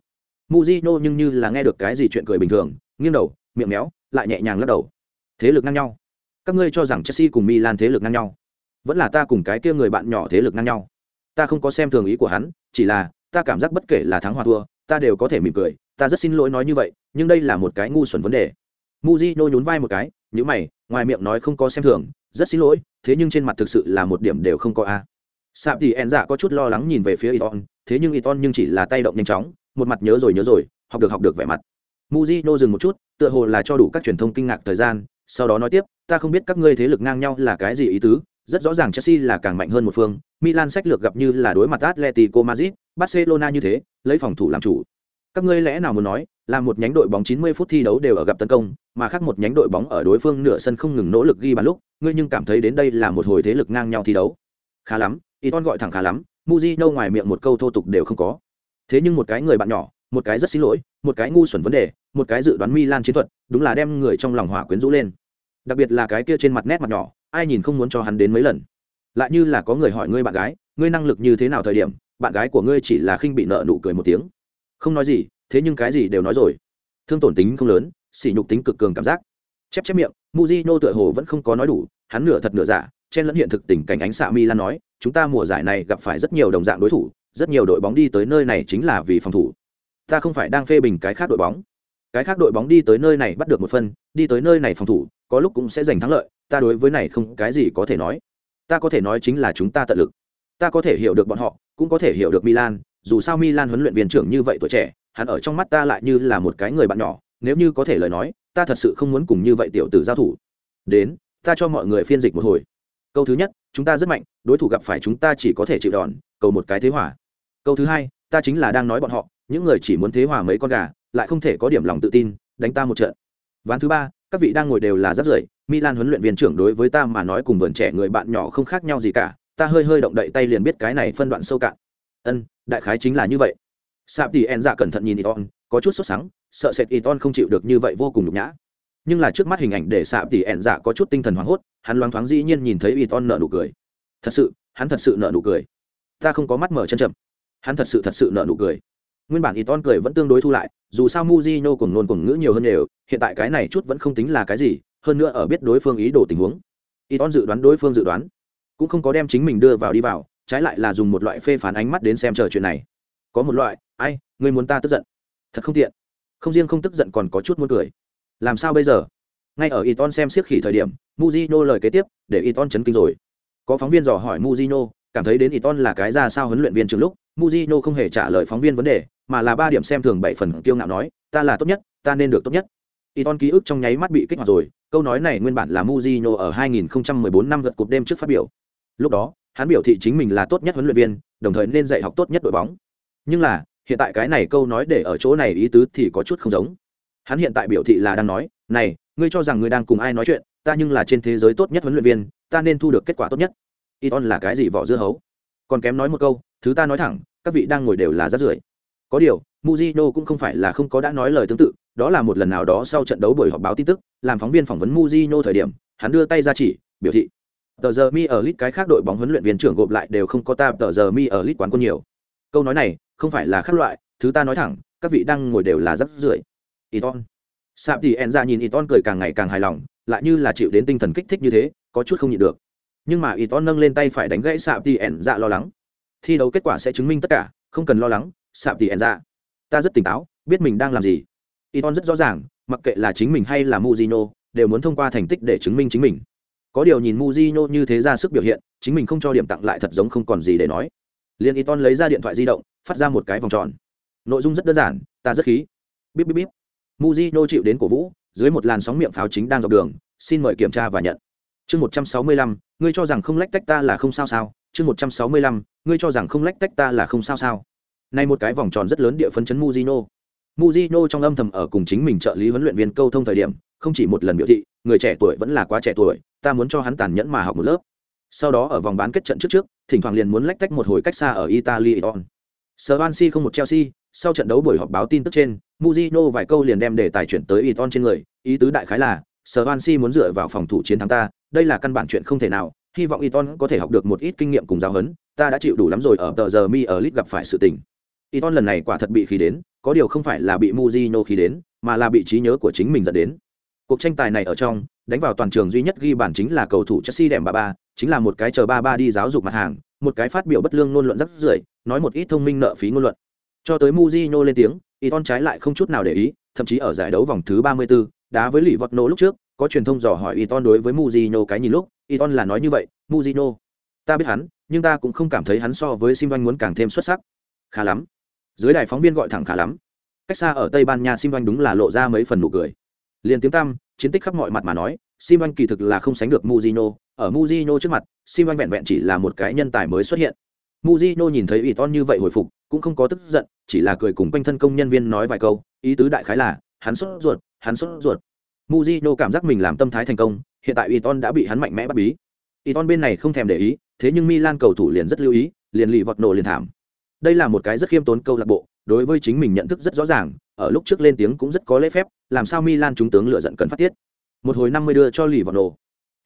Speaker 1: Mujino nhưng như là nghe được cái gì chuyện cười bình thường, nghiêng đầu, miệng méo, lại nhẹ nhàng lắc đầu. Thế lực ngang nhau. Các ngươi cho rằng Chelsea cùng Milan thế lực ngang nhau? Vẫn là ta cùng cái kia người bạn nhỏ thế lực ngang nhau. Ta không có xem thường ý của hắn, chỉ là ta cảm giác bất kể là thắng hoặc thua, ta đều có thể mỉm cười, ta rất xin lỗi nói như vậy, nhưng đây là một cái ngu xuẩn vấn đề. Mujino nhún vai một cái, nhíu mày, ngoài miệng nói không có xem thường, rất xin lỗi, thế nhưng trên mặt thực sự là một điểm đều không có a. Sạp thì En dạ có chút lo lắng nhìn về phía Iton, thế nhưng Iton nhưng chỉ là tay động nhanh chóng, một mặt nhớ rồi nhớ rồi học được học được vẻ mặt muzino dừng một chút tựa hồ là cho đủ các truyền thông kinh ngạc thời gian sau đó nói tiếp ta không biết các ngươi thế lực ngang nhau là cái gì ý tứ rất rõ ràng chelsea là càng mạnh hơn một phương milan sách lược gặp như là đối mặt atletico madrid barcelona như thế lấy phòng thủ làm chủ các ngươi lẽ nào muốn nói là một nhánh đội bóng 90 phút thi đấu đều ở gặp tấn công mà khác một nhánh đội bóng ở đối phương nửa sân không ngừng nỗ lực ghi bàn lúc ngươi nhưng cảm thấy đến đây là một hồi thế lực ngang nhau thi đấu. Khá lắm, Iton gọi thẳng khá lắm Mujino ngoài miệng một câu thô tục đều không có. Thế nhưng một cái người bạn nhỏ, một cái rất xin lỗi, một cái ngu xuẩn vấn đề, một cái dự đoán milan chiến thuật, đúng là đem người trong lòng hỏa quyến rũ lên. Đặc biệt là cái kia trên mặt nét mặt nhỏ, ai nhìn không muốn cho hắn đến mấy lần. Lại như là có người hỏi ngươi bạn gái, ngươi năng lực như thế nào thời điểm, bạn gái của ngươi chỉ là khinh bị nợ nụ cười một tiếng. Không nói gì, thế nhưng cái gì đều nói rồi. Thương tổn tính không lớn, sỉ nhục tính cực cường cảm giác chép chép miệng muzino tựa hồ vẫn không có nói đủ, hắn nửa thật nửa giả, chen lẫn hiện thực tình cảnh ánh xạ milan nói, chúng ta mùa giải này gặp phải rất nhiều đồng dạng đối thủ, rất nhiều đội bóng đi tới nơi này chính là vì phòng thủ. Ta không phải đang phê bình cái khác đội bóng. Cái khác đội bóng đi tới nơi này bắt được một phân, đi tới nơi này phòng thủ, có lúc cũng sẽ giành thắng lợi, ta đối với này không cái gì có thể nói. Ta có thể nói chính là chúng ta tận lực. Ta có thể hiểu được bọn họ, cũng có thể hiểu được milan, dù sao milan huấn luyện viên trưởng như vậy tuổi trẻ, hắn ở trong mắt ta lại như là một cái người bạn nhỏ, nếu như có thể lời nói ta thật sự không muốn cùng như vậy tiểu tử giao thủ. Đến, ta cho mọi người phiên dịch một hồi. Câu thứ nhất, chúng ta rất mạnh, đối thủ gặp phải chúng ta chỉ có thể chịu đòn, cầu một cái thế hỏa câu thứ hai, ta chính là đang nói bọn họ, những người chỉ muốn thế hỏa mấy con gà, lại không thể có điểm lòng tự tin, đánh ta một trận. Ván thứ ba, các vị đang ngồi đều là rất rưởi, milan huấn luyện viên trưởng đối với ta mà nói cùng vườn trẻ người bạn nhỏ không khác nhau gì cả, ta hơi hơi động đậy tay liền biết cái này phân đoạn sâu cạn. Ân, đại khái chính là như vậy. Sạp thì en dạ cẩn thận nhìn iton có chút sốt sắng, sợ sệt iton không chịu được như vậy vô cùng nhục nhã. Nhưng là trước mắt hình ảnh để xạ tỉ ẹn dạ có chút tinh thần hoảng hốt, hắn loáng thoáng dĩ nhiên nhìn thấy iton nợ nụ cười. Thật sự, hắn thật sự nợ nụ cười. Ta không có mắt mở chân chậm. Hắn thật sự thật sự nợ nụ cười. Nguyên bản iton cười vẫn tương đối thu lại, dù sao muzino cùng nôn cùng ngữ nhiều hơn đều hiện tại cái này chút vẫn không tính là cái gì, hơn nữa ở biết đối phương ý đồ tình huống. Iton dự đoán đối phương dự đoán, cũng không có đem chính mình đưa vào đi vào, trái lại là dùng một loại phê phán ánh mắt đến xem chờ chuyện này. Có một loại, ai người muốn ta tức giận? Thật không tiện không riêng không tức giận còn có chút muốn cười làm sao bây giờ ngay ở Iton xem siết khỉ thời điểm, Mujino lời kế tiếp, để Iton chấn kinh rồi. Có phóng viên dò hỏi Mujino, cảm thấy đến Iton là cái ra sao huấn luyện viên trường lúc, Mujino không hề trả lời phóng viên vấn đề, mà là ba điểm xem thường bảy phần kiêu ngạo nói, ta là tốt nhất, ta nên được tốt nhất. Iton ký ức trong nháy mắt bị kích hoạt rồi, câu nói này nguyên bản là Mujino ở 2014 năm gật cục đêm trước phát biểu. Lúc đó, hắn biểu thị chính mình là tốt nhất huấn luyện viên, đồng thời nên dạy học tốt nhất đội bóng. Nhưng là, hiện tại cái này câu nói để ở chỗ này ý tứ thì có chút không giống. Hắn hiện tại biểu thị là đang nói, này, ngươi cho rằng ngươi đang cùng ai nói chuyện, ta nhưng là trên thế giới tốt nhất huấn luyện viên, ta nên thu được kết quả tốt nhất. Iton là cái gì vỏ dưa hấu? Còn kém nói một câu, thứ ta nói thẳng, các vị đang ngồi đều là rát rưởi. Có điều, muzino cũng không phải là không có đã nói lời tương tự, đó là một lần nào đó sau trận đấu buổi họp báo tin tức, làm phóng viên phỏng vấn muzino thời điểm, hắn đưa tay ra chỉ, biểu thị tờ giờ mi ở lit cái khác đội bóng huấn luyện viên trưởng gộp lại đều không có ta tờ giờ mi ở lit quán quân nhiều câu nói này không phải là khác loại thứ ta nói thẳng các vị đang ngồi đều là rất rưởi iton sạp thì en ra nhìn iton cười càng ngày càng hài lòng lại như là chịu đến tinh thần kích thích như thế có chút không nhịn được. Nhưng mà iton nâng lên tay phải đánh gãy sạp thì en ra lo lắng. Thi đấu kết quả sẽ chứng minh tất cả không cần lo lắng sạp thì en ra ta rất tỉnh táo biết mình đang làm gì. Iton rất rõ ràng mặc kệ là chính mình hay là muzino đều muốn thông qua thành tích để chứng minh chính mình. Có điều nhìn muzino như thế ra sức biểu hiện, chính mình không cho điểm tặng lại thật giống không còn gì để nói. Liên ton lấy ra điện thoại di động, phát ra một cái vòng tròn. Nội dung rất đơn giản, ta rất khí. Bíp bíp bíp. Mujino chịu đến cổ vũ, dưới một làn sóng miệng pháo chính đang dọc đường, xin mời kiểm tra và nhận. Chương 165, ngươi cho rằng không lách tách ta là không sao sao? Chương 165, ngươi cho rằng không lách tách ta là không sao sao? nay một cái vòng tròn rất lớn địa phấn chấn Mujino. Mujino trong âm thầm ở cùng chính mình trợ lý huấn luyện viên câu thông thời điểm, không chỉ một lần biểu thị, người trẻ tuổi vẫn là quá trẻ tuổi, ta muốn cho hắn tàn nhẫn mà học một lớp sau đó ở vòng bán kết trận trước trước thỉnh thoảng liền muốn lách tách một hồi cách xa ở italy iton swansea không một chelsea sau trận đấu buổi họp báo tin tức trên Mujino vài câu liền đem đề tài chuyển tới iton trên người ý tứ đại khái là swansea muốn dựa vào phòng thủ chiến thắng ta đây là căn bản chuyện không thể nào hy vọng iton có thể học được một ít kinh nghiệm cùng giáo huấn ta đã chịu đủ lắm rồi ở tờ giờ mi ở lit gặp phải sự tình. Iton lần này quả thật bị khí đến có điều không phải là bị Mujino khí đến mà là bị trí nhớ của chính mình dẫn đến. Cuộc tranh tài này ở trong đánh vào toàn trường duy nhất ghi bản chính là cầu thủ Chelsea đệm bà ba, chính là một cái chờ ba ba đi giáo dục mặt hàng, một cái phát biểu bất lương ngôn luận rất rưởi, nói một ít thông minh nợ phí ngôn luận. Cho tới Mujinho lên tiếng, Iton trái lại không chút nào để ý, thậm chí ở giải đấu vòng thứ 34, đá với lì vật nổ lúc trước, có truyền thông dò hỏi Iton đối với Mujinho cái nhìn lúc, Iton là nói như vậy, Mujinho, ta biết hắn, nhưng ta cũng không cảm thấy hắn so với Sim muốn càng thêm xuất sắc. Khá lắm. Dưới đài phóng viên gọi thẳng khá lắm. Cách xa ở Tây Ban Nha Sim đúng là lộ ra mấy phần nụ cười. liền tiếng tăm, chiến tích khắp mọi mặt mà nói, Simon kỳ thực là không sánh được Mujino, ở Mujino trước mặt, Simon vẹn vẹn chỉ là một cái nhân tài mới xuất hiện. Mujino nhìn thấy Iton như vậy hồi phục, cũng không có tức giận, chỉ là cười cùng quanh thân công nhân viên nói vài câu, ý tứ đại khái là, hắn sốt ruột, hắn sốt ruột. Mujino cảm giác mình làm tâm thái thành công, hiện tại Iton đã bị hắn mạnh mẽ bắt bí. Iton bên này không thèm để ý, thế nhưng Milan cầu thủ liền rất lưu ý, liền lì vọt nổ liền thảm. Đây là một cái rất khiêm tốn câu lạc bộ, đối với chính mình nhận thức rất rõ ràng, ở lúc trước lên tiếng cũng rất có lễ phép, làm sao Milan chúng tướng lựa giận cần phát tiết một hồi năm mươi đưa cho lì vào nổ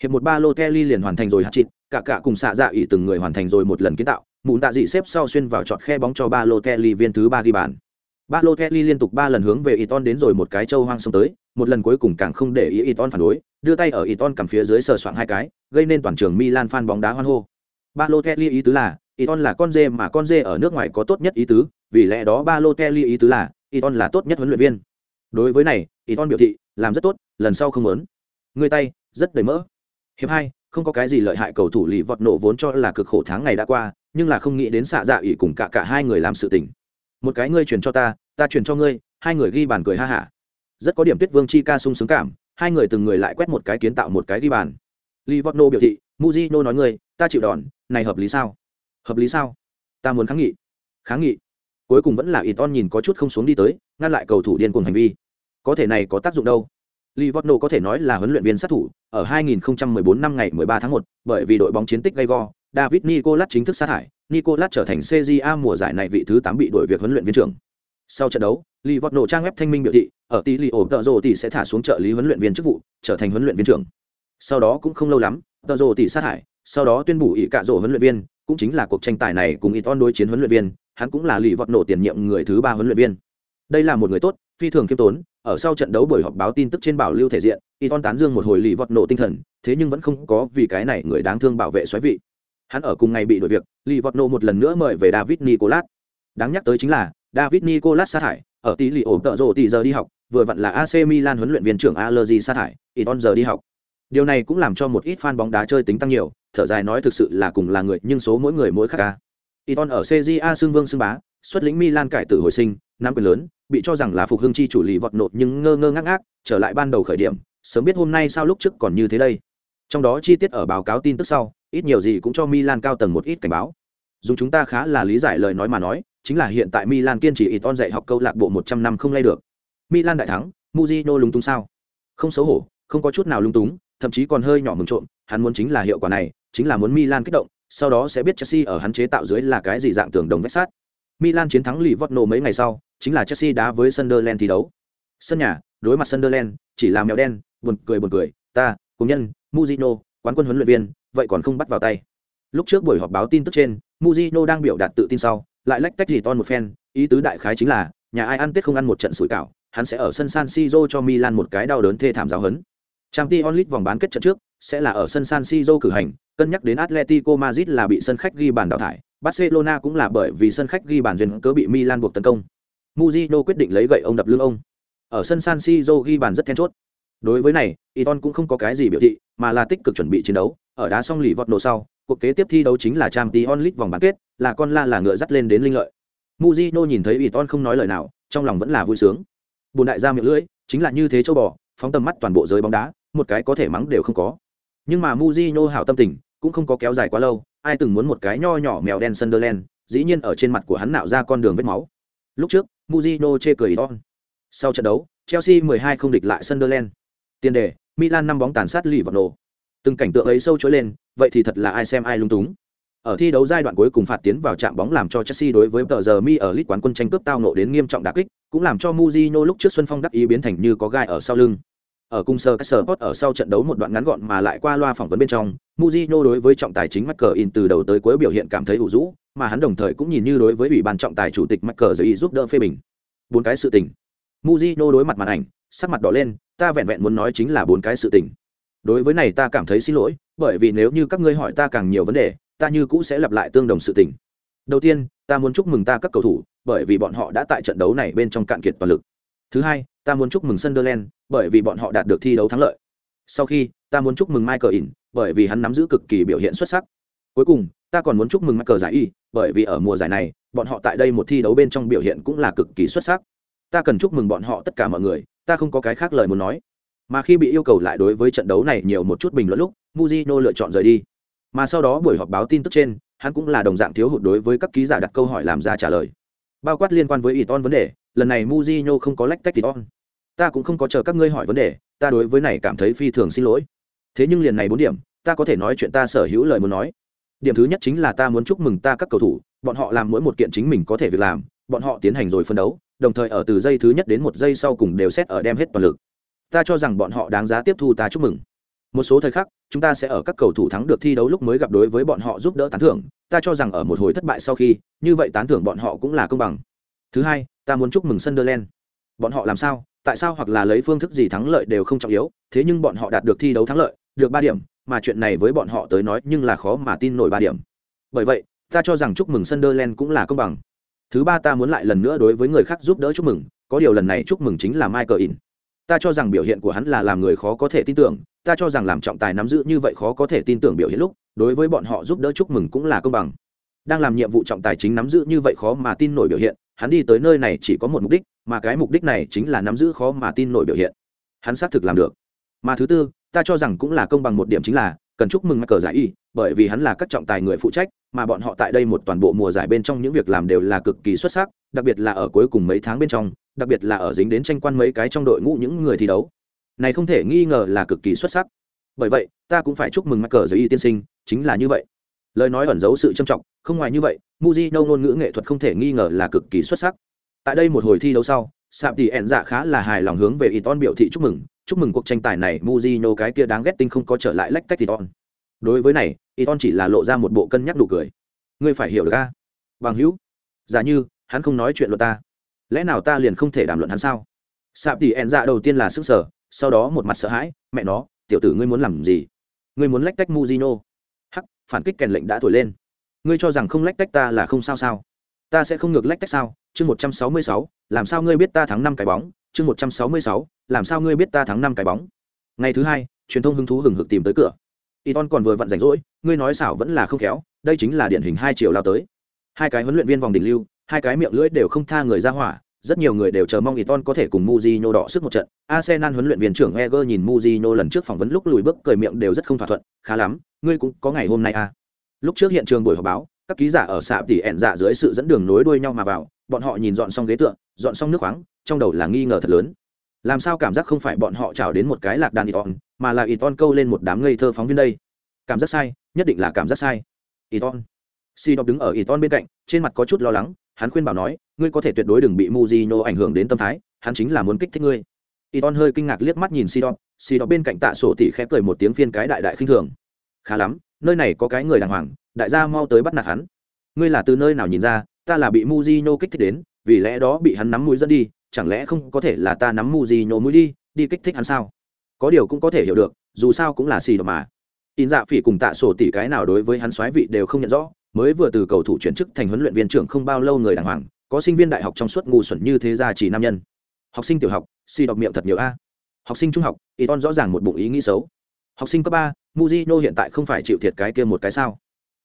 Speaker 1: hiệp một ba lô kelly liền hoàn thành rồi hạt chịt cả cả cùng xạ dạ ỉ từng người hoàn thành rồi một lần kiến tạo mụn tạ dị xếp sau xuyên vào chọt khe bóng cho ba lô kelly viên thứ ba ghi bàn ba lô kelly liên tục ba lần hướng về Iton đến rồi một cái châu hoang xông tới, một lần cuối cùng càng không để ý Iton phản đối, đưa tay ở Iton cầm phía dưới sờ soạng hai cái, gây nên toàn trường Milan fan bóng đá hoan hô. ba lô kelly ý tứ là, Iton là con dê mà con dê ở nước ngoài có tốt nhất ý tứ, vì lẽ đó ba lô kelly ý tứ là, Iton là tốt nhất huấn luyện viên. Đối với này, Iton biểu thị, làm rất tốt, lần sau không muốn. Người tay, rất đầy mỡ. Hiệp hai không có cái gì lợi hại cầu thủ lì vọt nổ vốn cho là cực khổ tháng ngày đã qua, nhưng là không nghĩ đến xạ dạ ỉ cùng cả cả hai người làm sự tình. Một cái ngươi truyền cho ta, ta truyền cho ngươi, hai người ghi bàn cười ha hả. Rất có điểm Tuyết Vương chi ca sung sướng cảm, hai người từng người lại quét một cái kiến tạo một cái ghi bàn. Lì vọt nổ biểu thị, muzino nói ngươi, ta chịu đòn, này hợp lý sao? Hợp lý sao? Ta muốn kháng nghị. Kháng nghị. Cuối cùng vẫn là Iton nhìn có chút không xuống đi tới, ngăn lại cầu thủ điên cuồng hành vi. Có thể này có tác dụng đâu? Livorno có thể nói là huấn luyện viên sát thủ, ở 2014 năm ngày 13 tháng 1, bởi vì đội bóng chiến tích gay go, David Nicolas chính thức sa thải, Nicolas trở thành CJA mùa giải này vị thứ 8 bị đổi việc huấn luyện viên trưởng. Sau trận đấu, Livorno trang web thanh minh biểu thị, ở tỷ lì ổ tợ rồ tỷ sẽ thả xuống trợ lý huấn luyện viên chức vụ, trở thành huấn luyện viên trưởng. Sau đó cũng không lâu lắm, tợ rồ tỷ sa thải, sau đó tuyên bố ỷ cả rồ huấn luyện viên, cũng chính là cuộc tranh tài này cùng Iton đối chiến huấn luyện viên, hắn cũng là Livorno tiền nhiệm người thứ ba huấn luyện viên. Đây là một người tốt, phi thường kiêm tốn, ở sau trận đấu buổi họp báo tin tức trên bảo lưu thể diện, Iton tán dương một hồi lì vọt nổ tinh thần, thế nhưng vẫn không có vì cái này người đáng thương bảo vệ xoáy vị. Hắn ở cùng ngày bị đổi việc, lì vọt nổ một lần nữa mời về David Nicolas. Đáng nhắc tới chính là, David Nicolas sa thải, ở tỷ lì ổn tợ rồ tỷ giờ đi học, vừa vặn là AC Milan huấn luyện viên trưởng allergy sa thải, Iton giờ đi học. Điều này cũng làm cho một ít fan bóng đá chơi tính tăng nhiều, thở dài nói thực sự là cùng là người, nhưng số mỗi người mỗi khác ca. Iton ở CJA xương vương xương bá, xuất lĩnh Milan cải tử hồi sinh, năm quyền lớn, bị cho rằng là phục hưng chi chủ lì vọt nột nhưng ngơ ngơ ngác ngác, trở lại ban đầu khởi điểm, sớm biết hôm nay sao lúc trước còn như thế đây. Trong đó chi tiết ở báo cáo tin tức sau, ít nhiều gì cũng cho Milan cao tầng một ít cảnh báo. Dùng chúng ta khá là lý giải lời nói mà nói, chính là hiện tại Milan kiên trì Iton dạy học câu lạc bộ 100 năm không lay được. Milan đại thắng, Mujino lúng túng sao? Không xấu hổ, không có chút nào lúng túng, thậm chí còn hơi nhỏ mừng trộm, hắn muốn chính là hiệu quả này, chính là muốn Milan kích động, sau đó sẽ biết Chelsea ở hắn chế tạo dưới là cái gì dạng tường đồng vách sắt. Milan chiến thắng Liverpool mấy ngày sau, chính là Chelsea đá với Sunderland thi đấu. Sân nhà, đối mặt Sunderland, chỉ là mèo đen, buồn cười buồn cười, ta, cùng nhân, Mujino, quán quân huấn luyện viên, vậy còn không bắt vào tay. Lúc trước buổi họp báo tin tức trên, Mujino đang biểu đạt tự tin sau, lại lách tách gì ton một phen, ý tứ đại khái chính là, nhà ai ăn Tết không ăn một trận sủi cảo, hắn sẽ ở sân San Siro cho Milan một cái đau đớn thê thảm giáo hấn. Champions League vòng bán kết trận trước sẽ là ở sân San Siro cử hành, cân nhắc đến Atletico Madrid là bị sân khách ghi bàn đào thải, Barcelona cũng là bởi vì sân khách ghi bàn duyên cớ bị Milan buộc tấn công. Mujino quyết định lấy gậy ông đập lưng ông. Ở sân San Siro ghi bàn rất then chốt. Đối với này, Iton cũng không có cái gì biểu thị, mà là tích cực chuẩn bị chiến đấu, ở đá xong lì vọt nổ sau, cuộc kế tiếp thi đấu chính là Champions League vòng bán kết, là con la là ngựa dắt lên đến linh lợi. Mujino nhìn thấy Iton không nói lời nào, trong lòng vẫn là vui sướng. Buồn đại gia miệng lưỡi, chính là như thế châu bò, phóng tầm mắt toàn bộ giới bóng đá, một cái có thể mắng đều không có. Nhưng mà Mujino hảo tâm tình, cũng không có kéo dài quá lâu, ai từng muốn một cái nho nhỏ mèo đen Sunderland, dĩ nhiên ở trên mặt của hắn nạo ra con đường vết máu. Lúc trước, muzino chê cười don Sau trận đấu, Chelsea 12 không địch lại Sunderland. Tiền đề, Milan năm bóng tàn sát lì vào nổ. Từng cảnh tượng ấy sâu chối lên, vậy thì thật là ai xem ai lung túng. Ở thi đấu giai đoạn cuối cùng phạt tiến vào chạm bóng làm cho Chelsea đối với tờ giờ mi ở lít quán quân tranh cướp tao nộ đến nghiêm trọng đả kích, cũng làm cho Mujino lúc trước Xuân Phong đắc ý biến thành như có gai ở sau lưng. Ở cung sơ các Sport ở sau trận đấu một đoạn ngắn gọn mà lại qua loa phỏng vấn bên trong, Mujino đối với trọng tài chính McCarthy từ đầu tới cuối biểu hiện cảm thấy ủ rũ, mà hắn đồng thời cũng nhìn như đối với ủy ban trọng tài chủ tịch McCarthy giúp đỡ phê bình. Bốn cái sự tình. Mujino đối mặt màn ảnh, sắc mặt đỏ lên, ta vẹn vẹn muốn nói chính là bốn cái sự tình. Đối với này ta cảm thấy xin lỗi, bởi vì nếu như các ngươi hỏi ta càng nhiều vấn đề, ta như cũ sẽ lặp lại tương đồng sự tình. Đầu tiên, ta muốn chúc mừng ta các cầu thủ, bởi vì bọn họ đã tại trận đấu này bên trong cạn kiệt toàn lực. Thứ hai, ta muốn chúc mừng Sunderland, bởi vì bọn họ đạt được thi đấu thắng lợi. Sau khi, ta muốn chúc mừng Michael In, bởi vì hắn nắm giữ cực kỳ biểu hiện xuất sắc. Cuối cùng, ta còn muốn chúc mừng Michael giải y, bởi vì ở mùa giải này, bọn họ tại đây một thi đấu bên trong biểu hiện cũng là cực kỳ xuất sắc. Ta cần chúc mừng bọn họ tất cả mọi người, ta không có cái khác lời muốn nói. Mà khi bị yêu cầu lại đối với trận đấu này nhiều một chút bình luận lúc, Mujino lựa chọn rời đi. Mà sau đó buổi họp báo tin tức trên, hắn cũng là đồng dạng thiếu hụt đối với các ký giả đặt câu hỏi làm ra trả lời. Bao quát liên quan với Iton vấn đề, lần này Mujinho không có lách tách Iton. Ta cũng không có chờ các ngươi hỏi vấn đề, ta đối với này cảm thấy phi thường xin lỗi. Thế nhưng liền này bốn điểm, ta có thể nói chuyện ta sở hữu lời muốn nói. Điểm thứ nhất chính là ta muốn chúc mừng ta các cầu thủ, bọn họ làm mỗi một kiện chính mình có thể việc làm, bọn họ tiến hành rồi phân đấu, đồng thời ở từ giây thứ nhất đến một giây sau cùng đều xét ở đem hết toàn lực. Ta cho rằng bọn họ đáng giá tiếp thu ta chúc mừng. Một số thời khắc, chúng ta sẽ ở các cầu thủ thắng được thi đấu lúc mới gặp đối với bọn họ giúp đỡ tán thưởng, ta cho rằng ở một hồi thất bại sau khi, như vậy tán thưởng bọn họ cũng là công bằng. Thứ hai, ta muốn chúc mừng sunderland. Bọn họ làm sao? Tại sao hoặc là lấy phương thức gì thắng lợi đều không trọng yếu, thế nhưng bọn họ đạt được thi đấu thắng lợi, được ba điểm, mà chuyện này với bọn họ tới nói nhưng là khó mà tin nổi ba điểm. Bởi vậy, ta cho rằng chúc mừng sunderland cũng là công bằng. Thứ ba ta muốn lại lần nữa đối với người khác giúp đỡ chúc mừng, có điều lần này chúc mừng chính là michael in. Ta cho rằng biểu hiện của hắn là làm người khó có thể tin tưởng, ta cho rằng làm trọng tài nắm giữ như vậy khó có thể tin tưởng biểu hiện lúc, đối với bọn họ giúp đỡ chúc mừng cũng là công bằng. Đang làm nhiệm vụ trọng tài chính nắm giữ như vậy khó mà tin nổi biểu hiện hắn đi tới nơi này chỉ có một mục đích, mà cái mục đích này chính là nắm giữ khó mà tin nổi biểu hiện. Hắn xác thực làm được. Mà thứ tư, ta cho rằng cũng là công bằng một điểm chính là, cần chúc mừng mắc cờ giải y, bởi vì hắn là các trọng tài người phụ trách, mà bọn họ tại đây một toàn bộ mùa giải bên trong những việc làm đều là cực kỳ xuất sắc, đặc biệt là ở cuối cùng mấy tháng bên trong, đặc biệt là ở dính đến tranh quan mấy cái trong đội ngũ những người thi đấu. Này không thể nghi ngờ là cực kỳ xuất sắc. Bởi vậy, ta cũng phải chúc mừng mắc cờ giải y tiên sinh, chính là như vậy. Lời nói ẩn giấu sự trân trọng, không ngoài như vậy Mujino ngôn ngữ nghệ thuật không thể nghi ngờ là cực kỳ xuất sắc. Tại đây một hồi thi đấu sau Sạm tỷ ẻn dạ khá là hài lòng hướng về Iton biểu thị chúc mừng chúc mừng cuộc tranh tài này Mujino cái kia đáng ghét tinh không có trở lại lách tách Iton đối với này Iton chỉ là lộ ra một bộ cân nhắc đủ cười. Ngươi phải hiểu được a. Bằng hữu, giả như, hắn không nói chuyện luật ta. Lẽ nào ta liền không thể đàm luận hắn sao? Sạm tỷ ẻn dạ đầu tiên là sức sở sau đó một mặt sợ hãi, mẹ nó, tiểu tử ngươi muốn làm gì? Ngươi muốn lách tách Mujino? Hắc, phản kích kèn lệnh đã thổi lên ngươi cho rằng không lách tách ta là không sao sao? Ta sẽ không ngược lách tách sao? Chương một trăm sáu mươi sáu làm sao ngươi biết ta thắng năm cái bóng? Chương một trăm sáu mươi sáu làm sao ngươi biết ta thắng năm cái bóng? Ngày thứ hai truyền thông hứng thú hừng hực tìm tới cửa. Y ton còn vừa vặn rảnh rỗi ngươi nói xảo vẫn là không khéo đây chính là điển hình hai triệu lao tới. Hai cái huấn luyện viên vòng đỉnh lưu hai cái miệng lưỡi đều không tha người ra hỏa rất nhiều người đều chờ mong Iton có thể cùng Mujinho đọ sức một trận. Arsenal huấn luyện viên trưởng Eger nhìn Mujinho lần trước phỏng vấn lúc lùi bước cười miệng đều rất không thỏa thuận, khá lắm, ngươi cũng có ngày hôm nay à? Lúc trước hiện trường buổi họp báo, các ký giả ở xạ tỉ ẹn dạ dưới sự dẫn đường nối đuôi nhau mà vào, bọn họ nhìn dọn xong ghế tựa, dọn xong nước khoáng, trong đầu là nghi ngờ thật lớn. Làm sao cảm giác không phải bọn họ chào đến một cái lạc đàn Iton, mà là Iton câu lên một đám ngây thơ phóng viên đây. Cảm giác sai, nhất định là cảm giác sai. Iton. Si đọc đứng ở Iton bên cạnh, trên mặt có chút lo lắng, hắn khuyên bảo nói, ngươi có thể tuyệt đối đừng bị Mujino ảnh hưởng đến tâm thái, hắn chính là muốn kích thích ngươi. Iton hơi kinh ngạc liếc mắt nhìn si đọc si đọc bên cạnh Tạ Sổ tỉ khẽ cười một tiếng phiên cái đại đại khinh thường. Khá lắm, nơi này có cái người đàng hoàng, đại gia mau tới bắt nạt hắn. Ngươi là từ nơi nào nhìn ra, ta là bị Mujino kích thích đến, vì lẽ đó bị hắn nắm mũi dẫn đi, chẳng lẽ không có thể là ta nắm Mujino mũi đi, đi kích thích hắn sao? Có điều cũng có thể hiểu được, dù sao cũng là xì độc mà. In dạ phỉ cùng Tạ Sổ tỷ cái nào đối với hắn xoáy vị đều không nhận rõ, mới vừa từ cầu thủ chuyển chức thành huấn luyện viên trưởng không bao lâu người đàng hoàng có sinh viên đại học trong suốt ngu xuẩn như thế ra chỉ nam nhân học sinh tiểu học si đọc miệng thật nhiều a học sinh trung học y ton rõ ràng một bụng ý nghĩ xấu học sinh cấp ba muzino hiện tại không phải chịu thiệt cái kia một cái sao?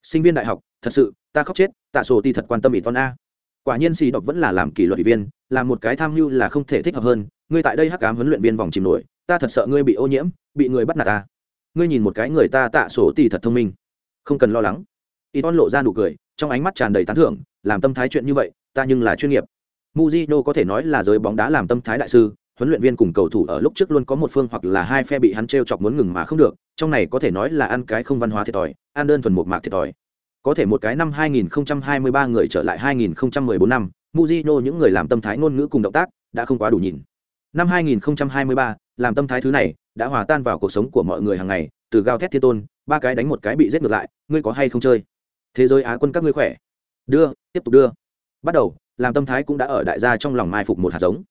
Speaker 1: Sinh viên đại học, thật sự, ta khóc chết, tạ sổ ti thật quan tâm ỷ ton a. Quả nhiên xì đọc vẫn là làm kỷ luật ủy viên, làm một cái tham mưu là không thể thích hợp hơn. Ngươi tại đây hắc cám huấn luyện viên vòng chìm nổi, ta thật sợ ngươi bị ô nhiễm, bị người bắt nạt ta ngươi nhìn một cái người ta tạ sổ ti thật thông minh. Không cần lo lắng. Ỷ ton lộ ra nụ cười, trong ánh mắt tràn đầy tán thưởng, làm tâm thái chuyện như vậy, ta nhưng là chuyên nghiệp. Muzino có thể nói là giới bóng đá làm tâm thái đại sư huấn luyện viên cùng cầu thủ ở lúc trước luôn có một phương hoặc là hai phe bị hắn t chọc muốn ngừng mà không được, trong này có thể nói là ăn cái không văn hóa thiệt thòi, ăn đơn thuần một mạc thiệt thòi. Có thể một cái năm 2023 người trở lại 2014 năm, Mujino những người làm tâm thái ngôn ngữ cùng động tác, đã không quá đủ nhìn. Năm 2023 làm tâm thái thứ này, đã hòa tan vào cuộc sống của mọi người hàng ngày, từ gao thét thiên tôn, ba cái đánh một cái bị giết ngược lại, ngươi có hay không chơi? Thế giới á quân các ngươi khỏe. Đưa, tiếp tục đưa. Bắt đầu, làm tâm thái cũng đã ở đại gia trong lòng mai phục một hạt giống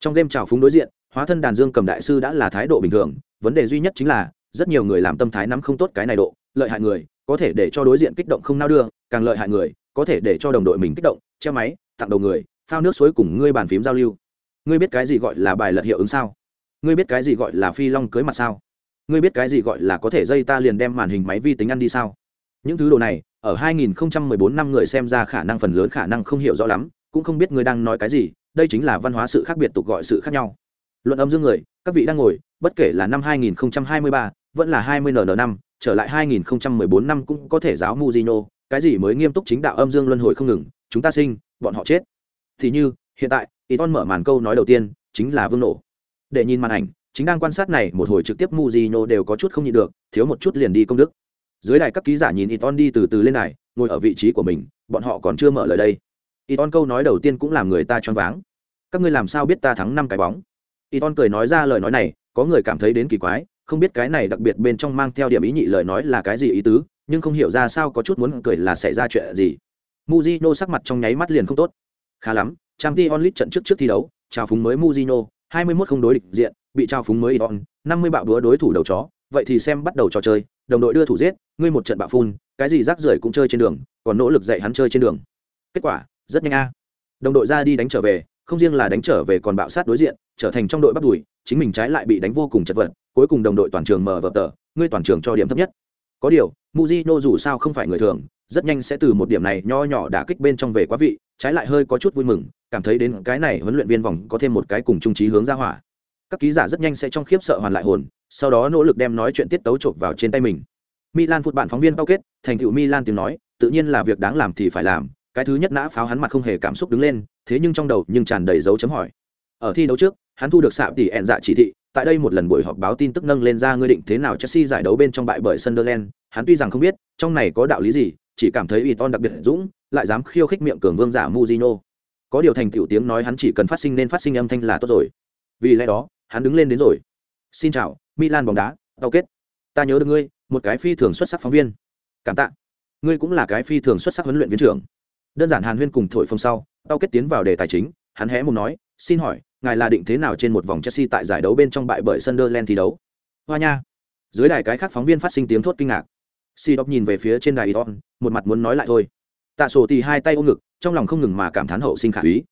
Speaker 1: trong đêm trào phúng đối diện, hóa thân đàn dương cầm đại sư đã là thái độ bình thường, vấn đề duy nhất chính là, rất nhiều người làm tâm thái nắm không tốt cái này độ, lợi hại người, có thể để cho đối diện kích động không nao đưa, càng lợi hại người, có thể để cho đồng đội mình kích động, treo máy, tặng đầu người, phao nước suối cùng ngươi bàn phím giao lưu. Ngươi biết cái gì gọi là bài lật hiệu ứng sao? Ngươi biết cái gì gọi là phi long cưới mặt sao? Ngươi biết cái gì gọi là có thể dây ta liền đem màn hình máy vi tính ăn đi sao? Những thứ đồ này, ở 2014 năm người xem ra khả năng phần lớn khả năng không hiểu rõ lắm, cũng không biết người đang nói cái gì đây chính là văn hóa sự khác biệt tục gọi sự khác nhau. Luận âm dương người các vị đang ngồi bất kể là năm 2023 vẫn là 20 nn năm trở lại 2014 năm cũng có thể giáo Mujino, cái gì mới nghiêm túc chính đạo âm dương luân hồi không ngừng chúng ta sinh bọn họ chết. Thì như hiện tại Iton mở màn câu nói đầu tiên chính là vương nổ. Để nhìn màn ảnh chính đang quan sát này một hồi trực tiếp Mujino đều có chút không nhịn được thiếu một chút liền đi công đức. Dưới đài các ký giả nhìn Iton đi từ từ lên này, ngồi ở vị trí của mình bọn họ còn chưa mở lời đây. Iton câu nói đầu tiên cũng làm người ta choáng váng. Các ngươi làm sao biết ta thắng năm cái bóng? Iton cười nói ra lời nói này có người cảm thấy đến kỳ quái không biết cái này đặc biệt bên trong mang theo điểm ý nhị lời nói là cái gì ý tứ nhưng không hiểu ra sao có chút muốn cười là xảy ra chuyện gì. Muzino sắc mặt trong nháy mắt liền không tốt. Khá lắm trang t onlit trận trước trước thi đấu, chào phúng mới muzino 21 không đối địch diện, bị chào phúng mới Iton, 50 bạo đúa đối thủ đầu chó, vậy thì xem bắt đầu trò chơi, đồng đội đưa thủ giết, ngươi một trận bạo phun, cái gì rác rưởi cũng chơi trên đường, còn nỗ lực dạy hắn chơi trên đường. Kết quả, rất nhanh a. Đồng đội ra đi đánh trở về, không riêng là đánh trở về còn bạo sát đối diện, trở thành trong đội bắt đùi chính mình trái lại bị đánh vô cùng chật vật, cuối cùng đồng đội toàn trường mở vở tờ, ngươi toàn trường cho điểm thấp nhất. Có điều, muzino dù sao không phải người thường, rất nhanh sẽ từ một điểm này nho nhỏ đã kích bên trong về quá vị, trái lại hơi có chút vui mừng, cảm thấy đến cái này huấn luyện viên vòng có thêm một cái cùng trung trí hướng ra hỏa. Các ký giả rất nhanh sẽ trong khiếp sợ hoàn lại hồn, sau đó nỗ lực đem nói chuyện tiết tấu chộp vào trên tay mình. Milan phút bạn phóng viên bao kết, thành tựu Milan tiếng nói, tự nhiên là việc đáng làm thì phải làm, cái thứ nhất nã pháo hắn mặt không hề cảm xúc đứng lên, thế nhưng trong đầu nhưng tràn đầy dấu chấm hỏi. Ở thi đấu trước, hắn thu được sạm tỷ ẹn dạ chỉ thị, tại đây một lần buổi họp báo tin tức nâng lên ra ngươi định thế nào Chelsea giải đấu bên trong bại bởi Sunderland, hắn tuy rằng không biết trong này có đạo lý gì, chỉ cảm thấy Iton đặc biệt dũng, lại dám khiêu khích miệng cường vương giả Mujino. Có điều thành tiểu tiếng nói hắn chỉ cần phát sinh nên phát sinh âm thanh là tốt rồi. Vì lẽ đó, hắn đứng lên đến rồi. "Xin chào, Milan bóng đá, tao kết. Ta nhớ được ngươi, một cái phi thường xuất sắc phóng viên. Cảm tạ. Ngươi cũng là cái phi thường xuất sắc huấn luyện viên trưởng." Đơn giản Hàn Huyên cùng thổi Phong sau, tao kết tiến vào đề tài chính, hắn hé muốn nói, "Xin hỏi, ngài là định thế nào trên một vòng Chelsea tại giải đấu bên trong bại bởi Sunderland thi đấu?" Hoa nha. Dưới đài cái khác phóng viên phát sinh tiếng thốt kinh ngạc. Si đọc nhìn về phía trên đài Iton, một mặt muốn nói lại thôi. Tạ Sổ thì hai tay ôm ngực, trong lòng không ngừng mà cảm thán hậu sinh khả úy.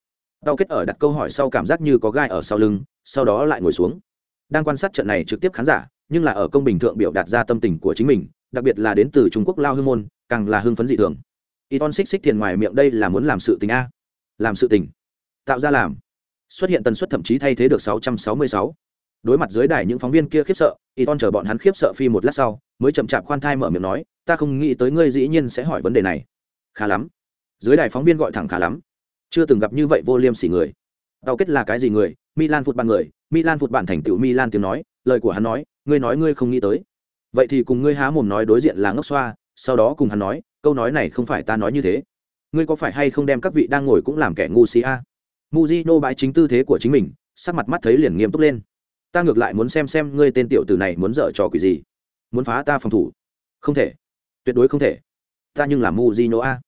Speaker 1: tao kết ở đặt câu hỏi sau cảm giác như có gai ở sau lưng, sau đó lại ngồi xuống. Đang quan sát trận này trực tiếp khán giả, nhưng là ở công bình thượng biểu đạt ra tâm tình của chính mình, đặc biệt là đến từ Trung Quốc lao hương môn, càng là hưng phấn dị thường. Iton xích xích tiền ngoài miệng đây là muốn làm sự tình a. Làm sự tình. Tạo ra làm. Xuất hiện tần suất thậm chí thay thế được 666 đối mặt dưới đài những phóng viên kia khiếp sợ y ton chờ bọn hắn khiếp sợ phi một lát sau, mới chậm chạp khoan thai mở miệng nói, ta không nghĩ tới ngươi dĩ nhiên sẽ hỏi vấn đề này. Khá lắm. Dưới đài phóng viên gọi thẳng khá lắm. Chưa từng gặp như vậy vô liêm sỉ người. Tàu kết là cái gì người? Milan phụt bàn người. Milan phụt bản thành tựu milan tiếng nói, lời của hắn nói, ngươi nói ngươi không nghĩ tới. Vậy thì cùng ngươi há mồm nói đối diện là ngốc xoa. Sau đó cùng hắn nói câu nói này không phải ta nói như thế. Ngươi có phải hay không đem các vị đang ngồi cũng làm kẻ ngu si a? Muzino bãi chính tư thế của chính mình, sắc mặt mắt thấy liền nghiêm túc lên. Ta ngược lại muốn xem xem ngươi tên tiểu tử này muốn dở trò quỷ gì. Muốn phá ta phòng thủ? Không thể. Tuyệt đối không thể. Ta nhưng là muzino a.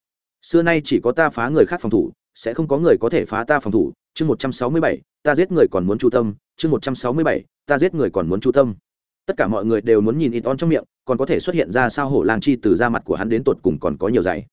Speaker 1: Xưa nay chỉ có ta phá người khác phòng thủ, sẽ không có người có thể phá ta phòng thủ. Chương một trăm sáu mươi bảy, ta giết người còn muốn chu tâm. Chương một trăm sáu mươi bảy, ta giết người còn muốn chu tâm. Tất cả mọi người đều muốn nhìn ít on trong miệng còn có thể xuất hiện ra sao hổ lang chi từ da mặt của hắn đến tột cùng còn có nhiều dày.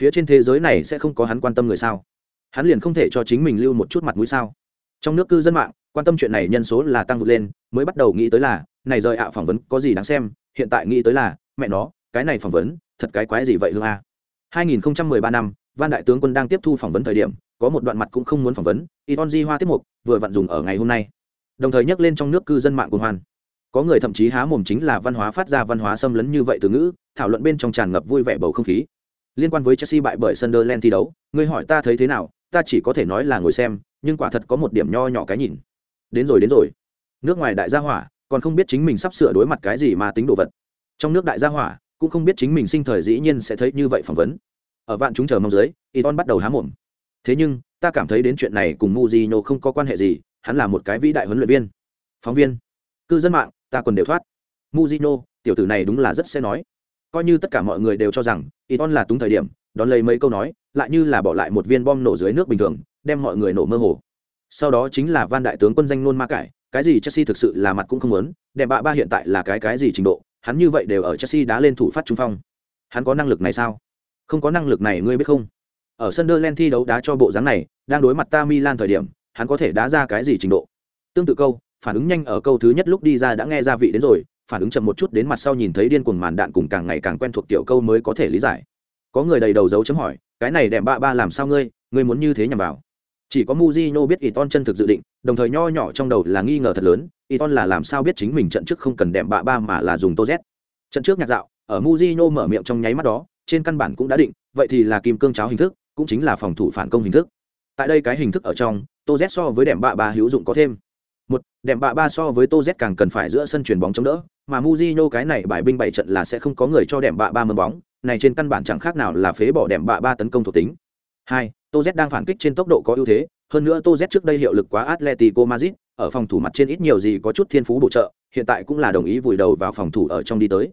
Speaker 1: Phía trên thế giới này sẽ không có hắn quan tâm người sao? Hắn liền không thể cho chính mình lưu một chút mặt mũi sao? Trong nước cư dân mạng, quan tâm chuyện này nhân số là tăng vượt lên, mới bắt đầu nghĩ tới là, này rời ạ phỏng vấn có gì đáng xem, hiện tại nghĩ tới là, mẹ nó, cái này phỏng vấn, thật cái quái gì vậy hương a? 2013 năm, văn đại tướng quân đang tiếp thu phỏng vấn thời điểm, có một đoạn mặt cũng không muốn phỏng vấn iton di hoa tiếp mục, vừa vặn dùng ở ngày hôm nay. Đồng thời nhắc lên trong nước cư dân mạng của hoàn có người thậm chí há mồm chính là văn hóa phát ra văn hóa xâm lấn như vậy từ ngữ, thảo luận bên trong tràn ngập vui vẻ bầu không khí. Liên quan với chelsea bại bởi sunderland thi đấu người hỏi ta thấy thế nào, ta chỉ có thể nói là ngồi xem, nhưng quả thật có một điểm nho nhỏ cái nhìn. Đến rồi đến rồi. Nước ngoài đại gia hỏa, còn không biết chính mình sắp sửa đối mặt cái gì mà tính đồ vật. Trong nước đại gia hỏa, cũng không biết chính mình sinh thời dĩ nhiên sẽ thấy như vậy phỏng vấn. Ở vạn chúng chờ mong dưới Iton bắt đầu há mồm. Thế nhưng, ta cảm thấy đến chuyện này cùng Mujino không có quan hệ gì, hắn là một cái vĩ đại huấn luyện viên, phóng viên, cư dân mạng ta còn đều thoát. Muzino tiểu tử này đúng là rất sẽ nói. Coi như tất cả mọi người đều cho rằng, Iton là túng thời điểm, đón lấy mấy câu nói, lại như là bỏ lại một viên bom nổ dưới nước bình thường, đem mọi người nổ mơ hồ. Sau đó chính là van đại tướng quân danh nôn ma cải, cái gì chelsea thực sự là mặt cũng không muốn đẹp bạ ba hiện tại là cái cái gì trình độ, hắn như vậy đều ở chelsea đã lên thủ phát trung phong. Hắn có năng lực này sao? Không có năng lực này ngươi biết không? Ở sunderland thi đấu đá cho bộ dáng này, đang đối mặt ta milan thời điểm, hắn có thể đá ra cái gì trình độ? Tương tự câu phản ứng nhanh ở câu thứ nhất lúc đi ra đã nghe ra vị đến rồi phản ứng chậm một chút đến mặt sau nhìn thấy điên cuồng màn đạn cùng càng ngày càng quen thuộc tiểu câu mới có thể lý giải có người đầy đầu dấu chấm hỏi cái này đẹp bạ ba làm sao ngươi ngươi muốn như thế nhằm vào chỉ có Mujino biết Iton chân thực dự định, đồng thời nho nhỏ trong đầu là nghi ngờ thật lớn, Iton là làm sao biết chính mình trận trước không cần đệm bạ ba mà là dùng Toz. Trận trước nhạc dạo, ở Mujino mở miệng trong nháy mắt đó, trên căn bản cũng đã định, vậy thì là kim cương cháo hình thức, cũng chính là phòng thủ phản công hình thức. Tại đây cái hình thức ở trong, Toz so với đệm bạ ba hữu dụng có thêm. Đệm bạ ba so với Toz càng cần phải giữa sân chuyền bóng chống đỡ, mà muzino cái này bài binh bảy trận là sẽ không có người cho đệm bạ ba mơn bóng, này trên căn bản chẳng khác nào là phế bỏ đệm bạ ba tấn công thuộc tính. Hai, Tô Z đang phản kích trên tốc độ có ưu thế, hơn nữa Tô Z trước đây hiệu lực quá Atletico Madrid, ở phòng thủ mặt trên ít nhiều gì có chút thiên phú bổ trợ, hiện tại cũng là đồng ý vùi đầu vào phòng thủ ở trong đi tới.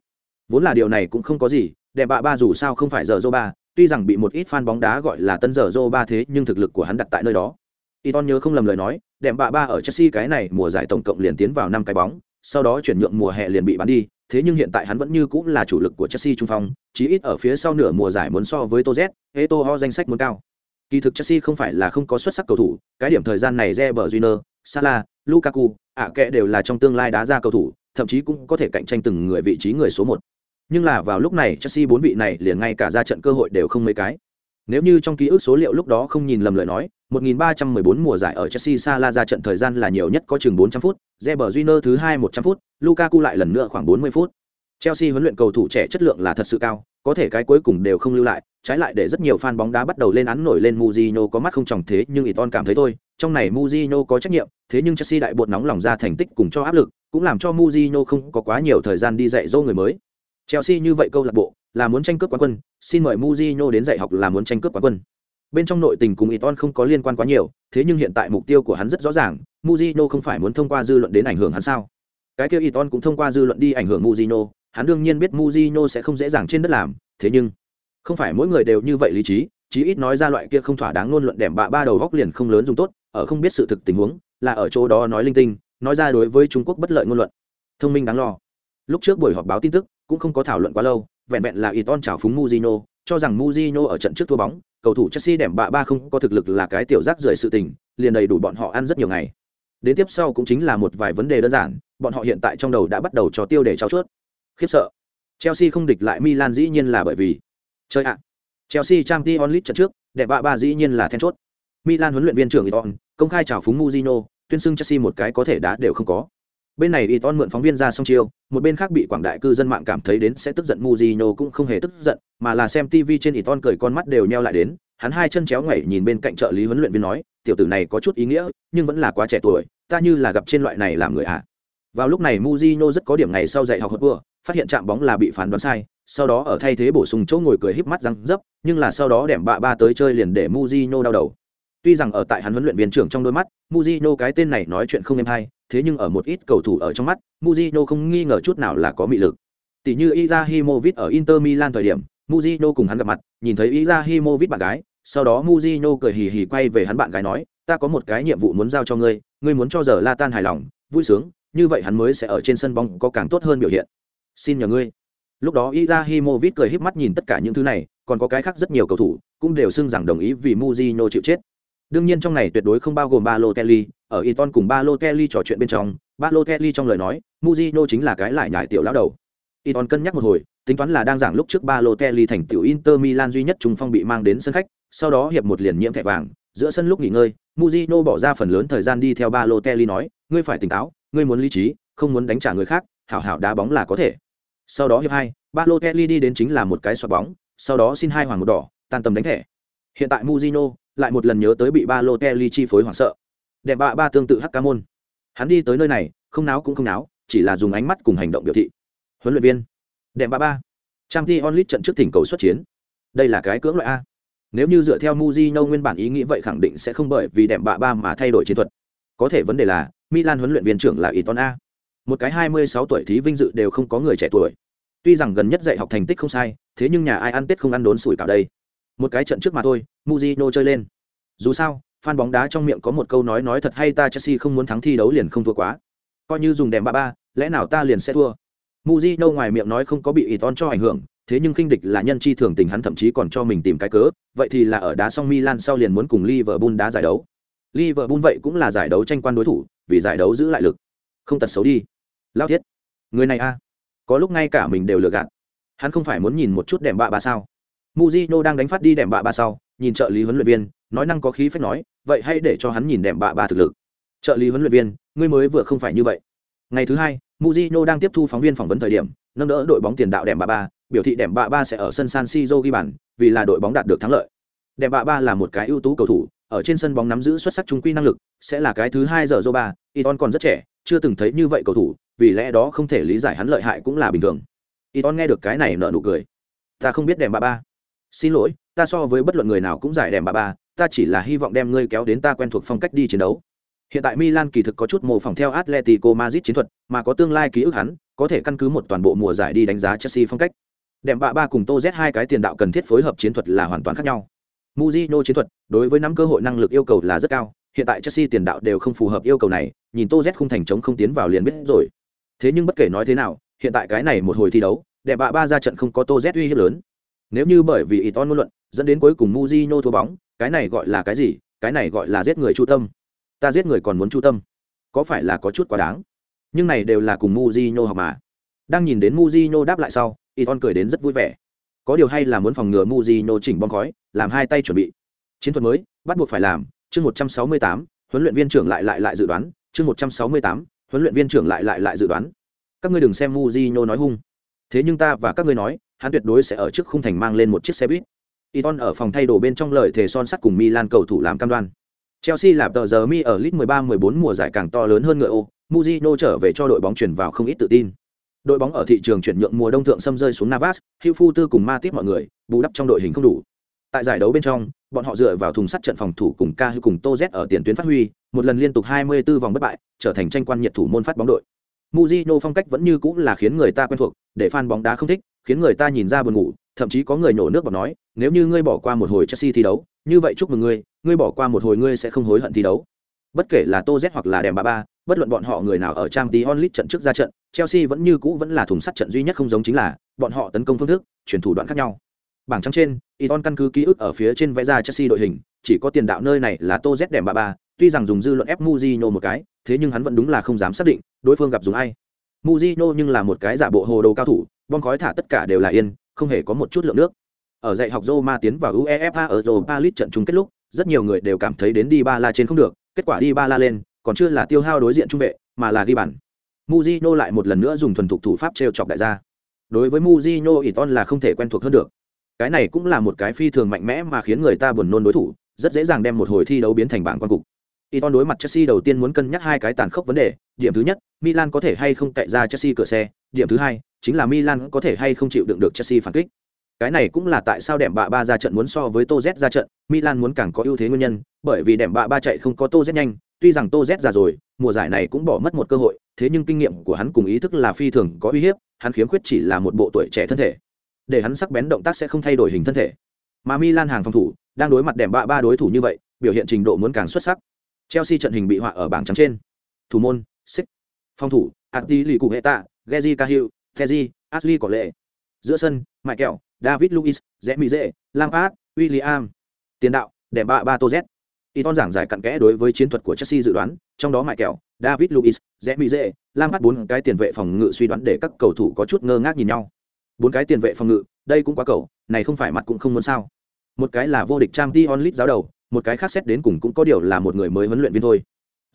Speaker 1: Vốn là điều này cũng không có gì, đệm bạ ba dù sao không phải giờ ba, tuy rằng bị một ít fan bóng đá gọi là tân giờ ba thế nhưng thực lực của hắn đặt tại nơi đó. Iton nhớ không lầm lời nói, đệm bạ ba ở Chelsea cái này mùa giải tổng cộng liền tiến vào năm cái bóng, sau đó chuyển nhượng mùa hè liền bị bán đi, thế nhưng hiện tại hắn vẫn như cũng là chủ lực của Chelsea trung phong, chí ít ở phía sau nửa mùa giải muốn so với Toz, Eto'o danh sách muốn cao. Kỳ thực Chelsea không phải là không có xuất sắc cầu thủ, cái điểm thời gian này Reber Júnior, Salah, Lukaku, ạ kệ đều là trong tương lai đá ra cầu thủ, thậm chí cũng có thể cạnh tranh từng người vị trí người số một. Nhưng là vào lúc này Chelsea bốn vị này liền ngay cả ra trận cơ hội đều không mấy cái. Nếu như trong ký ức số liệu lúc đó không nhìn lầm lời nói, 1314 mùa giải ở Chelsea Salah ra trận thời gian là nhiều nhất có chừng 400 phút, Reber Júnior thứ hai 100 phút, Lukaku lại lần nữa khoảng 40 phút. Chelsea huấn luyện cầu thủ trẻ chất lượng là thật sự cao, có thể cái cuối cùng đều không lưu lại, trái lại để rất nhiều fan bóng đá bắt đầu lên án nổi lên Mourinho có mắt không tròng thế nhưng Iton cảm thấy thôi, trong này Mourinho có trách nhiệm, thế nhưng Chelsea đại bột nóng lòng ra thành tích cùng cho áp lực, cũng làm cho Mourinho không có quá nhiều thời gian đi dạy dỗ người mới. Chelsea như vậy câu lạc bộ là muốn tranh cướp quán quân, xin mời Mourinho đến dạy học là muốn tranh cướp quán quân. Bên trong nội tình cùng Iton không có liên quan quá nhiều, thế nhưng hiện tại mục tiêu của hắn rất rõ ràng, Mourinho không phải muốn thông qua dư luận đến ảnh hưởng hắn sao? Cái kia Iton cũng thông qua dư luận đi ảnh hưởng Mourinho, hắn đương nhiên biết Mourinho sẽ không dễ dàng trên đất làm, thế nhưng không phải mỗi người đều như vậy lý trí, chí ít nói ra loại kia không thỏa đáng luôn luận đẻm bạ ba đầu góc liền không lớn dùng tốt, ở không biết sự thực tình huống, là ở chỗ đó nói linh tinh, nói ra đối với Trung Quốc bất lợi ngôn luận. Thông minh đáng lo. Lúc trước buổi họp báo tin tức cũng không có thảo luận quá lâu, vẹn vẹn là Iton chào phúng Mourinho, cho rằng Mourinho ở trận trước thua bóng, cầu thủ Chelsea đẻm bạ ba không có thực lực là cái tiểu rác rưởi sự tình, liền đầy đủ bọn họ ăn rất nhiều ngày. Đến tiếp sau cũng chính là một vài vấn đề đơn giản, bọn họ hiện tại trong đầu đã bắt đầu cho tiêu để trao chuốt. Khiếp sợ. Chelsea không địch lại Milan dĩ nhiên là bởi vì chơi ạ. Chelsea Champions League trận trước, đẹp bạ ba dĩ nhiên là then chốt. Milan huấn luyện viên trưởng Iton công khai chào phúng Mourinho, tuyên xưng Chelsea một cái có thể đá đều không có. Bên này Iton mượn phóng viên ra xong chiêu, một bên khác bị quảng đại cư dân mạng cảm thấy đến sẽ tức giận Muzino cũng không hề tức giận, mà là xem TV trên Iton cười con mắt đều nheo lại đến, hắn hai chân chéo ngoảy nhìn bên cạnh trợ lý huấn luyện viên nói, tiểu tử này có chút ý nghĩa, nhưng vẫn là quá trẻ tuổi, ta như là gặp trên loại này làm người ạ. À. Vào lúc này Muzino rất có điểm ngày sau dạy học hợp vừa, phát hiện chạm bóng là bị phán đoán sai, sau đó ở thay thế bổ sung chỗ ngồi cười híp mắt răng dấp, nhưng là sau đó đẻm bạ ba tới chơi liền để Muzino đau đầu. Tuy rằng ở tại hắn huấn luyện viên trưởng trong đôi mắt, Mujino cái tên này nói chuyện không êm hay, thế nhưng ở một ít cầu thủ ở trong mắt, Mujino không nghi ngờ chút nào là có mị lực. Tỷ như Izahimovic ở Inter Milan thời điểm, Mujino cùng hắn gặp mặt, nhìn thấy Izahimovic bạn gái, sau đó Mujino cười hì hì quay về hắn bạn gái nói, ta có một cái nhiệm vụ muốn giao cho ngươi, ngươi muốn cho giờ La Tan hài lòng, vui sướng, như vậy hắn mới sẽ ở trên sân bóng có càng tốt hơn biểu hiện. Xin nhờ ngươi lúc đó Izahimovic cười híp mắt nhìn tất cả những thứ này còn có cái khác rất nhiều cầu thủ cũng đều xưng rằng đồng ý vì Mujino chịu chết đương nhiên trong này tuyệt đối không bao gồm Balotelli ở Iton cùng Balotelli trò chuyện bên trong Balotelli trong lời nói, Mujino chính là cái lại nhải tiểu lão đầu. Iton cân nhắc một hồi, tính toán là đang giảng lúc trước Balotelli thành tiểu Inter Milan duy nhất trung phong bị mang đến sân khách, sau đó hiệp một liền nhiễm thẻ vàng. Giữa sân lúc nghỉ ngơi, Mujino bỏ ra phần lớn thời gian đi theo Balotelli nói, ngươi phải tỉnh táo, ngươi muốn lý trí, không muốn đánh trả người khác, hảo hảo đá bóng là có thể. Sau đó hiệp hai Balotelli đi đến chính là một cái xoạc bóng, sau đó xin hai hoàng một đỏ, tan tầm đánh thẻ hiện tại Mujino lại một lần nhớ tới bị ba Balotelli chi phối hoảng sợ. Đẹp bạ ba tương tự hắc ca môn. Hắn đi tới nơi này, không náo cũng không náo, chỉ là dùng ánh mắt cùng hành động biểu thị. Huấn luyện viên. Đẹp bạ ba. Trang t onlit trận trước thỉnh cầu xuất chiến. Đây là cái cưỡng loại a. Nếu như dựa theo Mujino nguyên bản ý nghĩ vậy khẳng định sẽ không bởi vì đẹp bạ ba mà thay đổi chiến thuật. Có thể vấn đề là, Milan huấn luyện viên trưởng là Iton A. Một cái hai mươi sáu tuổi thí vinh dự đều không có người trẻ tuổi. Tuy rằng gần nhất dạy học thành tích không sai, thế nhưng nhà ai ăn tết không ăn đốn sủi cả đây một cái trận trước mà thôi muzino chơi lên. Dù sao, fan bóng đá trong miệng có một câu nói nói thật hay ta chelsea không muốn thắng thi đấu liền không thua quá. Coi như dùng đèm ba ba, lẽ nào ta liền sẽ thua? Muzino ngoài miệng nói không có bị ỷ ton cho ảnh hưởng, thế nhưng khinh địch là nhân chi thường tình hắn thậm chí còn cho mình tìm cái cớ, vậy thì là ở đá xong milan sau liền muốn cùng liverpool đá giải đấu. Liverpool vậy cũng là giải đấu tranh quan đối thủ, vì giải đấu giữ lại lực. Không tật xấu đi. Lao thiết. Người này a. Có lúc ngay cả mình đều lừa gạt. Hắn không phải muốn nhìn một chút đèm bạ ba sao? Mujino đang đánh phát đi đệm bạ ba sau nhìn trợ lý huấn luyện viên nói năng có khí phách nói vậy hãy để cho hắn nhìn đệm bạ ba thực lực. Trợ lý huấn luyện viên ngươi mới vừa không phải như vậy. Ngày thứ hai Mujino đang tiếp thu phóng viên phỏng vấn thời điểm nâng đỡ đội bóng tiền đạo đệm bạ ba biểu thị đệm bạ ba sẽ ở sân san siro ghi bàn vì là đội bóng đạt được thắng lợi. Đệm bạ ba là một cái ưu tú cầu thủ ở trên sân bóng nắm giữ xuất sắc trung quy năng lực sẽ là cái thứ hai giờ Zoba, ba iton còn rất trẻ chưa từng thấy như vậy cầu thủ vì lẽ đó không thể lý giải hắn lợi hại cũng là bình thường. Iton nghe được cái này nở nụ cười. Ta không biết đệm bạ ba xin lỗi ta so với bất luận người nào cũng giải đèm bà ba ta chỉ là hy vọng đem ngươi kéo đến ta quen thuộc phong cách đi chiến đấu hiện tại milan kỳ thực có chút mô phỏng theo atletico madrid chiến thuật mà có tương lai ký ức hắn có thể căn cứ một toàn bộ mùa giải đi đánh giá chelsea phong cách đèm bạ ba cùng tô z hai cái tiền đạo cần thiết phối hợp chiến thuật là hoàn toàn khác nhau Mujino chiến thuật đối với nắm cơ hội năng lực yêu cầu là rất cao hiện tại Chelsea tiền đạo đều không phù hợp yêu cầu này, nhìn Tô Z không thành chống không tiến vào liền biết rồi. Thế nhưng bất kể nói thế nào, hiện tại cái này một hồi thi đấu, đẹp bạ ba ra trận không có Tô Z uy hiếp lớn. Nếu như bởi vì Iton ngôn luận, dẫn đến cuối cùng Mujino thua bóng, cái này gọi là cái gì? Cái này gọi là giết người chu tâm. Ta giết người còn muốn chu tâm, có phải là có chút quá đáng? Nhưng này đều là cùng Mujino học mà. Đang nhìn đến Mujino đáp lại sau, Iton cười đến rất vui vẻ. Có điều hay là muốn phòng ngừa Mujino chỉnh bom khói, làm hai tay chuẩn bị. Chiến thuật mới, bắt buộc phải làm, chương 168, huấn luyện viên trưởng lại lại lại dự đoán, chương 168, huấn luyện viên trưởng lại lại lại dự đoán. Các ngươi đừng xem Mujino nói hung. Thế nhưng ta và các ngươi nói, hắn tuyệt đối sẽ ở trước khung thành mang lên một chiếc xe buýt. Iton ở phòng thay đồ bên trong lời thể son sắt cùng Milan cầu thủ làm cam đoan. Chelsea là tờ giờ mi ở League 13-14 mùa giải càng to lớn hơn người ô, Mujino trở về cho đội bóng chuyển vào không ít tự tin. Đội bóng ở thị trường chuyển nhượng mùa đông thượng xâm rơi xuống Navas, Hugh Phu tư cùng ma tiếp mọi người, bù đắp trong đội hình không đủ. Tại giải đấu bên trong, bọn họ dựa vào thùng sắt trận phòng thủ cùng Ca cùng Tô Z ở tiền tuyến phát huy, một lần liên tục 24 vòng bất bại, trở thành tranh quan nhiệt thủ môn phát bóng đội. Mujino phong cách vẫn như cũ là khiến người ta quen thuộc, để fan bóng đá không thích, khiến người ta nhìn ra buồn ngủ, thậm chí có người nổ nước bọt nói, nếu như ngươi bỏ qua một hồi Chelsea thi đấu, như vậy chúc mừng ngươi, ngươi bỏ qua một hồi ngươi sẽ không hối hận thi đấu. Bất kể là Tô Z hoặc là Đệm Bà Ba, bất luận bọn họ người nào ở trang Champions League trận trước ra trận, Chelsea vẫn như cũ vẫn là thùng sắt trận duy nhất không giống chính là, bọn họ tấn công phương thức, chuyển thủ đoạn khác nhau. Bảng trắng trên, Iton căn cứ ký ức ở phía trên vẽ ra Chelsea đội hình, chỉ có tiền đạo nơi này là Tô Z Đệm Bà Ba, tuy rằng dùng dư luận ép Mujino một cái, thế nhưng hắn vẫn đúng là không dám xác định đối phương gặp dùng ai. Mujino nhưng là một cái giả bộ hồ đồ cao thủ, bom khói thả tất cả đều là yên, không hề có một chút lượng nước. Ở dạy học Roma tiến vào UEFA ở Europa League trận chung kết lúc, rất nhiều người đều cảm thấy đến đi ba la trên không được, kết quả đi ba la lên, còn chưa là tiêu hao đối diện trung vệ, mà là ghi bàn. Mujino lại một lần nữa dùng thuần thục thủ pháp trêu chọc đại gia. Đối với Mujino Iton là không thể quen thuộc hơn được. Cái này cũng là một cái phi thường mạnh mẽ mà khiến người ta buồn nôn đối thủ, rất dễ dàng đem một hồi thi đấu biến thành bảng quan cục. Iton đối mặt Chelsea đầu tiên muốn cân nhắc hai cái tàn khốc vấn đề, điểm thứ nhất, Milan có thể hay không cậy ra Chelsea cửa xe, điểm thứ hai, chính là Milan có thể hay không chịu đựng được Chelsea phản kích. Cái này cũng là tại sao đệm bạ ba ra trận muốn so với Tô Z ra trận, Milan muốn càng có ưu thế nguyên nhân, bởi vì đệm bạ ba chạy không có Tô Z nhanh, tuy rằng Tô Z già rồi, mùa giải này cũng bỏ mất một cơ hội, thế nhưng kinh nghiệm của hắn cùng ý thức là phi thường có uy hiếp, hắn khiếm khuyết chỉ là một bộ tuổi trẻ thân thể. Để hắn sắc bén động tác sẽ không thay đổi hình thân thể. Mà Milan hàng phòng thủ đang đối mặt đệm bạ ba đối thủ như vậy, biểu hiện trình độ muốn càng xuất sắc. Chelsea trận hình bị họa ở bảng trắng trên. Thủ môn, Six. Phòng thủ, Attili Cubeta, Geji Cahill, Teji, Ashley có lệ. Giữa sân, Michael, David Luiz, Zemize, Lampard, William. Tiền đạo, đệm bạ ba Tô Z. Iton giảng giải cặn kẽ đối với chiến thuật của Chelsea dự đoán, trong đó Michael, David Luiz, Zemize, Lampard bốn cái tiền vệ phòng ngự suy đoán để các cầu thủ có chút ngơ ngác nhìn nhau. Bốn cái tiền vệ phòng ngự, đây cũng quá cầu, này không phải mặt cũng không muốn sao? Một cái là vô địch Champions League giáo đầu, một cái khác xét đến cùng cũng có điều là một người mới huấn luyện viên thôi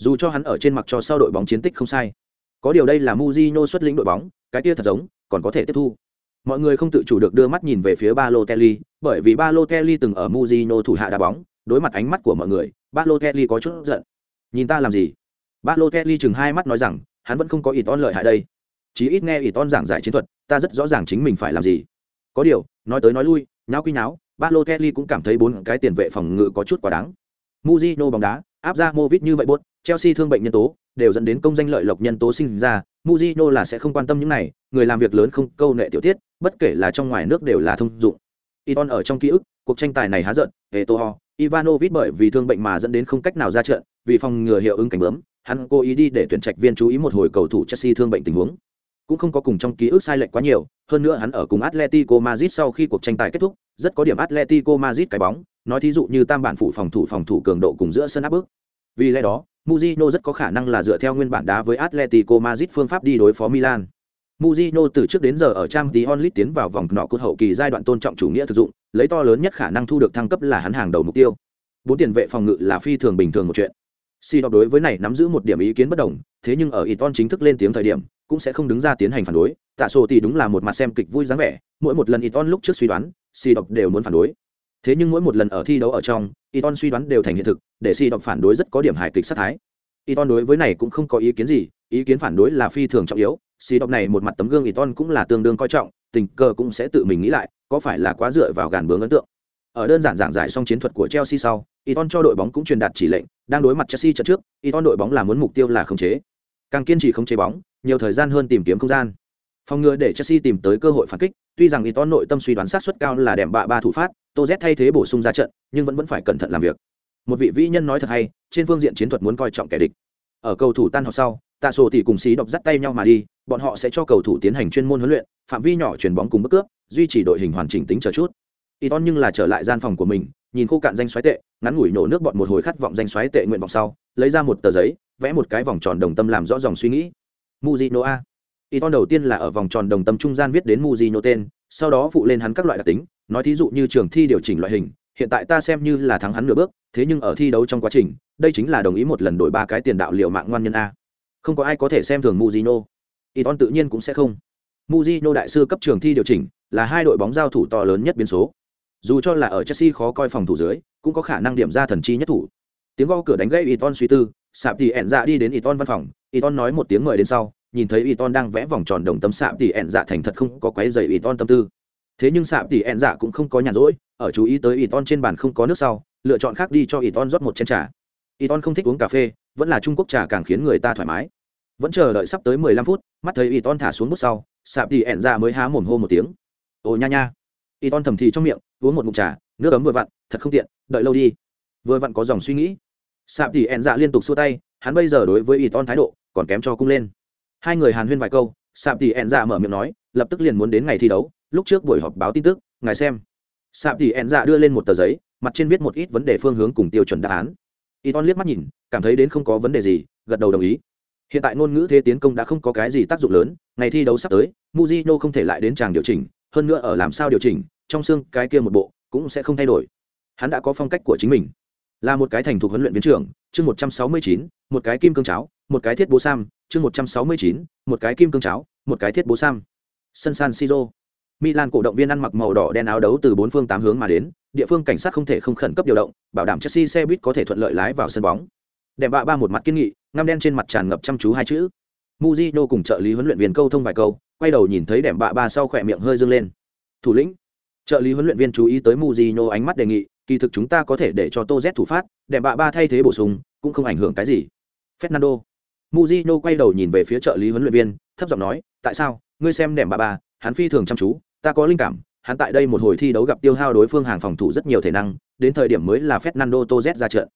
Speaker 1: dù cho hắn ở trên mặt cho sau đội bóng chiến tích không sai có điều đây là Mujino xuất lĩnh đội bóng cái kia thật giống còn có thể tiếp thu. Mọi người không tự chủ được đưa mắt nhìn về phía Balotelli bởi vì Balotelli từng ở Mujino thủ hạ đá bóng đối mặt ánh mắt của mọi người Balotelli có chút giận. Nhìn ta làm gì? Balotelli chừng hai mắt nói rằng hắn vẫn không có ý ton lợi hại đây. Chỉ ít nghe ý ton giảng giải chiến thuật ta rất rõ ràng chính mình phải làm gì. Có điều nói tới nói lui nháo quy nháo Balotelli cũng cảm thấy bốn cái tiền vệ phòng ngự có chút quá đáng. Mujino bóng đá, áp ra Movit như vậy buốt, Chelsea thương bệnh nhân tố, đều dẫn đến công danh lợi lộc nhân tố sinh ra, muzino là sẽ không quan tâm những này, người làm việc lớn không câu nệ tiểu tiết, bất kể là trong ngoài nước đều là thông dụng. Iton ở trong ký ức, cuộc tranh tài này há giận, Eto'o, Ivanovic bởi vì thương bệnh mà dẫn đến không cách nào ra trận, vì phòng ngừa hiệu ứng cảnh bướm, hắn cố ý đi để tuyển trạch viên chú ý một hồi cầu thủ Chelsea thương bệnh tình huống. Cũng không có cùng trong ký ức sai lệch quá nhiều, hơn nữa hắn ở cùng Atletico Madrid sau khi cuộc tranh tài kết thúc, rất có điểm Atletico Madrid cái bóng, nói thí dụ như tam bản phụ phòng thủ phòng thủ cường độ cùng giữa sân áp bức. Vì lẽ đó, Mujino rất có khả năng là dựa theo nguyên bản đá với Atletico Madrid phương pháp đi đối phó Milan. Mujino từ trước đến giờ ở Champions League tiến vào vòng nọ cốt hậu kỳ giai đoạn tôn trọng chủ nghĩa thực dụng, lấy to lớn nhất khả năng thu được thăng cấp là hắn hàng đầu mục tiêu. Bốn tiền vệ phòng ngự là phi thường bình thường một chuyện. Si đọc đối với này nắm giữ một điểm ý kiến bất đồng, thế nhưng ở Iton chính thức lên tiếng thời điểm, cũng sẽ không đứng ra tiến hành phản đối. Tạ Sổ thì đúng là một mặt xem kịch vui dáng vẻ, mỗi một lần Iton lúc trước suy đoán, Si đọc đều muốn phản đối. Thế nhưng mỗi một lần ở thi đấu ở trong, Iton suy đoán đều thành hiện thực, để Si đọc phản đối rất có điểm hài kịch sát thái. Iton đối với này cũng không có ý kiến gì, ý kiến phản đối là phi thường trọng yếu. Si đọc này một mặt tấm gương Iton cũng là tương đương coi trọng, tình cờ cũng sẽ tự mình nghĩ lại, có phải là quá dựa vào gàn bướng ấn tượng. Ở đơn giản giảng giải xong chiến thuật của Chelsea sau, Iton cho đội bóng cũng truyền đạt chỉ lệnh, đang đối mặt Chelsea trận trước, Iton đội bóng là muốn mục tiêu là khống chế. Càng kiên trì khống chế bóng, nhiều thời gian hơn tìm kiếm không gian. Phòng ngừa để Chelsea tìm tới cơ hội phản kích, tuy rằng Iton nội tâm suy đoán sát suất cao là đệm bạ ba thủ phát, Tô Z thay thế bổ sung ra trận, nhưng vẫn vẫn phải cẩn thận làm việc. một vị vĩ nhân nói thật hay trên phương diện chiến thuật muốn coi trọng kẻ địch. Ở cầu thủ tan học sau tạ sổ thì cùng xí độc dắt tay nhau mà đi bọn họ sẽ cho cầu thủ tiến hành chuyên môn huấn luyện phạm vi nhỏ chuyền bóng cùng bước cướp duy trì đội hình hoàn chỉnh tính chờ chút. Y nhưng là trở lại gian phòng của mình nhìn khô cạn danh xoáy tệ ngắn ngủi nổ nước bọn một hồi khát vọng danh xoáy tệ nguyện vọng sau lấy ra một tờ giấy vẽ một cái vòng tròn đồng tâm làm rõ dòng suy nghĩ. Mujinoa y ton đầu tiên là ở vòng tròn đồng tâm trung gian viết đến muzino tên, sau đó phụ lên hắn các loại đặc tính, nói thí dụ như trường thi điều chỉnh loại hình, hiện tại ta xem như là thắng hắn nửa bước, thế nhưng ở thi đấu trong quá trình, đây chính là đồng ý một lần đổi ba cái tiền đạo liệu mạng ngoan nhân a. Không có ai có thể xem thường muzino y ton tự nhiên cũng sẽ không. Muzino đại sư cấp trường thi điều chỉnh, là hai đội bóng giao thủ to lớn nhất biến số. Dù cho là ở chelsea khó coi phòng thủ dưới, cũng có khả năng điểm ra thần chi nhất thủ. Tiếng gõ cửa đánh gãy y ton suy tư, sạp thì ẹn dạ đi đến y ton văn phòng y ton nói một tiếng mời đến sau nhìn thấy y ton đang vẽ vòng tròn đồng tâm sạp thì ẹn dạ thành thật không có quấy dày y ton tâm tư. Thế nhưng sạp thì ẹn dạ cũng không có nhàn rỗi, ở chú ý tới y ton trên bàn không có nước sau, lựa chọn khác đi cho y ton rót một chén trà. Y ton không thích uống cà phê, vẫn là trung quốc trà càng khiến người ta thoải mái. Vẫn chờ đợi sắp tới mười lăm phút, mắt thấy y ton thả xuống bút sau, sạp thì ẹn dạ mới há mồm hô một tiếng. Ồ nha nha. Y ton thầm thì trong miệng, uống một mụn trà, nước ấm vừa vặn, thật không tiện, đợi lâu đi. Vừa vặn có dòng suy nghĩ. Sạp thì ẹn dạ liên tục xua tay, hắn bây giờ đối với y ton thái độ còn kém cho cung lên hai người hàn huyên vài câu, sạp tỷ ẹn dạ mở miệng nói, lập tức liền muốn đến ngày thi đấu, lúc trước buổi họp báo tin tức, ngài xem. Sạp tỷ ẹn dạ đưa lên một tờ giấy, mặt trên viết một ít vấn đề phương hướng cùng tiêu chuẩn đáp án. Y ton liếc mắt nhìn, cảm thấy đến không có vấn đề gì, gật đầu đồng ý. Hiện tại ngôn ngữ thế tiến công đã không có cái gì tác dụng lớn, ngày thi đấu sắp tới muzino không thể lại đến tràng điều chỉnh, hơn nữa ở làm sao điều chỉnh, trong xương cái kia một bộ, cũng sẽ không thay đổi. Hắn đã có phong cách của chính mình là một cái thành thục huấn luyện viên trưởng, chương một trăm sáu mươi chín, một cái kim cương cháo, một cái thiết bố sam, chương một trăm sáu mươi chín, một cái kim cương cháo, một cái thiết bố sam. Sân san siro. Milan cổ động viên ăn mặc màu đỏ đen áo đấu từ bốn phương tám hướng mà đến, địa phương cảnh sát không thể không khẩn cấp điều động, bảo đảm chelsea xe buýt có thể thuận lợi lái vào sân bóng. Đẹp bạ ba một mặt kiên nghị, ngăm đen trên mặt tràn ngập chăm chú hai chữ. Muzino cùng trợ lý huấn luyện viên câu thông vài câu, quay đầu nhìn thấy đẹp bạ ba sau khỏe miệng hơi dâng lên. Thủ lĩnh. Trợ lý huấn luyện viên chú ý tới muzino ánh mắt đề nghị kỳ thực chúng ta có thể để cho tô z thủ phát để bạ ba thay thế bổ sung cũng không ảnh hưởng cái gì. Fernando. Muzino quay đầu nhìn về phía trợ lý huấn luyện viên thấp giọng nói tại sao? Ngươi xem đẹp bạ ba hắn phi thường chăm chú ta có linh cảm hắn tại đây một hồi thi đấu gặp tiêu hao đối phương hàng phòng thủ rất nhiều thể năng đến thời điểm mới là fernando tô z ra trận.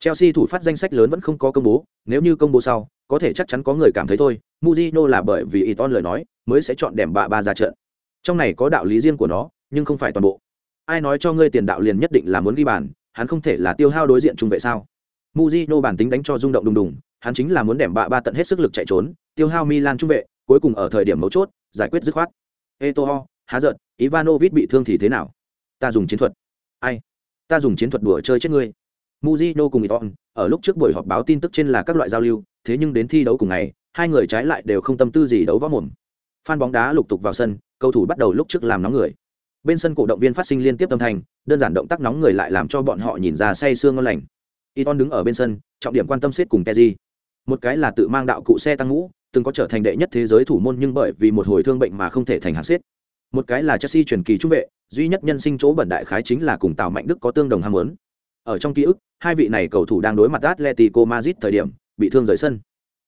Speaker 1: Chelsea thủ phát danh sách lớn vẫn không có công bố, nếu như công bố sau, có thể chắc chắn có người cảm thấy thôi, muzino là bởi vì Iton lời nói, mới sẽ chọn đệm bạ ba ra trận. Trong này có đạo lý riêng của nó, nhưng không phải toàn bộ. Ai nói cho ngươi tiền đạo liền nhất định là muốn ghi bàn, hắn không thể là tiêu hao đối diện trung vệ sao? muzino bản tính đánh cho rung động đùng đùng, hắn chính là muốn đẻm bạ ba tận hết sức lực chạy trốn, tiêu hao Milan trung vệ, cuối cùng ở thời điểm mấu chốt, giải quyết dứt khoát. Eto'o, há giận, Ivanovic bị thương thì thế nào? Ta dùng chiến thuật. Ai? Ta dùng chiến thuật đùa chơi chết ngươi muzino cùng Iton, ở lúc trước buổi họp báo tin tức trên là các loại giao lưu, thế nhưng đến thi đấu cùng ngày, hai người trái lại đều không tâm tư gì đấu võ mồm. Phan bóng đá lục tục vào sân, cầu thủ bắt đầu lúc trước làm nóng người. Bên sân cổ động viên phát sinh liên tiếp âm thanh, đơn giản động tác nóng người lại làm cho bọn họ nhìn ra say sương ngon lành. Iton đứng ở bên sân, trọng điểm quan tâm xếp cùng keji Một cái là tự mang đạo cụ xe tăng ngũ, từng có trở thành đệ nhất thế giới thủ môn nhưng bởi vì một hồi thương bệnh mà không thể thành hạng xếp. Một cái là Chelsea truyền kỳ trung vệ, duy nhất nhân sinh chỗ bẩn đại khái chính là cùng Tào Mạnh Đức có tương đồng ham muốn. Ở trong ký ức, hai vị này cầu thủ đang đối mặt Atletico Madrid thời điểm bị thương rời sân.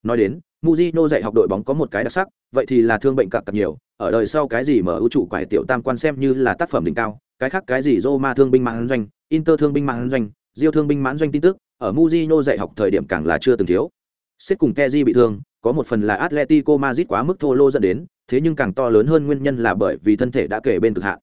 Speaker 1: Nói đến, muzino dạy học đội bóng có một cái đặc sắc, vậy thì là thương bệnh cặp cặp nhiều, ở đời sau cái gì mở ưu trụ quải tiểu tam quan xem như là tác phẩm đỉnh cao, cái khác cái gì Roma thương binh mãn doanh, Inter thương binh mãn doanh, Rio thương binh mãn doanh tin tức, ở Mujino dạy học thời điểm càng là chưa từng thiếu. xếp cùng Kezi bị thương, có một phần là Atletico Madrid quá mức thô lô dẫn đến, thế nhưng càng to lớn hơn nguyên nhân là bởi vì thân thể đã kể bên cực hạn.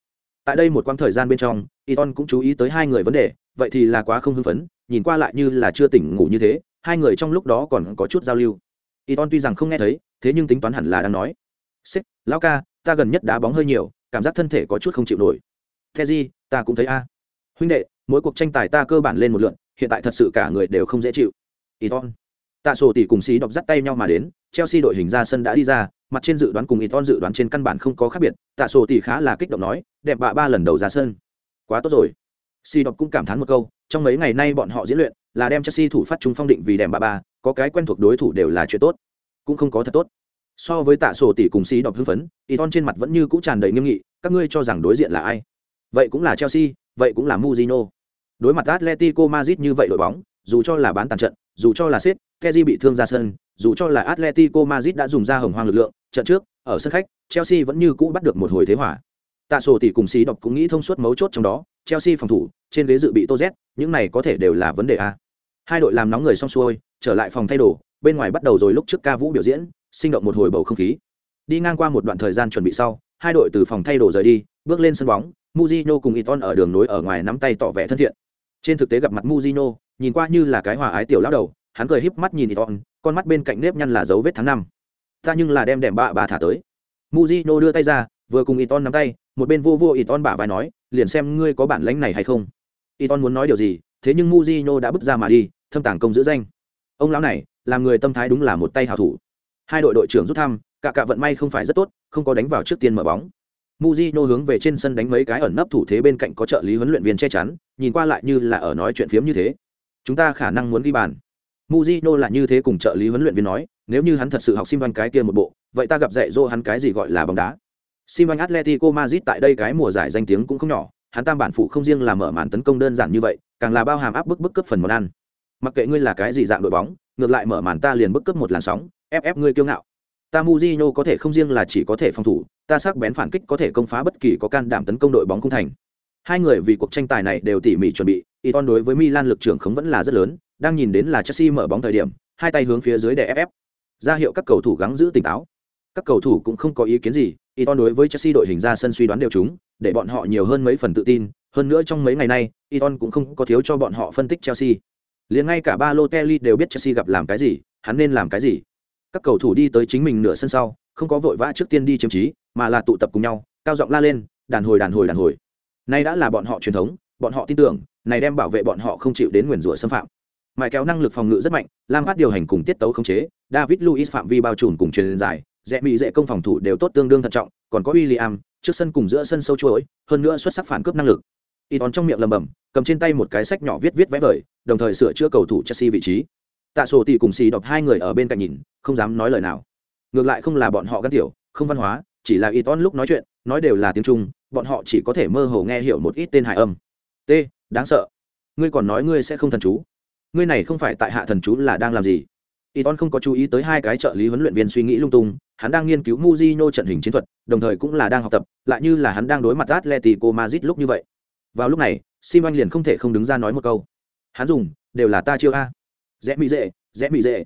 Speaker 1: Tại đây một quãng thời gian bên trong, Iton cũng chú ý tới hai người vấn đề, vậy thì là quá không hưng phấn, nhìn qua lại như là chưa tỉnh ngủ như thế hai người trong lúc đó còn có chút giao lưu Iton tuy rằng không nghe thấy thế nhưng tính toán hẳn là đang nói Sếp, lão ca ta gần nhất đá bóng hơi nhiều, cảm giác thân thể có chút không chịu nổi. The di ta cũng thấy a. Huynh đệ, mỗi cuộc tranh tài ta cơ bản lên một lượn hiện tại thật sự cả người đều không dễ chịu. Y ton tạ sổ tỷ cùng xí đọc dắt tay nhau mà đến, chelsea đội hình ra sân đã đi ra, mặt trên dự đoán cùng y ton dự đoán trên căn bản không có khác biệt, tạ sổ tỷ khá là kích động nói, đẹp bạ ba lần đầu ra sân. Quá tốt rồi. Xí đọc cũng cảm thán một câu, trong mấy ngày nay bọn họ diễn luyện là đem chelsea thủ phát chúng phong định vì đẹp ba ba, có cái quen thuộc đối thủ đều là chuyện tốt, cũng không có thật tốt so với tạ sổ tỷ cùng xí đọc hưng phấn y ton trên mặt vẫn như cũ tràn đầy nghiêm nghị các ngươi cho rằng đối diện là ai? Vậy cũng là chelsea vậy cũng là muzino đối mặt atletico madrid như vậy đội bóng dù cho là bán tàn trận dù cho là sét keji bị thương ra sân dù cho là atletico madrid đã dùng ra hồng hoang lực lượng trận trước ở sân khách chelsea vẫn như cũ bắt được một hồi thế hỏa tạ sổ tỷ cùng xí đọc cũng nghĩ thông suốt mấu chốt trong đó Chelsea phòng thủ, trên ghế dự bị Toz, những này có thể đều là vấn đề a. Hai đội làm nóng người xong xuôi, trở lại phòng thay đồ, bên ngoài bắt đầu rồi lúc trước ca vũ biểu diễn, sinh động một hồi bầu không khí. Đi ngang qua một đoạn thời gian chuẩn bị sau, hai đội từ phòng thay đồ rời đi, bước lên sân bóng, Mujino cùng Iton ở đường nối ở ngoài nắm tay tỏ vẻ thân thiện. Trên thực tế gặp mặt Mujino, nhìn qua như là cái hòa ái tiểu lão đầu, hắn cười híp mắt nhìn Iton, con mắt bên cạnh nếp nhăn là dấu vết tháng năm. Ta nhưng là đem đệm bạ bà thả tới. Mujino đưa tay ra, vừa cùng Iton nắm tay, một bên vô vô Iton bả vai nói, liền xem ngươi có bản lĩnh này hay không. Iton muốn nói điều gì, thế nhưng Mujino đã bước ra mà đi, thâm tàng công giữ danh. Ông lão này, làm người tâm thái đúng là một tay hảo thủ. Hai đội đội trưởng rút thăm, cả cả vận may không phải rất tốt, không có đánh vào trước tiên mở bóng. Mujino hướng về trên sân đánh mấy cái ẩn nấp thủ thế bên cạnh có trợ lý huấn luyện viên che chắn, nhìn qua lại như là ở nói chuyện phiếm như thế. Chúng ta khả năng muốn ghi bàn. Mujino là như thế cùng trợ lý huấn luyện viên nói, nếu như hắn thật sự học sim văn cái kia một bộ, vậy ta gặp dạy dỗ hắn cái gì gọi là bóng đá. Sim văn Atletico Madrid tại đây cái mùa giải danh tiếng cũng không nhỏ, hắn tam bản phụ không riêng là mở màn tấn công đơn giản như vậy, càng là bao hàm áp bức bức cấp phần món ăn. Mặc kệ ngươi là cái gì dạng đội bóng, ngược lại mở màn ta liền bức cấp một làn sóng, ép ép ngươi kiêu ngạo. Ta Mujino có thể không riêng là chỉ có thể phòng thủ, ta sắc bén phản kích có thể công phá bất kỳ có can đảm tấn công đội bóng cung thành. Hai người vì cuộc tranh tài này đều tỉ mỉ chuẩn bị, Iton đối với Milan lực trưởng khống vẫn là rất lớn, đang nhìn đến là Chelsea mở bóng thời điểm, hai tay hướng phía dưới để ép ra hiệu các cầu thủ gắng giữ tỉnh táo. Các cầu thủ cũng không có ý kiến gì, Iton đối với Chelsea đội hình ra sân suy đoán đều chúng, để bọn họ nhiều hơn mấy phần tự tin, hơn nữa trong mấy ngày nay, Iton cũng không có thiếu cho bọn họ phân tích Chelsea. Liền ngay cả Balotelli đều biết Chelsea gặp làm cái gì, hắn nên làm cái gì. Các cầu thủ đi tới chính mình nửa sân sau, không có vội vã trước tiên đi chiếm trí, mà là tụ tập cùng nhau, cao giọng la lên, đàn hồi đàn hồi đàn hồi. Nay đã là bọn họ truyền thống, bọn họ tin tưởng, này đem bảo vệ bọn họ không chịu đến nguyền rủa xâm phạm. Mãi kéo năng lực phòng ngự rất mạnh, Lam phát điều hành cùng tiết tấu khống chế, David Luiz phạm vi bao trùm cùng truyền dài, rẽ mỹ dễ công phòng thủ đều tốt tương đương thận trọng, còn có William, trước sân cùng giữa sân sâu chuỗi, hơn nữa xuất sắc phản cướp năng lực. Iton trong miệng lầm bầm, cầm trên tay một cái sách nhỏ viết viết vẽ vời, đồng thời sửa chữa cầu thủ Chelsea vị trí. Tạ sổ tỷ cùng xì đọc hai người ở bên cạnh nhìn, không dám nói lời nào. Ngược lại không là bọn họ gắn tiểu, không văn hóa, chỉ là Iton lúc nói chuyện, nói đều là tiếng Trung, bọn họ chỉ có thể mơ hồ nghe hiểu một ít tên hải âm. T, đáng sợ. Ngươi còn nói ngươi sẽ không thần chú. Ngươi này không phải tại hạ thần chú là đang làm gì? Iton không có chú ý tới hai cái trợ lý huấn luyện viên suy nghĩ lung tung, hắn đang nghiên cứu Mujino trận hình chiến thuật, đồng thời cũng là đang học tập, lại như là hắn đang đối mặt Atletico Madrid lúc như vậy. Vào lúc này, Sim Anh liền không thể không đứng ra nói một câu. Hắn dùng, đều là ta chiêu a. Rẽ mì dễ, rẽ mị dễ.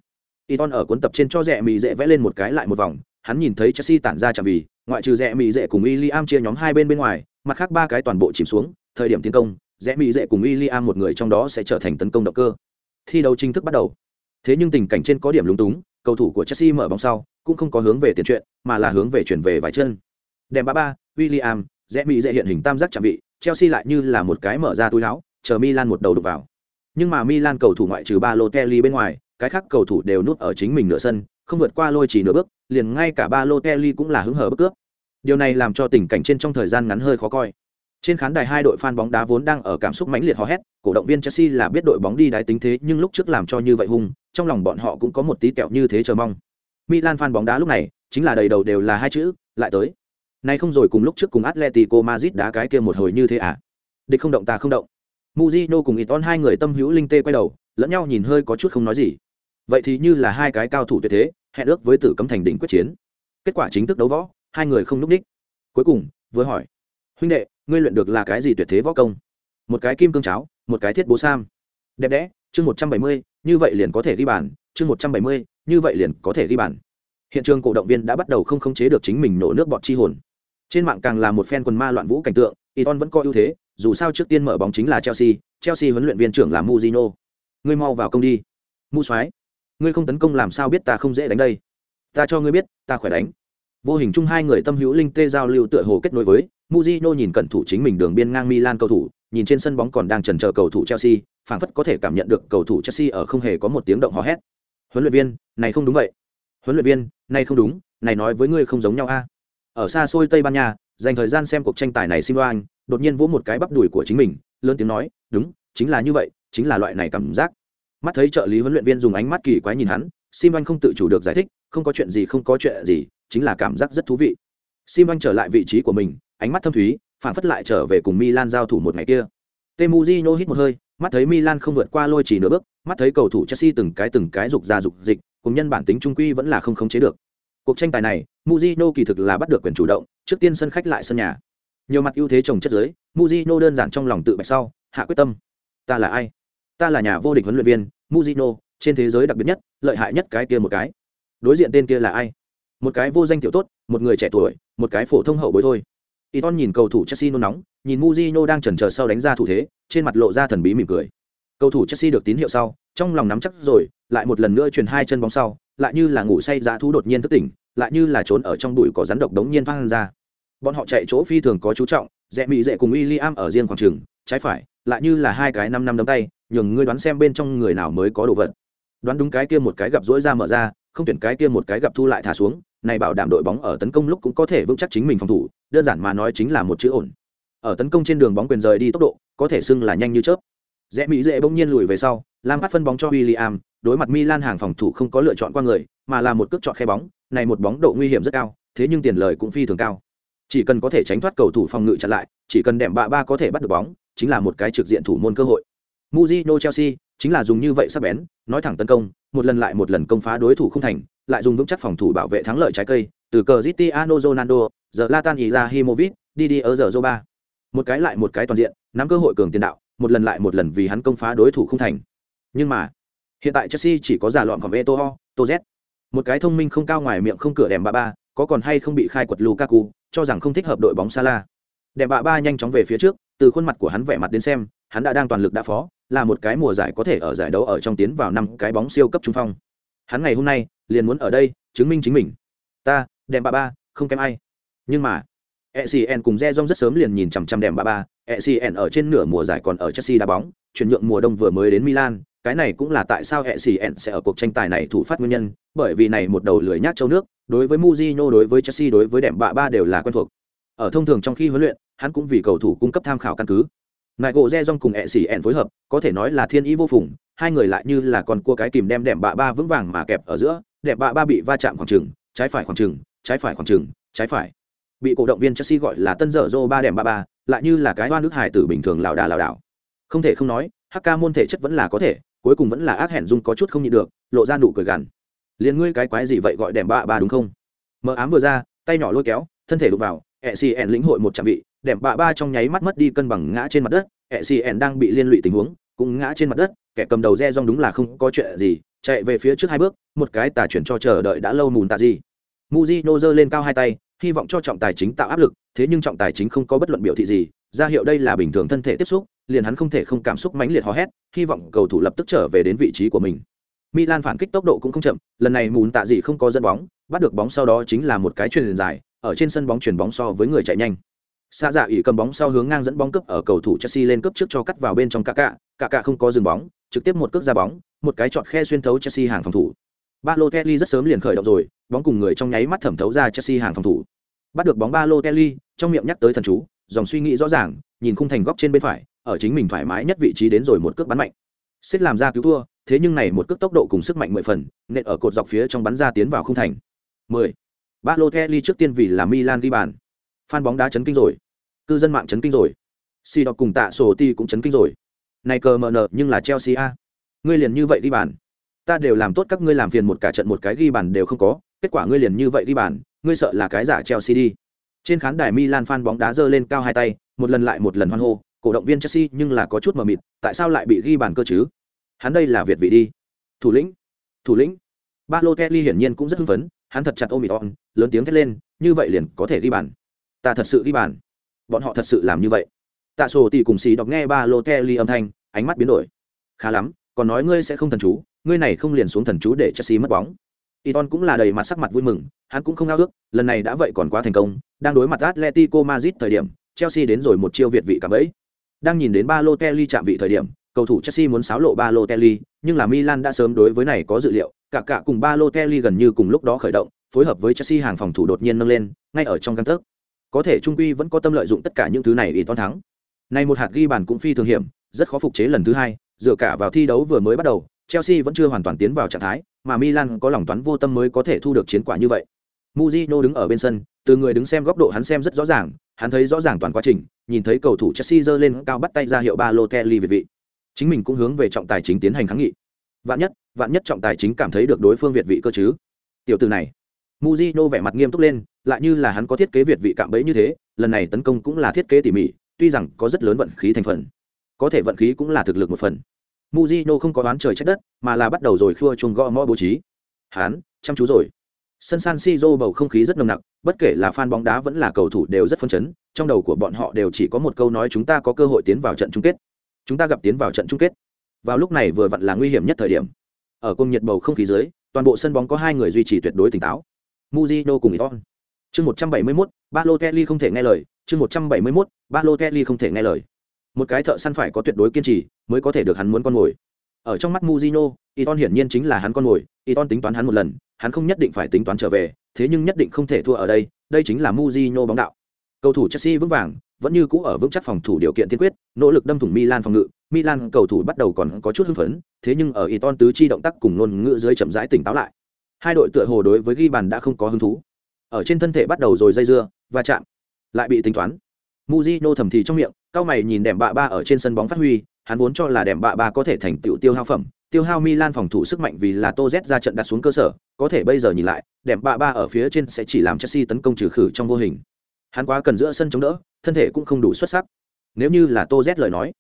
Speaker 1: ton ở cuốn tập trên cho rẽ mì dễ vẽ lên một cái lại một vòng, hắn nhìn thấy Chelsea tản ra chạm vì, ngoại trừ rẽ mì dễ cùng William chia nhóm hai bên bên ngoài, mặt khác ba cái toàn bộ chìm xuống, thời điểm tiến công, rẽ mì dễ cùng William một người trong đó sẽ trở thành tấn công động cơ. Thi đấu chính thức bắt đầu. Thế nhưng tình cảnh trên có điểm lúng túng, cầu thủ của Chelsea mở bóng sau, cũng không có hướng về tiền chuyện, mà là hướng về chuyển về vài chân. đèm ba ba, William, rẽ mì dễ hiện hình tam giác chạm vị, Chelsea lại như là một cái mở ra túi áo, chờ Milan một đầu đục vào. Nhưng mà Milan cầu thủ ngoại trừ Balotelli bên ngoài, cái khác cầu thủ đều núp ở chính mình nửa sân, không vượt qua lôi chỉ nửa bước, liền ngay cả Balotelli cũng là hứng hở bước cướp. Điều này làm cho tình cảnh trên trong thời gian ngắn hơi khó coi. Trên khán đài hai đội fan bóng đá vốn đang ở cảm xúc mãnh liệt hò hét, cổ động viên Chelsea là biết đội bóng đi đái tính thế nhưng lúc trước làm cho như vậy hung, trong lòng bọn họ cũng có một tí kẹo như thế chờ mong. Milan fan bóng đá lúc này, chính là đầy đầu đều là hai chữ, lại tới. Nay không rồi cùng lúc trước cùng Atletico Madrid đá cái kia một hồi như thế à? Địch không động ta không động. Mujino cùng Iton hai người tâm hữu linh tê quay đầu, lẫn nhau nhìn hơi có chút không nói gì. Vậy thì như là hai cái cao thủ tuyệt thế, hẹn ước với Tử Cấm Thành đỉnh quyết chiến. Kết quả chính thức đấu võ, hai người không lúc đích. Cuối cùng, vừa hỏi: "Huynh đệ, ngươi luyện được là cái gì tuyệt thế võ công?" Một cái kim cương cháo, một cái thiết bố sam. Đẹp đẽ, chương một trăm bảy mươi, như vậy liền có thể ghi bàn, chương một trăm bảy mươi, như vậy liền có thể ghi bàn. Hiện trường cổ động viên đã bắt đầu không khống chế được chính mình nổ nước bọt chi hồn. Trên mạng càng là một fan quần ma loạn vũ cảnh tượng, Iton vẫn có ưu thế, dù sao trước tiên mở bóng chính là Chelsea, Chelsea huấn luyện viên trưởng là Mourinho. Ngươi mau vào công đi. Mu soái, ngươi không tấn công làm sao biết ta không dễ đánh đây? Ta cho ngươi biết, ta khỏe đánh. Vô hình chung hai người tâm hữu linh tê giao lưu tựa hồ kết nối với, Mourinho nhìn cẩn thủ chính mình đường biên ngang Milan cầu thủ, nhìn trên sân bóng còn đang chần chờ cầu thủ Chelsea, phảng phất có thể cảm nhận được cầu thủ Chelsea ở không hề có một tiếng động hò hét. Huấn luyện viên, này không đúng vậy. Huấn luyện viên, này không đúng, này nói với ngươi không giống nhau a. Ở xa xôi Tây Ban Nha, dành thời gian xem cuộc tranh tài này Simon, đột nhiên vỗ một cái bắp đùi của chính mình, lớn tiếng nói, "Đúng, chính là như vậy, chính là loại này cảm giác." Mắt thấy trợ lý huấn luyện viên dùng ánh mắt kỳ quái nhìn hắn, Simon không tự chủ được giải thích, "Không có chuyện gì, không có chuyện gì, chính là cảm giác rất thú vị." Simon trở lại vị trí của mình, ánh mắt thâm thúy, phản phất lại trở về cùng Milan giao thủ một ngày kia. Temujino hít một hơi, mắt thấy Milan không vượt qua lôi chỉ nửa bước, mắt thấy cầu thủ Chelsea từng cái từng cái dục ra dục dịch, cùng nhân bản tính trung quy vẫn là không khống chế được. Cuộc tranh tài này, Mujino kỳ thực là bắt được quyền chủ động, trước tiên sân khách lại sân nhà. Nhiều mặt ưu thế trồng chất giới, muzino đơn giản trong lòng tự bạch sau, hạ quyết tâm. Ta là ai? Ta là nhà vô địch huấn luyện viên, muzino trên thế giới đặc biệt nhất, lợi hại nhất cái kia một cái. Đối diện tên kia là ai? Một cái vô danh tiểu tốt, một người trẻ tuổi, một cái phổ thông hậu bối thôi. Iton nhìn cầu thủ Chelsea nôn nóng, nhìn muzino đang chần chờ sau đánh ra thủ thế, trên mặt lộ ra thần bí mỉm cười. Cầu thủ Chelsea được tín hiệu sau, trong lòng nắm chắc rồi, lại một lần nữa truyền hai chân bóng sau, lại như là ngủ say dã thú đột nhiên thức tỉnh, lại như là trốn ở trong bụi cỏ rắn độc đống nhiên vang ra. Bọn họ chạy chỗ phi thường có chú trọng, Rẽ Mỹ dễ cùng William ở riêng khoảng trường, trái phải, lại như là hai cái năm năm đấm tay, nhường ngươi đoán xem bên trong người nào mới có đồ vật. Đoán đúng cái kia một cái gặp rỗi ra mở ra, không tuyển cái kia một cái gặp thu lại thả xuống, này bảo đảm đội bóng ở tấn công lúc cũng có thể vững chắc chính mình phòng thủ, đơn giản mà nói chính là một chữ ổn. Ở tấn công trên đường bóng quyền rời đi tốc độ, có thể xưng là nhanh như chớp. Rẽ Mỹ dễ bỗng nhiên lùi về sau, Lam phát phân bóng cho William, đối mặt Milan hàng phòng thủ không có lựa chọn qua người, mà là một cước chọn khe bóng, này một bóng độ nguy hiểm rất cao, thế nhưng tiền lời cũng phi thường cao. Chỉ cần có thể tránh thoát cầu thủ phòng ngự chặn lại, chỉ cần đệm bạ ba có thể bắt được bóng, chính là một cái trực diện thủ môn cơ hội. Mujino Chelsea chính là dùng như vậy sắc bén, nói thẳng tấn công, một lần lại một lần công phá đối thủ không thành, lại dùng vững chắc phòng thủ bảo vệ thắng lợi trái cây, từ Cristiano Ronaldo, Zlatan Ibrahimovic, Didier Drogba. Một cái lại một cái toàn diện, nắm cơ hội cường tiền đạo, một lần lại một lần vì hắn công phá đối thủ không thành. Nhưng mà, hiện tại Chelsea chỉ có giả loạn còn Eto'o, Toz. Một cái thông minh không cao ngoài miệng không cửa đèm ba ba, có còn hay không bị khai quật Lukaku, cho rằng không thích hợp đội bóng Salah. Đẹp bạ ba nhanh chóng về phía trước, từ khuôn mặt của hắn vẻ mặt đến xem, hắn đã đang toàn lực đã phó, là một cái mùa giải có thể ở giải đấu ở trong tiến vào năm cái bóng siêu cấp trung phong. Hắn ngày hôm nay liền muốn ở đây chứng minh chính mình. Ta, đẹp bạ ba, không kém ai. Nhưng mà, ECN cùng Rejong rất sớm liền nhìn chằm chằm đẹp bạ ba, ECN ở trên nửa mùa giải còn ở Chelsea đá bóng, chuyển nhượng mùa đông vừa mới đến Milan, cái này cũng là tại sao hệ sỉn sẽ ở cuộc tranh tài này thủ phát nguyên nhân, bởi vì này một đầu lười nhát châu nước, đối với muzino đối với Chelsea đối với đệm bạ ba đều là quen thuộc. Ở thông thường trong khi huấn luyện, hắn cũng vì cầu thủ cung cấp tham khảo căn cứ. Nại gỗ Rejong cùng hệ sỉn phối hợp, có thể nói là thiên ý vô phùng, hai người lại như là con cua cái kìm đem đệm bạ ba vững vàng mà kẹp ở giữa, đệm bạ ba bị va chạm khoảng trừng trái phải khoảng trừng trái phải khoảng trừng trái phải. Bị cổ động viên Chelsea gọi là tân dở dô ba đệm bạ ba, lại như là cái hoa nước hải tử bình thường lảo đà lảo đảo. Không thể không nói, Haka môn thể chất vẫn là có thể, cuối cùng vẫn là ác hẹn dung có chút không nhịn được, lộ ra nụ cười gằn. Liền ngươi cái quái gì vậy gọi đèm bạ ba đúng không? Mờ ám vừa ra, tay nhỏ lôi kéo, thân thể đục vào ẹ xì ẹn lĩnh hội một trạm vị, đèm bạ ba trong nháy mắt mất đi cân bằng ngã trên mặt đất ẹ xì ẹn đang bị liên lụy tình huống, cũng ngã trên mặt đất, kẻ cầm đầu re rong đúng là không có chuyện gì, chạy về phía trước hai bước, một cái tà chuyển cho chờ đợi đã lâu mùn tà gì. Muzino giơ lên cao hai tay, hy vọng cho trọng tài chính tạo áp lực, thế nhưng trọng tài chính không có bất luận biểu thị gì, ra hiệu đây là bình thường thân thể tiếp xúc liền hắn không thể không cảm xúc mãnh liệt hò hét hy vọng cầu thủ lập tức trở về đến vị trí của mình. Milan phản kích tốc độ cũng không chậm lần này mùn tạ gì không có dẫn bóng bắt được bóng sau đó chính là một cái chuyền dài ở trên sân bóng chuyển bóng so với người chạy nhanh. Xa dạ ỉ cầm bóng sau hướng ngang dẫn bóng cướp ở cầu thủ chelsea lên cướp trước cho cắt vào bên trong cả cả cả cả không có dừng bóng trực tiếp một cước ra bóng một cái chọn khe xuyên thấu chelsea hàng phòng thủ. Balotelli rất sớm liền khởi động rồi, bóng cùng người trong nháy mắt thẩm thấu ra Chelsea hàng phòng thủ. Bắt được bóng Balotelli, trong miệng nhắc tới thần chú, dòng suy nghĩ rõ ràng, nhìn khung thành góc trên bên phải, ở chính mình thoải mái nhất vị trí đến rồi một cước bắn mạnh. Xếp làm ra cứu thua, thế nhưng này một cước tốc độ cùng sức mạnh mười phần, nện ở cột dọc phía trong bắn ra tiến vào khung thành. 10. Balotelli trước tiên vì là Milan ghi bàn. Fan bóng đá chấn kinh rồi. Cư dân mạng chấn kinh rồi. Si đọc cùng tạ sổ ti cũng chấn kinh rồi. Này cờ mờ nờ nhưng là Chelsea a. Ngươi liền như vậy ghi bàn. Ta đều làm tốt các ngươi làm phiền một cả trận một cái ghi bàn đều không có, kết quả ngươi liền như vậy ghi bàn, ngươi sợ là cái giả Chelsea đi. Trên khán đài Milan fan bóng đá giơ lên cao hai tay, một lần lại một lần hoan hô, cổ động viên Chelsea nhưng là có chút mờ mịt, tại sao lại bị ghi bàn cơ chứ? Hắn đây là Việt vị đi. Thủ lĩnh, thủ lĩnh. Balotelli hiển nhiên cũng rất hưng phấn, hắn thật chặt ôm Miton, lớn tiếng thét lên, như vậy liền có thể ghi bàn. Ta thật sự ghi bàn. Bọn họ thật sự làm như vậy. Tạ Sổ tỷ cùng xì đọc nghe Balotelli âm thanh, ánh mắt biến đổi. Khá lắm, còn nói ngươi sẽ không thần chú, ngươi này không liền xuống thần chú để Chelsea mất bóng. Iton cũng là đầy mặt sắc mặt vui mừng, hắn cũng không ao ước, lần này đã vậy còn quá thành công, đang đối mặt Atletico Madrid thời điểm, Chelsea đến rồi một chiêu việt vị cả bẫy. Đang nhìn đến Balotelli chạm vị thời điểm, cầu thủ Chelsea muốn xáo lộ Balotelli, nhưng là Milan đã sớm đối với này có dự liệu, cả cả cùng Balotelli gần như cùng lúc đó khởi động, phối hợp với Chelsea hàng phòng thủ đột nhiên nâng lên, ngay ở trong căng tấc. Có thể trung quy vẫn có tâm lợi dụng tất cả những thứ này Iton thắng. Này một hạt ghi bàn cũng phi thường hiểm, rất khó phục chế lần thứ hai, dựa cả vào thi đấu vừa mới bắt đầu, Chelsea vẫn chưa hoàn toàn tiến vào trạng thái, mà Milan có lòng toán vô tâm mới có thể thu được chiến quả như vậy. Mujino đứng ở bên sân, từ người đứng xem góc độ hắn xem rất rõ ràng, hắn thấy rõ ràng toàn quá trình, nhìn thấy cầu thủ Chelsea giơ lên cao bắt tay ra hiệu Balotelli về vị. Chính mình cũng hướng về trọng tài chính tiến hành kháng nghị. Vạn nhất, vạn nhất trọng tài chính cảm thấy được đối phương việt vị cơ chứ. Tiểu tử này, Mujino vẻ mặt nghiêm túc lên, lại như là hắn có thiết kế việt vị cạm bẫy như thế, lần này tấn công cũng là thiết kế tỉ mỉ, tuy rằng có rất lớn vận khí thành phần, có thể vận khí cũng là thực lực một phần. Mujino không có đoán trời trách đất, mà là bắt đầu rồi khua chuông gõ mõ bố trí. Hắn, chăm chú rồi. Sân San Siro bầu không khí rất nồng nặc, bất kể là fan bóng đá vẫn là cầu thủ đều rất phấn chấn, trong đầu của bọn họ đều chỉ có một câu nói chúng ta có cơ hội tiến vào trận chung kết. Chúng ta gặp tiến vào trận chung kết. Vào lúc này vừa vặn là nguy hiểm nhất thời điểm. Ở cung nhiệt bầu không khí dưới, toàn bộ sân bóng có hai người duy trì tuyệt đối tỉnh táo. Mujino cùng Iton. Chương 171, Balotelli không thể nghe lời, chương 171, Balotelli không thể nghe lời. Một cái thợ săn phải có tuyệt đối kiên trì, mới có thể được hắn muốn con ngồi. Ở trong mắt Mujino, Iton hiển nhiên chính là hắn con ngồi, Iton tính toán hắn một lần, hắn không nhất định phải tính toán trở về, thế nhưng nhất định không thể thua ở đây, đây chính là Mujinho bóng đạo. Cầu thủ Chelsea vững vàng, vẫn như cũ ở vững chắc phòng thủ điều kiện tiên quyết, nỗ lực đâm thủng Milan phòng ngự, Milan cầu thủ bắt đầu còn có chút hưng phấn, thế nhưng ở Iton tứ chi động tác cùng ngôn ngữ dưới chậm rãi tỉnh táo lại. Hai đội tựa hồ đối với ghi bàn đã không có hứng thú. Ở trên thân thể bắt đầu rồi dây dưa, va chạm, lại bị tính toán. Mujinho thầm thì trong miệng, cao mày nhìn đệm bạ ba ở trên sân bóng phát huy, hắn vốn cho là đệm bạ ba có thể thành tựu tiêu hao phẩm, tiêu hao Milan phòng thủ sức mạnh vì là Tô Z ra trận đặt xuống cơ sở, có thể bây giờ nhìn lại, đẹp bạ ba ở phía trên sẽ chỉ làm Chelsea tấn công trừ khử trong vô hình. Hắn quá cần giữa sân chống đỡ, thân thể cũng không đủ xuất sắc. Nếu như là Tô Z lời nói,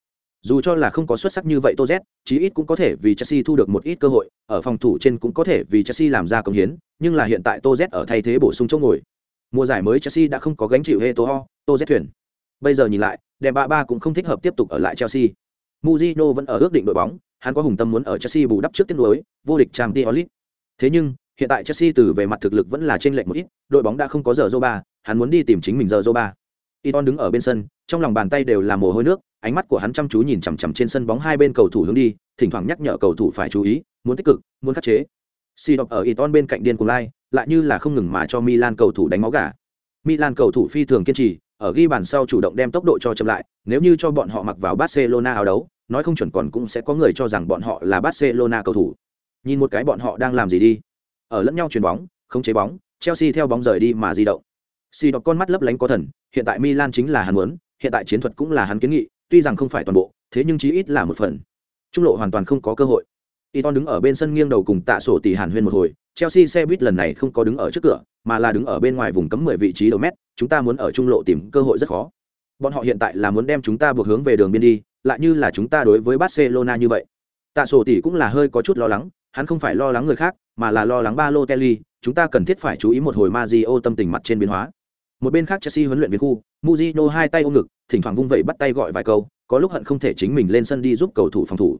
Speaker 1: dù cho là không có xuất sắc như vậy Tô Z, chí ít cũng có thể vì Chelsea thu được một ít cơ hội, ở phòng thủ trên cũng có thể vì Chelsea làm ra công hiến, nhưng là hiện tại Tô Z ở thay thế bổ sung chỗ ngồi. Mùa giải mới Chelsea đã không có gánh chịu Heto, Tô Z thuyền. Bây giờ nhìn lại, đẹp Bạ Ba cũng không thích hợp tiếp tục ở lại Chelsea. Mujino vẫn ở ước định đội bóng, hắn có hùng tâm muốn ở Chelsea bù đắp trước tiến đối, vô địch Champions League. Thế nhưng, hiện tại Chelsea từ về mặt thực lực vẫn là trên lệch một ít, đội bóng đã không có giờ Zoba, hắn muốn đi tìm chính mình giờ Zoba. Iton đứng ở bên sân, trong lòng bàn tay đều là mồ hôi nước, ánh mắt của hắn chăm chú nhìn chằm chằm trên sân bóng hai bên cầu thủ hướng đi, thỉnh thoảng nhắc nhở cầu thủ phải chú ý, muốn tích cực, muốn khắc chế. Si đọc ở Iton bên cạnh điên cuồng lai, lại như là không ngừng mà cho Milan cầu thủ đánh máu gà. Milan cầu thủ phi thường kiên trì, ở ghi bàn sau chủ động đem tốc độ cho chậm lại, nếu như cho bọn họ mặc vào Barcelona áo đấu, nói không chuẩn còn cũng sẽ có người cho rằng bọn họ là Barcelona cầu thủ. Nhìn một cái bọn họ đang làm gì đi? Ở lẫn nhau chuyền bóng, không chế bóng, Chelsea theo bóng rời đi mà di động. Si đọc con mắt lấp lánh có thần, hiện tại Milan chính là hắn muốn, hiện tại chiến thuật cũng là hắn kiến nghị, tuy rằng không phải toàn bộ, thế nhưng chí ít là một phần. Trung lộ hoàn toàn không có cơ hội. Iton đứng ở bên sân nghiêng đầu cùng Tạ Sổ tỷ Hàn Huyên một hồi, Chelsea xe buýt lần này không có đứng ở trước cửa, mà là đứng ở bên ngoài vùng cấm 10 vị trí đầu mét, chúng ta muốn ở trung lộ tìm cơ hội rất khó. Bọn họ hiện tại là muốn đem chúng ta buộc hướng về đường biên đi, lại như là chúng ta đối với Barcelona như vậy. Tạ Sổ tỷ cũng là hơi có chút lo lắng, hắn không phải lo lắng người khác, mà là lo lắng Balotelli, chúng ta cần thiết phải chú ý một hồi Mario tâm tình mặt trên biến hóa. Một bên khác Chelsea huấn luyện viên khu, Mujino hai tay ôm ngực, thỉnh thoảng vung vẩy bắt tay gọi vài câu, có lúc hận không thể chính mình lên sân đi giúp cầu thủ phòng thủ.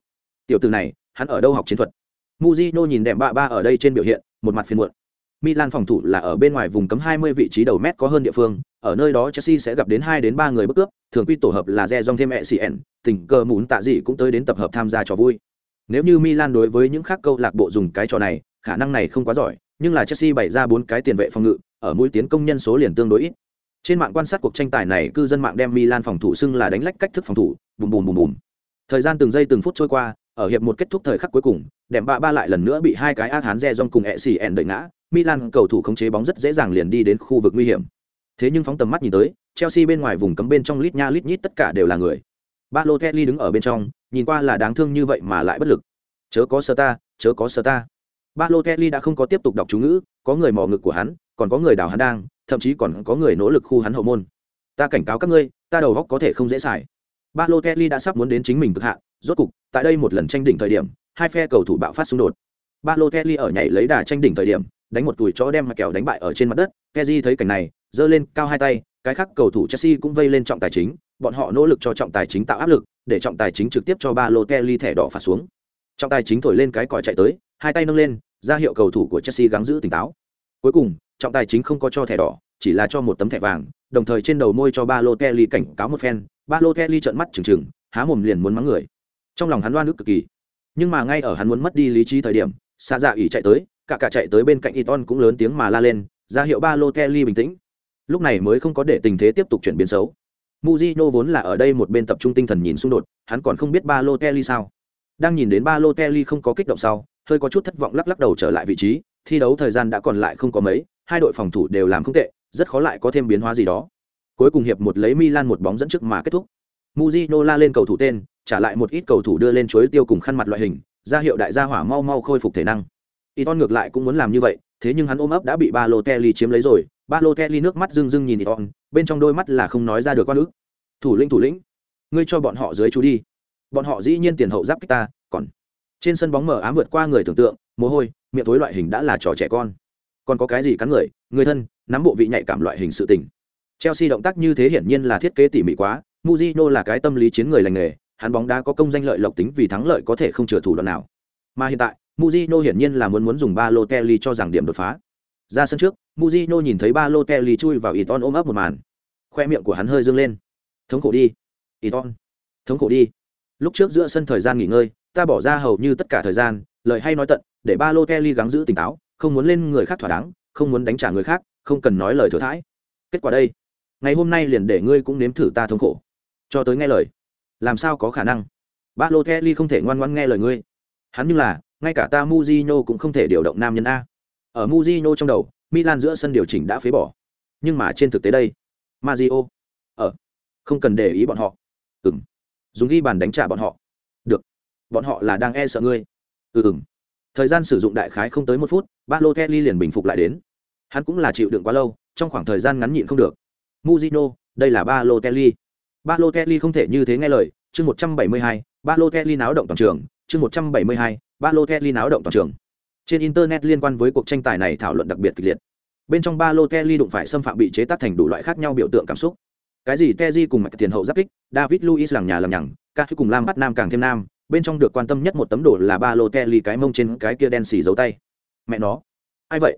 Speaker 1: Tiểu tử này, hắn ở đâu học chiến thuật? Mujino nhìn đệm bạ ba ở đây trên biểu hiện, một mặt phiền muộn. Milan phòng thủ là ở bên ngoài vùng cấm 20 vị trí đầu mét có hơn địa phương, ở nơi đó Chelsea sẽ gặp đến 2 đến 3 người bất cướp, thường quy tổ hợp là Rejong thêm ECN, tình cờ muốn tạ gì cũng tới đến tập hợp tham gia trò vui. Nếu như Milan đối với những khác câu lạc bộ dùng cái trò này, khả năng này không quá giỏi, nhưng là Chelsea bày ra bốn cái tiền vệ phòng ngự, ở mũi tiến công nhân số liền tương đối ít. Trên mạng quan sát cuộc tranh tài này, cư dân mạng đem Milan phòng thủ xưng là đánh lách cách thức phòng thủ, bùm bùm bùm bùm. Thời gian từng giây từng phút trôi qua, ở hiệp một kết thúc thời khắc cuối cùng, đệm bạ ba lại lần nữa bị hai cái ác hán Rejong cùng ECN đợi ngã, Milan cầu thủ khống chế bóng rất dễ dàng liền đi đến khu vực nguy hiểm. Thế nhưng phóng tầm mắt nhìn tới, Chelsea bên ngoài vùng cấm bên trong lít nha lít nhít tất cả đều là người. Balotelli đứng ở bên trong, nhìn qua là đáng thương như vậy mà lại bất lực. Chớ có sơ ta, chớ có sơ ta. Balotelli đã không có tiếp tục đọc chú ngữ, có người mò ngực của hắn, còn có người đào hắn đang, thậm chí còn có người nỗ lực khu hắn hậu môn. Ta cảnh cáo các ngươi, ta đầu góc có thể không dễ xài. Balotelli đã sắp muốn đến chính mình cực hạn, rốt cục, tại đây một lần tranh đỉnh thời điểm, hai phe cầu thủ bạo phát xung đột. Balotelli ở nhảy lấy đà tranh đỉnh thời điểm, đánh một tuổi chó đem mà kèo đánh bại ở trên mặt đất. Kezi thấy cảnh này, giơ lên cao hai tay, cái khác cầu thủ Chelsea cũng vây lên trọng tài chính, bọn họ nỗ lực cho trọng tài chính tạo áp lực, để trọng tài chính trực tiếp cho Balotelli thẻ đỏ phạt xuống. Trọng tài chính thổi lên cái còi chạy tới, hai tay nâng lên, ra hiệu cầu thủ của Chelsea gắng giữ tỉnh táo. Cuối cùng, trọng tài chính không có cho thẻ đỏ, chỉ là cho một tấm thẻ vàng, đồng thời trên đầu môi cho Balotelli cảnh cáo một phen, Balotelli trợn mắt trừng trừng, há mồm liền muốn mắng người. Trong lòng hắn oan ức cực kỳ. Nhưng mà ngay ở hắn muốn mất đi lý trí thời điểm, xa dạ ỉ chạy tới, cả cả chạy tới bên cạnh Iton cũng lớn tiếng mà la lên, ra hiệu Balotelli bình tĩnh. Lúc này mới không có để tình thế tiếp tục chuyển biến xấu. Mujino vốn là ở đây một bên tập trung tinh thần nhìn xung đột, hắn còn không biết Balotelli sao. Đang nhìn đến Balotelli không có kích động sau, hơi có chút thất vọng lắc lắc đầu trở lại vị trí, thi đấu thời gian đã còn lại không có mấy, hai đội phòng thủ đều làm không tệ, rất khó lại có thêm biến hóa gì đó. Cuối cùng hiệp một lấy Milan một bóng dẫn trước mà kết thúc. Mujino la lên cầu thủ tên, trả lại một ít cầu thủ đưa lên chuối tiêu cùng khăn mặt loại hình, ra hiệu đại gia hỏa mau mau khôi phục thể năng. Iton ngược lại cũng muốn làm như vậy, thế nhưng hắn ôm ấp đã bị ba lô kelly chiếm lấy rồi, ba lô kelly nước mắt rưng rưng nhìn iton bên trong đôi mắt là không nói ra được con ức. Thủ lĩnh thủ lĩnh, ngươi cho bọn họ dưới chú đi. Bọn họ dĩ nhiên tiền hậu giáp kích ta, còn trên sân bóng mở ám vượt qua người tưởng tượng, mồ hôi, miệng thối loại hình đã là trò trẻ con. Còn có cái gì cắn người người thân, nắm bộ vị nhạy cảm loại hình sự tình. Chelsea động tác như thế hiển nhiên là thiết kế tỉ mỉ quá muzino là cái tâm lý chiến người lành nghề, hắn bóng đá có công danh lợi lộc tính vì thắng lợi có thể không chừa thủ đoạn nào. Mà hiện tại muzino hiển nhiên là muốn muốn dùng ba cho rằng điểm đột phá. Ra sân trước muzino nhìn thấy ba chui vào iton ôm ấp một màn. Khoe miệng của hắn hơi dương lên. Thống khổ đi iton thống khổ đi. Lúc trước giữa sân thời gian nghỉ ngơi, ta bỏ ra hầu như tất cả thời gian, lời hay nói tận, để ba gắng giữ tỉnh táo, không muốn lên người khác thỏa đáng, không muốn đánh trả người khác, không cần nói lời thừa thãi. Kết quả đây, ngày hôm nay liền để ngươi cũng nếm thử ta thống khổ. Cho tới nghe lời, làm sao có khả năng? Ba không thể ngoan ngoãn nghe lời ngươi. Hắn như là ngay cả ta Mujino cũng không thể điều động nam nhân a. Ở Mujino trong đầu, Milan giữa sân điều chỉnh đã phế bỏ. Nhưng mà trên thực tế đây, Mario, ở, không cần để ý bọn họ. Ừm. Dùng ghi bàn đánh trả bọn họ. Được. Bọn họ là đang e sợ ngươi. Ừ ừm. Thời gian sử dụng đại khái không tới một phút, Balotelli liền bình phục lại đến. Hắn cũng là chịu đựng quá lâu, trong khoảng thời gian ngắn nhịn không được. Mujino, đây là Balotelli. Balotelli không thể như thế nghe lời, chương 172, Balotelli náo động toàn trường, chương 172, Balotelli náo động toàn trường. Trên internet liên quan với cuộc tranh tài này thảo luận đặc biệt kịch liệt. Bên trong Balotelli đụng phải xâm phạm bị chế tác thành đủ loại khác nhau biểu tượng cảm xúc. Cái gì Teji cùng mạch tiền hậu giáp kích, David Luiz lằng nhà lằng nhằng, các thứ cùng Lam bắt nam càng thêm nam, bên trong được quan tâm nhất một tấm đồ là Balotelli cái mông trên cái kia đen xì dấu tay. Mẹ nó, ai vậy?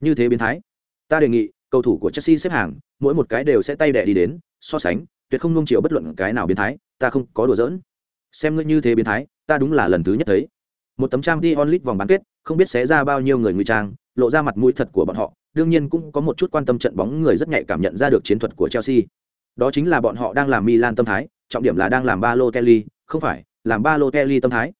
Speaker 1: Như thế biến thái. Ta đề nghị, cầu thủ của Chelsea xếp hàng, mỗi một cái đều sẽ tay đẻ đi đến, so sánh, tuyệt không nung chiều bất luận cái nào biến thái, ta không có đùa giỡn. Xem ngươi như thế biến thái, ta đúng là lần thứ nhất thấy một tấm trang đi onlit vòng bán kết không biết xé ra bao nhiêu người nguy trang lộ ra mặt mũi thật của bọn họ đương nhiên cũng có một chút quan tâm trận bóng người rất nhạy cảm nhận ra được chiến thuật của chelsea đó chính là bọn họ đang làm milan tâm thái trọng điểm là đang làm ba lô kelly không phải làm ba lô kelly tâm thái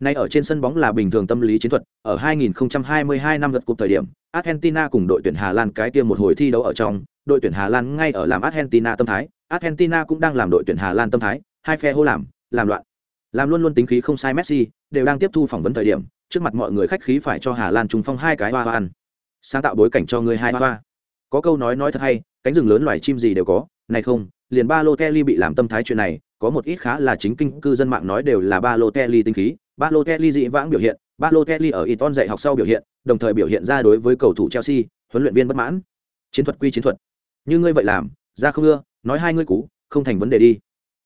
Speaker 1: Nay ở trên sân bóng là bình thường tâm lý chiến thuật, ở 2022 năm lượt cục thời điểm, Argentina cùng đội tuyển Hà Lan cái tiêm một hồi thi đấu ở trong, đội tuyển Hà Lan ngay ở làm Argentina tâm thái, Argentina cũng đang làm đội tuyển Hà Lan tâm thái, hai phe hô làm, làm loạn. Làm luôn luôn tính khí không sai Messi, đều đang tiếp thu phỏng vấn thời điểm, trước mặt mọi người khách khí phải cho Hà Lan trùng phong hai cái hoa hoa ăn. Sáng tạo bối cảnh cho người hai hoa hoa. Có câu nói nói thật hay, cánh rừng lớn loài chim gì đều có, này không, liền ba lô Balotelli bị làm tâm thái chuyện này, có một ít khá là chính kinh cư dân mạng nói đều là ba lô Balotelli tinh khí, ba lô Balotelli dị vãng biểu hiện, ba lô Balotelli ở Iton dạy học sau biểu hiện, đồng thời biểu hiện ra đối với cầu thủ Chelsea, huấn luyện viên bất mãn. Chiến thuật quy chiến thuật. Như ngươi vậy làm, ra không ưa, nói hai ngươi cú, không thành vấn đề đi.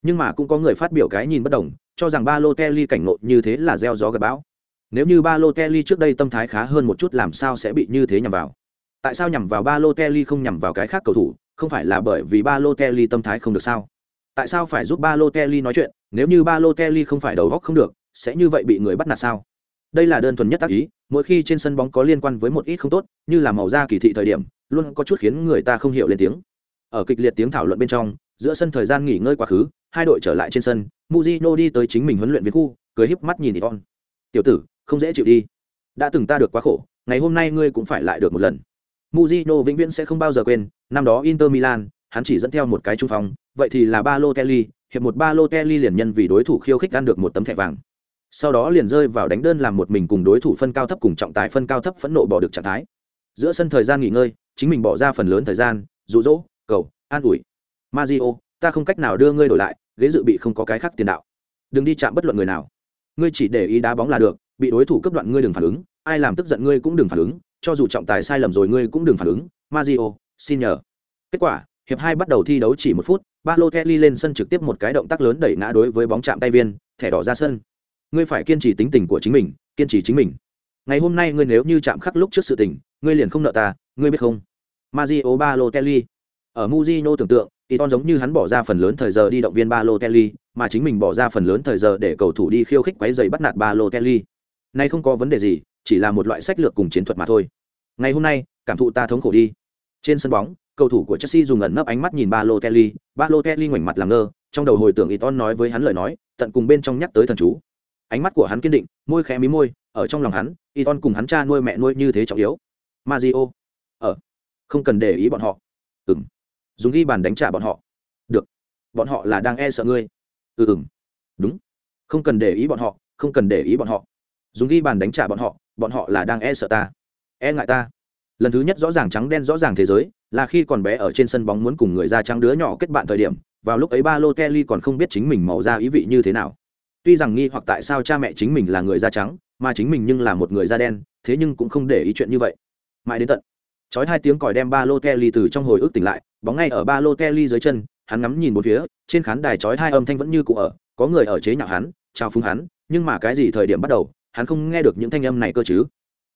Speaker 1: Nhưng mà cũng có người phát biểu cái nhìn bất đồng, cho rằng Balotelli cảnh ngộ như thế là gieo gió gặp bão. Nếu như Balotelli trước đây tâm thái khá hơn một chút làm sao sẽ bị như thế nhằm vào? Tại sao nhằm vào Balotelli không nhằm vào cái khác cầu thủ, không phải là bởi vì Balotelli tâm thái không được sao? Tại sao phải giúp Balotelli nói chuyện, nếu như Balotelli không phải đầu óc không được, sẽ như vậy bị người bắt nạt sao đây là đơn thuần nhất tác ý mỗi khi trên sân bóng có liên quan với một ít không tốt như là màu da kỳ thị thời điểm luôn có chút khiến người ta không hiểu lên tiếng ở kịch liệt tiếng thảo luận bên trong giữa sân thời gian nghỉ ngơi quá khứ hai đội trở lại trên sân Mujino đi tới chính mình huấn luyện viên khu cười híp mắt nhìn Iton. tiểu tử không dễ chịu đi đã từng ta được quá khổ ngày hôm nay ngươi cũng phải lại được một lần Mujino vĩnh viễn sẽ không bao giờ quên năm đó inter milan hắn chỉ dẫn theo một cái trung phong vậy thì là Balotelli. hiệp một Balotelli liền nhân vì đối thủ khiêu khích ăn được một tấm thẻ vàng sau đó liền rơi vào đánh đơn làm một mình cùng đối thủ phân cao thấp cùng trọng tài phân cao thấp phẫn nộ bỏ được trạng thái giữa sân thời gian nghỉ ngơi chính mình bỏ ra phần lớn thời gian dụ dỗ, cầu an ủi mazio ta không cách nào đưa ngươi đổi lại ghế dự bị không có cái khác tiền đạo. Đừng đi chạm bất luận người nào. Ngươi chỉ để ý đá bóng là được, bị đối thủ cấp đoạn ngươi đừng phản ứng, ai làm tức giận ngươi cũng đừng phản ứng, cho dù trọng tài sai lầm rồi ngươi cũng đừng phản ứng mazio xin nhờ. Kết quả, hiệp hai bắt đầu thi đấu chỉ một phút, Balotelli lên sân trực tiếp một cái động tác lớn đẩy ngã đối với bóng chạm tay viên, thẻ đỏ ra sân. Ngươi phải kiên trì tính tình của chính mình, kiên trì chính mình. Ngày hôm nay ngươi nếu như chạm khắc lúc trước sự tình, ngươi liền không nợ ta, ngươi biết không? Mario Balotelli ở Mujino tưởng tượng, Iton giống như hắn bỏ ra phần lớn thời giờ đi động viên Balotelli, mà chính mình bỏ ra phần lớn thời giờ để cầu thủ đi khiêu khích quấy giày bắt nạt Balotelli. Nay không có vấn đề gì, chỉ là một loại sách lược cùng chiến thuật mà thôi. Ngày hôm nay, cảm thụ ta thống khổ đi. Trên sân bóng, cầu thủ của Chelsea dùng ẩn nấp ánh mắt nhìn Balotelli Balotelli ngoảnh mặt làm ngơ, trong đầu hồi tưởng Iton nói với hắn lời nói, tận cùng bên trong nhắc tới thần chú. Ánh mắt của hắn kiên định, môi khẽ mí môi, ở trong lòng hắn, Iton cùng hắn cha nuôi mẹ nuôi như thế trọng yếu. Mazio ở ờ, không cần để ý bọn họ. Ừm dùng ghi bàn đánh trả bọn họ. Được. Bọn họ là đang e sợ ngươi. Ừ ừ đúng. Không cần để ý bọn họ, không cần để ý bọn họ. Dùng ghi bàn đánh trả bọn họ bọn họ là đang e sợ ta. E ngại ta. Lần thứ nhất rõ ràng trắng đen rõ ràng thế giới, là khi còn bé ở trên sân bóng muốn cùng người da trắng đứa nhỏ kết bạn thời điểm, vào lúc ấy ba lô kelly còn không biết chính mình màu da ý vị như thế nào. Tuy rằng nghi hoặc tại sao cha mẹ chính mình là người da trắng, mà chính mình nhưng là một người da đen, thế nhưng cũng không để ý chuyện như vậy. Mãi đến tận chói hai tiếng còi đem ba lô kelly từ trong hồi ức tỉnh lại, bóng ngay ở ba lô kelly dưới chân, hắn ngắm nhìn một phía, trên khán đài chói hai âm thanh vẫn như cũ ở, có người ở chế nhạo hắn chào phúng hắn, nhưng mà cái gì thời điểm bắt đầu, hắn không nghe được những thanh âm này cơ chứ.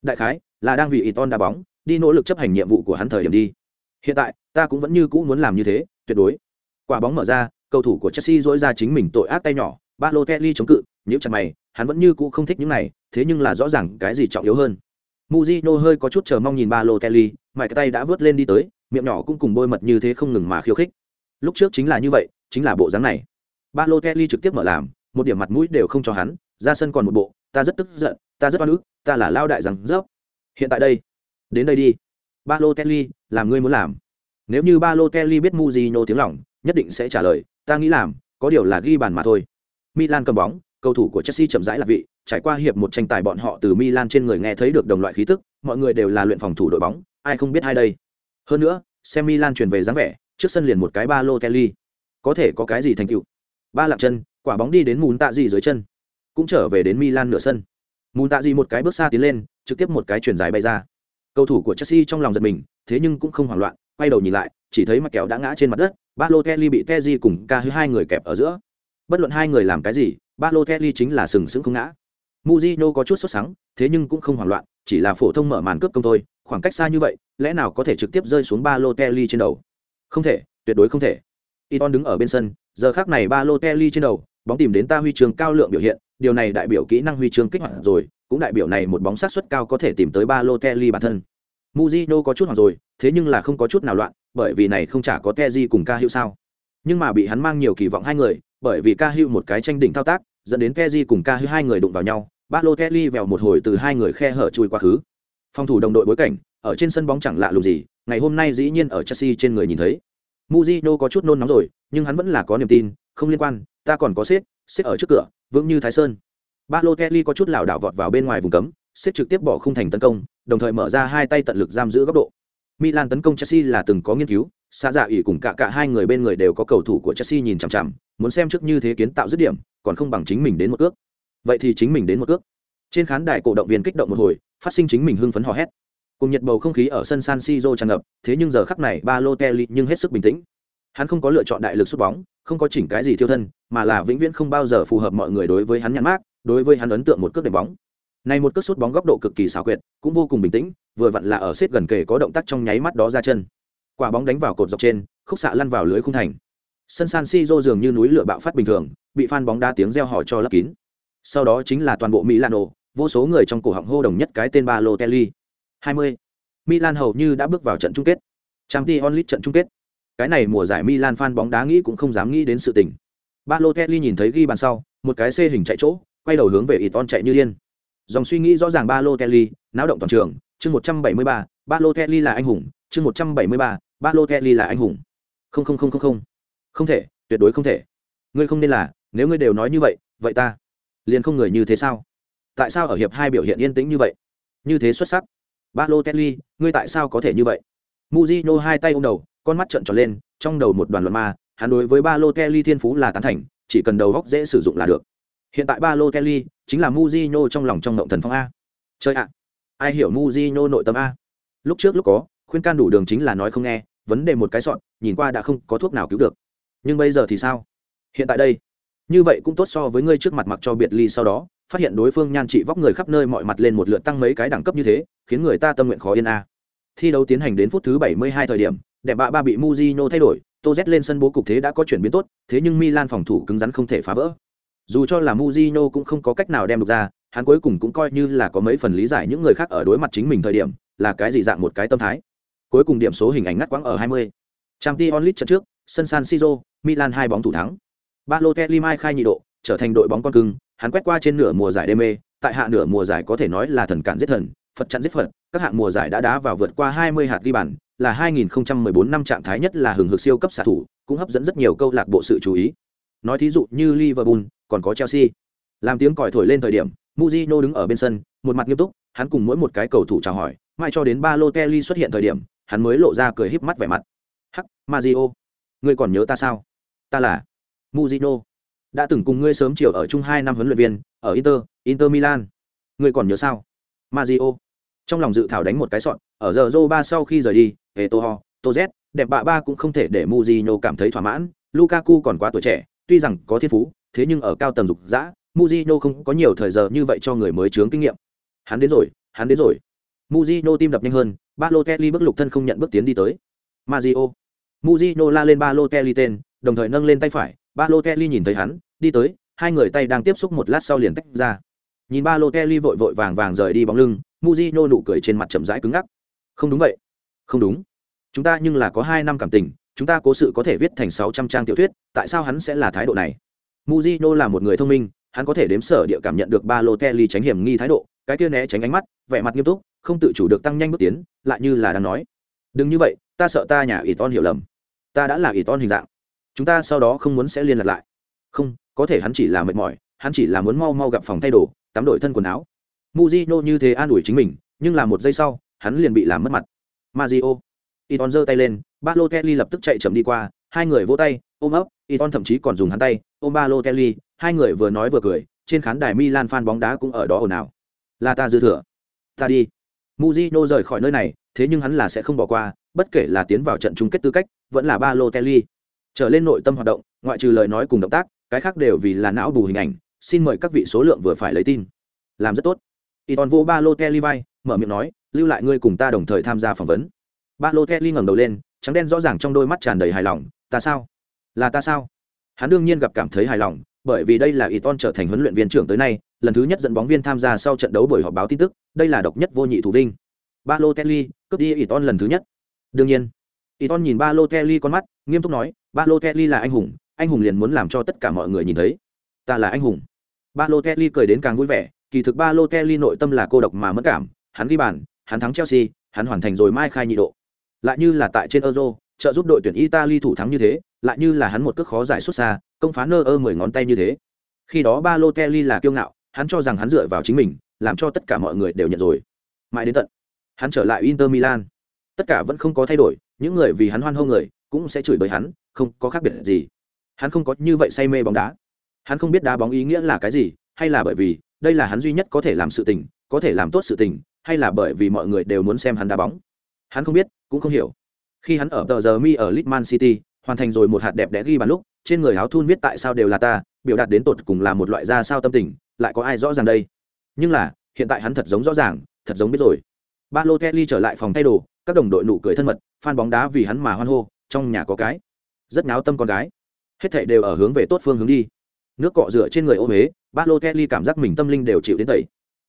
Speaker 1: Đại khái, là đang vì Iton đá bóng, đi nỗ lực chấp hành nhiệm vụ của hắn thời điểm đi. Hiện tại, ta cũng vẫn như cũ muốn làm như thế, tuyệt đối. Quả bóng mở ra, cầu thủ của chelsea dỗi ra chính mình tội ác tay nhỏ Balotelli chống cự, nhíu chặt mày, hắn vẫn như cũ không thích những này, thế nhưng là rõ ràng cái gì trọng yếu hơn. Mujino hơi có chút chờ mong nhìn Balotelli, mày cái tay đã vớt lên đi tới, miệng nhỏ cũng cùng bôi mật như thế không ngừng mà khiêu khích. Lúc trước chính là như vậy, chính là bộ dáng này. Balotelli trực tiếp mở làm, một điểm mặt mũi đều không cho hắn, ra sân còn một bộ, ta rất tức giận, ta rất oan ức, ta là lao đại rằng rớp. Hiện tại đây, đến đây đi. Balotelli, làm ngươi muốn làm. Nếu như Balotelli biết Mujino tiếng lòng, nhất định sẽ trả lời, ta nghĩ làm, có điều là ghi bàn mà thôi. Milan cầm bóng, cầu thủ của Chelsea chậm rãi là vị, trải qua hiệp một tranh tài bọn họ từ Milan trên người nghe thấy được đồng loại khí tức, mọi người đều là luyện phòng thủ đội bóng, ai không biết hai đây. Hơn nữa, xem Milan truyền về dáng vẻ, trước sân liền một cái ba lô Kelly. Có thể có cái gì thành tựu. Ba lặng chân, quả bóng đi đến mùn tạ gì dưới chân. Cũng trở về đến Milan nửa sân. Mùn tạ gì một cái bước xa tiến lên, trực tiếp một cái chuyển dài bay ra. Cầu thủ của Chelsea trong lòng giật mình, thế nhưng cũng không hoảng loạn, quay đầu nhìn lại, chỉ thấy mặt kẹo đã ngã trên mặt đất, Balotelli bị Teji cùng ca hai người kẹp ở giữa. Bất luận hai người làm cái gì, Balotelli chính là sừng sững không ngã. Mujino có chút sốt sắng, thế nhưng cũng không hoảng loạn, chỉ là phổ thông mở màn cướp công thôi, khoảng cách xa như vậy, lẽ nào có thể trực tiếp rơi xuống Balotelli trên đầu? Không thể, tuyệt đối không thể. Iton đứng ở bên sân, giờ khắc này Balotelli trên đầu, bóng tìm đến ta huy chương cao lượng biểu hiện, điều này đại biểu kỹ năng huy chương kích hoạt rồi, cũng đại biểu này một bóng sát suất cao có thể tìm tới Balotelli bản thân. Mujino có chút hoảng rồi, thế nhưng là không có chút nào loạn, bởi vì này không chả có Teji cùng Ca Hữu sao? Nhưng mà bị hắn mang nhiều kỳ vọng hai người, bởi vì Ca Hữu một cái tranh đỉnh thao tác, dẫn đến Teji cùng Ca Hữu hai người đụng vào nhau, Balotelli vèo một hồi từ hai người khe hở chui qua khứ. Phòng thủ đồng đội bối cảnh, ở trên sân bóng chẳng lạ lùng gì, ngày hôm nay dĩ nhiên ở Chelsea trên người nhìn thấy. Mujino có chút nôn nóng rồi, nhưng hắn vẫn là có niềm tin, không liên quan, ta còn có xếp, xếp ở trước cửa, vững như Thái Sơn. Balotelli có chút lảo đảo vọt vào bên ngoài vùng cấm, xếp trực tiếp bỏ khung thành tấn công, đồng thời mở ra hai tay tận lực giam giữ góc độ. Milan tấn công Chelsea là từng có nghiên cứu, xa dạ ủy cùng cả cả hai người bên người đều có cầu thủ của Chelsea nhìn chằm chằm, muốn xem trước như thế kiến tạo dứt điểm, còn không bằng chính mình đến một cước vậy thì chính mình đến một cước. Trên khán đài cổ động viên kích động một hồi, phát sinh chính mình hưng phấn hò hét. Cùng nhiệt bầu không khí ở sân san siro tràn ngập, thế nhưng giờ khắc này, ba lô kelly nhưng hết sức bình tĩnh. Hắn không có lựa chọn đại lực sút bóng, không có chỉnh cái gì thiêu thân, mà là vĩnh viễn không bao giờ phù hợp mọi người đối với hắn nhãn mát đối với hắn ấn tượng một cước đệm bóng. Này một cước sút bóng góc độ cực kỳ xảo quyệt, cũng vô cùng bình tĩnh, vừa vặn là ở xếp gần kề có động tác trong nháy mắt đó ra chân. Quả bóng đánh vào cột dọc trên, khúc xạ lăn vào lưới khung thành. Sân san siro dường như núi lửa bạo phát bình thường, bị phan bóng đá tiếng reo hò cho lấp kín sau đó chính là toàn bộ Milano, vô số người trong cổ họng hô đồng nhất cái tên Balotelli. 20. Milan hầu như đã bước vào trận chung kết. Champions League trận chung kết. Cái này mùa giải Milan fan bóng đá nghĩ cũng không dám nghĩ đến sự tình. Balotelli nhìn thấy ghi bàn sau, một cái xe hình chạy chỗ, quay đầu hướng về Iton chạy như điên. Dòng suy nghĩ rõ ràng Balotelli, náo động toàn trường, chương 173, Balotelli là anh hùng, chương 173, Balotelli là anh hùng. Không không không không không. Không thể, tuyệt đối không thể. Ngươi không nên là, nếu ngươi đều nói như vậy, vậy ta liền không người như thế sao? Tại sao ở hiệp hai biểu hiện yên tĩnh như vậy? Như thế xuất sắc. Ba lô telly, ngươi tại sao có thể như vậy? Muzino hai tay ô m đầu con mắt trợn tròn lên trong đầu một đoàn luận ma hắn đối với ba lô telly thiên phú là tán thành chỉ cần đầu góc dễ sử dụng là được. Hiện tại ba lô telly chính là muzino trong lòng trong ngộng thần phong a. Chơi ạ. Ai hiểu muzino nội tâm a? Lúc trước lúc có khuyên can đủ đường chính là nói không nghe vấn đề một cái sọn nhìn qua đã không có thuốc nào cứu được. Nhưng bây giờ thì sao? Hiện tại đây như vậy cũng tốt so với ngươi trước mặt mặc cho biệt ly sau đó phát hiện đối phương nhan trị vóc người khắp nơi mọi mặt lên một lượt tăng mấy cái đẳng cấp như thế khiến người ta tâm nguyện khó yên a thi đấu tiến hành đến phút thứ 72 thời điểm đẹp bạ ba bị Mujino thay đổi tô z lên sân bố cục thế đã có chuyển biến tốt thế nhưng milan phòng thủ cứng rắn không thể phá vỡ dù cho là Mujino cũng không có cách nào đem được ra hắn cuối cùng cũng coi như là có mấy phần lý giải những người khác ở đối mặt chính mình thời điểm là cái gì dạng một cái tâm thái cuối cùng điểm số hình ảnh ngắt quãng ở 20. Trang Tionlit trận trước, sân San Siro, Milan hai bóng thủ thắng. Balotelli mai khai nhị độ, trở thành đội bóng con cưng, hắn quét qua trên nửa mùa giải đê mê, tại hạ nửa mùa giải có thể nói là thần cản giết thần, Phật chặn giết Phật, các hạng mùa giải đã đá vào vượt qua 20 hạt ghi bàn, là 2014 năm trạng thái nhất là hừng hực siêu cấp xạ thủ, cũng hấp dẫn rất nhiều câu lạc bộ sự chú ý. Nói thí dụ như Liverpool, còn có Chelsea. Làm tiếng còi thổi lên thời điểm, Mujino đứng ở bên sân, một mặt nghiêm túc hắn cùng mỗi một cái cầu thủ chào hỏi mai cho đến Balotelli xuất hiện thời điểm hắn mới lộ ra cười híp mắt vẻ mặt hắc Mario, ngươi còn nhớ ta sao ta là Mujino. Đã từng cùng ngươi sớm chiều ở chung hai năm huấn luyện viên ở inter inter milan. Ngươi còn nhớ sao? Mario. Trong lòng dự thảo đánh một cái sọn ở giờ Zoba ba sau khi rời đi etoho toz đẹp bạ ba cũng không thể để Mujino cảm thấy thỏa mãn. Lukaku còn quá tuổi trẻ tuy rằng có thiên phú thế nhưng ở cao tầng dục dã Mujino không có nhiều thời giờ như vậy cho người mới chướng kinh nghiệm. Hắn đến rồi hắn đến rồi. Mujino tim đập nhanh hơn Balotelli bước lục thân không nhận bước tiến đi tới. Mario, Mujino la lên Balotelli tên, đồng thời nâng lên tay phải, Ba Lô Kelly nhìn thấy hắn, đi tới, hai người tay đang tiếp xúc một lát sau liền tách ra. Nhìn Ba Lô Kelly vội vội vàng vàng rời đi bóng lưng, Mujino nụ cười trên mặt chậm rãi cứng ngắc. Không đúng vậy, không đúng. Chúng ta nhưng là có hai năm cảm tình, chúng ta cố sự có thể viết thành sáu trăm trang tiểu thuyết, tại sao hắn sẽ là thái độ này? Mujino là một người thông minh, hắn có thể đếm sở địa cảm nhận được Ba Lô Kelly tránh hiểm nghi thái độ, cái kia né tránh ánh mắt, vẻ mặt nghiêm túc, không tự chủ được tăng nhanh bước tiến, lại như là đang nói: "Đừng như vậy, ta sợ ta nhà ỷ ton hiểu lầm." ta đã là ỷ ton hình dạng chúng ta sau đó không muốn sẽ liên lạc lại không có thể hắn chỉ là mệt mỏi hắn chỉ là muốn mau mau gặp phòng thay đồ tắm đổi thân quần áo muzino như thế an ủi chính mình nhưng là một giây sau hắn liền bị làm mất mặt mazio Iton giơ tay lên, Balotelli lập tức chạy chậm đi qua, hai người vỗ tay, ôm ấp, Iton thậm chí còn dùng hắn tay, ôm Balotelli, hai người vừa nói vừa cười, trên khán đài Milan fan bóng đá cũng ở đó ồn ào. Là ta dư thừa. Ta đi. muzino rời khỏi nơi này, thế nhưng hắn là sẽ không bỏ qua, bất kể là tiến vào trận chung kết tư cách, vẫn là Balotelli. Trở lên nội tâm hoạt động, ngoại trừ lời nói cùng động tác, cái khác đều vì là não bù hình ảnh, xin mời các vị số lượng vừa phải lấy tin. Làm rất tốt. Iton vô ba lô Kelly vai, mở miệng nói, lưu lại ngươi cùng ta đồng thời tham gia phỏng vấn. Ba lô Kelly ngẩng đầu lên, trắng đen rõ ràng trong đôi mắt tràn đầy hài lòng, ta sao? Là ta sao? Hắn đương nhiên gặp cảm thấy hài lòng, bởi vì đây là Iton trở thành huấn luyện viên trưởng tới nay, lần thứ nhất dẫn bóng viên tham gia sau trận đấu buổi họp báo tin tức, đây là độc nhất vô nhị thủ vinh. Kelly cướp đi Iton lần thứ nhất. Đương nhiên, Iton nhìn Balotelli con mắt, nghiêm túc nói, Balotelli là anh hùng, anh hùng liền muốn làm cho tất cả mọi người nhìn thấy. Ta là anh hùng. Balotelli cười đến càng vui vẻ, kỳ thực Balotelli nội tâm là cô độc mà mất cảm, hắn ghi bàn, hắn thắng Chelsea, hắn hoàn thành rồi mai khai nhị độ. Lại như là tại trên Euro, trợ giúp đội tuyển Italy thủ thắng như thế, lại như là hắn một cước khó giải xuất xa, công phá nơ ơ mười ngón tay như thế. Khi đó Balotelli là kiêu ngạo, hắn cho rằng hắn dựa vào chính mình, làm cho tất cả mọi người đều nhận rồi. Mãi đến tận hắn trở lại Inter Milan, tất cả vẫn không có thay đổi, những người vì hắn hoan hô người cũng sẽ chửi bới hắn, không có khác biệt gì. Hắn không có như vậy say mê bóng đá. Hắn không biết đá bóng ý nghĩa là cái gì, hay là bởi vì đây là hắn duy nhất có thể làm sự tình, có thể làm tốt sự tình, hay là bởi vì mọi người đều muốn xem hắn đá bóng. Hắn không biết, cũng không hiểu. Khi hắn ở tờ giờ mi ở Litman City, hoàn thành rồi một hạt đẹp đẽ ghi bàn lúc, trên người áo thun viết tại sao đều là ta, biểu đạt đến tột cùng là một loại ra sao tâm tình, lại có ai rõ ràng đây. Nhưng là, hiện tại hắn thật giống rõ ràng, thật giống biết rồi. Balotelli trở lại phòng thay đồ, các đồng đội nụ cười thân mật, fan bóng đá vì hắn mà hoan hô, trong nhà có cái rất náo tâm con gái. Hết thảy đều ở hướng về tốt phương hướng đi. Nước cọ rửa trên người ôm hế, Balotelli cảm giác mình tâm linh đều chịu đến tẩy.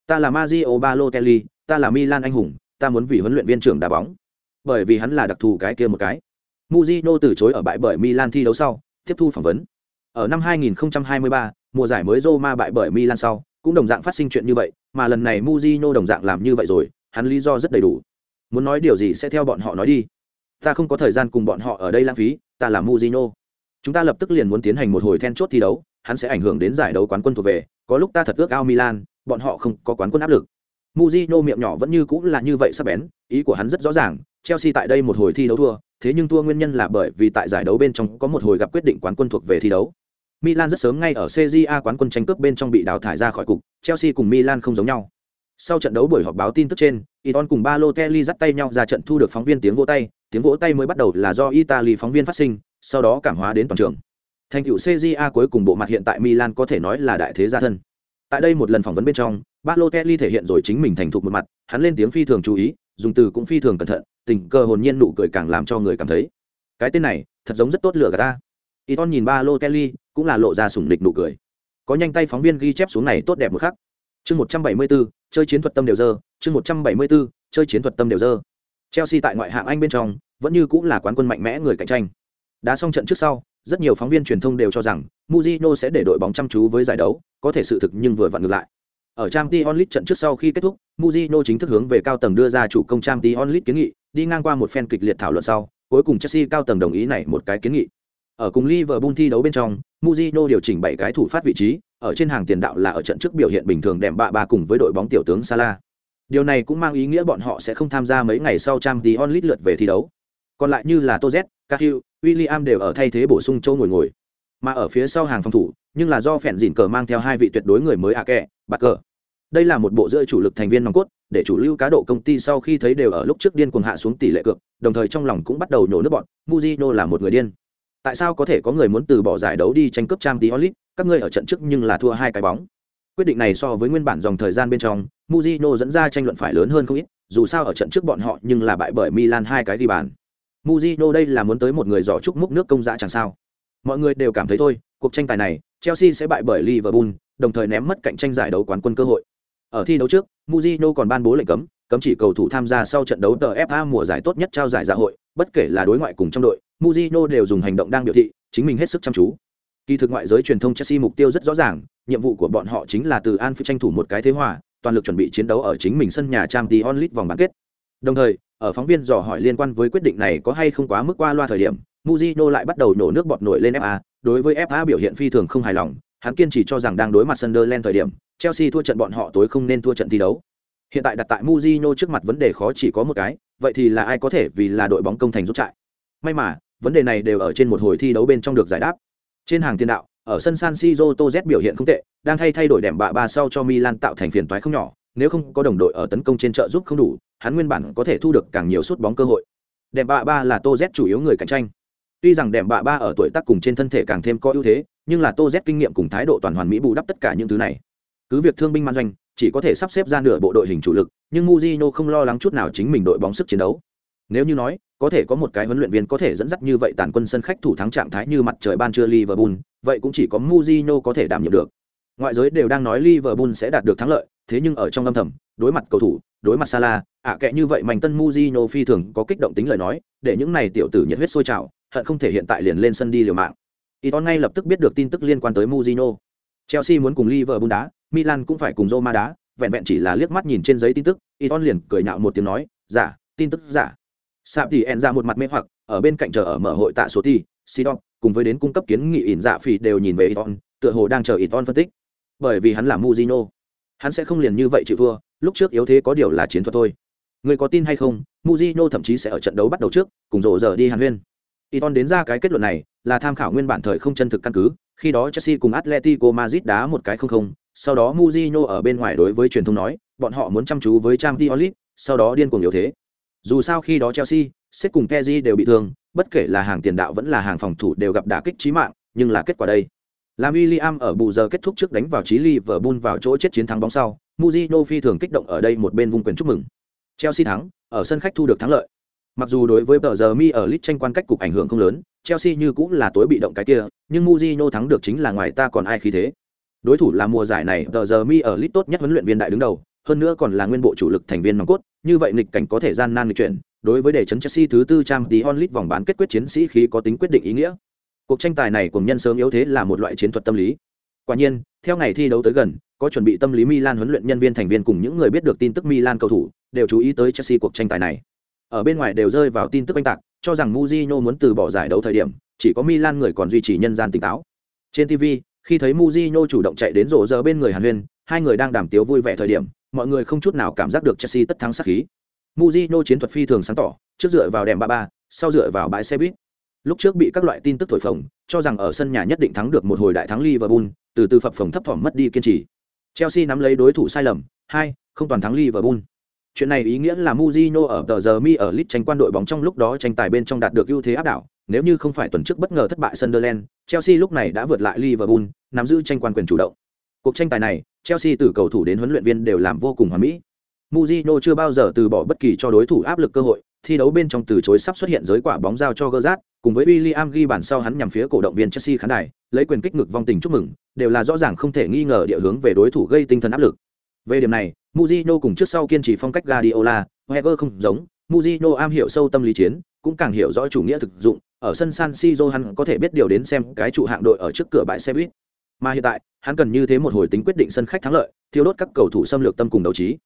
Speaker 1: Ta là Mario Balotelli, ta là Milan anh hùng, ta muốn vì huấn luyện viên trưởng đá bóng. Bởi vì hắn là đặc thù cái kia một cái. Mujino từ chối ở bại bởi Milan thi đấu sau, tiếp thu phỏng vấn. Ở năm 2023, mùa giải mới Roma bại bởi Milan sau, cũng đồng dạng phát sinh chuyện như vậy, mà lần này Mujino đồng dạng làm như vậy rồi, hắn lý do rất đầy đủ. Muốn nói điều gì sẽ theo bọn họ nói đi. Ta không có thời gian cùng bọn họ ở đây lãng phí, ta là muzino Chúng ta lập tức liền muốn tiến hành một hồi then chốt thi đấu, hắn sẽ ảnh hưởng đến giải đấu quán quân thuộc về, có lúc ta thật ước ao Milan, bọn họ không có quán quân áp lực. muzino miệng nhỏ vẫn như cũng là như vậy sắp bén, ý của hắn rất rõ ràng, Chelsea tại đây một hồi thi đấu thua, thế nhưng thua nguyên nhân là bởi vì tại giải đấu bên trong có một hồi gặp quyết định quán quân thuộc về thi đấu. Milan rất sớm ngay ở CJA quán quân tranh cướp bên trong bị đào thải ra khỏi cục, Chelsea cùng Milan không giống nhau. Sau trận đấu buổi họp báo tin tức trên, Iton cùng Balotelli dắt tay nhau ra trận thu được phóng viên tiếng vỗ tay, tiếng vỗ tay mới bắt đầu là do Italy phóng viên phát sinh, sau đó cảm hóa đến toàn trường. Thành tựu CJA cuối cùng bộ mặt hiện tại Milan có thể nói là đại thế gia thân. Tại đây một lần phỏng vấn bên trong, Balotelli thể hiện rồi chính mình thành thục một mặt, hắn lên tiếng phi thường chú ý, dùng từ cũng phi thường cẩn thận, tình cờ hồn nhiên nụ cười càng làm cho người cảm thấy. Cái tên này, thật giống rất tốt lựa cả ta. Iton nhìn Balotelli, cũng là lộ ra sủng lịch nụ cười. Có nhanh tay phóng viên ghi chép xuống này tốt đẹp một khắc. Chương 174, chơi chiến thuật tâm đều dơ, chương 174, chơi chiến thuật tâm đều dơ. Chelsea tại ngoại hạng Anh bên trong, vẫn như cũng là quán quân mạnh mẽ người cạnh tranh. Đã xong trận trước sau, rất nhiều phóng viên truyền thông đều cho rằng Mourinho sẽ để đội bóng chăm chú với giải đấu, có thể sự thực nhưng vừa vặn ngược lại. Ở Champions League trận trước sau khi kết thúc, Mourinho chính thức hướng về cao tầng đưa ra chủ công Champions League kiến nghị, đi ngang qua một phen kịch liệt thảo luận sau, cuối cùng Chelsea cao tầng đồng ý này một cái kiến nghị. Ở cùng Liverpool thi đấu bên trong, Mourinho điều chỉnh 7 cái thủ phát vị trí, ở trên hàng tiền đạo là ở trận trước biểu hiện bình thường đệm bạ ba cùng với đội bóng tiểu tướng Salah. Điều này cũng mang ý nghĩa bọn họ sẽ không tham gia mấy ngày sau Champions League lượt về thi đấu. Còn lại như là Toz, Cahill, William đều ở thay thế bổ sung châu ngồi ngồi. Mà ở phía sau hàng phòng thủ, nhưng là do phèn dỉn cờ mang theo hai vị tuyệt đối người mới Ake, bạc cờ. Đây là một bộ giữa chủ lực thành viên nòng cốt, để chủ lưu cá độ công ty sau khi thấy đều ở lúc trước điên cuồng hạ xuống tỷ lệ cược, đồng thời trong lòng cũng bắt đầu nổ nước bọn, Mujino là một người điên. Tại sao có thể có người muốn từ bỏ giải đấu đi tranh cướp Champions League, các ngươi ở trận trước nhưng là thua hai cái bóng. Quyết định này so với nguyên bản dòng thời gian bên trong, muzino dẫn ra tranh luận phải lớn hơn không ít, dù sao ở trận trước bọn họ nhưng là bại bởi Milan hai cái ghi bàn. muzino đây là muốn tới một người giỏ trúc múc nước công dã chẳng sao. Mọi người đều cảm thấy thôi, cuộc tranh tài này, Chelsea sẽ bại bởi Liverpool, đồng thời ném mất cạnh tranh giải đấu quán quân cơ hội. Ở thi đấu trước, muzino còn ban bố lệnh cấm, cấm chỉ cầu thủ tham gia sau trận đấu FA mùa giải tốt nhất trao giải dạ hội, bất kể là đối ngoại cùng trong đội, Mujino đều dùng hành động đang biểu thị chính mình hết sức chăm chú. Kỳ thực ngoại giới truyền thông Chelsea mục tiêu rất rõ ràng, nhiệm vụ của bọn họ chính là từ Anfield tranh thủ một cái thế hòa, toàn lực chuẩn bị chiến đấu ở chính mình sân nhà Champions League vòng bán kết. Đồng thời, ở phóng viên dò hỏi liên quan với quyết định này có hay không quá mức qua loa thời điểm, Mujino lại bắt đầu nổ nước bọt nổi lên FA, đối với FA biểu hiện phi thường không hài lòng, hắn kiên trì cho rằng đang đối mặt Sunderland thời điểm, Chelsea thua trận bọn họ tối không nên thua trận thi đấu. Hiện tại đặt tại Mujino trước mặt vấn đề khó chỉ có một cái, vậy thì là ai có thể vì là đội bóng công thành rút trại. May mà, vấn đề này đều ở trên một hồi thi đấu bên trong được giải đáp. Trên hàng tiền đạo, ở sân San Siro Toz biểu hiện không tệ, đang thay thay đổi đệm bạ ba sau cho Milan tạo thành phiền toái không nhỏ, nếu không có đồng đội ở tấn công trên trợ giúp không đủ, hắn nguyên bản có thể thu được càng nhiều sút bóng cơ hội. Đệm bạ ba là Toz chủ yếu người cạnh tranh. Tuy rằng đệm bạ ba ở tuổi tác cùng trên thân thể càng thêm có ưu thế, nhưng là Toz kinh nghiệm cùng thái độ toàn hoàn mỹ bù đắp tất cả những thứ này. Cứ việc thương binh man doanh, chỉ có thể sắp xếp ra nửa bộ đội hình chủ lực, nhưng Mujino không lo lắng chút nào chính mình đội bóng sức chiến đấu. Nếu như nói, có thể có một cái huấn luyện viên có thể dẫn dắt như vậy tàn quân sân khách thủ thắng trạng thái như mặt trời ban trưa Liverpool, vậy cũng chỉ có Mujino có thể đảm nhiệm được. Ngoại giới đều đang nói Liverpool sẽ đạt được thắng lợi, thế nhưng ở trong âm thầm, đối mặt cầu thủ, đối mặt Salah, ạ kệ như vậy mạnh tân Mujino phi thường có kích động tính lời nói, để những này tiểu tử nhiệt huyết sôi trào, hận không thể hiện tại liền lên sân đi liều mạng. Iton ngay lập tức biết được tin tức liên quan tới Mujino. Chelsea muốn cùng Liverpool đá, Milan cũng phải cùng Roma đá, vẹn vẹn chỉ là liếc mắt nhìn trên giấy tin tức, Iton liền cười nhạo một tiếng nói, "Giả, tin tức giả." Sạp thì en ra một mặt mê hoặc, ở bên cạnh chờ ở mở hội tạ số ti, Sidon, cùng với đến cung cấp kiến nghị ỉn dạ phỉ đều nhìn về Iton, tựa hồ đang chờ Iton phân tích. Bởi vì hắn là Mujino, hắn sẽ không liền như vậy chịu thua, lúc trước yếu thế có điều là chiến thuật thôi. Người có tin hay không, Mujino thậm chí sẽ ở trận đấu bắt đầu trước, cùng rộ giờ đi Hàn Huyên. Iton đến ra cái kết luận này, là tham khảo nguyên bản thời không chân thực căn cứ, khi đó Chelsea cùng Atletico Madrid đá một cái không không, sau đó Mourinho ở bên ngoài đối với truyền thông nói, bọn họ muốn chăm chú với Champions League, sau đó điên cuồng yếu thế. Dù sao khi đó Chelsea, Sếp cùng Kezi đều bị thương, bất kể là hàng tiền đạo vẫn là hàng phòng thủ đều gặp đả kích chí mạng, nhưng là kết quả đây. Làm William ở bù giờ kết thúc trước đánh vào chí Liverpool vào chỗ chết chiến thắng bóng sau, Mourinho phi thường kích động ở đây một bên vung quyền chúc mừng. Chelsea thắng, ở sân khách thu được thắng lợi. Mặc dù đối với tờ giờ mi ở lit tranh quan cách cục ảnh hưởng không lớn, Chelsea như cũng là tối bị động cái kia, nhưng Mujino thắng được chính là ngoài ta còn ai khí thế. Đối thủ là mùa giải này tờ giờ mi ở lit tốt nhất huấn luyện viên đại đứng đầu, hơn nữa còn là nguyên bộ chủ lực thành viên nòng cốt, như vậy nghịch cảnh có thể gian nan nghịch chuyển, đối với để chấn Chelsea thứ tư trang tí onlit vòng bán kết quyết chiến sĩ khí có tính quyết định ý nghĩa. Cuộc tranh tài này cùng nhân sớm yếu thế là một loại chiến thuật tâm lý. Quả nhiên, theo ngày thi đấu tới gần, có chuẩn bị tâm lý Milan huấn luyện nhân viên thành viên cùng những người biết được tin tức Milan cầu thủ đều chú ý tới Chelsea cuộc tranh tài này. Ở bên ngoài đều rơi vào tin tức oanh tạc, cho rằng Mourinho muốn từ bỏ giải đấu thời điểm, chỉ có Milan người còn duy trì nhân gian tỉnh táo. Trên TV, khi thấy Mourinho chủ động chạy đến rổ giờ bên người Hàn Huyên, hai người đang đàm tiếu vui vẻ thời điểm, mọi người không chút nào cảm giác được Chelsea tất thắng sát khí. Mujino chiến thuật phi thường sáng tỏ, trước dựa vào đèm ba ba, sau dựa vào bãi xe buýt. Lúc trước bị các loại tin tức thổi phồng, cho rằng ở sân nhà nhất định thắng được một hồi đại thắng Liverpool, từ từ phập phồng thấp thỏm mất đi kiên trì. Chelsea nắm lấy đối thủ sai lầm, hai, không toàn thắng Liverpool. Chuyện này ý nghĩa là Mujino ở tờ giờ mi ở Leeds tranh quan đội bóng trong lúc đó tranh tài bên trong đạt được ưu thế áp đảo, nếu như không phải tuần trước bất ngờ thất bại Sunderland, Chelsea lúc này đã vượt lại Liverpool, nắm giữ tranh quan quyền chủ động. Cuộc tranh tài này, Chelsea từ cầu thủ đến huấn luyện viên đều làm vô cùng hoàn mỹ. Mujino chưa bao giờ từ bỏ bất kỳ cho đối thủ áp lực cơ hội, thi đấu bên trong từ chối sắp xuất hiện giới quả bóng giao cho Gerrard, cùng với William ghi bàn sau hắn nhằm phía cổ động viên Chelsea khán đài, lấy quyền kích ngực vong tình chúc mừng, đều là rõ ràng không thể nghi ngờ địa hướng về đối thủ gây tinh thần áp lực. Về điểm này, Mujino cùng trước sau kiên trì phong cách Guardiola, Wenger không giống, Mujino am hiểu sâu tâm lý chiến, cũng càng hiểu rõ chủ nghĩa thực dụng, ở sân San Siro hắn có thể biết điều đến xem cái trụ hạng đội ở trước cửa bãi xe buýt. Mà hiện tại, hắn cần như thế một hồi tính quyết định sân khách thắng lợi, thiêu đốt các cầu thủ xâm lược tâm cùng đấu trí.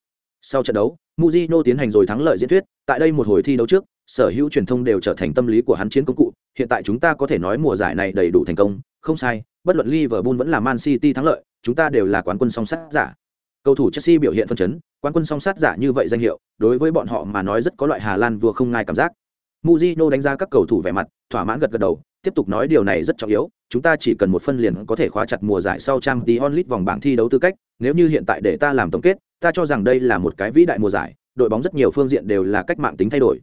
Speaker 1: Sau trận đấu, Mujino tiến hành rồi thắng lợi diễn thuyết, tại đây một hồi thi đấu trước, sở hữu truyền thông đều trở thành tâm lý của hắn chiến công cụ, hiện tại chúng ta có thể nói mùa giải này đầy đủ thành công, không sai, bất luận Liverpool vẫn là Man City thắng lợi, chúng ta đều là quán quân song sát giả. Cầu thủ Chelsea biểu hiện phân chấn, quán quân song sát giả như vậy danh hiệu, đối với bọn họ mà nói rất có loại Hà Lan vừa không ngai cảm giác. Mujino đánh giá các cầu thủ vẻ mặt, thỏa mãn gật gật đầu, tiếp tục nói điều này rất trọng yếu, chúng ta chỉ cần một phân liền có thể khóa chặt mùa giải sau Champions League vòng bảng thi đấu tư cách, nếu như hiện tại để ta làm tổng kết, ta cho rằng đây là một cái vĩ đại mùa giải, đội bóng rất nhiều phương diện đều là cách mạng tính thay đổi.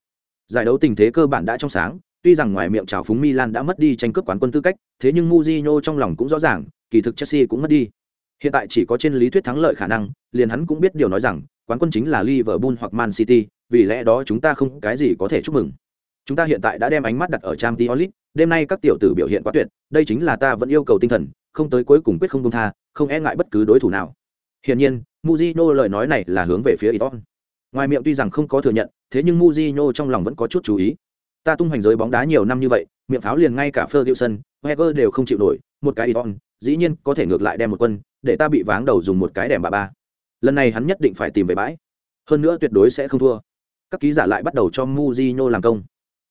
Speaker 1: Giải đấu tình thế cơ bản đã trong sáng, tuy rằng ngoài miệng chào phúng Milan đã mất đi tranh cướp quán quân tư cách, thế nhưng Mujino trong lòng cũng rõ ràng, kỳ thực Chelsea cũng mất đi. Hiện tại chỉ có trên lý thuyết thắng lợi khả năng, liền hắn cũng biết điều nói rằng, quán quân chính là Liverpool hoặc Man City, vì lẽ đó chúng ta không cái gì có thể chúc mừng. Chúng ta hiện tại đã đem ánh mắt đặt ở Champions League, đêm nay các tiểu tử biểu hiện quá tuyệt, đây chính là ta vẫn yêu cầu tinh thần, không tới cuối cùng quyết không buông tha, không e ngại bất cứ đối thủ nào. Hiển nhiên, Mujino lời nói này là hướng về phía Iton. Ngoài miệng tuy rằng không có thừa nhận, thế nhưng Mujino trong lòng vẫn có chút chú ý. Ta tung hoành giới bóng đá nhiều năm như vậy, miệng pháo liền ngay cả Ferguson, Wenger đều không chịu nổi, một cái Iton, dĩ nhiên có thể ngược lại đem một quân, để ta bị váng đầu dùng một cái đèm bà ba. Lần này hắn nhất định phải tìm về bãi. Hơn nữa tuyệt đối sẽ không thua. Các ký giả lại bắt đầu cho Mujino làm công.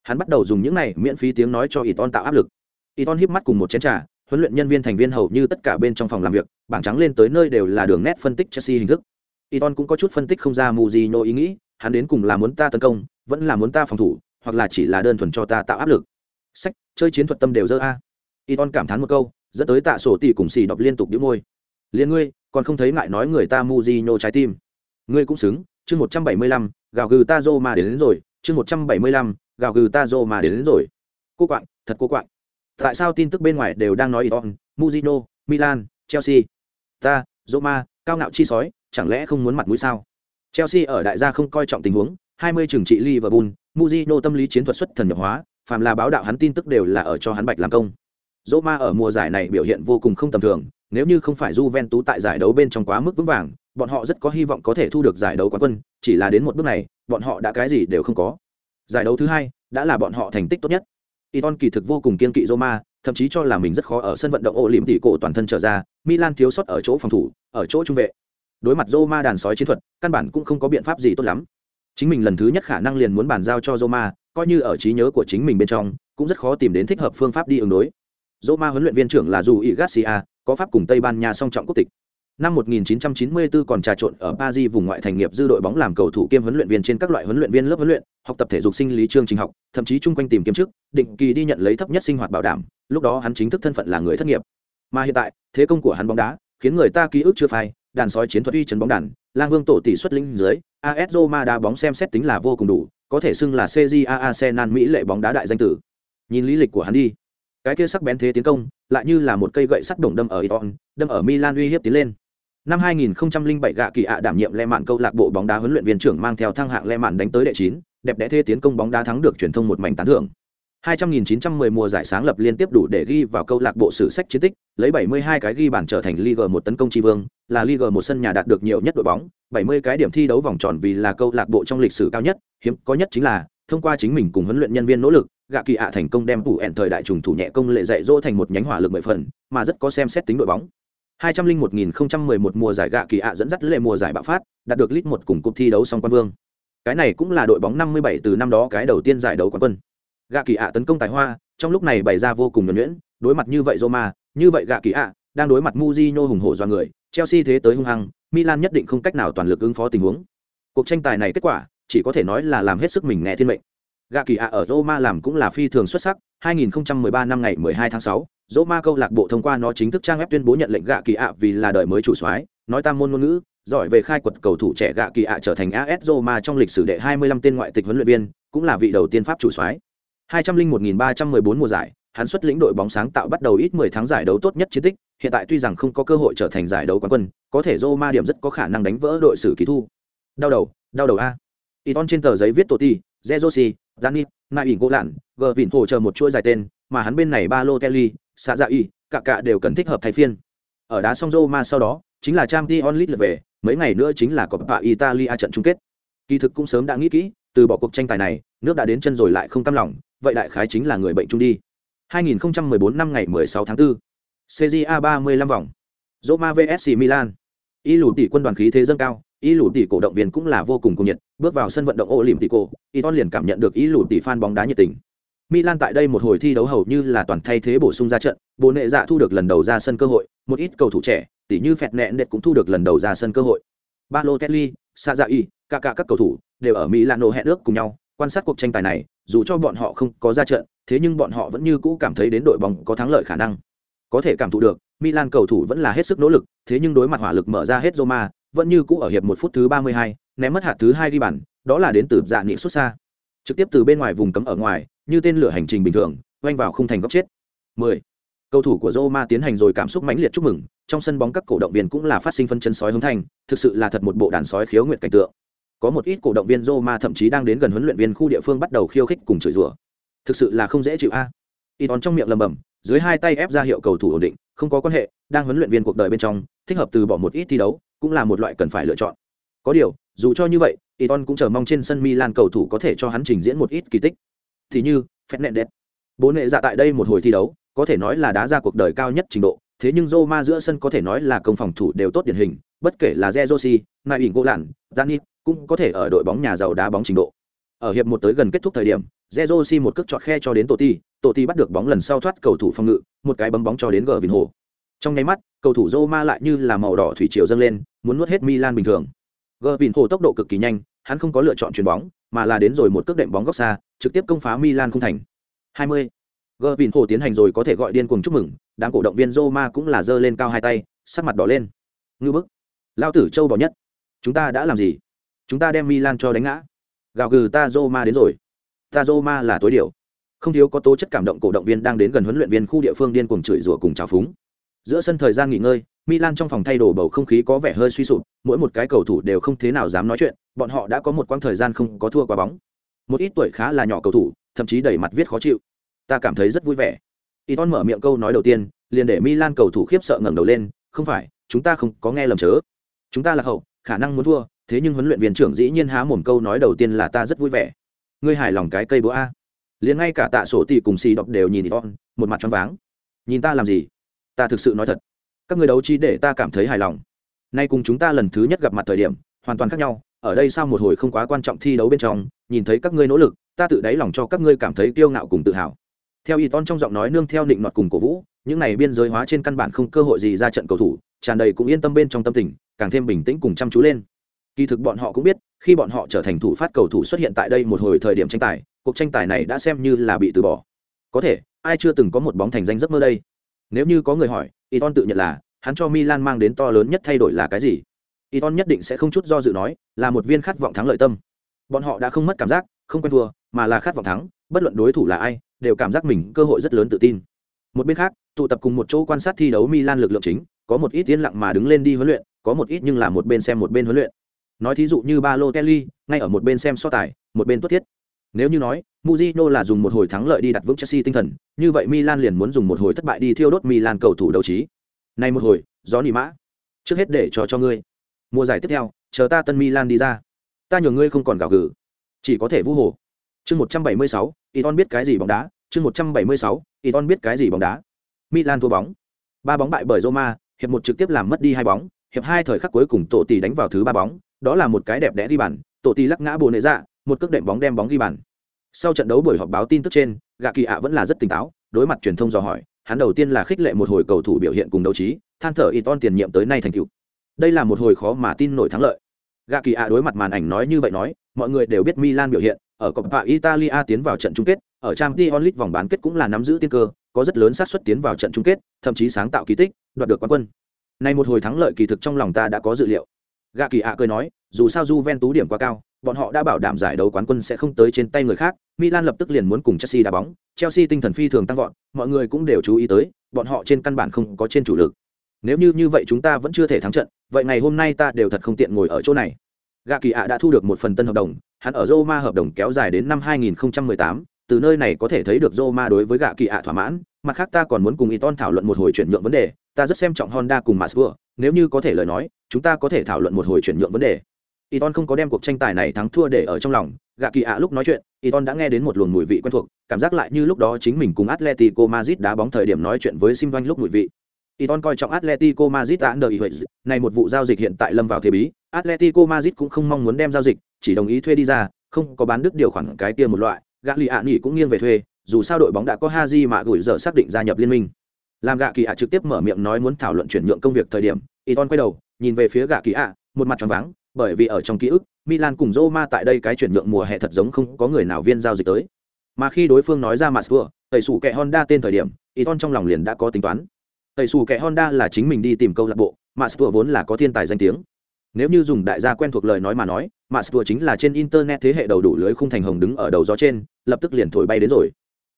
Speaker 1: Hắn bắt đầu dùng những này miễn phí tiếng nói cho Iton tạo áp lực. Iton híp mắt cùng một chén trà, huấn luyện nhân viên thành viên hầu như tất cả bên trong phòng làm việc, bảng trắng lên tới nơi đều là đường nét phân tích Chelsea hình thức. Iton cũng có chút phân tích không ra Mujino ý nghĩ, hắn đến cùng là muốn ta tấn công, vẫn là muốn ta phòng thủ, hoặc là chỉ là đơn thuần cho ta tạo áp lực. Sách, chơi chiến thuật tâm đều dơ a. Iton cảm thán một câu, dẫn tới tạ sổ tỷ cùng xì đọc liên tục đĩu môi. Liên ngươi, còn không thấy ngại nói người ta Mujino trái tim. Ngươi cũng xứng, chương 175, gào gừ ta Roma đến, đến rồi, chương 175, gào gừ ta Roma đến, đến rồi. Cô quạng, thật cô quạng. Tại sao tin tức bên ngoài đều đang nói Iton, Mujino, Milan, Chelsea. Ta, Roma, cao ngạo chi sói, chẳng lẽ không muốn mặt mũi sao? Chelsea ở đại gia không coi trọng tình huống, 20 trường trị Liverpool, Mujino tâm lý chiến thuật xuất thần nhập hóa, phàm là báo đạo hắn tin tức đều là ở cho hắn bạch làm công. Roma ở mùa giải này biểu hiện vô cùng không tầm thường, nếu như không phải Juventus tại giải đấu bên trong quá mức vững vàng, bọn họ rất có hy vọng có thể thu được giải đấu quán quân, chỉ là đến một bước này, bọn họ đã cái gì đều không có. Giải đấu thứ hai đã là bọn họ thành tích tốt nhất. Iton kỳ thực vô cùng kiên kỵ Roma, thậm chí cho là mình rất khó ở sân vận động ổ liễm tỷ cổ toàn thân trở ra, Milan thiếu sót ở chỗ phòng thủ, ở chỗ trung vệ. Đối mặt Roma đàn sói chiến thuật, căn bản cũng không có biện pháp gì tốt lắm. Chính mình lần thứ nhất khả năng liền muốn bàn giao cho Roma, coi như ở trí nhớ của chính mình bên trong, cũng rất khó tìm đến thích hợp phương pháp đi ứng đối. Roma huấn luyện viên trưởng là Rui Garcia, có pháp cùng Tây Ban Nha song trọng quốc tịch. Năm 1994 còn trà trộn ở Paris vùng ngoại thành nghiệp dư đội bóng làm cầu thủ kiêm huấn luyện viên trên các loại huấn luyện viên lớp huấn luyện, học tập thể dục sinh lý chương trình học, thậm chí chung quanh tìm kiếm chức, định kỳ đi nhận lấy thấp nhất sinh hoạt bảo đảm, lúc đó hắn chính thức thân phận là người thất nghiệp. Mà hiện tại, thế công của hắn bóng đá, khiến người ta ký ức chưa phai, đàn sói chiến thuật uy trấn bóng đàn, Lang Vương tổ tỷ xuất linh dưới, AS Roma đá bóng xem xét tính là vô cùng đủ, có thể xưng là CJA Arsenal Mỹ lệ bóng đá đại danh tử. Nhìn lý lịch của hắn đi, cái kia sắc bén thế tiến công, lại như là một cây gậy sắt đổng đâm ở Iton, đâm ở Milan uy hiếp tiến lên. Năm 2007 gạ kỳ ạ đảm nhiệm Le Mạn câu lạc bộ bóng đá huấn luyện viên trưởng mang theo thăng hạng Le Mạn đánh tới đệ 9, đẹp đẽ thế tiến công bóng đá thắng được truyền thông một mảnh tán thưởng. 200.910 mùa giải sáng lập liên tiếp đủ để ghi vào câu lạc bộ sử sách chiến tích, lấy 72 cái ghi bàn trở thành Ligue 1 tấn công tri vương, là Ligue 1 sân nhà đạt được nhiều nhất đội bóng, 70 cái điểm thi đấu vòng tròn vì là câu lạc bộ trong lịch sử cao nhất, hiếm có nhất chính là thông qua chính mình cùng huấn luyện nhân viên nỗ lực, gạ kỳ ạ thành công đem phủ ẹn thời đại trùng thủ nhẹ công lệ dạy dỗ thành một nhánh hỏa lực mười phần, mà rất có xem xét tính đội bóng. 201.011 mùa giải gạ kỳ ạ dẫn dắt lệ mùa giải bạo phát, đạt được lít một cùng cúp thi đấu song quan vương. Cái này cũng là đội bóng 57 từ năm đó cái đầu tiên giải đấu quán quân. Gạ kỳ ạ tấn công tài hoa, trong lúc này bày ra vô cùng nhuẩn nhuyễn, đối mặt như vậy Roma, như vậy gạ kỳ ạ, đang đối mặt Mujinho hùng hổ do người, Chelsea thế tới hung hăng, Milan nhất định không cách nào toàn lực ứng phó tình huống. Cuộc tranh tài này kết quả, chỉ có thể nói là làm hết sức mình nghe thiên mệnh. Gạ kỳ ạ ở Roma làm cũng là phi thường xuất sắc, 2013 năm ngày 12 tháng 6, Roma câu lạc bộ thông qua nó chính thức trang web tuyên bố nhận lệnh gạ kỳ ạ vì là đời mới chủ soái, nói tam môn ngôn ngữ, giỏi về khai quật cầu thủ trẻ gạ kỳ ạ trở thành AS Roma trong lịch sử đệ 25 tên ngoại tịch huấn luyện viên, cũng là vị đầu tiên pháp chủ soái. 201.314 mùa giải, hắn xuất lĩnh đội bóng sáng tạo bắt đầu ít 10 tháng giải đấu tốt nhất chiến tích, hiện tại tuy rằng không có cơ hội trở thành giải đấu quán quân, có thể Roma điểm rất có khả năng đánh vỡ đội sử ký thu. Đau đầu, đau đầu a. Iton trên tờ giấy viết tổ ti, Zezosi, Dani Nai ỉn gỗ lạn, gờ vịn thổ chờ một chuỗi dài tên, mà hắn bên này ba lô Kelly, xạ dạ y, cả cả đều cần thích hợp thay phiên. Ở đá xong Roma sau đó, chính là Champions League lượt về, mấy ngày nữa chính là Coppa Italia trận chung kết. Kỳ thực cũng sớm đã nghĩ kỹ, từ bỏ cuộc tranh tài này, nước đã đến chân rồi lại không cam lòng, vậy đại khái chính là người bệnh chung đi. 2014 năm ngày 16 tháng 4. Serie A 35 vòng. Roma vs Milan. Y lũ tỷ quân đoàn khí thế dâng cao, y lù tỷ cổ động viên cũng là vô cùng cuồng nhiệt, bước vào sân vận động ô lìm tỷ cổ, Iton liền cảm nhận được y lù tỷ fan bóng đá nhiệt tình. Milan tại đây một hồi thi đấu hầu như là toàn thay thế bổ sung ra trận, bố nệ dạ thu được lần đầu ra sân cơ hội, một ít cầu thủ trẻ, tỷ như Phẹt Nẹn Đệt cũng thu được lần đầu ra sân cơ hội. Balotelli, Sazai, cả cả các cầu thủ đều ở Milano hẹn ước cùng nhau, quan sát cuộc tranh tài này, dù cho bọn họ không có ra trận, thế nhưng bọn họ vẫn như cũ cảm thấy đến đội bóng có thắng lợi khả năng. Có thể cảm thụ được, Milan cầu thủ vẫn là hết sức nỗ lực, thế nhưng đối mặt hỏa lực mở ra hết Roma, vẫn như cũ ở hiệp một phút thứ 32, ném mất hạt thứ hai đi bàn, đó là đến từ dạ nghị xuất xa. Trực tiếp từ bên ngoài vùng cấm ở ngoài, như tên lửa hành trình bình thường, oanh vào khung thành góc chết. 10. Cầu thủ của Roma tiến hành rồi cảm xúc mãnh liệt chúc mừng, trong sân bóng các cổ động viên cũng là phát sinh phân chân sói hướng thành, thực sự là thật một bộ đàn sói khiếu nguyện cảnh tượng. Có một ít cổ động viên Roma thậm chí đang đến gần huấn luyện viên khu địa phương bắt đầu khiêu khích cùng chửi rủa. Thực sự là không dễ chịu a. À. Iton trong miệng lẩm bẩm, dưới hai tay ép ra hiệu cầu thủ ổn định, không có quan hệ, đang huấn luyện viên cuộc đời bên trong, thích hợp từ bỏ một ít thi đấu, cũng là một loại cần phải lựa chọn. Có điều, dù cho như vậy, Iton cũng chờ mong trên sân Milan cầu thủ có thể cho hắn trình diễn một ít kỳ tích. Thì như, Fernandes. Bốn nệ dạ tại đây một hồi thi đấu, có thể nói là đá ra cuộc đời cao nhất trình độ, thế nhưng Roma giữa sân có thể nói là công phòng thủ đều tốt điển hình, bất kể là Zerosi, Nai ỉn Lạn, Dani, cũng có thể ở đội bóng nhà giàu đá bóng trình độ. Ở hiệp một tới gần kết thúc thời điểm, Zerosi một cước chọt khe cho đến Totti, Totti bắt được bóng lần sau thoát cầu thủ phòng ngự, một cái bấm bóng cho đến Gervinho. Trong nháy mắt, cầu thủ Roma lại như là màu đỏ thủy triều dâng lên, muốn nuốt hết Milan bình thường. Gervinho tốc độ cực kỳ nhanh, hắn không có lựa chọn chuyền bóng, mà là đến rồi một cước đệm bóng góc xa, trực tiếp công phá Milan không thành. 20. Gervinho tiến hành rồi có thể gọi điên cuồng chúc mừng, đám cổ động viên Roma cũng là giơ lên cao hai tay, sắc mặt đỏ lên. Ngư bức, lao tử châu bỏ nhất. Chúng ta đã làm gì? Chúng ta đem Milan cho đánh ngã. Gào gừ ta Roma đến rồi. Ta Roma là tối điểu. Không thiếu có tố chất cảm động cổ động viên đang đến gần huấn luyện viên khu địa phương điên cuồng chửi rủa cùng chào phúng. Giữa sân thời gian nghỉ ngơi, Milan trong phòng thay đồ bầu không khí có vẻ hơi suy sụp, mỗi một cái cầu thủ đều không thế nào dám nói chuyện, bọn họ đã có một quãng thời gian không có thua qua bóng. Một ít tuổi khá là nhỏ cầu thủ, thậm chí đầy mặt viết khó chịu. Ta cảm thấy rất vui vẻ. Iton mở miệng câu nói đầu tiên, liền để Milan cầu thủ khiếp sợ ngẩng đầu lên, không phải, chúng ta không có nghe lầm chớ. Chúng ta là hậu, khả năng muốn thua, thế nhưng huấn luyện viên trưởng dĩ nhiên há mồm câu nói đầu tiên là ta rất vui vẻ. Ngươi hài lòng cái cây búa a? Liền ngay cả tạ sổ tỷ cùng xì đọc đều nhìn Iton, một mặt choáng váng. Nhìn ta làm gì? Ta thực sự nói thật. Các người đấu trí để ta cảm thấy hài lòng. Nay cùng chúng ta lần thứ nhất gặp mặt thời điểm, hoàn toàn khác nhau, ở đây sau một hồi không quá quan trọng thi đấu bên trong, nhìn thấy các ngươi nỗ lực, ta tự đáy lòng cho các ngươi cảm thấy kiêu ngạo cùng tự hào. Theo y ton trong giọng nói nương theo định nọt cùng cổ vũ, những này biên giới hóa trên căn bản không cơ hội gì ra trận cầu thủ, tràn đầy cũng yên tâm bên trong tâm tình, càng thêm bình tĩnh cùng chăm chú lên. Kỳ thực bọn họ cũng biết, khi bọn họ trở thành thủ phát cầu thủ xuất hiện tại đây một hồi thời điểm tranh tài, cuộc tranh tài này đã xem như là bị từ bỏ. Có thể, ai chưa từng có một bóng thành danh giấc mơ đây? Nếu như có người hỏi Iton tự nhận là hắn cho Milan mang đến to lớn nhất thay đổi là cái gì? Iton nhất định sẽ không chút do dự nói, là một viên khát vọng thắng lợi tâm. Bọn họ đã không mất cảm giác, không quen thua, mà là khát vọng thắng, bất luận đối thủ là ai, đều cảm giác mình cơ hội rất lớn tự tin. Một bên khác, tụ tập cùng một chỗ quan sát thi đấu Milan lực lượng chính, có một ít tiến lặng mà đứng lên đi huấn luyện, có một ít nhưng là một bên xem một bên huấn luyện. Nói thí dụ như Balotelli, ngay ở một bên xem so tài, một bên tuất thiết. Nếu như nói, Mourinho là dùng một hồi thắng lợi đi đặt vững Chelsea tinh thần, như vậy Milan liền muốn dùng một hồi thất bại đi thiêu đốt Milan cầu thủ đấu trí. Này một hồi, gió nỉ mã. Trước hết để cho cho ngươi. Mùa giải tiếp theo, chờ ta tân Milan đi ra. Ta nhường ngươi không còn gào gừ, chỉ có thể vu hồ. Chương 176, Iton biết cái gì bóng đá, chương 176, Iton biết cái gì bóng đá. Milan thua bóng. Ba bóng bại bởi Roma, hiệp một trực tiếp làm mất đi hai bóng, hiệp hai thời khắc cuối cùng tổ tỷ đánh vào thứ ba bóng, đó là một cái đẹp đẽ đi bàn, tổ tỷ lắc ngã bồ nệ dạ, một cước đệm bóng đem bóng ghi bàn. Sau trận đấu buổi họp báo tin tức trên, gạ kỳ ạ vẫn là rất tỉnh táo, đối mặt truyền thông dò hỏi, hắn đầu tiên là khích lệ một hồi cầu thủ biểu hiện cùng đấu trí, than thở Iton tiền nhiệm tới nay thành tựu. Đây là một hồi khó mà tin nổi thắng lợi. Gạ kỳ ạ đối mặt màn ảnh nói như vậy nói, mọi người đều biết milan biểu hiện, ở coppa italia tiến vào trận chung kết, ở trang t onlit vòng bán kết cũng là nắm giữ tiên cơ, có rất lớn xác suất tiến vào trận chung kết, thậm chí sáng tạo kỳ tích, đoạt được quán quân. Nay một hồi thắng lợi kỳ thực trong lòng ta đã có dự liệu. Gạ kỳ ạ cười nói, dù sao Juventus điểm quá cao bọn họ đã bảo đảm giải đấu quán quân sẽ không tới trên tay người khác, Milan lập tức liền muốn cùng Chelsea đá bóng, Chelsea tinh thần phi thường tăng vọt, mọi người cũng đều chú ý tới, bọn họ trên căn bản không có trên chủ lực. Nếu như như vậy chúng ta vẫn chưa thể thắng trận, vậy ngày hôm nay ta đều thật không tiện ngồi ở chỗ này. Gạ Kỳ ạ đã thu được một phần tân hợp đồng, hắn ở Roma hợp đồng kéo dài đến năm 2018, từ nơi này có thể thấy được Roma đối với Gạ Kỳ ạ thỏa mãn, mặt khác ta còn muốn cùng Iton thảo luận một hồi chuyển nhượng vấn đề, ta rất xem trọng Honda cùng Masur, nếu như có thể lời nói, chúng ta có thể thảo luận một hồi chuyển nhượng vấn đề. Iton không có đem cuộc tranh tài này thắng thua để ở trong lòng, gạ kỳ ạ lúc nói chuyện, Iton đã nghe đến một luồng mùi vị quen thuộc, cảm giác lại như lúc đó chính mình cùng Atletico Madrid đá bóng thời điểm nói chuyện với Sim Doanh lúc mùi vị. Iton coi trọng Atletico Madrid đã đợi ý này một vụ giao dịch hiện tại lâm vào thế bí, Atletico Madrid cũng không mong muốn đem giao dịch, chỉ đồng ý thuê đi ra, không có bán đứt điều khoản cái kia một loại, gã lì ạ nghỉ cũng nghiêng về thuê, dù sao đội bóng đã có Haji mà gửi giờ xác định gia nhập liên minh. Làm gạ kỳ ạ trực tiếp mở miệng nói muốn thảo luận chuyển nhượng công việc thời điểm, Iton quay đầu, nhìn về phía gạ kỳ ạ, một mặt tròn váng, bởi vì ở trong ký ức, Milan cùng Roma tại đây cái chuyển nhượng mùa hè thật giống không có người nào viên giao dịch tới. Mà khi đối phương nói ra Mascua, tẩy sủ kẻ Honda tên thời điểm, Iton trong lòng liền đã có tính toán. Tẩy sủ kẻ Honda là chính mình đi tìm câu lạc bộ, Mascua vốn là có thiên tài danh tiếng. Nếu như dùng đại gia quen thuộc lời nói mà nói, Mascua chính là trên internet thế hệ đầu đủ lưới khung thành hồng đứng ở đầu gió trên, lập tức liền thổi bay đến rồi.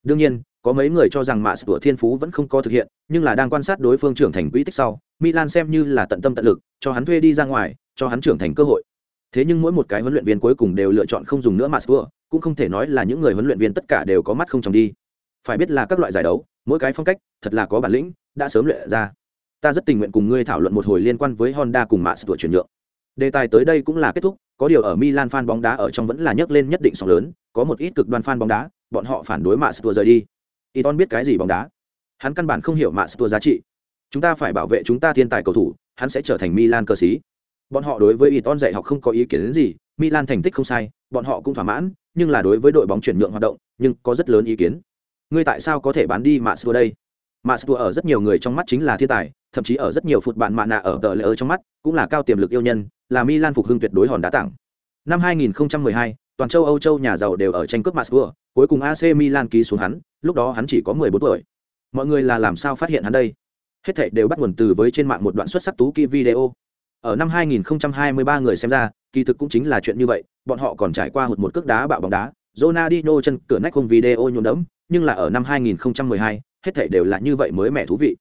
Speaker 1: Đương nhiên, có mấy người cho rằng Masua thiên phú vẫn không có thực hiện, nhưng là đang quan sát đối phương trưởng thành quỹ tích sau, Milan xem như là tận tâm tận lực, cho hắn thuê đi ra ngoài, cho hắn trưởng thành cơ hội. Thế nhưng mỗi một cái huấn luyện viên cuối cùng đều lựa chọn không dùng nữa Masua, cũng không thể nói là những người huấn luyện viên tất cả đều có mắt không tròng đi. Phải biết là các loại giải đấu, mỗi cái phong cách, thật là có bản lĩnh, đã sớm luyện ra. Ta rất tình nguyện cùng ngươi thảo luận một hồi liên quan với Honda cùng Masua chuyển nhượng. Đề tài tới đây cũng là kết thúc, có điều ở Milan fan bóng đá ở trong vẫn là nhấc lên nhất định sóng lớn, có một ít cực đoan fan bóng đá, bọn họ phản đối Masua rời đi. Iton biết cái gì bóng đá? Hắn căn bản không hiểu Masua giá trị. Chúng ta phải bảo vệ chúng ta thiên tài cầu thủ, hắn sẽ trở thành Milan cơ sĩ. Bọn họ đối với Iton dạy học không có ý kiến đến gì, Milan thành tích không sai, bọn họ cũng thỏa mãn, nhưng là đối với đội bóng chuyển nhượng hoạt động, nhưng có rất lớn ý kiến. Ngươi tại sao có thể bán đi Masua đây? Masua ở rất nhiều người trong mắt chính là thiên tài, thậm chí ở rất nhiều phụt bạn mạ nạ ở tờ lệ trong mắt, cũng là cao tiềm lực yêu nhân, là Milan phục hưng tuyệt đối hòn đá tặng. Năm 2012, toàn châu Âu châu nhà giàu đều ở tranh cướp Masua, cuối cùng AC Milan ký xuống hắn, lúc đó hắn chỉ có 14 tuổi. Mọi người là làm sao phát hiện hắn đây? Hết thảy đều bắt nguồn từ với trên mạng một đoạn xuất sắc tú kỹ video. Ở năm 2023 người xem ra, kỳ thực cũng chính là chuyện như vậy, bọn họ còn trải qua hụt một cước đá bạo bóng đá, Ronaldinho chân cửa nách không video nhuộm đẫm, nhưng là ở năm 2012, hết thảy đều là như vậy mới mẻ thú vị.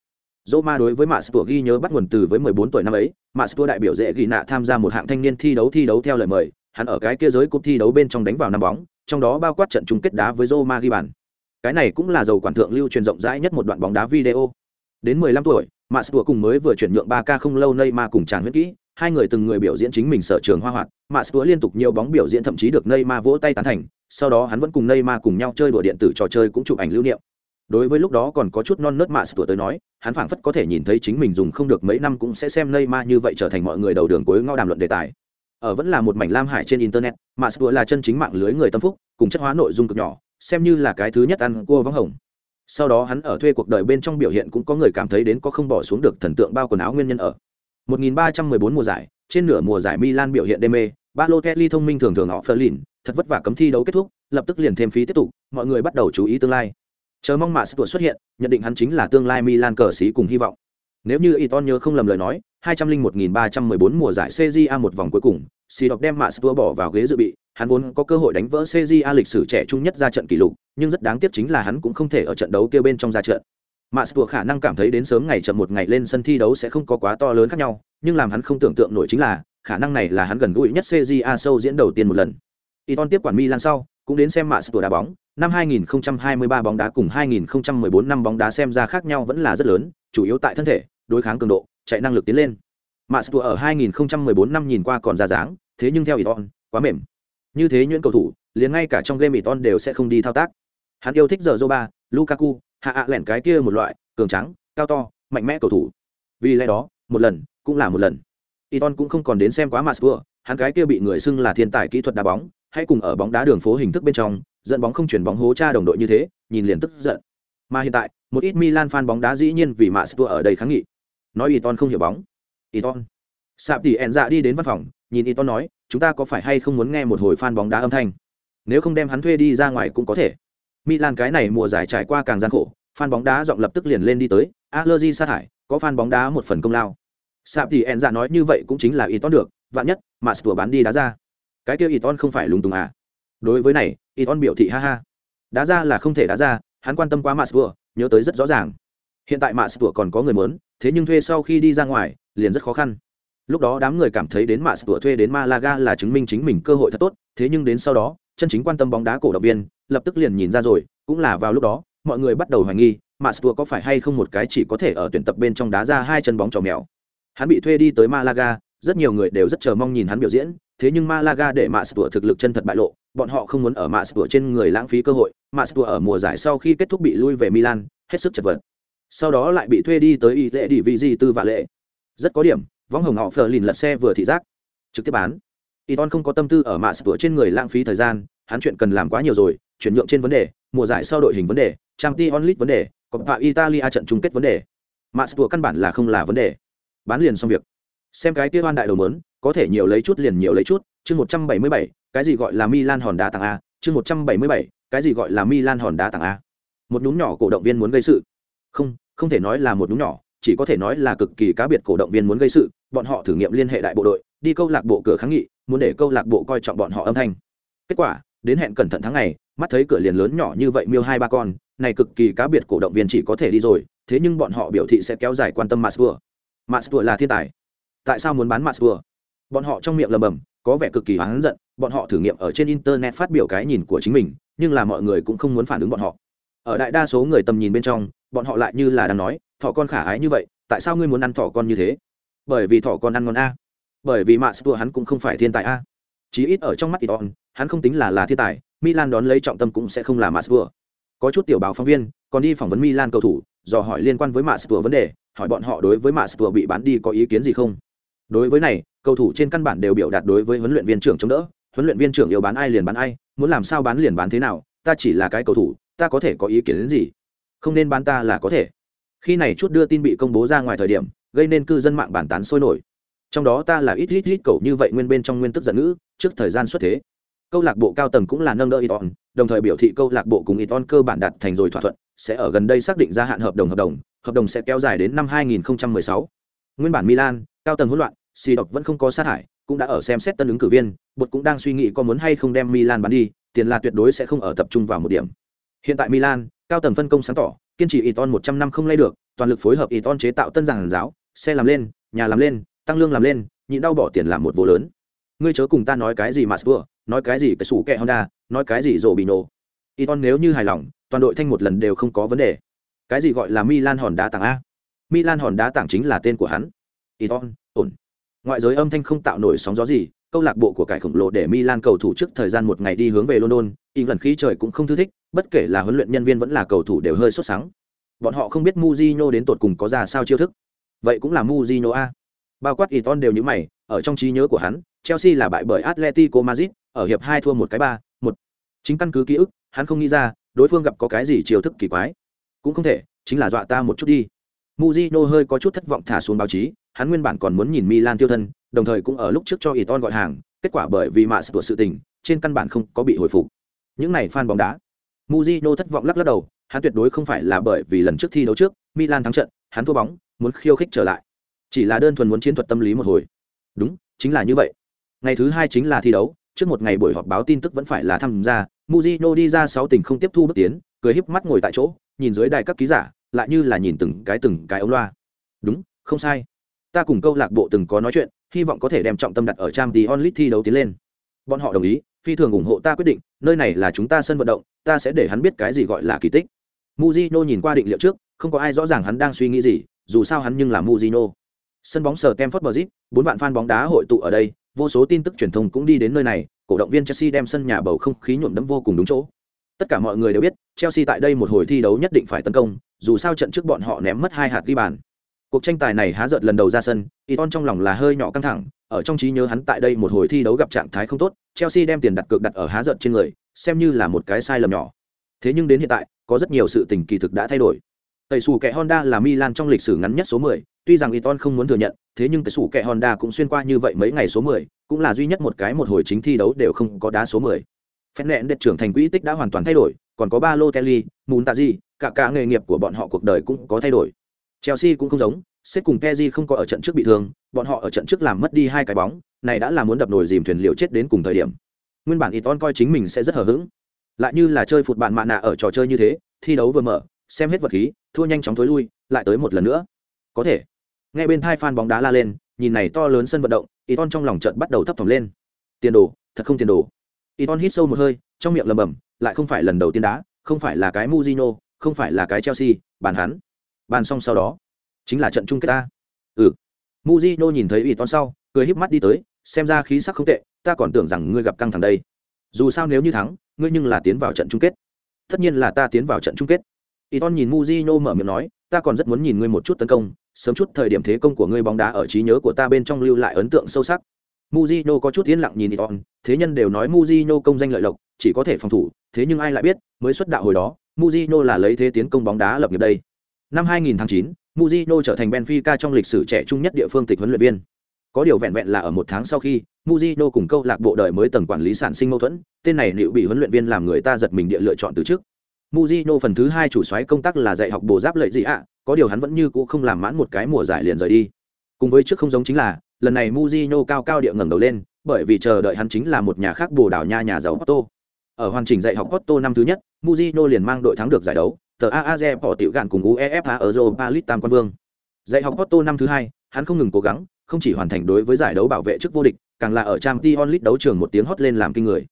Speaker 1: Roma đối với Maspur ghi nhớ bắt nguồn từ với 14 tuổi năm ấy, Maspur đại biểu dễ ghi nạ tham gia một hạng thanh niên thi đấu thi đấu theo lời mời, hắn ở cái kia giới cúp thi đấu bên trong đánh vào năm bóng, trong đó bao quát trận chung kết đá với Roma ghi bàn. Cái này cũng là dầu quản thượng lưu truyền rộng rãi nhất một đoạn bóng đá video. Đến 15 tuổi, Maspur cùng mới vừa chuyển nhượng 3K không lâu Neymar cùng chàng huyết kỹ, hai người từng người biểu diễn chính mình sở trường hoa hoạt, Maspur liên tục nhiều bóng biểu diễn thậm chí được Neymar vỗ tay tán thành, sau đó hắn vẫn cùng Neymar cùng nhau chơi đùa điện tử trò chơi cũng chụp ảnh lưu niệm. Đối với lúc đó còn có chút non nớt mạ Tua tới nói hắn phảng phất có thể nhìn thấy chính mình dùng không được mấy năm cũng sẽ xem Neymar như vậy trở thành mọi người đầu đường cuối ngao đàm luận đề tài. Ở vẫn là một mảnh lam hải trên internet mạ Tua là chân chính mạng lưới người tâm phúc cùng chất hóa nội dung cực nhỏ xem như là cái thứ nhất ăn cua vắng hồng sau đó hắn ở thuê cuộc đời bên trong biểu hiện cũng có người cảm thấy đến có không bỏ xuống được thần tượng bao quần áo nguyên nhân ở. 1314 mùa giải, trên nửa mùa giải Milan biểu hiện đê mê, Balotelli thông minh thường thường họ Ferlin thật vất vả cấm thi đấu kết thúc, lập tức liền thêm phí tiếp tục, mọi người bắt đầu chú ý tương lai. Chờ mong mạ sửa xuất hiện, nhận định hắn chính là tương lai milan cờ sĩ cùng hy vọng. Nếu như Iton nhớ không lầm lời nói 201.314 mùa giải CJA một vòng cuối cùng xì đọc đem mạ sửa bỏ vào ghế dự bị, hắn vốn có cơ hội đánh vỡ CJA lịch sử trẻ trung nhất ra trận kỷ lục nhưng rất đáng tiếc chính là hắn cũng không thể ở trận đấu kia bên trong ra trận mạ sửa khả năng cảm thấy đến sớm ngày chậm một ngày lên sân thi đấu sẽ không có quá to lớn khác nhau nhưng làm hắn không tưởng tượng nổi chính là khả năng này là hắn gần gũi nhất CJA sâu diễn đầu tiên một lần Iton tiếp quản Milan sau cũng đến xem mạ sửa đá bóng năm 2023 bóng đá cùng 2014 năm bóng đá xem ra khác nhau vẫn là rất lớn, chủ yếu tại thân thể, đối kháng cường độ, chạy năng lực tiến lên. Mastua ở 2014 năm nhìn qua còn ra dáng, thế nhưng theo Iton, quá mềm. Như thế những cầu thủ, liền ngay cả trong game Iton đều sẽ không đi thao tác. Hắn yêu thích giờ Zoba, Lukaku, hạ ạ lẻn cái kia một loại, cường trắng, cao to, mạnh mẽ cầu thủ. Vì lẽ đó, một lần, cũng là một lần. Iton cũng không còn đến xem quá Mastua, hắn cái kia bị người xưng là thiên tài kỹ thuật đá bóng, hãy cùng ở bóng đá đường phố hình thức bên trong, dẫn bóng không chuyển bóng hố cha đồng đội như thế, nhìn liền tức giận. Mà hiện tại, một ít Milan fan bóng đá dĩ nhiên vì mạ ở đây kháng nghị. Nói Iton không hiểu bóng. Iton. Sạp tỷ ẹn dạ đi đến văn phòng, nhìn Iton nói, chúng ta có phải hay không muốn nghe một hồi fan bóng đá âm thanh? Nếu không đem hắn thuê đi ra ngoài cũng có thể. Milan cái này mùa giải trải qua càng gian khổ, fan bóng đá giọng lập tức liền lên đi tới, Allegri sa thải, có fan bóng đá một phần công lao. Sạp thì En dạ nói như vậy cũng chính là Iton được, vạn nhất, mà Spur bán đi đá ra. Cái kia Iton không phải lúng túng à? đối với này Iton biểu thị ha ha đá ra là không thể đá ra hắn quan tâm quá Mạc svừa nhớ tới rất rõ ràng hiện tại Mạc svừa còn có người muốn thế nhưng thuê sau khi đi ra ngoài liền rất khó khăn lúc đó đám người cảm thấy đến Mạc svừa thuê đến malaga là chứng minh chính mình cơ hội thật tốt thế nhưng đến sau đó chân chính quan tâm bóng đá cổ động viên lập tức liền nhìn ra rồi cũng là vào lúc đó mọi người bắt đầu hoài nghi mạ svừa có phải hay không một cái chỉ có thể ở tuyển tập bên trong đá ra hai chân bóng trò mèo hắn bị thuê đi tới malaga rất nhiều người đều rất chờ mong nhìn hắn biểu diễn thế nhưng Malaga để Mạ Spur thực lực chân thật bại lộ, bọn họ không muốn ở Mạ Spur trên người lãng phí cơ hội, Mạ Spur ở mùa giải sau khi kết thúc bị lui về Milan, hết sức chật vật. Sau đó lại bị thuê đi tới Ite Divisi tư vạ lệ. Rất có điểm, võng hồng họ phờ lìn lật xe vừa thị giác, trực tiếp bán. Iton không có tâm tư ở Mạ Spur trên người lãng phí thời gian, hắn chuyện cần làm quá nhiều rồi, chuyển nhượng trên vấn đề, mùa giải sau đội hình vấn đề, Champions League vấn đề, Coppa Italia trận chung kết vấn đề. Mastua căn bản là không là vấn đề. Bán liền xong việc. Xem cái kia oan đại đầu mớn, có thể nhiều lấy chút liền nhiều lấy chút, chương 177, cái gì gọi là Milan hòn đá tặng a, chương 177, cái gì gọi là Milan hòn đá tặng a. Một nhún nhỏ cổ động viên muốn gây sự. Không, không thể nói là một nhún nhỏ, chỉ có thể nói là cực kỳ cá biệt cổ động viên muốn gây sự, bọn họ thử nghiệm liên hệ đại bộ đội, đi câu lạc bộ cửa kháng nghị, muốn để câu lạc bộ coi trọng bọn họ âm thanh. Kết quả, đến hẹn cẩn thận tháng ngày, mắt thấy cửa liền lớn nhỏ như vậy miêu hai ba con, này cực kỳ cá biệt cổ động viên chỉ có thể đi rồi, thế nhưng bọn họ biểu thị sẽ kéo dài quan tâm Masua. Masua là thiên tài. Tại sao muốn bán Masua? Bọn họ trong miệng lầm bầm, có vẻ cực kỳ hoáng giận, bọn họ thử nghiệm ở trên internet phát biểu cái nhìn của chính mình, nhưng là mọi người cũng không muốn phản ứng bọn họ. Ở đại đa số người tầm nhìn bên trong, bọn họ lại như là đang nói, thỏ con khả ái như vậy, tại sao ngươi muốn ăn thỏ con như thế? Bởi vì thỏ con ăn ngon a. Bởi vì Masua hắn cũng không phải thiên tài a. Chí ít ở trong mắt Iton, hắn không tính là là thiên tài, Milan đón lấy trọng tâm cũng sẽ không là Masvua. Có chút tiểu báo phóng viên còn đi phỏng vấn Milan cầu thủ, dò hỏi liên quan với Masvua vấn đề, hỏi bọn họ đối với Masvua bị bán đi có ý kiến gì không. Đối với này, cầu thủ trên căn bản đều biểu đạt đối với huấn luyện viên trưởng chống đỡ, huấn luyện viên trưởng yêu bán ai liền bán ai, muốn làm sao bán liền bán thế nào, ta chỉ là cái cầu thủ, ta có thể có ý kiến đến gì? Không nên bán ta là có thể. Khi này chút đưa tin bị công bố ra ngoài thời điểm, gây nên cư dân mạng bàn tán sôi nổi. Trong đó ta là ít ít ít cầu như vậy nguyên bên trong nguyên tức giận ngữ, trước thời gian xuất thế câu lạc bộ cao tầng cũng là nâng đỡ Iton, đồng thời biểu thị câu lạc bộ cùng Iton cơ bản đạt thành rồi thỏa thuận, sẽ ở gần đây xác định gia hạn hợp đồng hợp đồng, hợp đồng sẽ kéo dài đến năm 2016. Nguyên bản Milan, cao tầng hỗn loạn, Si độc vẫn không có sát hại, cũng đã ở xem xét tân ứng cử viên, bột cũng đang suy nghĩ có muốn hay không đem Milan bán đi, tiền là tuyệt đối sẽ không ở tập trung vào một điểm. Hiện tại Milan, cao tầng phân công sáng tỏ, kiên trì Iton 100 năm không lay được, toàn lực phối hợp Iton chế tạo tân giảng giáo, xe làm lên, nhà làm lên, tăng lương làm lên, nhịn đau bỏ tiền làm một vô lớn. Ngươi chớ cùng ta nói cái gì mà vừa nói cái gì cái sủ kẹ honda, nói cái gì rổ bị nổ. Y nếu như hài lòng, toàn đội thanh một lần đều không có vấn đề. Cái gì gọi là milan hòn đá tảng a? Milan hòn đá tảng chính là tên của hắn. Y ổn. Ngoại giới âm thanh không tạo nổi sóng gió gì, câu lạc bộ của cải khổng lồ để milan cầu thủ trước thời gian một ngày đi hướng về london y lần khí trời cũng không thư thích, bất kể là huấn luyện nhân viên vẫn là cầu thủ đều hơi sốt sáng. bọn họ không biết muzino đến tột cùng có ra sao chiêu thức. Vậy cũng là muzino a. Bao quát y đều như mày, ở trong trí nhớ của hắn chelsea là bại bởi atletico madrid, ở hiệp hai thua một cái ba, một. Chính căn cứ ký ức, hắn không nghĩ ra, đối phương gặp có cái gì chiều thức kỳ quái. Cũng không thể, chính là dọa ta một chút đi. Mujino hơi có chút thất vọng thả xuống báo chí, hắn nguyên bản còn muốn nhìn Milan tiêu thân, đồng thời cũng ở lúc trước cho Iton gọi hàng, kết quả bởi vì mạ của sự tình, trên căn bản không có bị hồi phục. Những này fan bóng đá. Mujino thất vọng lắc lắc đầu, hắn tuyệt đối không phải là bởi vì lần trước thi đấu trước, Milan thắng trận, hắn thua bóng, muốn khiêu khích trở lại. Chỉ là đơn thuần muốn chiến thuật tâm lý một hồi. Đúng, chính là như vậy ngày thứ hai chính là thi đấu, trước một ngày buổi họp báo tin tức vẫn phải là tham gia muzino đi ra sáu tỉnh không tiếp thu bước tiến, cười híp mắt ngồi tại chỗ, nhìn dưới đài các ký giả, lại như là nhìn từng cái từng cái ống loa. Đúng, không sai. Ta cùng câu lạc bộ từng có nói chuyện, hy vọng có thể đem trọng tâm đặt ở trang t onlit thi đấu tiến lên. Bọn họ đồng ý, phi thường ủng hộ ta quyết định, nơi này là chúng ta sân vận động, ta sẽ để hắn biết cái gì gọi là kỳ tích. Muzino nhìn qua định liệu trước, không có ai rõ ràng hắn đang suy nghĩ gì, dù sao hắn nhưng là muzino sân bóng sờ kem phớt bờ zip bốn vạn fan bóng đá hội tụ ở đây vô số tin tức truyền thông cũng đi đến nơi này, cổ động viên Chelsea đem sân nhà bầu không khí nhuộm đẫm vô cùng đúng chỗ. Tất cả mọi người đều biết, Chelsea tại đây một hồi thi đấu nhất định phải tấn công, dù sao trận trước bọn họ ném mất hai hạt ghi bàn. Cuộc tranh tài này há giật lần đầu ra sân, Iton trong lòng là hơi nhỏ căng thẳng, ở trong trí nhớ hắn tại đây một hồi thi đấu gặp trạng thái không tốt, Chelsea đem tiền đặt cược đặt ở há giật trên người, xem như là một cái sai lầm nhỏ. Thế nhưng đến hiện tại, có rất nhiều sự tình kỳ thực đã thay đổi. Tẩy sủ kẻ Honda là Milan trong lịch sử ngắn nhất số 10, tuy rằng Iton không muốn thừa nhận, thế nhưng tẩy sủ kẻ Honda cũng xuyên qua như vậy mấy ngày số 10, cũng là duy nhất một cái một hồi chính thi đấu đều không có đá số 10. Phép nện đệ trưởng thành quỹ tích đã hoàn toàn thay đổi, còn có Balotelli, Muntazi, cả cả nghề nghiệp của bọn họ cuộc đời cũng có thay đổi. Chelsea cũng không giống, Sếp cùng Kezi không có ở trận trước bị thương, bọn họ ở trận trước làm mất đi hai cái bóng, này đã là muốn đập nồi dìm thuyền liều chết đến cùng thời điểm. Nguyên bản Iton coi chính mình sẽ rất hờ hững, lại như là chơi phụt bạn mạ nạ ở trò chơi như thế, thi đấu vừa mở, xem hết vật khí, thua nhanh chóng thối lui, lại tới một lần nữa. Có thể. Nghe bên thai fan bóng đá la lên, nhìn này to lớn sân vận động, Iton trong lòng chợt bắt đầu thấp thỏm lên. Tiền đồ, thật không tiền đồ. Iton hít sâu một hơi, trong miệng lầm bầm, lại không phải lần đầu tiên đá, không phải là cái muzino không phải là cái Chelsea, bàn hắn. Bàn xong sau đó, chính là trận chung kết ta. Ừ. muzino nhìn thấy Iton sau, cười híp mắt đi tới, xem ra khí sắc không tệ, ta còn tưởng rằng ngươi gặp căng thẳng đây. Dù sao nếu như thắng, ngươi nhưng là tiến vào trận chung kết. Tất nhiên là ta tiến vào trận chung kết. Iton nhìn Mujino mở miệng nói, ta còn rất muốn nhìn ngươi một chút tấn công, sớm chút thời điểm thế công của ngươi bóng đá ở trí nhớ của ta bên trong lưu lại ấn tượng sâu sắc. Mujino có chút yên lặng nhìn Iton, thế nhân đều nói Mujino công danh lợi lộc, chỉ có thể phòng thủ, thế nhưng ai lại biết, mới xuất đạo hồi đó, Mujino là lấy thế tiến công bóng đá lập nghiệp đây. Năm 2000 tháng 9, Mujino trở thành Benfica trong lịch sử trẻ trung nhất địa phương tịch huấn luyện viên. Có điều vẹn vẹn là ở một tháng sau khi, Mujino cùng câu lạc bộ đời mới tầng quản lý sản sinh mâu thuẫn, tên này liệu bị huấn luyện viên làm người ta giật mình địa lựa chọn từ trước. Mujino phần thứ hai chủ soái công tác là dạy học bổ giáp lợi gì ạ, có điều hắn vẫn như cũ không làm mãn một cái mùa giải liền rời đi. Cùng với trước không giống chính là, lần này Mujino cao cao địa ngẩng đầu lên, bởi vì chờ đợi hắn chính là một nhà khác Bồ đảo Nha nhà giàu Porto. Ở hoàn chỉnh dạy học Porto năm thứ nhất, Mujino liền mang đội thắng được giải đấu, tờ AAZ bỏ tiểu gạn cùng UEFA ở Europa League tam quan vương. Dạy học Porto năm thứ hai, hắn không ngừng cố gắng, không chỉ hoàn thành đối với giải đấu bảo vệ chức vô địch, càng là ở Champions League đấu trường một tiếng hót lên làm kinh người.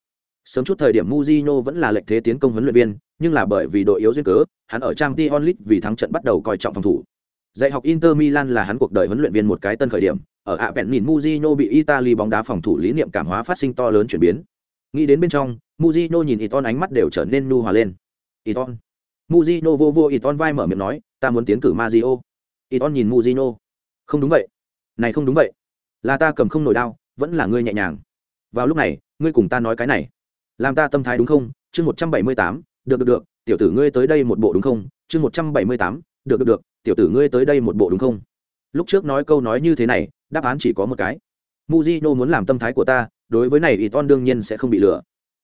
Speaker 1: Sớm chút thời điểm Mujino vẫn là lệch thế tiến công huấn luyện viên, nhưng là bởi vì đội yếu duyên cớ, hắn ở Champions League vì thắng trận bắt đầu coi trọng phòng thủ. Dạy học Inter Milan là hắn cuộc đời huấn luyện viên một cái tân khởi điểm, ở ạ vẹn nhìn Mujino bị Italy bóng đá phòng thủ lý niệm cảm hóa phát sinh to lớn chuyển biến. Nghĩ đến bên trong, Mujino nhìn Iton ánh mắt đều trở nên nu hòa lên. Iton. Mujino vô vô Iton vai mở miệng nói, ta muốn tiến cử Mazio. Iton nhìn Mujino. Không đúng vậy. Này không đúng vậy. Là ta cầm không nổi đao, vẫn là ngươi nhẹ nhàng. Vào lúc này, ngươi cùng ta nói cái này. Làm ta tâm thái đúng không? Chương một trăm bảy mươi tám, được được được, tiểu tử ngươi tới đây một bộ đúng không? Chương một trăm bảy mươi tám, được được được, tiểu tử ngươi tới đây một bộ đúng không? Lúc trước nói câu nói như thế này, đáp án chỉ có một cái. muzino muốn làm tâm thái của ta, đối với này Iton đương nhiên sẽ không bị lừa.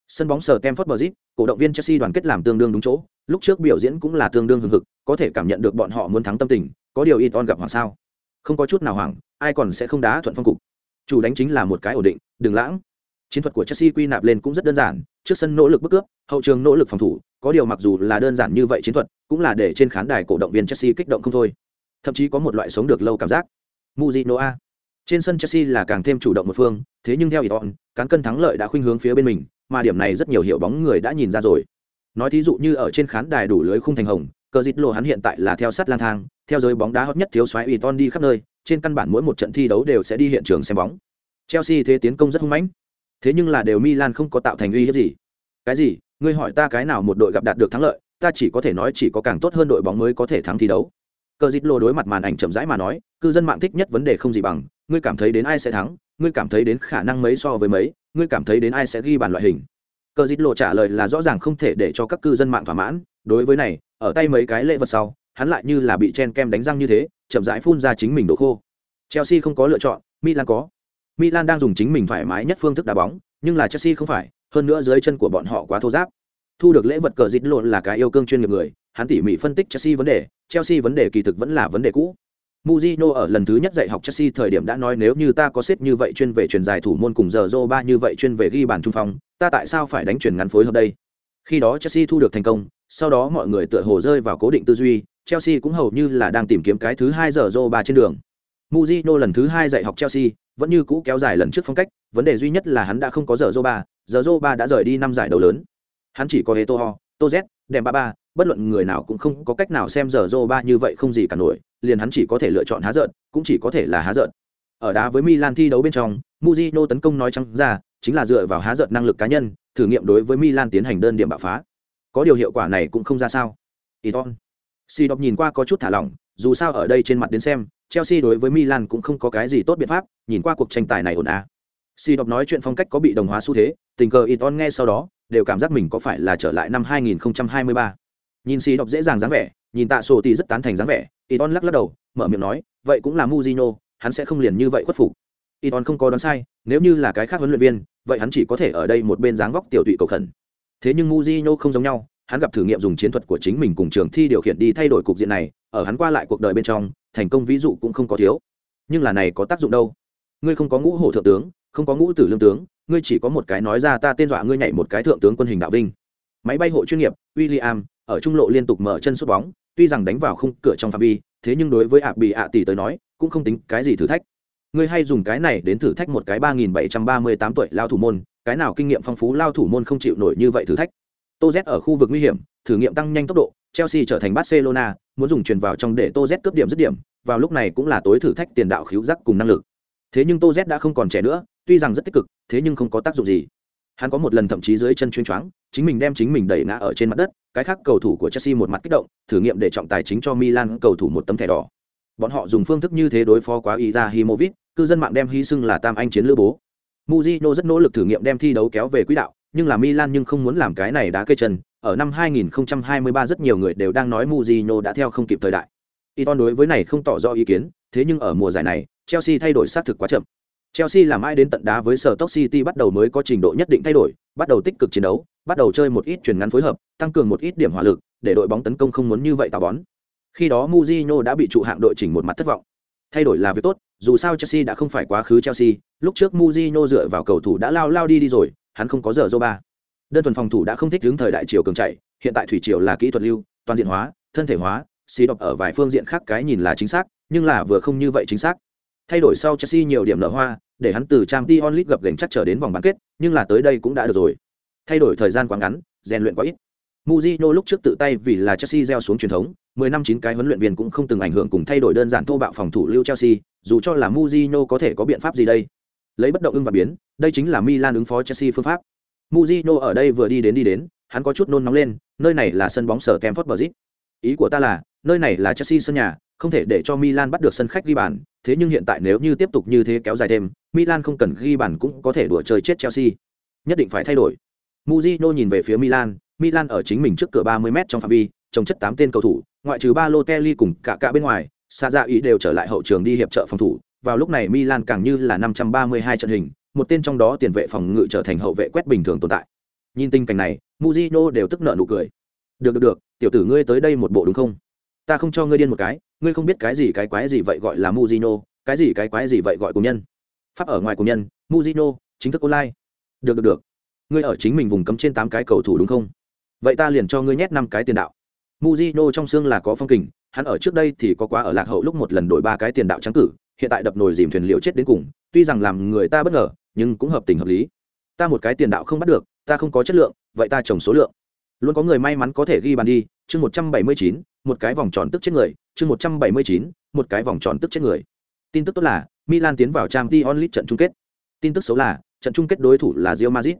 Speaker 1: Sân bóng sở bờ Bridge, cổ động viên Chelsea đoàn kết làm tương đương đúng chỗ, lúc trước biểu diễn cũng là tương đương hưng hực, có thể cảm nhận được bọn họ muốn thắng tâm tình, có điều Iton gặp hoàng sao? Không có chút nào hoảng, ai còn sẽ không đá thuận phong cục. Chủ đánh chính là một cái ổn định, đừng lãng. Chiến thuật của Chelsea quy nạp lên cũng rất đơn giản, trước sân nỗ lực bức cướp, hậu trường nỗ lực phòng thủ, có điều mặc dù là đơn giản như vậy chiến thuật, cũng là để trên khán đài cổ động viên Chelsea kích động không thôi. Thậm chí có một loại sống được lâu cảm giác. Mujino a. Trên sân Chelsea là càng thêm chủ động một phương, thế nhưng theo Iton, cán cân thắng lợi đã khuynh hướng phía bên mình, mà điểm này rất nhiều hiệu bóng người đã nhìn ra rồi. Nói thí dụ như ở trên khán đài đủ lưới khung thành hồng, cờ dịt lộ hắn hiện tại là theo sát lang thang, theo giới bóng đá hot nhất thiếu xoáy Iton đi khắp nơi, trên căn bản mỗi một trận thi đấu đều sẽ đi hiện trường xem bóng. Chelsea thế tiến công rất hung mãnh. Thế nhưng là đều Milan không có tạo thành uy hiếp gì. Cái gì? Ngươi hỏi ta cái nào một đội gặp đạt được thắng lợi, ta chỉ có thể nói chỉ có càng tốt hơn đội bóng mới có thể thắng thi đấu. Cờ Dít Lô đối mặt màn ảnh chậm rãi mà nói, cư dân mạng thích nhất vấn đề không gì bằng, ngươi cảm thấy đến ai sẽ thắng, ngươi cảm thấy đến khả năng mấy so với mấy, ngươi cảm thấy đến ai sẽ ghi bàn loại hình. Cờ Dít Lô trả lời là rõ ràng không thể để cho các cư dân mạng thỏa mãn, đối với này, ở tay mấy cái lễ vật sau, hắn lại như là bị chen kem đánh răng như thế, chậm rãi phun ra chính mình đổ khô. Chelsea không có lựa chọn, Milan có. Milan đang dùng chính mình thoải mái nhất phương thức đá bóng, nhưng là Chelsea không phải, hơn nữa dưới chân của bọn họ quá thô ráp. Thu được lễ vật cờ dịch lộn là cái yêu cương chuyên nghiệp người, hắn tỉ mỉ phân tích Chelsea vấn đề, Chelsea vấn đề kỳ thực vẫn là vấn đề cũ. Mujino ở lần thứ nhất dạy học Chelsea thời điểm đã nói nếu như ta có xếp như vậy chuyên về truyền dài thủ môn cùng giờ ba như vậy chuyên về ghi bàn trung phong, ta tại sao phải đánh chuyển ngắn phối hợp đây? Khi đó Chelsea thu được thành công, sau đó mọi người tựa hồ rơi vào cố định tư duy, Chelsea cũng hầu như là đang tìm kiếm cái thứ hai giờ ba trên đường. Mujino lần thứ hai dạy học Chelsea, vẫn như cũ kéo dài lần trước phong cách, vấn đề duy nhất là hắn đã không có giờ ba, giờ ba đã rời đi năm giải đấu lớn. Hắn chỉ có Eto'o, ba ba bất luận người nào cũng không có cách nào xem giờ ba như vậy không gì cả nổi, liền hắn chỉ có thể lựa chọn há giận, cũng chỉ có thể là há giận. Ở đá với Milan thi đấu bên trong, muzino tấn công nói trắng ra, chính là dựa vào há giận năng lực cá nhân, thử nghiệm đối với Milan tiến hành đơn điểm bạo phá. Có điều hiệu quả này cũng không ra sao. Iton. đọc nhìn qua có chút thả lỏng, dù sao ở đây trên mặt đến xem, Chelsea đối với Milan cũng không có cái gì tốt biện pháp, nhìn qua cuộc tranh tài này ổn à. Sidop nói chuyện phong cách có bị đồng hóa xu thế, tình cờ Iton nghe sau đó, đều cảm giác mình có phải là trở lại năm 2023. Nhìn Si đọc dễ dàng dáng vẻ, nhìn Tạ Sổ thì rất tán thành dáng vẻ, Iton lắc lắc đầu, mở miệng nói, vậy cũng là Mujino, hắn sẽ không liền như vậy khuất phục. Iton không có đoán sai, nếu như là cái khác huấn luyện viên, vậy hắn chỉ có thể ở đây một bên dáng vóc tiểu tụy cầu khẩn. Thế nhưng Mujino không giống nhau, hắn gặp thử nghiệm dùng chiến thuật của chính mình cùng trường thi điều khiển đi thay đổi cục diện này, ở hắn qua lại cuộc đời bên trong, thành công ví dụ cũng không có thiếu. Nhưng là này có tác dụng đâu? Ngươi không có ngũ hổ thượng tướng, không có ngũ tử lương tướng, ngươi chỉ có một cái nói ra ta tên dọa ngươi nhảy một cái thượng tướng quân hình đạo vinh. Máy bay hộ chuyên nghiệp, William, ở trung lộ liên tục mở chân sút bóng, tuy rằng đánh vào khung cửa trong phạm vi thế nhưng đối với ạ bị ạ tỷ tới nói cũng không tính cái gì thử thách ngươi hay dùng cái này đến thử thách một cái ba nghìn bảy trăm ba mươi tám tuổi lao thủ môn cái nào kinh nghiệm phong phú lao thủ môn không chịu nổi như vậy thử thách tô z ở khu vực nguy hiểm thử nghiệm tăng nhanh tốc độ chelsea trở thành barcelona muốn dùng truyền vào trong để tô z cướp điểm dứt điểm vào lúc này cũng là tối thử thách tiền đạo khiếu giác cùng năng lực. Thế nhưng tô z đã không còn trẻ nữa tuy rằng rất tích cực thế nhưng không có tác dụng gì. Hắn có một lần thậm chí dưới chân chuyên choáng chính mình đem chính mình đẩy ngã ở trên mặt đất cái khác cầu thủ của chelsea một mặt kích động thử nghiệm để trọng tài chính cho milan cầu thủ một tấm thẻ đỏ. Bọn họ dùng phương thức như thế đối phó quá ý ra himovic cư dân mạng đem hy xưng là tam anh chiến lữ bố. Muzino rất nỗ lực thử nghiệm đem thi đấu kéo về quỹ đạo, nhưng là Milan nhưng không muốn làm cái này đá cây chân. Ở năm 2023 rất nhiều người đều đang nói Mourinho đã theo không kịp thời đại. Iton đối với này không tỏ rõ ý kiến, thế nhưng ở mùa giải này, Chelsea thay đổi sát thực quá chậm. Chelsea làm ai đến tận đá với Stoke City bắt đầu mới có trình độ nhất định thay đổi, bắt đầu tích cực chiến đấu, bắt đầu chơi một ít chuyển ngắn phối hợp, tăng cường một ít điểm hỏa lực, để đội bóng tấn công không muốn như vậy táo bón. Khi đó Mourinho đã bị trụ hạng đội chỉnh một mặt thất vọng. Thay đổi là việc tốt, dù sao Chelsea đã không phải quá khứ Chelsea, lúc trước Mourinho dựa vào cầu thủ đã lao lao đi đi rồi, hắn không có giờ ba. Đơn thuần phòng thủ đã không thích đứng thời đại Triều cường chạy, hiện tại thủy triều là kỹ thuật lưu, toàn diện hóa, thân thể hóa, xí độc ở vài phương diện khác cái nhìn là chính xác, nhưng là vừa không như vậy chính xác. Thay đổi sau Chelsea nhiều điểm nở hoa, để hắn từ trang t onlit gập gành chắc trở đến vòng bán kết, nhưng là tới đây cũng đã được rồi. Thay đổi thời gian quá ngắn, rèn luyện quá ít. Mujino lúc trước tự tay vì là Chelsea gieo xuống truyền thống, 10 năm chín cái huấn luyện viên cũng không từng ảnh hưởng cùng thay đổi đơn giản thô bạo phòng thủ lưu Chelsea, dù cho là Mujino có thể có biện pháp gì đây? Lấy bất động ưng và biến, đây chính là Milan ứng phó Chelsea phương pháp. Mujino ở đây vừa đi đến đi đến, hắn có chút nôn nóng lên, nơi này là sân bóng sở Campfort Bridge. Ý của ta là, nơi này là Chelsea sân nhà, không thể để cho Milan bắt được sân khách ghi bàn, thế nhưng hiện tại nếu như tiếp tục như thế kéo dài thêm, Milan không cần ghi bàn cũng có thể đùa chơi chết Chelsea. Nhất định phải thay đổi. Mujino nhìn về phía Milan, Milan ở chính mình trước cửa 30m trong phạm vi, trồng chất 8 tên cầu thủ, ngoại trừ Balotelli cùng cả cả bên ngoài, Sa ý đều trở lại hậu trường đi hiệp trợ phòng thủ. Vào lúc này Milan càng như là 532 trận hình, một tên trong đó tiền vệ phòng ngự trở thành hậu vệ quét bình thường tồn tại. Nhìn tình cảnh này, Mujino đều tức nợ nụ cười. Được được được, tiểu tử ngươi tới đây một bộ đúng không? Ta không cho ngươi điên một cái, ngươi không biết cái gì cái quái gì vậy gọi là Mujino, cái gì cái quái gì vậy gọi cùng nhân. Pháp ở ngoài cùng nhân, Mujino, chính thức online. Được được được. Ngươi ở chính mình vùng cấm trên 8 cái cầu thủ đúng không? vậy ta liền cho ngươi nhét năm cái tiền đạo muzino trong xương là có phong kình hắn ở trước đây thì có quá ở lạc hậu lúc một lần đổi ba cái tiền đạo trắng cử hiện tại đập nồi dìm thuyền liệu chết đến cùng tuy rằng làm người ta bất ngờ nhưng cũng hợp tình hợp lý. Ta một cái tiền đạo không bắt được ta không có chất lượng vậy ta trồng số lượng. Luôn có người may mắn có thể ghi bàn đi chương một trăm bảy mươi chín một cái vòng tròn tức chết người chương một trăm bảy mươi chín một cái vòng tròn tức chết người. Tin tức tốt là milan tiến vào trang t onlit trận chung kết. Tin tức xấu là trận chung kết đối thủ là rio mazit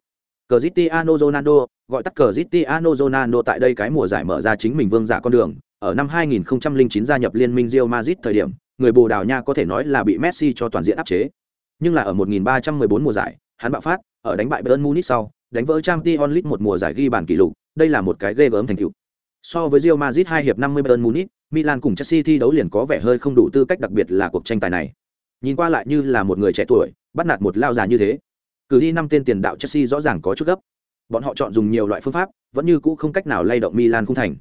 Speaker 1: Cristiano Ronaldo, gọi tắt Cristiano Ronaldo tại đây cái mùa giải mở ra chính mình vương giả con đường, ở năm 2009 gia nhập liên minh Real Madrid thời điểm, người Bồ Đào Nha có thể nói là bị Messi cho toàn diện áp chế. Nhưng là ở 1314 mùa giải, hắn bạo phát, ở đánh bại Bayern Munich sau, đánh vỡ Champions League một mùa giải ghi bàn kỷ lục, đây là một cái ghê gớm thành tựu. So với Real Madrid hai hiệp 50 Bayern Munich, Milan cùng Chelsea thi đấu liền có vẻ hơi không đủ tư cách đặc biệt là cuộc tranh tài này. Nhìn qua lại như là một người trẻ tuổi, bắt nạt một lao già như thế cử đi năm tên tiền đạo Chelsea rõ ràng có chút gấp. Bọn họ chọn dùng nhiều loại phương pháp, vẫn như cũ không cách nào lay động Milan không thành.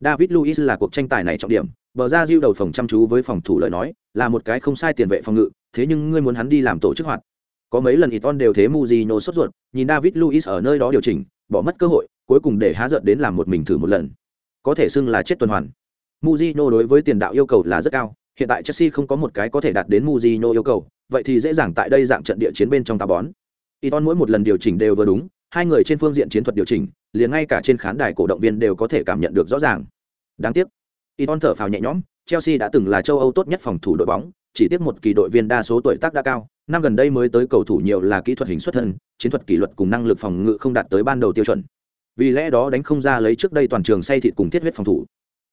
Speaker 1: David Luiz là cuộc tranh tài này trọng điểm, bờ ra diêu đầu phòng chăm chú với phòng thủ lời nói, là một cái không sai tiền vệ phòng ngự, thế nhưng ngươi muốn hắn đi làm tổ chức hoạt. Có mấy lần Iton đều thế Mujino sốt ruột, nhìn David Luiz ở nơi đó điều chỉnh, bỏ mất cơ hội, cuối cùng để há giận đến làm một mình thử một lần. Có thể xưng là chết tuần hoàn. Mujino đối với tiền đạo yêu cầu là rất cao, hiện tại Chelsea không có một cái có thể đạt đến Mujino yêu cầu, vậy thì dễ dàng tại đây dạng trận địa chiến bên trong tà bón. Iton mỗi một lần điều chỉnh đều vừa đúng, hai người trên phương diện chiến thuật điều chỉnh, liền ngay cả trên khán đài cổ động viên đều có thể cảm nhận được rõ ràng. Đáng tiếc, Iton thở phào nhẹ nhõm, Chelsea đã từng là châu Âu tốt nhất phòng thủ đội bóng, chỉ tiếc một kỳ đội viên đa số tuổi tác đã cao, năm gần đây mới tới cầu thủ nhiều là kỹ thuật hình xuất thân, chiến thuật kỷ luật cùng năng lực phòng ngự không đạt tới ban đầu tiêu chuẩn. Vì lẽ đó đánh không ra lấy trước đây toàn trường say thịt cùng thiết huyết phòng thủ.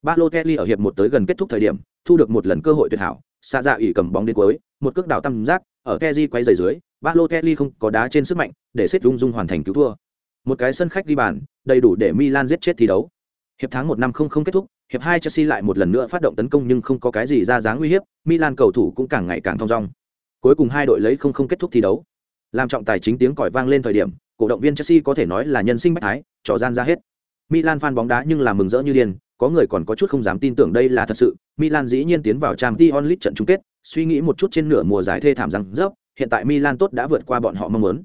Speaker 1: Balotelli ở hiệp một tới gần kết thúc thời điểm, thu được một lần cơ hội tuyệt hảo, xa dạ ủy cầm bóng đến cuối, một cước đảo tam giác, ở Kezi quay giày dưới, Balotelli không có đá trên sức mạnh, để xếp Dung Dung hoàn thành cứu thua. Một cái sân khách đi bàn, đầy đủ để Milan giết chết thi đấu. Hiệp tháng 1 năm không không kết thúc, hiệp 2 Chelsea lại một lần nữa phát động tấn công nhưng không có cái gì ra dáng nguy hiếp, Milan cầu thủ cũng càng ngày càng thong dong. Cuối cùng hai đội lấy không không kết thúc thi đấu. Làm trọng tài chính tiếng còi vang lên thời điểm, cổ động viên Chelsea có thể nói là nhân sinh bách thái, trò gian ra hết. Milan fan bóng đá nhưng là mừng rỡ như điên, có người còn có chút không dám tin tưởng đây là thật sự. Milan dĩ nhiên tiến vào Champions League trận chung kết, suy nghĩ một chút trên nửa mùa giải thê thảm rằng dốc, hiện tại Milan tốt đã vượt qua bọn họ mong muốn.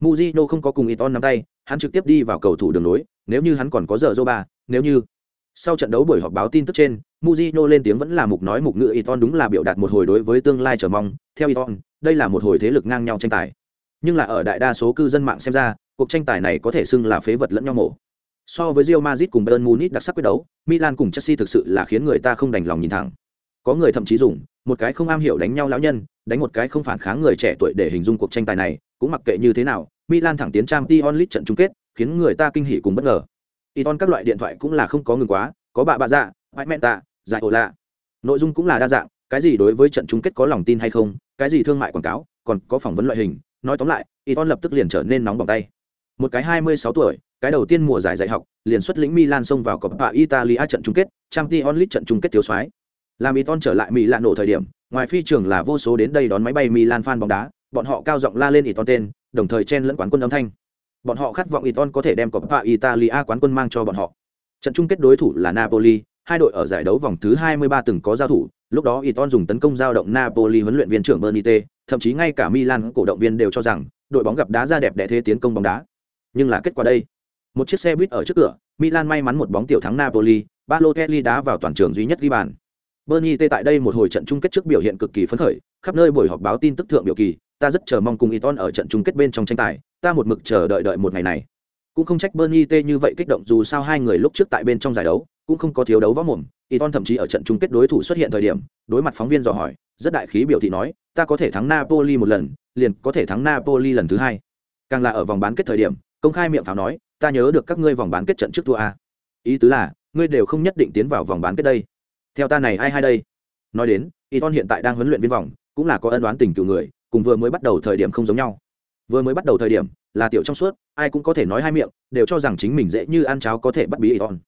Speaker 1: Mujino không có cùng Iton nắm tay, hắn trực tiếp đi vào cầu thủ đường nối, nếu như hắn còn có giờ Zoba, nếu như sau trận đấu buổi họp báo tin tức trên, Mujino lên tiếng vẫn là mục nói mục ngữ Iton đúng là biểu đạt một hồi đối với tương lai chờ mong, theo Iton, đây là một hồi thế lực ngang nhau tranh tài. Nhưng là ở đại đa số cư dân mạng xem ra, cuộc tranh tài này có thể xưng là phế vật lẫn nhau mổ. So với Real Madrid cùng Bayern Munich đặc sắc quyết đấu, Milan cùng Chelsea thực sự là khiến người ta không đành lòng nhìn thẳng. Có người thậm chí dùng một cái không am hiểu đánh nhau lão nhân, đánh một cái không phản kháng người trẻ tuổi để hình dung cuộc tranh tài này, cũng mặc kệ như thế nào, Milan thẳng tiến Champions League trận chung kết, khiến người ta kinh hỉ cùng bất ngờ. Iton các loại điện thoại cũng là không có ngừng quá, có bà bà dạ, mãi mẹ tạ, giải ổ lạ. Nội dung cũng là đa dạng, cái gì đối với trận chung kết có lòng tin hay không, cái gì thương mại quảng cáo, còn có phỏng vấn loại hình, nói tóm lại, Iton lập tức liền trở nên nóng bỏng tay. Một cái 26 tuổi, cái đầu tiên mùa giải dạy học, liền xuất lĩnh Milan xông vào Coppa Italia trận chung kết, Champions League trận chung kết thiếu soái. Làm Iton trở lại Mỹ nổ thời điểm, ngoài phi trường là vô số đến đây đón máy bay Milan fan bóng đá, bọn họ cao giọng la lên Iton tên, đồng thời chen lẫn quán quân âm thanh. Bọn họ khát vọng Iton có thể đem Coppa Italia quán quân mang cho bọn họ. Trận chung kết đối thủ là Napoli, hai đội ở giải đấu vòng thứ 23 từng có giao thủ, lúc đó Iton dùng tấn công giao động Napoli huấn luyện viên trưởng Bernite, thậm chí ngay cả Milan cổ động viên đều cho rằng đội bóng gặp đá ra đẹp đẽ thế tiến công bóng đá. Nhưng là kết quả đây, một chiếc xe buýt ở trước cửa, Milan may mắn một bóng tiểu thắng Napoli, Balotelli đá vào toàn trường duy nhất ghi bàn. Bernite tại đây một hồi trận chung kết trước biểu hiện cực kỳ phấn khởi, khắp nơi buổi họp báo tin tức thượng biểu kỳ, ta rất chờ mong cùng Iton ở trận chung kết bên trong tranh tài, ta một mực chờ đợi đợi một ngày này. Cũng không trách Bernite như vậy kích động dù sao hai người lúc trước tại bên trong giải đấu, cũng không có thiếu đấu võ mồm. Iton thậm chí ở trận chung kết đối thủ xuất hiện thời điểm đối mặt phóng viên dò hỏi rất đại khí biểu thị nói ta có thể thắng Napoli một lần liền có thể thắng Napoli lần thứ hai. Càng là ở vòng bán kết thời điểm công khai miệng pháo nói ta nhớ được các ngươi vòng bán kết trận trước thua a. Ý tứ là ngươi đều không nhất định tiến vào vòng bán kết đây. Theo ta này ai hai đây? Nói đến Iton hiện tại đang huấn luyện viên vòng cũng là có ân đoán tình cựu người cùng vừa mới bắt đầu thời điểm không giống nhau. Vừa mới bắt đầu thời điểm là tiểu trong suốt, ai cũng có thể nói hai miệng, đều cho rằng chính mình dễ như ăn cháo có thể bắt bí Iton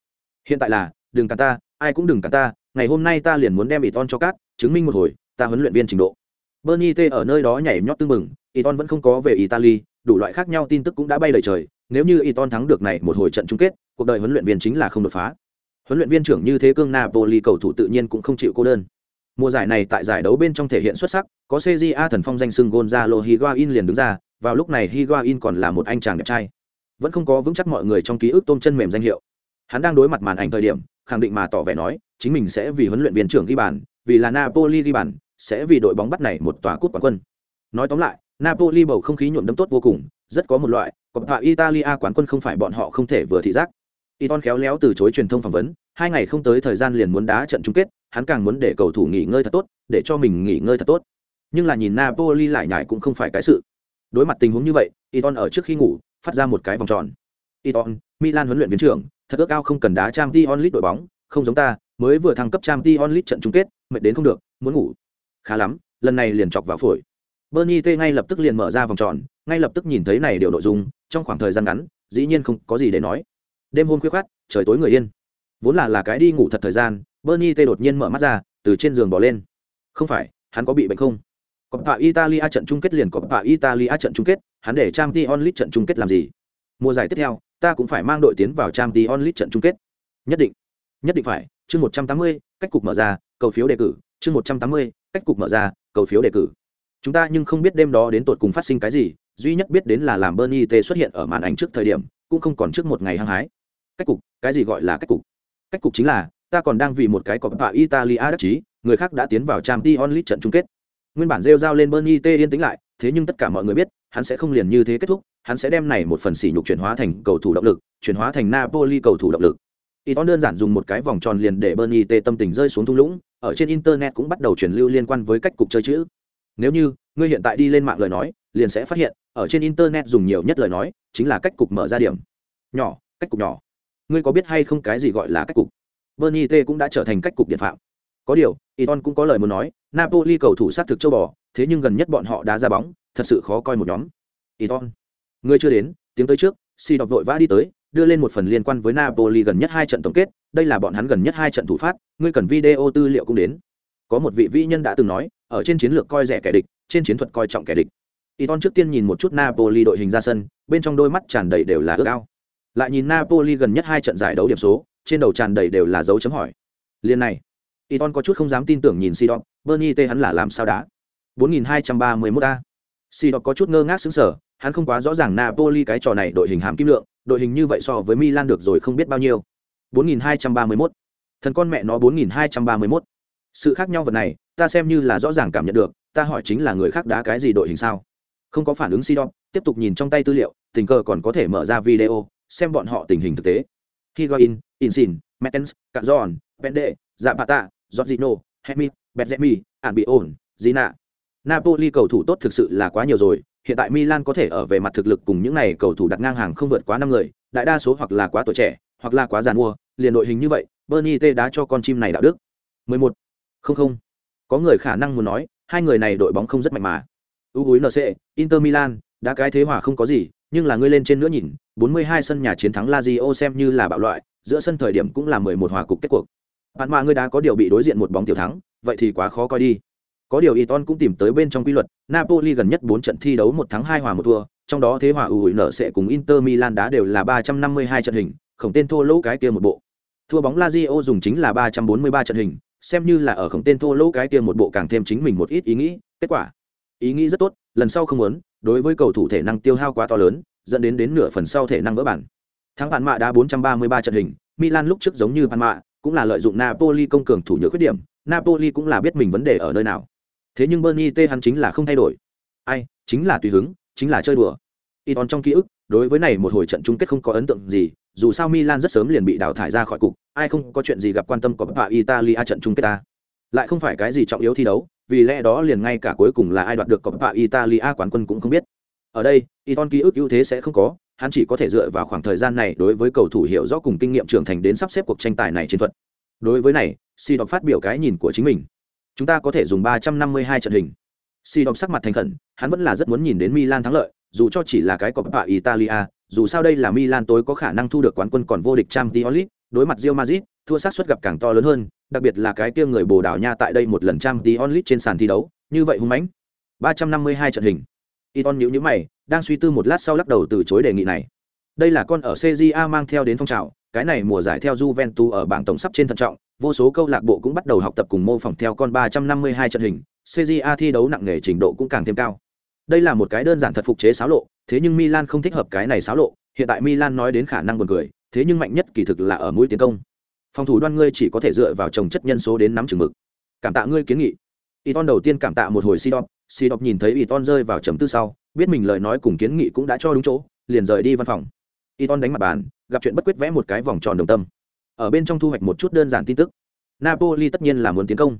Speaker 1: hiện tại là, đừng cản ta, ai cũng đừng cản ta, ngày hôm nay ta liền muốn đem Iton cho cát chứng minh một hồi, ta huấn luyện viên trình độ. Bernie T ở nơi đó nhảy nhót tương mừng Iton vẫn không có về Italy, đủ loại khác nhau tin tức cũng đã bay đầy trời, nếu như Iton thắng được này một hồi trận chung kết, cuộc đời huấn luyện viên chính là không đột phá. Huấn luyện viên trưởng như thế cương Napoli cầu thủ tự nhiên cũng không chịu cô đơn. Mùa giải này tại giải đấu bên trong thể hiện xuất sắc có CJA thần phong danh sưng Gonzalo Higuain liền đứng ra vào lúc này Higuain còn là một anh chàng đẹp trai. Vẫn không có vững chắc mọi người trong ký ức tôm chân mềm danh hiệu. Hắn đang đối mặt màn ảnh thời điểm khẳng định mà tỏ vẻ nói chính mình sẽ vì huấn luyện viên trưởng ghi bàn vì là napoli ghi bàn sẽ vì đội bóng bắt này một tòa cúp quán quân. Nói tóm lại napoli bầu không khí nhuộm đấm tốt vô cùng rất có một loại cọp và italia quán quân không phải bọn họ không thể vừa thị giác. Iton khéo léo từ chối truyền thông phỏng vấn, hai ngày không tới thời gian liền muốn đá trận chung kết, hắn càng muốn để cầu thủ nghỉ ngơi thật tốt, để cho mình nghỉ ngơi thật tốt. Nhưng là nhìn Napoli lại nhải cũng không phải cái sự. Đối mặt tình huống như vậy, Iton ở trước khi ngủ, phát ra một cái vòng tròn. Iton, Milan huấn luyện viên trưởng, thật ước ao không cần đá trang t onlit đội bóng không giống ta mới vừa thăng cấp trang t onlit trận chung kết mệt đến không được muốn ngủ. Khá lắm lần này liền chọc vào phổi. Bernie t ngay lập tức liền mở ra vòng tròn ngay lập tức nhìn thấy này điều nội dung trong khoảng thời gian ngắn dĩ nhiên không có gì để nói. Đêm hôm khuya khoát trời tối người yên. Vốn là là cái đi ngủ thật thời gian bernie t đột nhiên mở mắt ra từ trên giường bỏ lên. Không phải hắn có bị bệnh không? Coppa Italia trận chung kết liền Coppa Italia trận chung kết, hắn để Champions League trận chung kết làm gì? Mùa giải tiếp theo, ta cũng phải mang đội tiến vào Champions League trận chung kết. Nhất định nhất định phải chương một trăm tám mươi cách cục mở ra cầu phiếu đề cử chương một trăm tám mươi cách cục mở ra cầu phiếu đề cử. Chúng ta nhưng không biết đêm đó đến tột cùng phát sinh cái gì duy nhất biết đến là làm bernie t xuất hiện ở màn ảnh trước thời điểm cũng không còn trước một ngày hăng hái. Cách cục cái gì gọi là cách cục? Cách cục chính là ta còn đang vì một cái cọp bạ italia đắc chí người khác đã tiến vào Champions League trận chung kết nguyên bản rêu rao lên bernie t yên tĩnh lại thế nhưng tất cả mọi người biết hắn sẽ không liền như thế kết thúc hắn sẽ đem này một phần sỉ nhục chuyển hóa thành cầu thủ động lực, chuyển hóa thành Napoli cầu thủ động lực. Iton đơn giản dùng một cái vòng tròn liền để Bernie T tâm tình rơi xuống thung lũng, ở trên internet cũng bắt đầu truyền lưu liên quan với cách cục chơi chữ. Nếu như ngươi hiện tại đi lên mạng lời nói, liền sẽ phát hiện, ở trên internet dùng nhiều nhất lời nói, chính là cách cục mở ra điểm. Nhỏ, cách cục nhỏ. Ngươi có biết hay không cái gì gọi là cách cục? Bernie T cũng đã trở thành cách cục điện phạm. Có điều, Iton cũng có lời muốn nói, Napoli cầu thủ sát thực châu bò, thế nhưng gần nhất bọn họ đã ra bóng, thật sự khó coi một nhóm. Iton Người chưa đến, tiếng tới trước, Si đọc vội vã đi tới, đưa lên một phần liên quan với Napoli gần nhất hai trận tổng kết, đây là bọn hắn gần nhất hai trận thủ phát, ngươi cần video tư liệu cũng đến. Có một vị vĩ nhân đã từng nói, ở trên chiến lược coi rẻ kẻ địch, trên chiến thuật coi trọng kẻ địch. Iton trước tiên nhìn một chút Napoli đội hình ra sân, bên trong đôi mắt tràn đầy đều là ước ao. Lại nhìn Napoli gần nhất hai trận giải đấu điểm số, trên đầu tràn đầy đều là dấu chấm hỏi. Liên này, Iton có chút không dám tin tưởng nhìn Sidon, Bernie T hắn là làm sao đá. 4231 a. Sidon có chút ngơ ngác sững sờ, hắn không quá rõ ràng Napoli cái trò này đội hình hàm kim lượng, đội hình như vậy so với Milan được rồi không biết bao nhiêu. 4231. Thần con mẹ nó 4231. Sự khác nhau vật này, ta xem như là rõ ràng cảm nhận được, ta hỏi chính là người khác đá cái gì đội hình sao? Không có phản ứng Sidon, tiếp tục nhìn trong tay tư liệu, tình cờ còn có thể mở ra video, xem bọn họ tình hình thực tế. Higuain, Insin, Mertens, Cazorn, Pende, Zapata, Jorginho, Hemi, Benzemi, Albion, Zina. Napoli cầu thủ tốt thực sự là quá nhiều rồi, hiện tại Milan có thể ở về mặt thực lực cùng những này cầu thủ đặt ngang hàng không vượt quá năm người, đại đa số hoặc là quá tuổi trẻ, hoặc là quá già mua, liền đội hình như vậy, Bernie T đá cho con chim này đạo đức. 11. Không không. Có người khả năng muốn nói, hai người này đội bóng không rất mạnh mà. UNC, Inter Milan, đã cái thế hòa không có gì nhưng là ngươi lên trên nữa nhìn 42 sân nhà chiến thắng Lazio xem như là bạo loại giữa sân thời điểm cũng là 11 hòa cục kết cuộc bạn mà ngươi đã có điều bị đối diện một bóng tiểu thắng, vậy thì quá khó coi đi. Có điều Iton cũng tìm tới bên trong quy luật, Napoli gần nhất 4 trận thi đấu một thắng hai hòa một thua, trong đó thế hòa ủi nở sẽ cùng Inter Milan đá đều là 352 trận hình, khổng tên thô lỗ cái kia một bộ. Thua bóng Lazio dùng chính là 343 trận hình, xem như là ở khổng tên thô lỗ cái kia một bộ càng thêm chính mình một ít ý nghĩ, kết quả. Ý nghĩ rất tốt, lần sau không muốn, đối với cầu thủ thể năng tiêu hao quá to lớn, dẫn đến đến nửa phần sau thể năng vỡ bản. Thắng bạn mạ đã 433 trận hình, Milan lúc trước giống như bạn mạ cũng là lợi dụng Napoli công cường thủ nhược khuyết điểm Napoli cũng là biết mình vấn đề ở nơi nào. Thế nhưng Bernie T hắn chính là không thay đổi. Ai chính là tùy hứng chính là chơi đùa. Iton trong ký ức đối với này một hồi trận chung kết không có ấn tượng gì dù sao Milan rất sớm liền bị đào thải ra khỏi cục ai không có chuyện gì gặp quan tâm của bạ Italia trận chung kết ta. Lại không phải cái gì trọng yếu thi đấu vì lẽ đó liền ngay cả cuối cùng là ai đoạt được Coppa Italia quán quân cũng không biết. Ở đây, Iton ký ức ưu thế sẽ không có, hắn chỉ có thể dựa vào khoảng thời gian này đối với cầu thủ hiểu rõ cùng kinh nghiệm trưởng thành đến sắp xếp cuộc tranh tài này chiến thuật. Đối với này, Si đọc phát biểu cái nhìn của chính mình. Chúng ta có thể dùng 352 trận hình. Si đọc sắc mặt thành khẩn, hắn vẫn là rất muốn nhìn đến Milan thắng lợi, dù cho chỉ là cái Coppa Italia, dù sao đây là Milan tối có khả năng thu được quán quân còn vô địch Champions League, đối mặt Real Madrid, thua sát suất gặp càng to lớn hơn, đặc biệt là cái kia người Bồ Đào Nha tại đây một lần Champions League trên sàn thi đấu, như vậy hung mãnh. 352 trận hình. Iton nhíu nhíu mày, đang suy tư một lát sau lắc đầu từ chối đề nghị này. Đây là con ở CJA mang theo đến phong trào, cái này mùa giải theo Juventus ở bảng tổng sắp trên thận trọng, vô số câu lạc bộ cũng bắt đầu học tập cùng mô phỏng theo con 352 trận hình, CJA thi đấu nặng nghề trình độ cũng càng thêm cao. Đây là một cái đơn giản thật phục chế xáo lộ, thế nhưng Milan không thích hợp cái này xáo lộ, hiện tại Milan nói đến khả năng buồn cười, thế nhưng mạnh nhất kỳ thực là ở mũi tiến công. Phòng thủ đoan ngươi chỉ có thể dựa vào trồng chất nhân số đến nắm chừng mực. Cảm tạ ngươi kiến nghị. Iton đầu tiên cảm tạ một hồi Sidon xì đọc nhìn thấy y ton rơi vào trầm tư sau, biết mình lời nói cùng kiến nghị cũng đã cho đúng chỗ, liền rời đi văn phòng. y ton đánh mặt bàn, gặp chuyện bất quyết vẽ một cái vòng tròn đồng tâm. Ở bên trong thu hoạch một chút đơn giản tin tức. Napoli tất nhiên là muốn tiến công.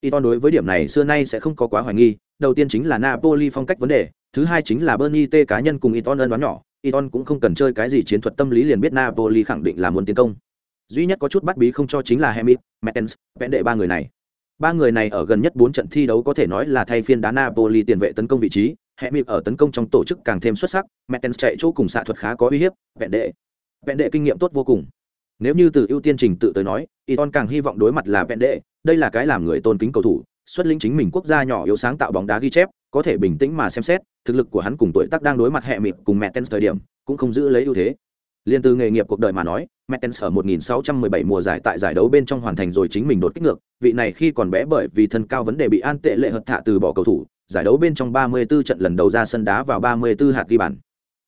Speaker 1: y ton đối với điểm này xưa nay sẽ không có quá hoài nghi, đầu tiên chính là Napoli phong cách vấn đề, thứ hai chính là Bernie T cá nhân cùng y ton ân đoán nhỏ, y ton cũng không cần chơi cái gì chiến thuật tâm lý liền biết Napoli khẳng định là muốn tiến công. Duy nhất có chút bắt bí không cho chính là Hemit, Mertens, vẽ đệ ba người này. Ba người này ở gần nhất bốn trận thi đấu có thể nói là thay phiên đá Napoli tiền vệ tấn công vị trí, Hemit ở tấn công trong tổ chức càng thêm xuất sắc, Mertens chạy chỗ cùng xạ thuật khá có uy hiếp, Vẹn đệ. Vẹn đệ kinh nghiệm tốt vô cùng. Nếu như từ ưu tiên trình tự tới nói, Iton càng hy vọng đối mặt là Vẹn đệ, đây là cái làm người tôn kính cầu thủ, xuất lĩnh chính mình quốc gia nhỏ yếu sáng tạo bóng đá ghi chép, có thể bình tĩnh mà xem xét, thực lực của hắn cùng tuổi tác đang đối mặt hệ mịp cùng Mertens thời điểm, cũng không giữ lấy ưu thế. Liên từ nghề nghiệp cuộc đời mà nói, Mertens ở 1617 mùa giải tại giải đấu bên trong hoàn thành rồi chính mình đột kích ngược, vị này khi còn bé bởi vì thân cao vấn đề bị an tệ lệ hợt thạ từ bỏ cầu thủ, giải đấu bên trong 34 trận lần đầu ra sân đá vào 34 hạt ghi bàn.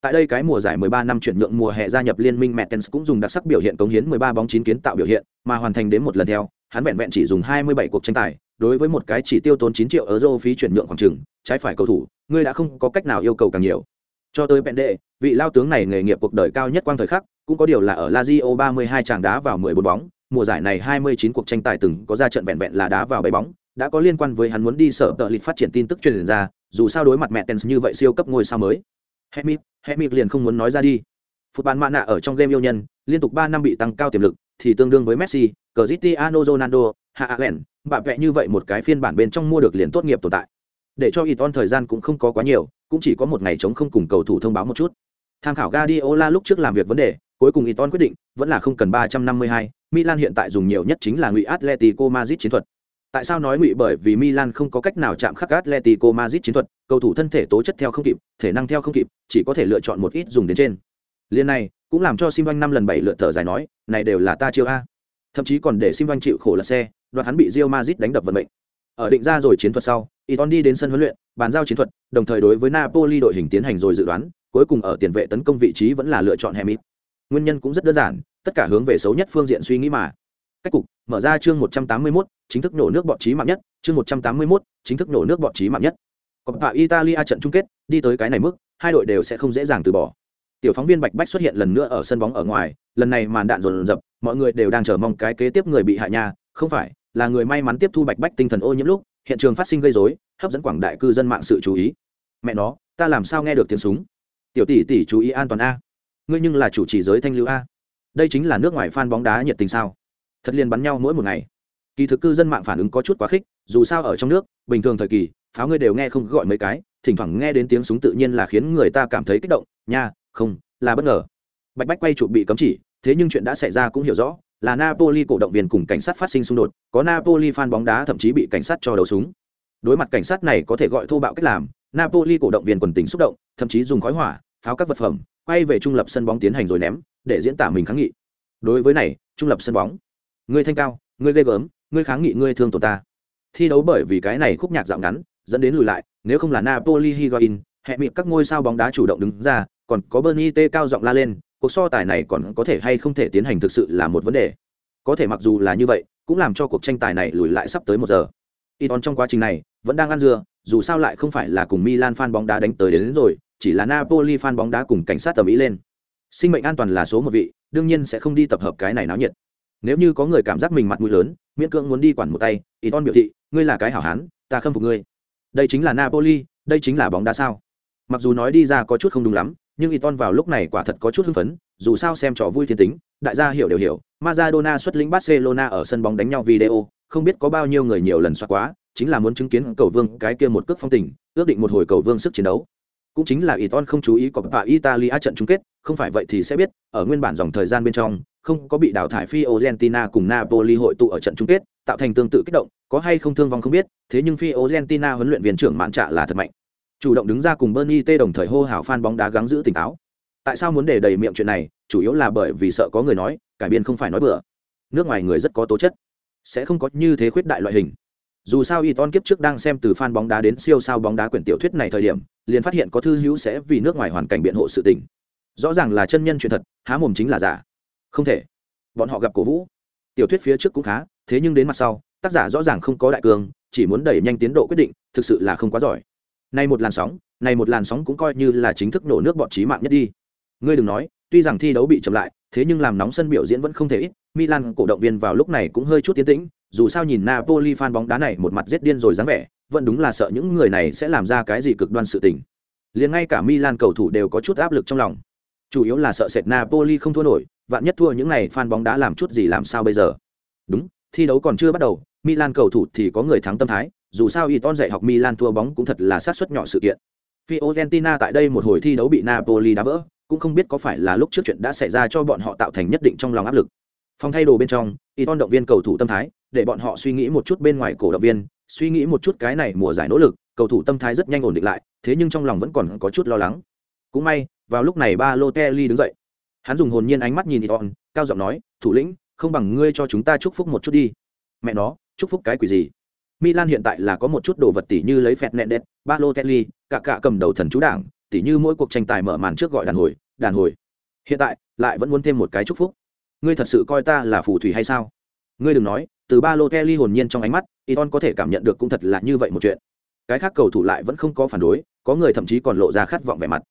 Speaker 1: Tại đây cái mùa giải 13 năm chuyển nhượng mùa hè gia nhập liên minh Mertens cũng dùng đặc sắc biểu hiện cống hiến 13 bóng chín kiến tạo biểu hiện, mà hoàn thành đến một lần theo, hắn vẹn vẹn chỉ dùng 27 cuộc tranh tài, đối với một cái chỉ tiêu tốn 9 triệu euro phí chuyển nhượng khoảng chừng, trái phải cầu thủ, ngươi đã không có cách nào yêu cầu càng nhiều. Cho tới Pende, vị lao tướng này nghề nghiệp cuộc đời cao nhất quang thời khắc, cũng có điều là ở La Rio 32 tràng đá vào 14 bóng, mùa giải này 29 cuộc tranh tài từng có ra trận vẹn vẹn là đá vào bảy bóng, đã có liên quan với hắn muốn đi sở tợ lịch phát triển tin tức truyền ra, dù sao đối mặt mẹ Tens như vậy siêu cấp ngôi sao mới. Hemit, Hemit liền không muốn nói ra đi. Phút bán mạ nạ ở trong game yêu nhân, liên tục ba năm bị tăng cao tiềm lực, thì tương đương với Messi, Cristiano Ronaldo, Haaland, bạ vẽ như vậy một cái phiên bản bên trong mua được liền tốt nghiệp tồn tại. Để cho Iton thời gian cũng không có quá nhiều, cũng chỉ có một ngày chống không cùng cầu thủ thông báo một chút. Tham khảo Guardiola lúc trước làm việc vấn đề, cuối cùng Iton quyết định, vẫn là không cần 352, Milan hiện tại dùng nhiều nhất chính là ngụy Atletico Madrid chiến thuật. Tại sao nói ngụy bởi vì Milan không có cách nào chạm khắc Atletico Madrid chiến thuật, cầu thủ thân thể tố chất theo không kịp, thể năng theo không kịp, chỉ có thể lựa chọn một ít dùng đến trên. Liên này, cũng làm cho Simon năm lần bảy lượt thở dài nói, này đều là ta chiêu a. Thậm chí còn để Simon chịu khổ là xe, đoạt hắn bị Real Madrid đánh đập vận mệnh. Ở định ra rồi chiến thuật sau, Iton đi đến sân huấn luyện, bàn giao chiến thuật, đồng thời đối với Napoli đội hình tiến hành rồi dự đoán, cuối cùng ở tiền vệ tấn công vị trí vẫn là lựa chọn Hemit. Nguyên nhân cũng rất đơn giản, tất cả hướng về xấu nhất phương diện suy nghĩ mà. Cách cục, mở ra chương 181, chính thức nổ nước bọt chí mạng nhất, chương 181, chính thức nổ nước bọt chí mạng nhất. Coppa Italia trận chung kết, đi tới cái này mức, hai đội đều sẽ không dễ dàng từ bỏ. Tiểu phóng viên Bạch Bách xuất hiện lần nữa ở sân bóng ở ngoài, lần này màn đạn rồn rập, mọi người đều đang chờ mong cái kế tiếp người bị hại nha, không phải, là người may mắn tiếp thu Bạch Bách tinh thần ô nhiễm lúc, hiện trường phát sinh gây rối, hấp dẫn quảng đại cư dân mạng sự chú ý. Mẹ nó, ta làm sao nghe được tiếng súng? Tiểu tỷ tỷ chú ý an toàn a. Ngươi nhưng là chủ trì giới thanh lưu a. Đây chính là nước ngoài fan bóng đá nhiệt tình sao? Thật liền bắn nhau mỗi một ngày. Kỳ thực cư dân mạng phản ứng có chút quá khích, dù sao ở trong nước, bình thường thời kỳ, pháo ngươi đều nghe không gọi mấy cái thỉnh thoảng nghe đến tiếng súng tự nhiên là khiến người ta cảm thấy kích động nha không là bất ngờ bạch bách quay chụp bị cấm chỉ thế nhưng chuyện đã xảy ra cũng hiểu rõ là napoli cổ động viên cùng cảnh sát phát sinh xung đột, có napoli fan bóng đá thậm chí bị cảnh sát cho đầu súng. Đối mặt cảnh sát này có thể gọi thô bạo cách làm, napoli cổ động viên quần tình xúc động, thậm chí dùng khói hỏa, pháo các vật phẩm, quay về trung lập sân bóng tiến hành rồi ném, để diễn tả mình kháng nghị. Đối với này, trung lập sân bóng, ngươi thanh cao, ngươi ghê gớm, ngươi kháng nghị ngươi thương tổn ta. Thi đấu bởi vì cái này khúc nhạc dạo ngắn, dẫn đến lùi lại, nếu không là napoli higuain hẹ mịt các ngôi sao bóng đá chủ động đứng ra, còn có bernie t cao giọng la lên cuộc so tài này còn có thể hay không thể tiến hành thực sự là một vấn đề. Có thể mặc dù là như vậy cũng làm cho cuộc tranh tài này lùi lại sắp tới một giờ. Iton trong quá trình này vẫn đang ăn dưa dù sao lại không phải là cùng Milan fan bóng đá đánh tới đến, đến rồi chỉ là Napoli fan bóng đá cùng cảnh sát tầm ý lên. Sinh mệnh an toàn là số một vị đương nhiên sẽ không đi tập hợp cái này náo nhiệt. Nếu như có người cảm giác mình mặt mũi lớn miễn cưỡng muốn đi quản một tay Iton biểu thị ngươi là cái hảo hán ta khâm phục ngươi. Đây chính là Napoli đây chính là bóng đá sao? Mặc dù nói đi ra có chút không đúng lắm nhưng Iton vào lúc này quả thật có chút hưng phấn, dù sao xem trò vui thiên tính, đại gia hiểu đều hiểu, Maradona xuất lĩnh Barcelona ở sân bóng đánh nhau video, không biết có bao nhiêu người nhiều lần xoát quá, chính là muốn chứng kiến cầu vương cái kia một cước phong tình, ước định một hồi cầu vương sức chiến đấu. Cũng chính là Iton không chú ý có bạ Italia trận chung kết, không phải vậy thì sẽ biết, ở nguyên bản dòng thời gian bên trong, không có bị đào thải Fiorentina cùng Napoli hội tụ ở trận chung kết, tạo thành tương tự kích động, có hay không thương vong không biết, thế nhưng Fiorentina huấn luyện viên trưởng mãn trả là thật mạnh chủ động đứng ra cùng Bernie T đồng thời hô hào fan bóng đá gắng giữ tỉnh táo. Tại sao muốn để đầy miệng chuyện này, chủ yếu là bởi vì sợ có người nói, cải biên không phải nói bừa. Nước ngoài người rất có tố chất, sẽ không có như thế khuyết đại loại hình. Dù sao Iton kiếp trước đang xem từ fan bóng đá đến siêu sao bóng đá quyển tiểu thuyết này thời điểm, liền phát hiện có thư hữu sẽ vì nước ngoài hoàn cảnh biện hộ sự tình. Rõ ràng là chân nhân chuyện thật, há mồm chính là giả. Không thể. Bọn họ gặp cổ vũ. Tiểu thuyết phía trước cũng khá, thế nhưng đến mặt sau, tác giả rõ ràng không có đại cường, chỉ muốn đẩy nhanh tiến độ quyết định, thực sự là không quá giỏi này một làn sóng, này một làn sóng cũng coi như là chính thức nổ nước bọt chí mạng nhất đi. Ngươi đừng nói, tuy rằng thi đấu bị chậm lại, thế nhưng làm nóng sân biểu diễn vẫn không thể ít, Milan cổ động viên vào lúc này cũng hơi chút tiến tĩnh, dù sao nhìn Napoli fan bóng đá này một mặt giết điên rồi dáng vẻ, vẫn đúng là sợ những người này sẽ làm ra cái gì cực đoan sự tình. Liền ngay cả Milan cầu thủ đều có chút áp lực trong lòng. Chủ yếu là sợ sệt Napoli không thua nổi, vạn nhất thua những này fan bóng đá làm chút gì làm sao bây giờ. Đúng, thi đấu còn chưa bắt đầu, Milan cầu thủ thì có người thắng tâm thái, dù sao Iton dạy học Milan thua bóng cũng thật là sát suất nhỏ sự kiện. Fiorentina tại đây một hồi thi đấu bị Napoli đá vỡ, cũng không biết có phải là lúc trước chuyện đã xảy ra cho bọn họ tạo thành nhất định trong lòng áp lực. Phòng thay đồ bên trong, Iton động viên cầu thủ tâm thái, để bọn họ suy nghĩ một chút bên ngoài cổ động viên, suy nghĩ một chút cái này mùa giải nỗ lực, cầu thủ tâm thái rất nhanh ổn định lại, thế nhưng trong lòng vẫn còn có chút lo lắng. Cũng may, vào lúc này Balotelli đứng dậy. Hắn dùng hồn nhiên ánh mắt nhìn Iton, cao giọng nói, "Thủ lĩnh, không bằng ngươi cho chúng ta chúc phúc một chút đi." Mẹ nó, chúc phúc cái quỷ gì? Milan hiện tại là có một chút đồ vật tỷ như lấy phẹt nện đẹp, Balotelli, cả cả cầm đầu thần chú đảng, tỷ như mỗi cuộc tranh tài mở màn trước gọi đàn hồi, đàn hồi. Hiện tại, lại vẫn muốn thêm một cái chúc phúc. Ngươi thật sự coi ta là phù thủy hay sao? Ngươi đừng nói, từ Balotelli hồn nhiên trong ánh mắt, Iton có thể cảm nhận được cũng thật là như vậy một chuyện. Cái khác cầu thủ lại vẫn không có phản đối, có người thậm chí còn lộ ra khát vọng vẻ mặt.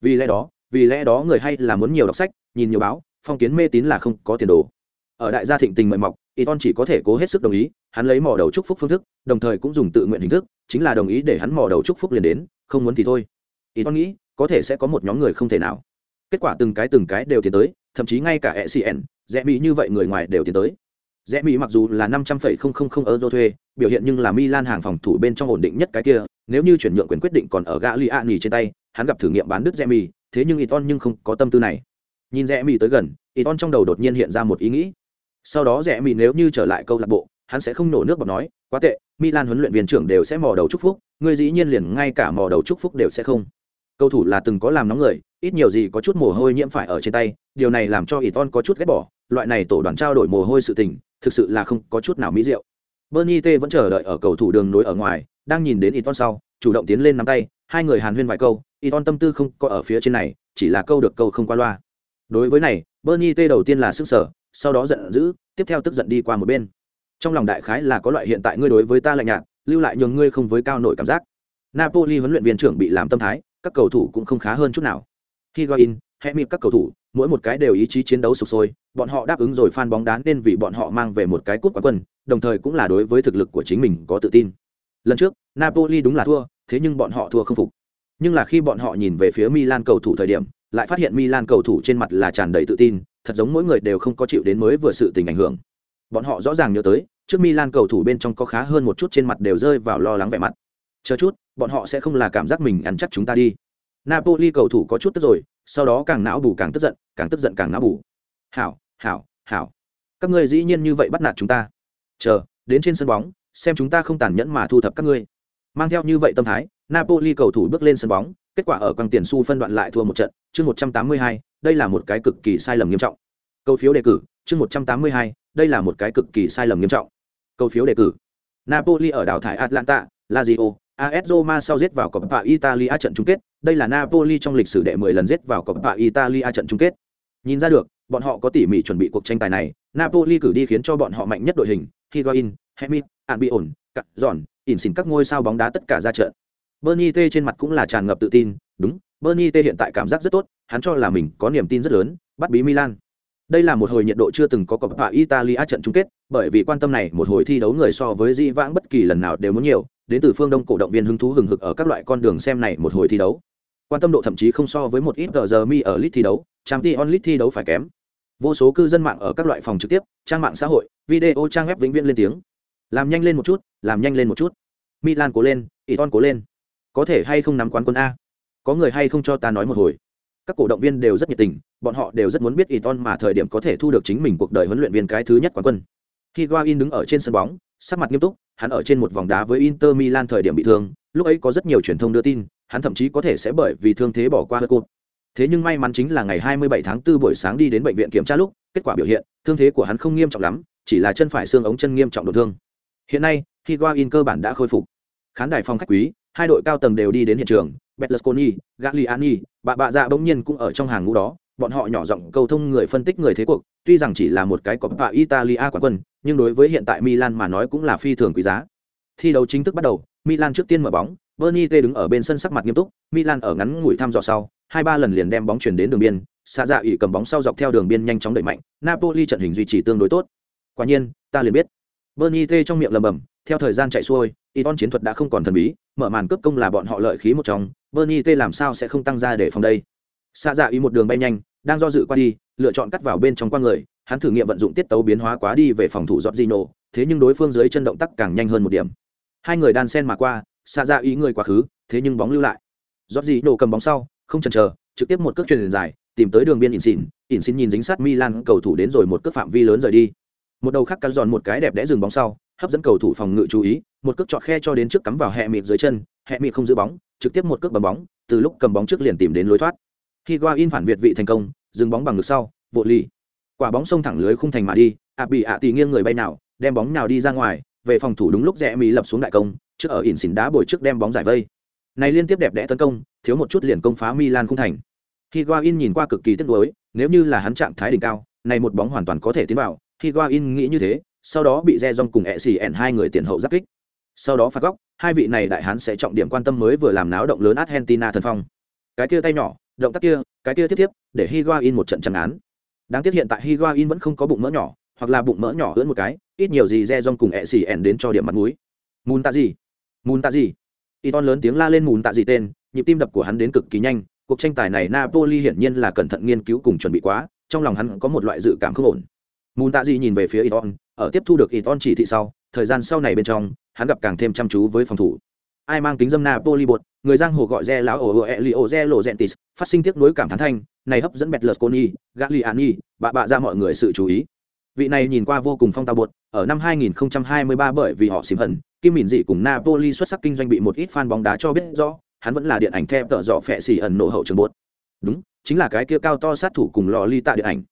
Speaker 1: Vì lẽ đó, vì lẽ đó người hay là muốn nhiều đọc sách, nhìn nhiều báo, phong kiến mê tín là không có tiền đồ. Ở đại gia thịnh tình mời mọc, Iton chỉ có thể cố hết sức đồng ý, hắn lấy mỏ đầu chúc phúc phương thức, đồng thời cũng dùng tự nguyện hình thức, chính là đồng ý để hắn mỏ đầu chúc phúc liền đến, không muốn thì thôi. Iton nghĩ, có thể sẽ có một nhóm người không thể nào. Kết quả từng cái từng cái đều tiến tới, thậm chí ngay cả ECN, rẽ mỹ như vậy người ngoài đều tiến tới. Rẽ Mỹ mặc dù là 500,000 euro thuê, biểu hiện nhưng là Milan hàng phòng thủ bên trong ổn định nhất cái kia, nếu như chuyển nhượng quyền quyết định còn ở Gagliani trên tay, hắn gặp thử nghiệm bán đứt Rẽ Mỹ, thế nhưng Iton nhưng không có tâm tư này. Nhìn Rẽ Mỹ tới gần, Iton trong đầu đột nhiên hiện ra một ý nghĩ sau đó rẽ mỹ nếu như trở lại câu lạc bộ hắn sẽ không nổ nước bọt nói, quá tệ, milan huấn luyện viên trưởng đều sẽ mò đầu chúc phúc, ngươi dĩ nhiên liền ngay cả mò đầu chúc phúc đều sẽ không. Cầu thủ là từng có làm nóng người, ít nhiều gì có chút mồ hôi nhiễm phải ở trên tay, điều này làm cho Iton có chút ghét bỏ, loại này tổ đoàn trao đổi mồ hôi sự tình, thực sự là không có chút nào mỹ diệu. Bernie t vẫn chờ đợi ở cầu thủ đường nối ở ngoài, đang nhìn đến Iton sau, chủ động tiến lên nắm tay, hai người hàn huyên vài câu Iton tâm tư không có ở phía trên này, chỉ là câu được câu không qua loa. Đối với này, bernie t đầu tiên là sức sở sau đó giận dữ, tiếp theo tức giận đi qua một bên trong lòng đại khái là có loại hiện tại ngươi đối với ta lạnh nhạt lưu lại nhường ngươi không với cao nổi cảm giác. Napoli huấn luyện viên trưởng bị làm tâm thái các cầu thủ cũng không khá hơn chút nào. Higuain, goin hẹ mịp các cầu thủ mỗi một cái đều ý chí chiến đấu sục sôi bọn họ đáp ứng rồi fan bóng đá nên vì bọn họ mang về một cái cúp quán quân đồng thời cũng là đối với thực lực của chính mình có tự tin. Lần trước napoli đúng là thua thế nhưng bọn họ thua không phục. Nhưng là khi bọn họ nhìn về phía milan cầu thủ thời điểm lại phát hiện milan cầu thủ trên mặt là tràn đầy tự tin thật giống mỗi người đều không có chịu đến mới vừa sự tình ảnh hưởng bọn họ rõ ràng nhớ tới, trước milan cầu thủ bên trong có khá hơn một chút trên mặt đều rơi vào lo lắng vẻ mặt. Chờ chút, bọn họ sẽ không là cảm giác mình ăn chắc chúng ta đi. Napoli cầu thủ có chút tức rồi, sau đó càng não bù càng tức giận, càng tức giận càng não bù. Hảo hảo hảo. Các ngươi dĩ nhiên như vậy bắt nạt chúng ta. Chờ, đến trên sân bóng, xem chúng ta không tàn nhẫn mà thu thập các ngươi. Mang theo như vậy tâm thái, napoli cầu thủ bước lên sân bóng, kết quả ở quang tiền su phân đoạn lại thua một trận, chương một trăm tám mươi hai, đây là một cái cực kỳ sai lầm nghiêm trọng câu phiếu đề cử chương một trăm tám mươi hai đây là một cái cực kỳ sai lầm nghiêm trọng câu phiếu đề cử napoli ở đảo thải atlanta lazio AS Roma sau giết vào Coppa Italia trận chung kết, đây là Napoli trong lịch sử đệ 10 lần giết vào Coppa Italia trận chung kết. Nhìn ra được, bọn họ có tỉ mỉ chuẩn bị cuộc tranh tài này, Napoli cử đi khiến cho bọn họ mạnh nhất đội hình, Higuain, Hemit, Albion, Cắt, Giòn, ỉn xỉn các ngôi sao bóng đá tất cả ra trận. Bernie T trên mặt cũng là tràn ngập tự tin, đúng, Bernie T hiện tại cảm giác rất tốt, hắn cho là mình có niềm tin rất lớn, bắt bí Milan. Đây là một hồi nhiệt độ chưa từng có Coppa Italia trận chung kết, bởi vì quan tâm này một hồi thi đấu người so với di vãng bất kỳ lần nào đều muốn nhiều, đến từ phương đông cổ động viên hứng thú hừng hực ở các loại con đường xem này một hồi thi đấu. Quan tâm độ thậm chí không so với một ít giờ giờ mi ở lit thi đấu trang t onlit thi đấu phải kém. Vô số cư dân mạng ở các loại phòng trực tiếp trang mạng xã hội video trang web vĩnh viễn lên tiếng. Làm nhanh lên một chút làm nhanh lên một chút. Milan cố lên iton cố lên. Có thể hay không nắm quán quân a? Có người hay không cho ta nói một hồi? Các cổ động viên đều rất nhiệt tình bọn họ đều rất muốn biết iton mà thời điểm có thể thu được chính mình cuộc đời huấn luyện viên cái thứ nhất quán quân khi Higuain đứng ở trên sân bóng sắc mặt nghiêm túc hắn ở trên một vòng đá với Inter Milan thời điểm bị thương, lúc ấy có rất nhiều truyền thông đưa tin, hắn thậm chí có thể sẽ bởi vì thương thế bỏ qua cột. Thế nhưng may mắn chính là ngày 27 tháng 4 buổi sáng đi đến bệnh viện kiểm tra lúc, kết quả biểu hiện, thương thế của hắn không nghiêm trọng lắm, chỉ là chân phải xương ống chân nghiêm trọng tổn thương. Hiện nay, Higuain cơ bản đã khôi phục. Khán đài phòng khách quý, hai đội cao tầng đều đi đến hiện trường, Berlusconi, Gagliani, bà bạ dạ bỗng nhiên cũng ở trong hàng ngũ đó, bọn họ nhỏ giọng câu thông người phân tích người thế cuộc, tuy rằng chỉ là một cái Coppa Italia quán quân, nhưng đối với hiện tại Milan mà nói cũng là phi thường quý giá. Thi đấu chính thức bắt đầu, Milan trước tiên mở bóng, Bernie T đứng ở bên sân sắc mặt nghiêm túc, Milan ở ngắn ngủi thăm dò sau, hai ba lần liền đem bóng chuyển đến đường biên, xa dạ ủy cầm bóng sau dọc theo đường biên nhanh chóng đẩy mạnh, Napoli trận hình duy trì tương đối tốt. Quả nhiên, ta liền biết. Bernie T trong miệng lẩm bẩm, theo thời gian chạy xuôi, Iton chiến thuật đã không còn thần bí, mở màn cướp công là bọn họ lợi khí một trong, Bernie T làm sao sẽ không tăng ra để phòng đây. Xa dạ ý một đường bay nhanh, đang do dự qua đi, lựa chọn cắt vào bên trong qua người, hắn thử nghiệm vận dụng tiết tấu biến hóa quá đi về phòng thủ Jorginho, thế nhưng đối phương dưới chân động tác càng nhanh hơn một điểm. Hai người đan sen mà qua, xa ra dạ ý người quá khứ, thế nhưng bóng lưu lại. Jorginho cầm bóng sau, không chần chờ, trực tiếp một cước truyền dài, tìm tới đường biên Insin, Insin nhìn dính sát Milan cầu thủ đến rồi một cước phạm vi lớn rời đi. Một đầu khác cắn giòn một cái đẹp đẽ dừng bóng sau, hấp dẫn cầu thủ phòng ngự chú ý, một cước chọt khe cho đến trước cắm vào hẹ mịt dưới chân, hẹ mịt không giữ bóng, trực tiếp một cước bấm bóng, từ lúc cầm bóng trước liền tìm đến lối thoát. Higuain phản việt vị thành công, dừng bóng bằng ngực sau, vội lì. Quả bóng xông thẳng lưới khung thành mà đi ạ bị ạ tỷ nghiêng người bay nào đem bóng nào đi ra ngoài về phòng thủ đúng lúc rẽ mỹ lập xuống đại công trước ở ỉn xỉn đá bồi trước đem bóng giải vây. Này liên tiếp đẹp đẽ tấn công thiếu một chút liền công phá milan khung thành. Higuain nhìn qua cực kỳ tiếc nuối nếu như là hắn trạng thái đỉnh cao này một bóng hoàn toàn có thể tiến vào. Higuain nghĩ như thế sau đó bị re cùng ẹ hai người tiền hậu giáp kích. Sau đó phạt góc hai vị này đại hán sẽ trọng điểm quan tâm mới vừa làm náo động lớn argentina thần phong. Cái kia tay nhỏ động tác kia, cái kia tiếp tiếp để higuain một trận chẳng án. Đáng tiếc hiện tại higuain vẫn không có bụng mỡ nhỏ, hoặc là bụng mỡ nhỏ hơn một cái, ít nhiều gì re rong cùng ẹ xì ẻn đến cho điểm mặt mũi. Mùn tạ gì mùn tạ gì y ton lớn tiếng la lên mùn tạ gì tên, nhịp tim đập của hắn đến cực kỳ nhanh, cuộc tranh tài này napoli hiển nhiên là cẩn thận nghiên cứu cùng chuẩn bị quá, trong lòng hắn có một loại dự cảm không ổn. Mùn tạ gì nhìn về phía y ton ở tiếp thu được y ton chỉ thị sau, thời gian sau này bên trong, hắn gặp càng thêm chăm chú với phòng thủ. Ai mang kính dâm napoli bột người giang hồ gọi re lão ổ ẹ li ổ re lộ gentis phát sinh tiếc nuối cảm thán thanh này hấp dẫn Betlesconi, Gagliani, bạ bạ ra mọi người sự chú ý. Vị này nhìn qua vô cùng phong tao bột, ở năm 2023 bởi vì họ xìm hận, Kim Mìn dị cùng Napoli xuất sắc kinh doanh bị một ít fan bóng đá cho biết rõ, hắn vẫn là điện ảnh theo tợ dọ phẹ xì ẩn nổ hậu trường bột. Đúng, chính là cái kia cao to sát thủ cùng lò ly tạ điện ảnh.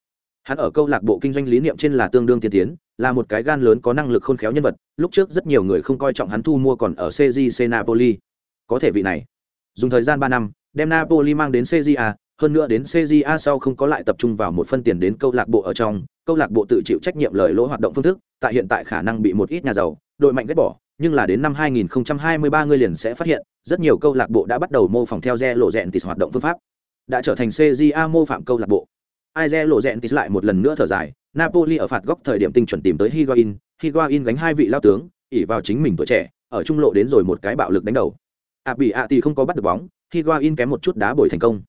Speaker 1: Hắn ở câu lạc bộ kinh doanh lý niệm trên là tương đương tiên tiến, là một cái gan lớn có năng lực khôn khéo nhân vật, lúc trước rất nhiều người không coi trọng hắn thu mua còn ở cgc Napoli. Có thể vị này, dùng thời gian 3 năm, đem Napoli mang đến CJA, hơn nữa đến CJA sau không có lại tập trung vào một phân tiền đến câu lạc bộ ở trong, câu lạc bộ tự chịu trách nhiệm lời lỗ hoạt động phương thức, tại hiện tại khả năng bị một ít nhà giàu, đội mạnh ghét bỏ, nhưng là đến năm 2023 người liền sẽ phát hiện, rất nhiều câu lạc bộ đã bắt đầu mô phỏng theo re lộ rèn tịt hoạt động phương pháp, đã trở thành CJA mô phạm câu lạc bộ. Ai re lộ rèn tịt lại một lần nữa thở dài, Napoli ở phạt góc thời điểm tinh chuẩn tìm tới Higuain, Higuain gánh hai vị lao tướng, ỷ vào chính mình tuổi trẻ, ở trung lộ đến rồi một cái bạo lực đánh đầu. À bị ạ thì không có bắt được bóng, Higuain kém một chút đá bồi thành công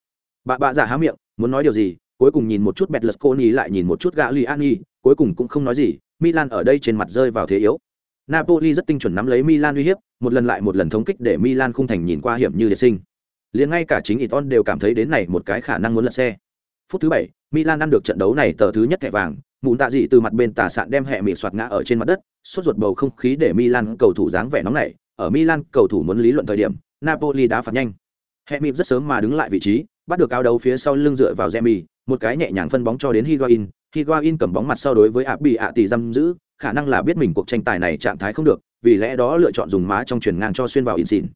Speaker 1: bà bạ giả há miệng muốn nói điều gì cuối cùng nhìn một chút bẹt lật cô ni lại nhìn một chút gã li an cuối cùng cũng không nói gì milan ở đây trên mặt rơi vào thế yếu napoli rất tinh chuẩn nắm lấy milan uy hiếp một lần lại một lần thống kích để Milan khung thành nhìn qua hiểm như liệt sinh. Liền ngay cả chính Iton đều cảm thấy đến này một cái khả năng muốn lật xe. Phút thứ bảy, Milan ăn được trận đấu này tờ thứ nhất thẻ vàng, mụn tạ dị từ mặt bên tà sạn đem hệ mị soạt ngã ở trên mặt đất, sốt ruột bầu không khí để Milan cầu thủ dáng vẻ nóng nảy, ở Milan cầu thủ muốn lý luận thời điểm, Napoli đá phạt nhanh. Hệ mịp rất sớm mà đứng lại vị trí, bắt được áo đấu phía sau lưng dựa vào jemmy một cái nhẹ nhàng phân bóng cho đến Higuain, Higuain cầm bóng mặt sau đối với áp bị ạ tỷ giam giữ, khả năng là biết mình cuộc tranh tài này trạng thái không được, vì lẽ đó lựa chọn dùng má trong chuyển ngang cho xuyên vào Insin.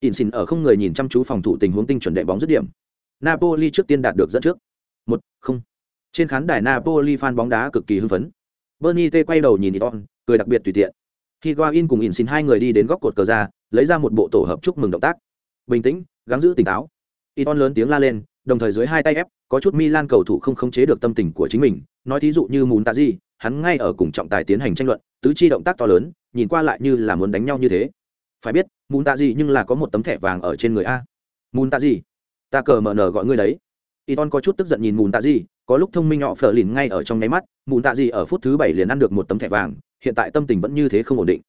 Speaker 1: Insin ở không người nhìn chăm chú phòng thủ tình huống tinh chuẩn đệ bóng dứt điểm. Napoli trước tiên đạt được dẫn trước. Một, không. Trên khán đài Napoli fan bóng đá cực kỳ hưng phấn. Bernie T quay đầu nhìn Iton, cười đặc biệt tùy tiện. Higuain cùng Insin hai người đi đến góc cột cờ ra, lấy ra một bộ tổ hợp chúc mừng động tác. Bình tĩnh, gắng giữ tỉnh táo. Iton lớn tiếng la lên, đồng thời dưới hai tay ép, có chút Milan cầu thủ không khống chế được tâm tình của chính mình, nói thí dụ như Mùn Tạ Di, hắn ngay ở cùng trọng tài tiến hành tranh luận, tứ chi động tác to lớn, nhìn qua lại như là muốn đánh nhau như thế. Phải biết, Mùn Tạ Di nhưng là có một tấm thẻ vàng ở trên người a. Mùn Tạ Di, ta cờ mở nở gọi ngươi đấy. Iton có chút tức giận nhìn Mùn Tạ Di, có lúc thông minh họ phở lìn ngay ở trong nháy mắt, Mùn Tạ Di ở phút thứ bảy liền ăn được một tấm thẻ vàng, hiện tại tâm tình vẫn như thế không ổn định.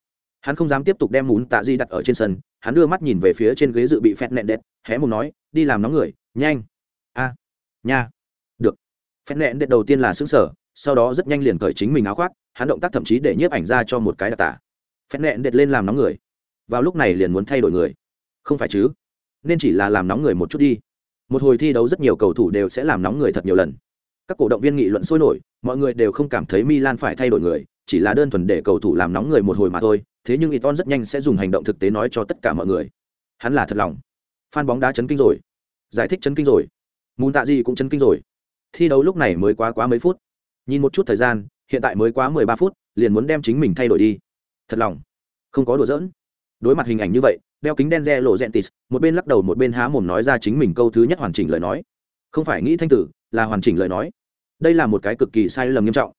Speaker 1: Hắn không dám tiếp tục đem mún Tạ Di đặt ở trên sân, hắn đưa mắt nhìn về phía trên ghế dự bị phét nẹn đệt, hé mồm nói, đi làm nóng người, nhanh. A, nha. Được. Phét nẹn đệt đầu tiên là xứng sở sau đó rất nhanh liền cởi chính mình áo khoác hắn động tác thậm chí để nhiếp ảnh ra cho một cái đặc tả. Phét nẹn đệt lên làm nóng người. Vào lúc này liền muốn thay đổi người. Không phải chứ nên chỉ là làm nóng người một chút đi. Một hồi thi đấu rất nhiều cầu thủ đều sẽ làm nóng người thật nhiều lần. Các cổ động viên nghị luận sôi nổi mọi người đều không cảm thấy milan phải thay đổi người chỉ là đơn thuần để cầu thủ làm nóng người một hồi mà thôi, thế nhưng iton rất nhanh sẽ dùng hành động thực tế nói cho tất cả mọi người. Hắn là thật lòng. Phan bóng đá chấn kinh rồi. Giải thích chấn kinh rồi. Mùn tạ gì cũng chấn kinh rồi. Thi đấu lúc này mới quá quá mấy phút. Nhìn một chút thời gian, hiện tại mới quá mười ba phút, liền muốn đem chính mình thay đổi đi. Thật lòng. Không có đùa giỡn. Đối mặt hình ảnh như vậy, đeo kính đen re lộ rèn tis một bên lắc đầu một bên há mồm nói ra chính mình câu thứ nhất hoàn chỉnh lời nói. Không phải nghĩ thanh tử, là hoàn chỉnh lời nói. Đây là một cái cực kỳ sai lầm nghiêm trọng.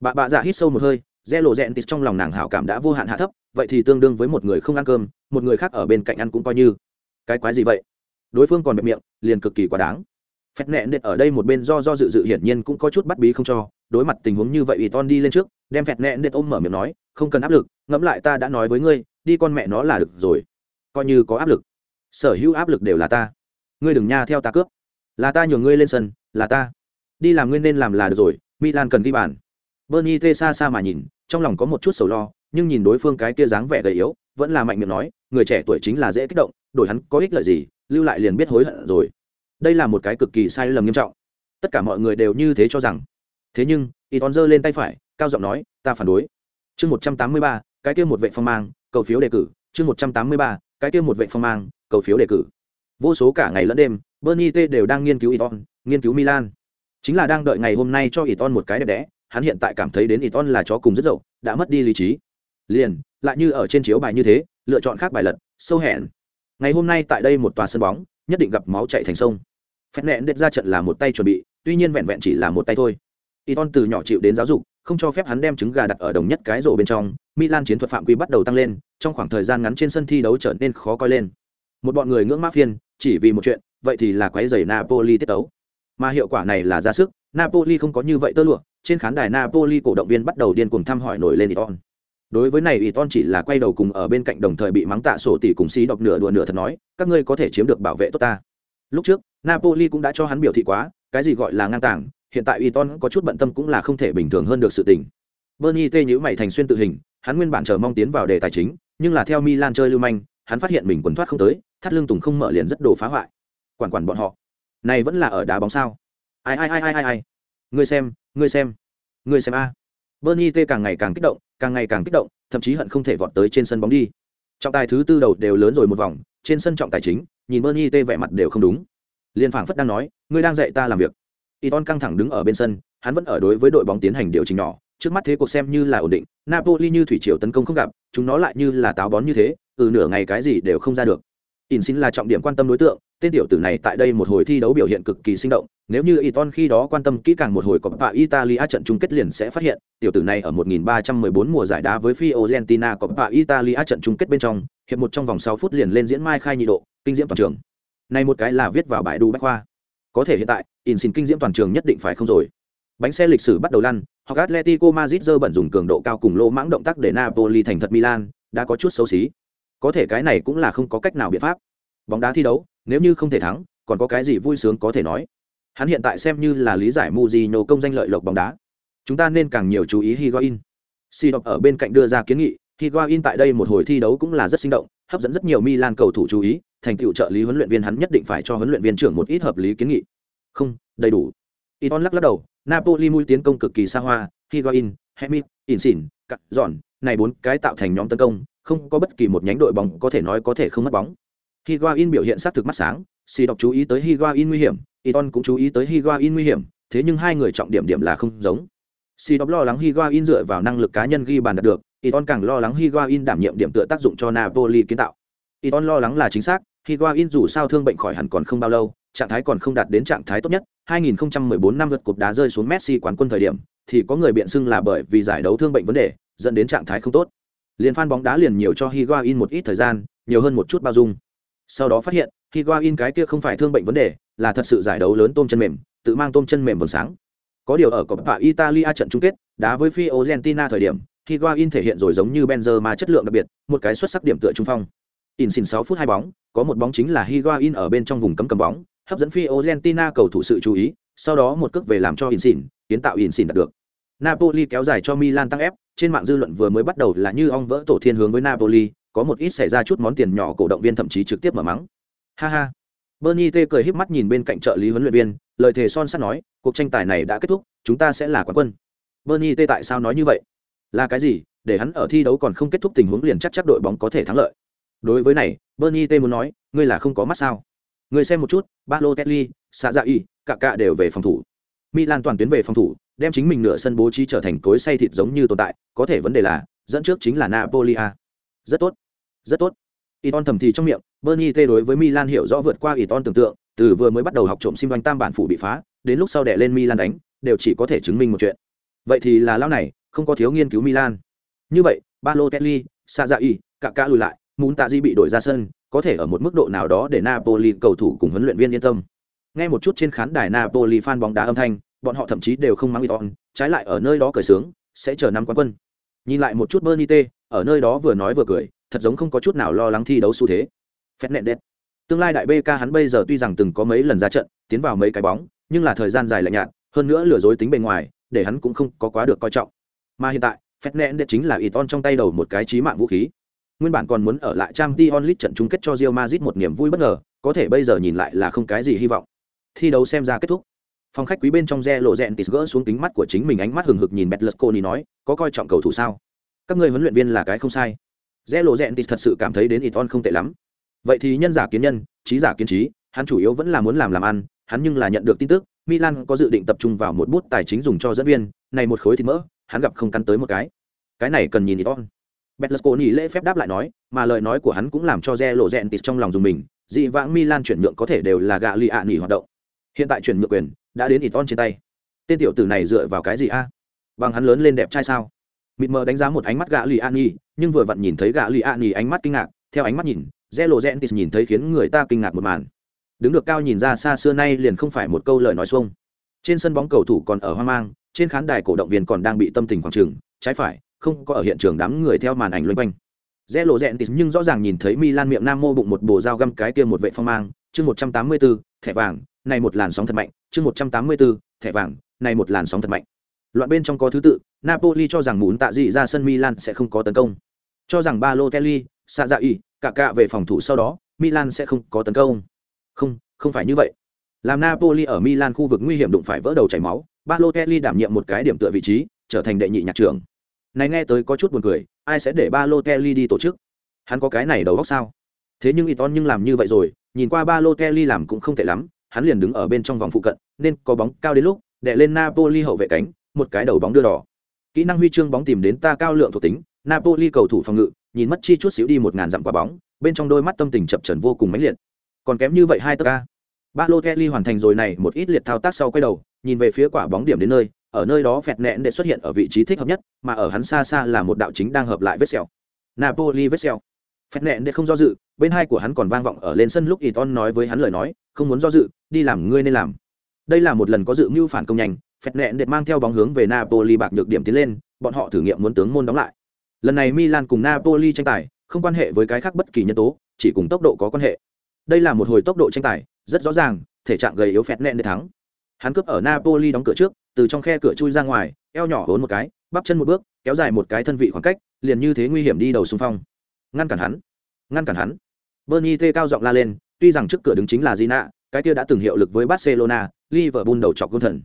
Speaker 1: Bà bạ dạ hít sâu một hơi re lộ rẽn tít trong lòng nàng hảo cảm đã vô hạn hạ thấp, vậy thì tương đương với một người không ăn cơm, một người khác ở bên cạnh ăn cũng coi như. Cái quái gì vậy? Đối phương còn bẹp miệng, liền cực kỳ quá đáng. Phép nẹn đệt ở đây một bên do do dự dự hiển nhiên cũng có chút bắt bí không cho, đối mặt tình huống như vậy ủy ton đi lên trước, đem phẹt nẹn đệt ôm mở miệng nói, không cần áp lực, ngẫm lại ta đã nói với ngươi, đi con mẹ nó là được rồi. Coi như có áp lực. Sở hữu áp lực đều là ta. Ngươi đừng nha theo ta cướp. Là ta nhường ngươi lên sân, là ta. Đi làm ngươi nên làm là được rồi, milan cần ghi bàn bernie tê xa xa mà nhìn, trong lòng có một chút sầu lo, nhưng nhìn đối phương cái kia dáng vẻ gầy yếu, vẫn là mạnh miệng nói, người trẻ tuổi chính là dễ kích động, đổi hắn có ích lợi gì, lưu lại liền biết hối hận rồi. Đây là một cái cực kỳ sai lầm nghiêm trọng. Tất cả mọi người đều như thế cho rằng. Thế nhưng y tón giơ lên tay phải, cao giọng nói, ta phản đối. Chương một trăm tám mươi ba, cái kia một vệ phong mang, cầu phiếu đề cử. Chương một trăm tám mươi ba, cái kia một vệ phong mang, cầu phiếu đề cử. Vô số cả ngày lẫn đêm, bernie t đều đang nghiên cứu iton nghiên cứu milan. Chính là đang đợi ngày hôm nay cho iton một cái đẹp đẽ hắn hiện tại cảm thấy đến iton là chó cùng rất dậu, đã mất đi lý trí. Liền, lại như ở trên chiếu bài như thế, lựa chọn khác bài lật, sâu hẹn. Ngày hôm nay tại đây một tòa sân bóng, nhất định gặp máu chạy thành sông. Phép nẹn đệt ra trận là một tay chuẩn bị, tuy nhiên vẹn vẹn chỉ là một tay thôi. Y ton từ nhỏ chịu đến giáo dục, không cho phép hắn đem trứng gà đặt ở đồng nhất cái rổ bên trong. Milan chiến thuật phạm quy bắt đầu tăng lên, trong khoảng thời gian ngắn trên sân thi đấu trở nên khó coi lên. Một bọn người ngưỡng mắt phiên, chỉ vì một chuyện, vậy thì là quái dày napoli tiết tấu. Mà hiệu quả này là ra sức, napoli không có như vậy tơ lụa trên khán đài napoli cổ động viên bắt đầu điên cuồng thăm hỏi nổi lên iton đối với này iton chỉ là quay đầu cùng ở bên cạnh đồng thời bị mắng tạ sổ tỷ cùng xí đọc nửa đùa nửa thật nói các ngươi có thể chiếm được bảo vệ tốt ta lúc trước napoli cũng đã cho hắn biểu thị quá cái gì gọi là ngang tàng hiện tại Iton có chút bận tâm cũng là không thể bình thường hơn được sự tình. Bernie tê nhíu mày thành xuyên tự hình, hắn nguyên bản chờ mong tiến vào đề tài chính, nhưng là theo Milan chơi lưu manh, hắn phát hiện mình quần thoát không tới, thắt lưng tùng không mở liền rất đồ phá hoại. Quản quản bọn họ, này vẫn là ở đá bóng sao? Ai ai ai ai ai ai. Ngươi xem, ngươi xem, ngươi xem a. Bernie T càng ngày càng kích động, càng ngày càng kích động, thậm chí hận không thể vọt tới trên sân bóng đi. Trọng tài thứ tư đầu đều lớn rồi một vòng, trên sân trọng tài chính, nhìn Bernie T vẻ mặt đều không đúng. Liên phảng phất đang nói ngươi đang dạy ta làm việc. Iton căng thẳng đứng ở bên sân hắn vẫn ở đối với đội bóng tiến hành điều chỉnh nhỏ. Trước mắt thế cuộc xem như là ổn định napoli như thủy triều tấn công không gặp chúng nó lại như là táo bón như thế từ nửa ngày cái gì đều không ra được. In xin là trọng điểm quan tâm đối tượng tên tiểu tử này tại đây một hồi thi đấu biểu hiện cực kỳ sinh động, nếu như Iton khi đó quan tâm kỹ càng một hồi Coppa Italia trận chung kết liền sẽ phát hiện, tiểu tử này ở 1314 mùa giải đá với Fiorentina Coppa Italia trận chung kết bên trong, hiệp một trong vòng 6 phút liền lên diễn mai khai nhị độ, kinh diễm toàn trường. Này một cái là viết vào bài đu bách khoa. Có thể hiện tại, in xin kinh diễm toàn trường nhất định phải không rồi. Bánh xe lịch sử bắt đầu lăn, hoặc atletico madrid dơ bẩn dùng cường độ cao cùng lô mãng động tác để napoli thành thật milan, đã có chút xấu xí. Có thể cái này cũng là không có cách nào biện pháp bóng đá thi đấu, nếu như không thể thắng, còn có cái gì vui sướng có thể nói? Hắn hiện tại xem như là lý giải Mujino công danh lợi lộc bóng đá. Chúng ta nên càng nhiều chú ý Higuain. Si đọc ở bên cạnh đưa ra kiến nghị, Higuain tại đây một hồi thi đấu cũng là rất sinh động, hấp dẫn rất nhiều Milan cầu thủ chú ý, thành tựu trợ lý huấn luyện viên hắn nhất định phải cho huấn luyện viên trưởng một ít hợp lý kiến nghị. Không, đầy đủ. Iton lắc lắc đầu, Napoli mũi tiến công cực kỳ xa hoa, Higuain Hemit Insin cắt, dọn, này bốn cái tạo thành nhóm tấn công, không có bất kỳ một nhánh đội bóng có thể nói có thể không mất bóng. Higuain biểu hiện sát thực mắt sáng Si đọc chú ý tới Higuain nguy hiểm Iton cũng chú ý tới Higuain nguy hiểm, thế nhưng hai người trọng điểm điểm là không giống. Si đọc lo lắng Higuain dựa vào năng lực cá nhân ghi bàn đạt được Iton càng lo lắng Higuain đảm nhiệm điểm tựa tác dụng cho Napoli kiến tạo. Iton lo lắng là chính xác, Higuain dù sao thương bệnh khỏi hẳn còn không bao lâu, trạng thái còn không đạt đến trạng thái tốt nhất 2014 năm lượt cột đá rơi xuống Messi quán quân thời điểm, thì có người biện xưng là bởi vì giải đấu thương bệnh vấn đề, dẫn đến trạng thái không tốt. Liên fan bóng đá liền nhiều cho Higuain một ít thời gian, nhiều hơn một chút bao dung sau đó phát hiện Higuain cái kia không phải thương bệnh vấn đề là thật sự giải đấu lớn tôm chân mềm tự mang tôm chân mềm vầng sáng. Có điều ở Coppa Italia trận chung kết đá với Fiorentina thời điểm Higuain thể hiện rồi giống như Benzema chất lượng đặc biệt một cái xuất sắc điểm tựa trung phong. In xin 6 phút hai bóng có một bóng chính là Higuain ở bên trong vùng cấm cầm bóng hấp dẫn Fiorentina cầu thủ sự chú ý sau đó một cước về làm cho in xin kiến tạo in xin đạt được. Napoli kéo dài cho Milan tăng ép, trên mạng dư luận vừa mới bắt đầu là như ong vỡ tổ thiên hướng với Napoli, có một ít xảy ra chút món tiền nhỏ cổ động viên thậm chí trực tiếp mở mắng. Ha ha. Bernie T cười híp mắt nhìn bên cạnh trợ lý huấn luyện viên, lời thề son sắt nói, cuộc tranh tài này đã kết thúc, chúng ta sẽ là quán quân. Bernie T tại sao nói như vậy? Là cái gì? Để hắn ở thi đấu còn không kết thúc tình huống liền chắc chắc đội bóng có thể thắng lợi. Đối với này, Bernie T muốn nói, ngươi là không có mắt sao? Ngươi xem một chút, Balotelli, Sazai, cả cả đều về phòng thủ. Milan toàn tuyến về phòng thủ, đem chính mình nửa sân bố trí trở thành cối xay thịt giống như tồn tại, có thể vấn đề là, dẫn trước chính là Napoli. Rất tốt, rất tốt. Iton thầm thì trong miệng, Bernie T đối với Milan hiểu rõ vượt qua Iton tưởng tượng, từ vừa mới bắt đầu học trộm sim doanh tam bản phủ bị phá, đến lúc sau đè lên Milan đánh, đều chỉ có thể chứng minh một chuyện. Vậy thì là lão này, không có thiếu nghiên cứu Milan. Như vậy, Balotelli, Sazai, cả cả lùi lại, muốn tạ di bị đổi ra sân, có thể ở một mức độ nào đó để Napoli cầu thủ cùng huấn luyện viên yên tâm. Nghe một chút trên khán đài Napoli fan bóng đá âm thanh, bọn họ thậm chí đều không mang Iton, trái lại ở nơi đó cởi sướng, sẽ chờ năm quán quân. Nhìn lại một chút Bernite, ở nơi đó vừa nói vừa cười, thật giống không có chút nào lo lắng thi đấu xu thế. phép nện đét. Tương lai đại BK hắn bây giờ tuy rằng từng có mấy lần ra trận, tiến vào mấy cái bóng, nhưng là thời gian dài lạnh nhạt, hơn nữa lừa dối tính bề ngoài, để hắn cũng không có quá được coi trọng. Mà hiện tại, phép nện đét chính là Iton trong tay đầu một cái chí mạng vũ khí. Nguyên bản còn muốn ở lại Champions Lit trận chung kết cho Real Madrid một niềm vui bất ngờ, có thể bây giờ nhìn lại là không cái gì hy vọng. Thi đấu xem ra kết thúc phòng khách quý bên trong re lộ rẹn tịt gỡ xuống kính mắt của chính mình ánh mắt hừng hực nhìn betlesconi nói có coi trọng cầu thủ sao các người huấn luyện viên là cái không sai. Re lộ rẽn thì thật sự cảm thấy đến iton không tệ lắm. Vậy thì nhân giả kiến nhân, trí giả kiến trí, hắn chủ yếu vẫn là muốn làm làm ăn, hắn nhưng là nhận được tin tức, milan có dự định tập trung vào một bút tài chính dùng cho dẫn viên, này một khối thịt mỡ, hắn gặp không căn tới một cái. Cái này cần nhìn iton Berlusconi lễ phép đáp lại nói, mà lời nói của hắn cũng làm cho re lộ rẽn tịt trong lòng dùng mình, dị vãng milan chuyển nhượng có thể đều là gạ lì ạ nghỉ hoạt động. Hiện tại chuyển nhượng quyền đã đến ít on trên tay. Tên tiểu tử này dựa vào cái gì a? Bằng hắn lớn lên đẹp trai sao? Mịt mờ đánh giá một ánh mắt gã lì an nhi nhưng vừa vặn nhìn thấy gã lì an nhi ánh mắt kinh ngạc, theo ánh mắt nhìn rẽ lộ rẽn tis nhìn thấy khiến người ta kinh ngạc một màn. Đứng được cao nhìn ra xa xưa nay liền không phải một câu lời nói xuông. Trên sân bóng cầu thủ còn ở hoang mang, trên khán đài cổ động viên còn đang bị tâm tình quảng trường trái phải, không có ở hiện trường đám người theo màn ảnh loanh quanh. Rẽ lộ rẽn tis nhưng rõ ràng nhìn thấy milan miệng nam mô bụng một bồ dao găm cái kia một vệ phong mang, chương một trăm tám mươi bốn thẻ vàng, này một làn sóng thật mạnh, chương một trăm tám mươi bốn thẻ vàng, này một làn sóng thật mạnh loạn bên trong có thứ tự napoli cho rằng muốn tạ dị ra sân milan sẽ không có tấn công. Cho rằng balotelli sa dạ y cả cả về phòng thủ sau đó milan sẽ không có tấn công. Không không phải như vậy. Làm napoli ở milan khu vực nguy hiểm đụng phải vỡ đầu chảy máu balotelli đảm nhiệm một cái điểm tựa vị trí trở thành đệ nhị nhạc trưởng. Này nghe tới có chút buồn cười ai sẽ để balotelli đi tổ chức? Hắn có cái này đầu góc sao? Thế nhưng iton nhưng làm như vậy rồi nhìn qua balotelli làm cũng không tệ lắm hắn liền đứng ở bên trong vòng phụ cận, nên có bóng cao đến lúc, đè lên Napoli hậu vệ cánh, một cái đầu bóng đưa đỏ. Kỹ năng huy chương bóng tìm đến ta cao lượng thuộc tính, Napoli cầu thủ phòng ngự, nhìn mất chi chút xíu đi một ngàn dặm quả bóng, bên trong đôi mắt tâm tình chập chờn vô cùng mãnh liệt. Còn kém như vậy hai tơ ca. Balotelli hoàn thành rồi này một ít liệt thao tác sau quay đầu, nhìn về phía quả bóng điểm đến nơi, ở nơi đó phẹt nện để xuất hiện ở vị trí thích hợp nhất, mà ở hắn xa xa là một đạo chính đang hợp lại vết sẹo. Napoli vết sẹo. Phẹt nện để không do dự, bên hai của hắn còn vang vọng ở lên sân lúc Iton nói với hắn lời nói, không muốn do dự, đi làm ngươi nên làm đây là một lần có dự mưu phản công nhanh phẹt nẹn đệt mang theo bóng hướng về napoli bạc nhược điểm tiến lên bọn họ thử nghiệm muốn tướng môn đóng lại. Lần này milan cùng napoli tranh tài không quan hệ với cái khác bất kỳ nhân tố chỉ cùng tốc độ có quan hệ. Đây là một hồi tốc độ tranh tài rất rõ ràng thể trạng gầy yếu phẹt nẹn để thắng. Hắn cướp ở napoli đóng cửa trước từ trong khe cửa chui ra ngoài eo nhỏ hốn một cái bắp chân một bước kéo dài một cái thân vị khoảng cách liền như thế nguy hiểm đi đầu xung phong. Ngăn cản hắn. Ngăn cản hắn. Bernie t cao giọng la lên tuy rằng trước cửa đứng chính là Zina, cái kia đã từng hiệu lực với barcelona liverpool đầu chọc gôn thần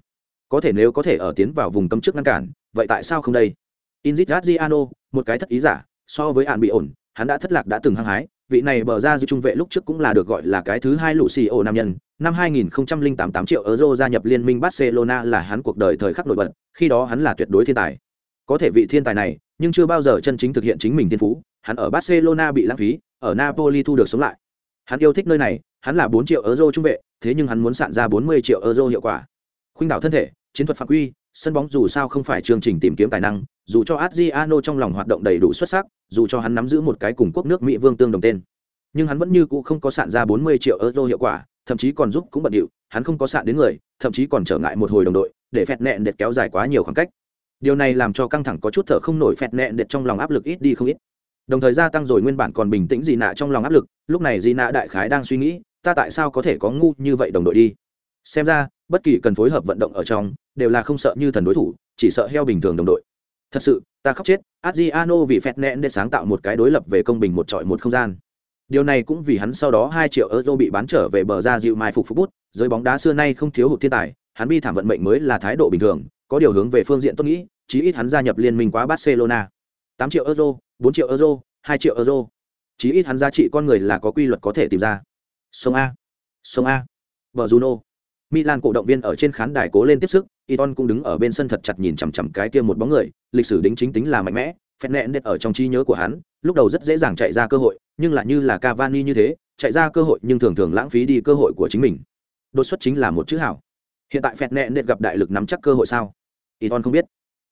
Speaker 1: có thể nếu có thể ở tiến vào vùng cấm trước ngăn cản vậy tại sao không đây? Inzit Adriano, một cái thất ý giả so với hạn bị ổn hắn đã thất lạc đã từng hăng hái vị này bờ ra giữ trung vệ lúc trước cũng là được gọi là cái thứ hai lũ xì ô nam nhân. Năm 2008 8 triệu euro gia nhập liên minh barcelona là hắn cuộc đời thời khắc nổi bật khi đó hắn là tuyệt đối thiên tài. Có thể vị thiên tài này nhưng chưa bao giờ chân chính thực hiện chính mình thiên phú hắn ở barcelona bị lãng phí ở napoli thu được sống lại. Hắn yêu thích nơi này hắn là 4 triệu euro trung vệ thế nhưng hắn muốn sạn ra 40 triệu euro hiệu quả khuynh đảo thân thể, chiến thuật phạm quy, sân bóng dù sao không phải chương trình tìm kiếm tài năng, dù cho adriano trong lòng hoạt động đầy đủ xuất sắc, dù cho hắn nắm giữ một cái cùng quốc nước mỹ vương tương đồng tên, nhưng hắn vẫn như cũ không có sạn ra 40 triệu euro hiệu quả, thậm chí còn giúp cũng bận điệu, hắn không có sạn đến người, thậm chí còn trở ngại một hồi đồng đội, để phẹt nẹn đệt kéo dài quá nhiều khoảng cách. Điều này làm cho căng thẳng có chút thở không nổi phẹt nẹn đệt trong lòng áp lực ít đi không ít. Đồng thời gia tăng rồi nguyên bản còn bình tĩnh gì nạ trong lòng áp lực, lúc này gì nạ đại khái đang suy nghĩ, ta tại sao có thể có ngu như vậy đồng đội đi? Xem ra bất kỳ cần phối hợp vận động ở trong, đều là không sợ như thần đối thủ, chỉ sợ heo bình thường đồng đội. Thật sự, ta khóc chết, adriano vì phẹt nẹn để sáng tạo một cái đối lập về công bình một trọi một không gian. Điều này cũng vì hắn sau đó hai triệu euro bị bán trở về bờ ra dịu mai phục phục bút giới bóng đá xưa nay không thiếu hụt thiên tài, hắn bi thảm vận mệnh mới là thái độ bình thường, có điều hướng về phương diện tốt nghĩ, chí ít hắn gia nhập liên minh quá barcelona. Tám triệu euro, bốn triệu euro, hai triệu euro. Chí ít hắn giá trị con người là có quy luật có thể tìm ra. Sông a. Sông a. Bờ juno milan cổ động viên ở trên khán đài cố lên tiếp sức, iton cũng đứng ở bên sân thật chặt nhìn chằm chằm cái kia một bóng người, lịch sử đính chính tính là mạnh mẽ phẹt nẹn đệt ở trong trí nhớ của hắn, lúc đầu rất dễ dàng chạy ra cơ hội, nhưng lại như là cavani như thế, chạy ra cơ hội nhưng thường thường lãng phí đi cơ hội của chính mình. Đột xuất chính là một chữ hảo. Hiện tại phẹt nẹn đệt gặp đại lực nắm chắc cơ hội sao? Iton không biết.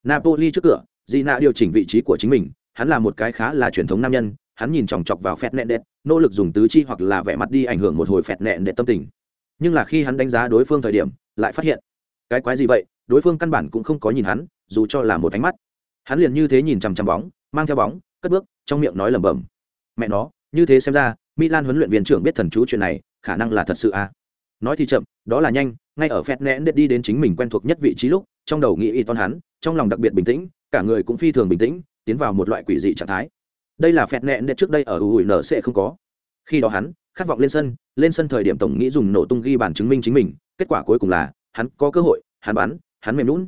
Speaker 1: Napoli trước cửa Gina điều chỉnh vị trí của chính mình, hắn là một cái khá là truyền thống nam nhân, hắn nhìn chòng chọc vào phẹt nẹn đệt nỗ lực dùng tứ chi hoặc là vẻ mặt đi ảnh hưởng một hồi phẹt nẹn đệt tâm tình nhưng là khi hắn đánh giá đối phương thời điểm, lại phát hiện, cái quái gì vậy? Đối phương căn bản cũng không có nhìn hắn, dù cho là một ánh mắt. Hắn liền như thế nhìn chằm chằm bóng, mang theo bóng, cất bước, trong miệng nói lẩm bẩm. Mẹ nó, như thế xem ra, milan huấn luyện viên trưởng biết thần chú chuyện này, khả năng là thật sự à? Nói thì chậm, đó là nhanh, ngay ở phét nén đi đến chính mình quen thuộc nhất vị trí lúc, trong đầu nghĩ y ton hắn, trong lòng đặc biệt bình tĩnh, cả người cũng phi thường bình tĩnh, tiến vào một loại quỷ dị trạng thái. Đây là phét nén trước đây ở ủi nở sẽ không có. Khi đó hắn khát vọng lên sân lên sân thời điểm tổng nghĩ dùng nổ tung ghi bản chứng minh chính mình, kết quả cuối cùng là, hắn có cơ hội, hắn bắn, hắn mềm lún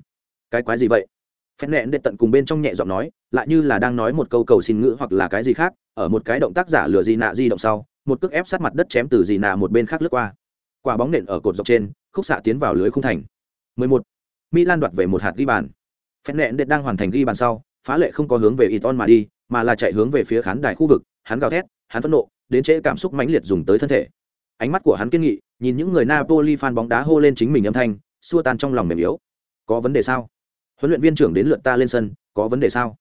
Speaker 1: cái quái gì vậy? Phen nẹn đệ tận cùng bên trong nhẹ giọng nói, lại như là đang nói một câu cầu xin ngữ hoặc là cái gì khác, ở một cái động tác giả lừa gì nạ di động sau, một cước ép sát mặt đất chém từ gì nạ một bên khác lướt qua. Quả bóng nện ở cột dọc trên, khúc xạ tiến vào lưới khung thành. 11. Milan đoạt về một hạt ghi bàn. Phen nẹn đệ đang hoàn thành ghi bàn sau, phá lệ không có hướng về Iton mà đi, mà là chạy hướng về phía khán đài khu vực, hắn gào thét, hắn phẫn nộ đến trễ cảm xúc mãnh liệt dùng tới thân thể. Ánh mắt của hắn kiên nghị, nhìn những người napoli fan bóng đá hô lên chính mình âm thanh, xua tan trong lòng mềm yếu. Có vấn đề sao? Huấn luyện viên trưởng đến lượt ta lên sân, có vấn đề sao?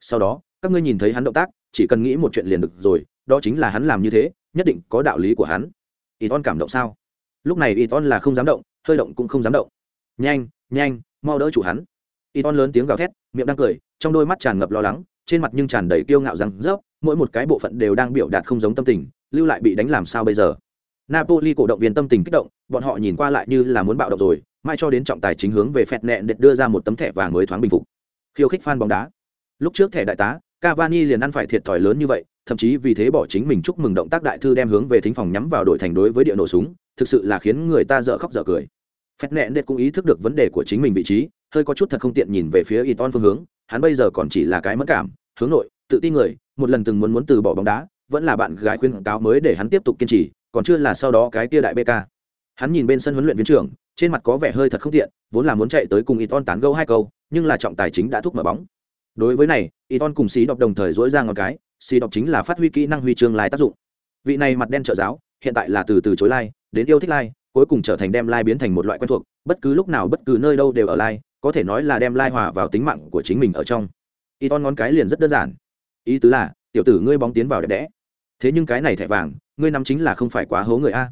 Speaker 1: Sau đó, các ngươi nhìn thấy hắn động tác, chỉ cần nghĩ một chuyện liền được rồi, đó chính là hắn làm như thế, nhất định có đạo lý của hắn. Y ton cảm động sao? Lúc này y ton là không dám động, hơi động cũng không dám động. Nhanh nhanh, mau đỡ chủ hắn. Y ton lớn tiếng gào thét, miệng đang cười, trong đôi mắt tràn ngập lo lắng trên mặt nhưng tràn đầy kiêu ngạo rằng rớp, mỗi một cái bộ phận đều đang biểu đạt không giống tâm tình, lưu lại bị đánh làm sao bây giờ? Napoli cổ động viên tâm tình kích động, bọn họ nhìn qua lại như là muốn bạo động rồi mai cho đến trọng tài chính hướng về phẹt nẹn để đưa ra một tấm thẻ vàng mới thoáng bình phục. Khiêu khích fan bóng đá. Lúc trước thẻ đại tá, cavani liền ăn phải thiệt thòi lớn như vậy, thậm chí vì thế bỏ chính mình chúc mừng động tác đại thư đem hướng về thính phòng nhắm vào đội thành đối với địa nổ súng, thực sự là khiến người ta dở khóc dở cười. Phẹt nẹn đệt cũng ý thức được vấn đề của chính mình vị trí, hơi có chút thật không tiện nhìn về phía Iton phương hướng hắn bây giờ còn chỉ là cái mất cảm, hướng nội, tự tin người, một lần từng muốn muốn từ bỏ bóng đá, vẫn là bạn gái khuyên cáo mới để hắn tiếp tục kiên trì, còn chưa là sau đó cái kia đại bk hắn nhìn bên sân huấn luyện viên trưởng, trên mặt có vẻ hơi thật không tiện, vốn là muốn chạy tới cùng Iton tán gẫu hai câu, nhưng là trọng tài chính đã thúc mở bóng. Đối với này Iton cùng xí đọc đồng thời dỗi ra ngón cái xí đọc chính là phát huy kỹ năng huy chương lai tác dụng. Vị này mặt đen trợ giáo, hiện tại là từ từ chối lai đến yêu thích lai cuối cùng trở thành đem lai biến thành một loại quen thuộc, bất cứ lúc nào bất cứ nơi đâu đều ở lai có thể nói là đem lai hòa vào tính mạng của chính mình ở trong. Iton ngón cái liền rất đơn giản. Ý tứ là, tiểu tử ngươi bóng tiến vào đẹp đẽ. Thế nhưng cái này thẻ vàng, ngươi nắm chính là không phải quá hố người a.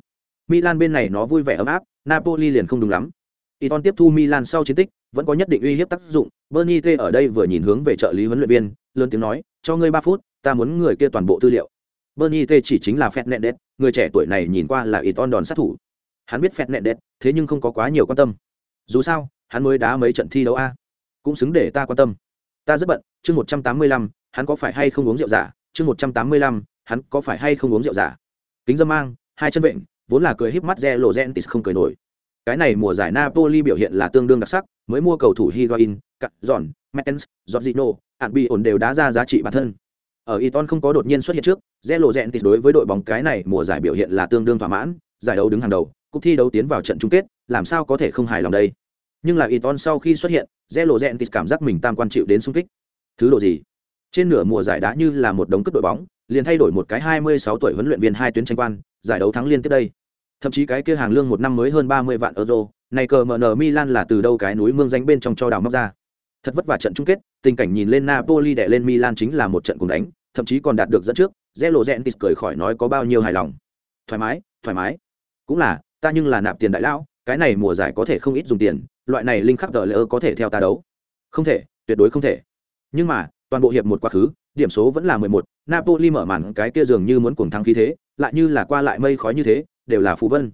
Speaker 1: Milan bên này nó vui vẻ ấm áp, napoli liền không đúng lắm. Iton tiếp thu milan sau chiến tích, vẫn có nhất định uy hiếp tác dụng. Bernie t ở đây vừa nhìn hướng về trợ lý huấn luyện viên, lớn tiếng nói, cho ngươi ba phút, ta muốn người kia toàn bộ tư liệu. Bernie t chỉ chính là fed nẹt người trẻ tuổi này nhìn qua là y ton đòn sát thủ. Hắn biết fed nẹt thế nhưng không có quá nhiều quan tâm. Dù sao hắn mới đá mấy trận thi đấu a? Cũng xứng để ta quan tâm. Ta rất bận chương một trăm tám mươi lăm hắn có phải hay không uống rượu giả? Chương một trăm tám mươi lăm hắn có phải hay không uống rượu giả? Kính dâm mang hai chân vịnh vốn là cười híp mắt re lộ gentis không cười nổi. Cái này mùa giải napoli biểu hiện là tương đương đặc sắc mới mua cầu thủ higuain cặn giòn mertens giorgino ạn bị ổn đều đá ra giá trị bản thân. Ở Iton không có đột nhiên xuất hiện trước, Zelo Gentis đối với đội bóng cái này mùa giải biểu hiện là tương đương thỏa mãn, giải đấu đứng hàng đầu, cúp thi đấu tiến vào trận chung kết, làm sao có thể không hài lòng đây. Nhưng là Iton sau khi xuất hiện, Zelo Gentis cảm giác mình tam quan chịu đến xung kích. Thứ độ gì? Trên nửa mùa giải đã như là một đống cướp đội bóng, liền thay đổi một cái 26 tuổi huấn luyện viên hai tuyến tranh quan, giải đấu thắng liên tiếp đây. Thậm chí cái kia hàng lương một năm mới hơn 30 vạn euro, này cờ mở nở Milan là từ đâu cái núi mương danh bên trong cho đào móc ra. Thật vất vả trận chung kết, tình cảnh nhìn lên Napoli đè lên Milan chính là một trận cùng đánh, thậm chí còn đạt được dẫn trước, Zelo Gentis cười khỏi nói có bao nhiêu hài lòng. Thoải mái, thoải mái. Cũng là, ta nhưng là nạp tiền đại lão, cái này mùa giải có thể không ít dùng tiền, loại này linh khắc lỡ có thể theo ta đấu. Không thể, tuyệt đối không thể. Nhưng mà, toàn bộ hiệp một quá khứ, điểm số vẫn là 11, Napoli mở màn cái kia dường như muốn cuồng thắng khí thế, lại như là qua lại mây khói như thế, đều là phù vân.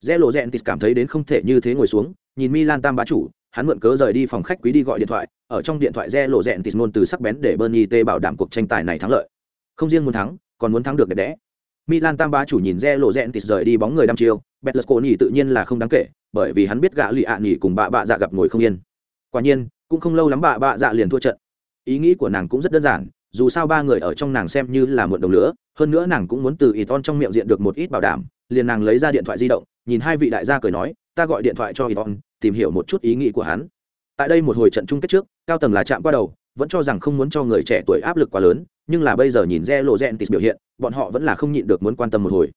Speaker 1: rẽ Zelo tịt cảm thấy đến không thể như thế ngồi xuống, nhìn Milan tam bá chủ, hắn mượn cớ rời đi phòng khách quý đi gọi điện thoại, ở trong điện thoại rẽ Zelo tịt ngôn từ sắc bén để Bernie T bảo đảm cuộc tranh tài này thắng lợi. Không riêng muốn thắng, còn muốn thắng được đẹp đẽ. Milan tam bá chủ nhìn Re lộ rẹn tịt rời đi bóng người đăm chiêu, Betlesconi tự nhiên là không đáng kể, bởi vì hắn biết gã lì ạ nhỉ cùng bà bạ dạ gặp ngồi không yên. Quả nhiên, cũng không lâu lắm bà bạ dạ liền thua trận. Ý nghĩ của nàng cũng rất đơn giản, dù sao ba người ở trong nàng xem như là muộn đồng lửa, hơn nữa nàng cũng muốn từ Iton trong miệng diện được một ít bảo đảm, liền nàng lấy ra điện thoại di động, nhìn hai vị đại gia cười nói, ta gọi điện thoại cho Iton, tìm hiểu một chút ý nghĩ của hắn. Tại đây một hồi trận chung kết trước, cao tầng là chạm qua đầu, vẫn cho rằng không muốn cho người trẻ tuổi áp lực quá lớn, nhưng là bây giờ nhìn Re lộ Gentis biểu hiện, bọn họ vẫn là không nhịn được muốn quan tâm một hồi.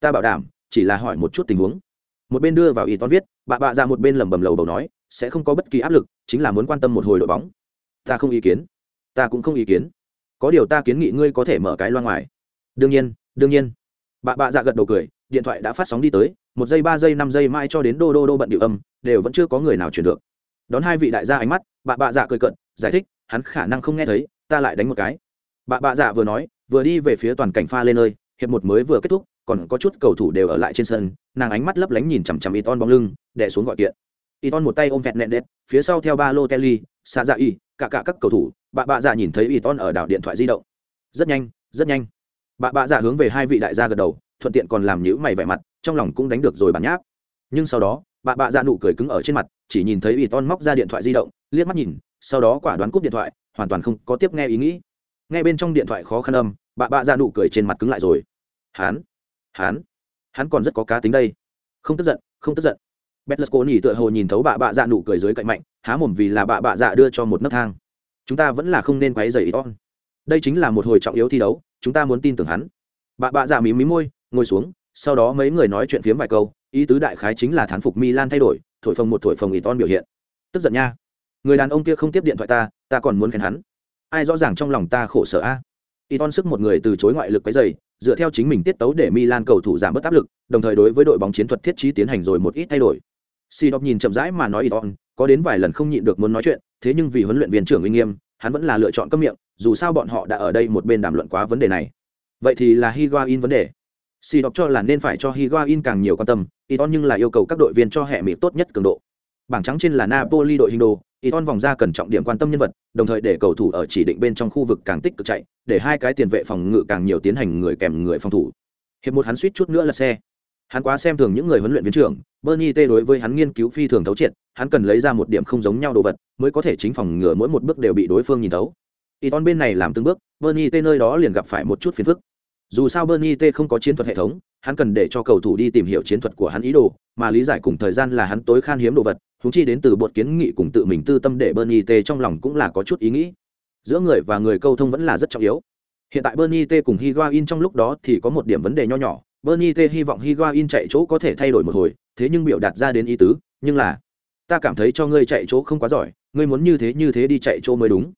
Speaker 1: Ta bảo đảm, chỉ là hỏi một chút tình huống. Một bên đưa vào Iton viết, bà bạ ra một bên lẩm bẩm lầu bầu nói, sẽ không có bất kỳ áp lực, chính là muốn quan tâm một hồi đội bóng. Ta không ý kiến. Ta cũng không ý kiến có điều ta kiến nghị ngươi có thể mở cái loa ngoài đương nhiên đương nhiên bà bạ dạ gật đầu cười điện thoại đã phát sóng đi tới một giây ba giây năm giây mai cho đến đô đô đô bận điệu âm đều vẫn chưa có người nào chuyển được đón hai vị đại gia ánh mắt bà bạ dạ cười cận giải thích hắn khả năng không nghe thấy, ta lại đánh một cái. Bà bạ dạ vừa nói, vừa đi về phía toàn cảnh pha lên nơi hiệp một mới vừa kết thúc, còn có chút cầu thủ đều ở lại trên sân, nàng ánh mắt lấp lánh nhìn chằm chằm y ton bóng lưng đẻ xuống gọi kiện. Y ton một tay ôm vẹt nẹn đét phía sau theo ba lô kelly xa dạ y, cả cả các cầu thủ, bà bạ dạ nhìn thấy y ton ở đảo điện thoại di động. Rất nhanh rất nhanh. Bà bạ dạ hướng về hai vị đại gia gật đầu, thuận tiện còn làm nhữ mày vẻ mặt, trong lòng cũng đánh được rồi bản nháp. Nhưng sau đó, bà bạ dạ nụ cười cứng ở trên mặt, chỉ nhìn thấy y ton móc ra điện thoại di động, liếc mắt nhìn sau đó quả đoán cúp điện thoại hoàn toàn không có tiếp nghe ý nghĩ nghe bên trong điện thoại khó khăn âm bà bạ ra nụ cười trên mặt cứng lại rồi hán hán hắn còn rất có cá tính đây không tức giận không tức giận Betlesco nhỉ tựa hồ nhìn thấu bà bạ dạ nụ cười dưới cạnh mạnh há mồm vì là bà bạ dạ đưa cho một nấc thang chúng ta vẫn là không nên quấy rầy Iton. Đây chính là một hồi trọng yếu thi đấu, chúng ta muốn tin tưởng hắn. Bà bạ dạ mím mím môi, ngồi xuống, sau đó mấy người nói chuyện phiếm vài câu, ý tứ đại khái chính là thán phục Milan thay đổi, thổi phồng một thổi phồng Iton biểu hiện. Tức giận nha. Người đàn ông kia không tiếp điện thoại ta, ta còn muốn khen hắn. Ai rõ ràng trong lòng ta khổ sở a. Iton sức một người từ chối ngoại lực cái dày, dựa theo chính mình tiết tấu để Milan cầu thủ giảm bớt áp lực, đồng thời đối với đội bóng chiến thuật thiết trí tiến hành rồi một ít thay đổi. Sidop nhìn chậm rãi mà nói Iton, có đến vài lần không nhịn được muốn nói chuyện, thế nhưng vì huấn luyện viên trưởng uy nghiêm, hắn vẫn là lựa chọn cấm miệng, dù sao bọn họ đã ở đây một bên đàm luận quá vấn đề này. Vậy thì là Higuain vấn đề. Si đọc cho là nên phải cho Higuain càng nhiều quan tâm, Iton nhưng là yêu cầu các đội viên cho hệ mịp tốt nhất cường độ. Bảng trắng trên là Napoli đội hình đồ, Iton vòng ra cần trọng điểm quan tâm nhân vật, đồng thời để cầu thủ ở chỉ định bên trong khu vực càng tích cực chạy, để hai cái tiền vệ phòng ngự càng nhiều tiến hành người kèm người phòng thủ. Hiệp một hắn suýt chút nữa là xe. Hắn quá xem thường những người huấn luyện viên trưởng, Bernie T đối với hắn nghiên cứu phi thường thấu triệt, hắn cần lấy ra một điểm không giống nhau đồ vật, mới có thể chính phòng ngừa mỗi một bước đều bị đối phương nhìn thấu. Iton bên này làm từng bước, Bernie T nơi đó liền gặp phải một chút phiền phức. Dù sao Bernie T không có chiến thuật hệ thống, hắn cần để cho cầu thủ đi tìm hiểu chiến thuật của hắn ý đồ, mà lý giải cùng thời gian là hắn tối khan hiếm đồ vật, húng chi đến từ bột kiến nghị cùng tự mình tư tâm để Bernie T trong lòng cũng là có chút ý nghĩ. Giữa người và người câu thông vẫn là rất trọng yếu. Hiện tại Bernie T cùng Higuain trong lúc đó thì có một điểm vấn đề nho nhỏ, Bernie T hy vọng Higuain chạy chỗ có thể thay đổi một hồi, thế nhưng biểu đạt ra đến ý tứ, nhưng là ta cảm thấy cho ngươi chạy chỗ không quá giỏi, ngươi muốn như thế như thế đi chạy chỗ mới đúng.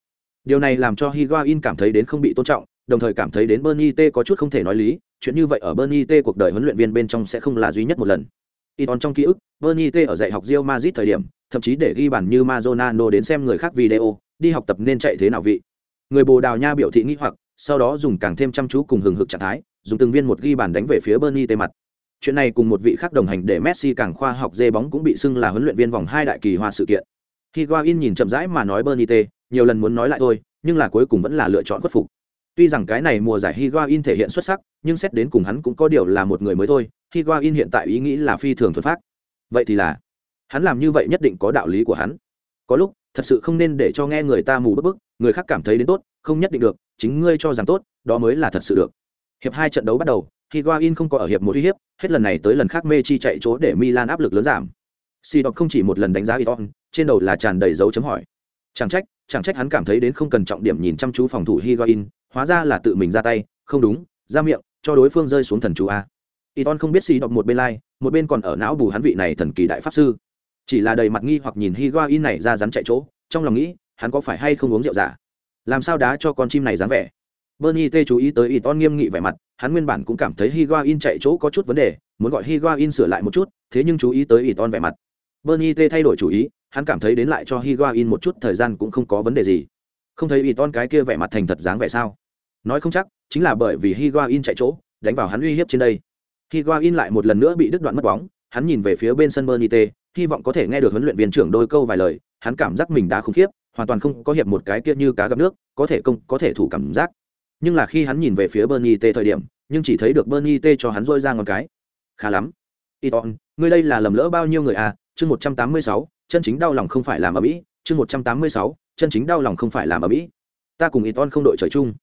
Speaker 1: Điều này làm cho Higuain cảm thấy đến không bị tôn trọng, đồng thời cảm thấy đến Bernie T có chút không thể nói lý, chuyện như vậy ở Bernie T cuộc đời huấn luyện viên bên trong sẽ không là duy nhất một lần. Iton trong ký ức, Bernie T ở dạy học Real Madrid thời điểm, thậm chí để ghi bàn như Maradona đến xem người khác video, đi học tập nên chạy thế nào vị. người bồ đào nha biểu thị nghi hoặc sau đó dùng càng thêm chăm chú cùng hừng hực trạng thái dùng từng viên một ghi bàn đánh về phía bernie T mặt. Chuyện này cùng một vị khác đồng hành để messi càng khoa học dê bóng cũng bị xưng là huấn luyện viên vòng hai đại kỳ hoa sự kiện. Higuain nhìn chậm rãi mà nói bernie T, nhiều lần muốn nói lại thôi nhưng là cuối cùng vẫn là lựa chọn khuất phục. Tuy rằng cái này mùa giải higuain thể hiện xuất sắc nhưng xét đến cùng hắn cũng có điều là một người mới thôi, higuain hiện tại ý nghĩ là phi thường thuần phát vậy thì là, hắn làm như vậy nhất định có đạo lý của hắn. Có lúc, thật sự không nên để cho nghe người ta mù bức bức, người khác cảm thấy đến tốt, không nhất định được, chính ngươi cho rằng tốt, đó mới là thật sự được. Hiệp hai trận đấu bắt đầu, higuain không có ở hiệp một uy hiếp, hết lần này tới lần khác mê chi chạy chỗ để milan áp lực lớn giảm. Si đọc không chỉ một lần đánh giá iton trên đầu là tràn đầy dấu chấm hỏi. Chẳng trách chẳng trách hắn cảm thấy đến không cần trọng điểm nhìn chăm chú phòng thủ higuain, hóa ra là tự mình ra tay, không đúng, ra miệng cho đối phương rơi xuống thần chú a. Iton không biết xì đọc một bên lai, một bên còn ở não bù hắn vị này thần kỳ đại pháp sư. Chỉ là đầy mặt nghi hoặc nhìn higuain này ra rắn chạy chỗ, trong lòng nghĩ, hắn có phải hay không uống rượu giả? Làm sao đá cho con chim này dáng vẻ? Bernie t chú ý tới iton nghiêm nghị vẻ mặt, hắn nguyên bản cũng cảm thấy higuain chạy chỗ có chút vấn đề, muốn gọi higuain sửa lại một chút, thế nhưng chú ý tới iton vẻ mặt. Bernie t thay đổi chủ ý, hắn cảm thấy đến lại cho higuain một chút thời gian cũng không có vấn đề gì. Không thấy iton cái kia vẻ mặt thành thật dáng vẻ sao? Nói không chắc chính là bởi vì higuain chạy chỗ đánh vào hắn uy hiếp trên đây. Higuain lại một lần nữa bị đứt đoạn mất bóng hắn nhìn về phía bên sân Bernite, hy vọng có thể nghe được huấn luyện viên trưởng đôi câu vài lời hắn cảm giác mình đã khủng khiếp hoàn toàn không có hiệp một cái kia như cá gặp nước có thể công có thể thủ cảm giác. Nhưng là khi hắn nhìn về phía Bernite thời điểm nhưng chỉ thấy được Bernite cho hắn rôi ra ngón cái. Khá lắm. Iton ngươi đây là lầm lỡ bao nhiêu người à? Chương một trăm tám mươi sáu chân chính đau lòng không phải làm ở mỹ. Chương một trăm tám mươi sáu chân chính đau lòng không phải làm ở mỹ. Ta cùng iton không đội trời chung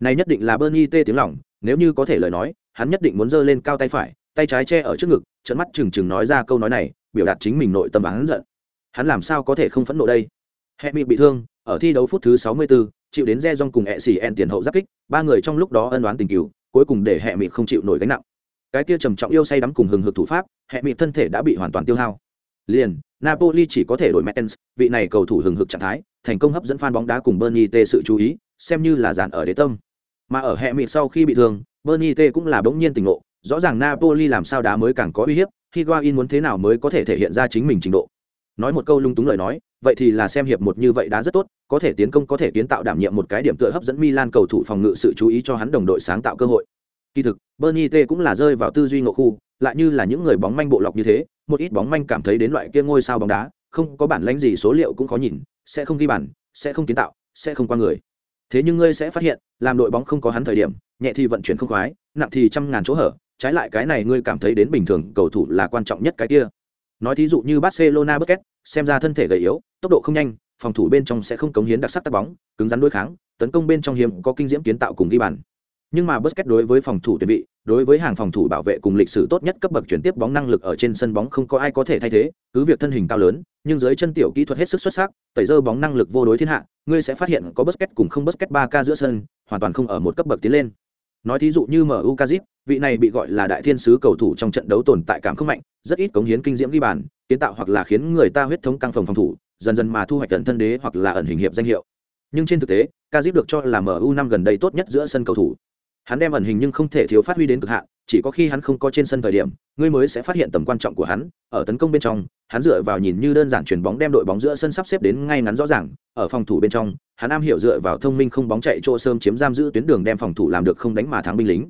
Speaker 1: này nhất định là bernie t tiếng lỏng nếu như có thể lời nói hắn nhất định muốn giơ lên cao tay phải tay trái che ở trước ngực trận mắt trừng trừng nói ra câu nói này biểu đạt chính mình nội tâm hắn giận. Hắn làm sao có thể không phẫn nộ đây? Hệ bị bị thương ở thi đấu phút thứ 64, chịu đến re cùng hệ xì en tiền hậu giáp kích ba người trong lúc đó ân đoán tình cứu cuối cùng để hệ mị không chịu nổi gánh nặng. Cái kia trầm trọng yêu say đắm cùng hừng hực thủ pháp hệ mị thân thể đã bị hoàn toàn tiêu hao. Liền napoli chỉ có thể đổi mertens vị này cầu thủ hừng hực trạng thái thành công hấp dẫn fan bóng đá cùng bernie t sự chú ý xem như là dàn ở đế tâm mà ở hệ mị sau khi bị thương, bernie t cũng là bỗng nhiên tỉnh ngộ, rõ ràng napoli làm sao đá mới càng có uy hiếp, higuain muốn thế nào mới có thể thể hiện ra chính mình trình độ. Nói một câu lung túng lời nói, vậy thì là xem hiệp một như vậy đã rất tốt, có thể tiến công có thể kiến tạo đảm nhiệm một cái điểm tựa hấp dẫn milan cầu thủ phòng ngự sự chú ý cho hắn đồng đội sáng tạo cơ hội. Kỳ thực, bernie t cũng là rơi vào tư duy ngộ khu, lại như là những người bóng manh bộ lọc như thế, một ít bóng manh cảm thấy đến loại kia ngôi sao bóng đá, không có bản lãnh gì số liệu cũng khó nhìn, sẽ không ghi bản sẽ không kiến tạo, sẽ không qua người thế nhưng ngươi sẽ phát hiện làm đội bóng không có hắn thời điểm nhẹ thì vận chuyển không khoái nặng thì trăm ngàn chỗ hở trái lại cái này ngươi cảm thấy đến bình thường cầu thủ là quan trọng nhất cái kia. Nói thí dụ như barcelona Busquets, xem ra thân thể gầy yếu tốc độ không nhanh phòng thủ bên trong sẽ không cống hiến đặc sắc tác bóng cứng rắn đối kháng tấn công bên trong hiếm có kinh diễm kiến tạo cùng ghi bàn nhưng mà Busquets đối với phòng thủ tuyệt vị, đối với hàng phòng thủ bảo vệ cùng lịch sử tốt nhất cấp bậc chuyển tiếp bóng năng lực ở trên sân bóng không có ai có thể thay thế, cứ việc thân hình cao lớn, nhưng dưới chân tiểu kỹ thuật hết sức xuất sắc, tẩy dơ bóng năng lực vô đối thiên hạ, ngươi sẽ phát hiện có Busquets cùng không Busquets ba k giữa sân, hoàn toàn không ở một cấp bậc tiến lên. Nói thí dụ như mu kazip vị này bị gọi là đại thiên sứ cầu thủ trong trận đấu tồn tại cảm không mạnh, rất ít cống hiến kinh diễm ghi bàn, kiến tạo hoặc là khiến người ta huyết thống căng phòng phòng thủ, dần dần mà thu hoạch tận thân đế hoặc là ẩn hình hiệp danh hiệu. Nhưng trên thực tế kazip được cho là mu năm gần đây tốt nhất giữa sân cầu thủ hắn đem ẩn hình nhưng không thể thiếu phát huy đến cực hạn, chỉ có khi hắn không có trên sân thời điểm, ngươi mới sẽ phát hiện tầm quan trọng của hắn. Ở tấn công bên trong, hắn dựa vào nhìn như đơn giản chuyền bóng đem đội bóng giữa sân sắp xếp đến ngay ngắn rõ ràng. Ở phòng thủ bên trong, hắn am hiểu dựa vào thông minh không bóng chạy chỗ sớm chiếm giam giữ tuyến đường đem phòng thủ làm được không đánh mà thắng binh lính.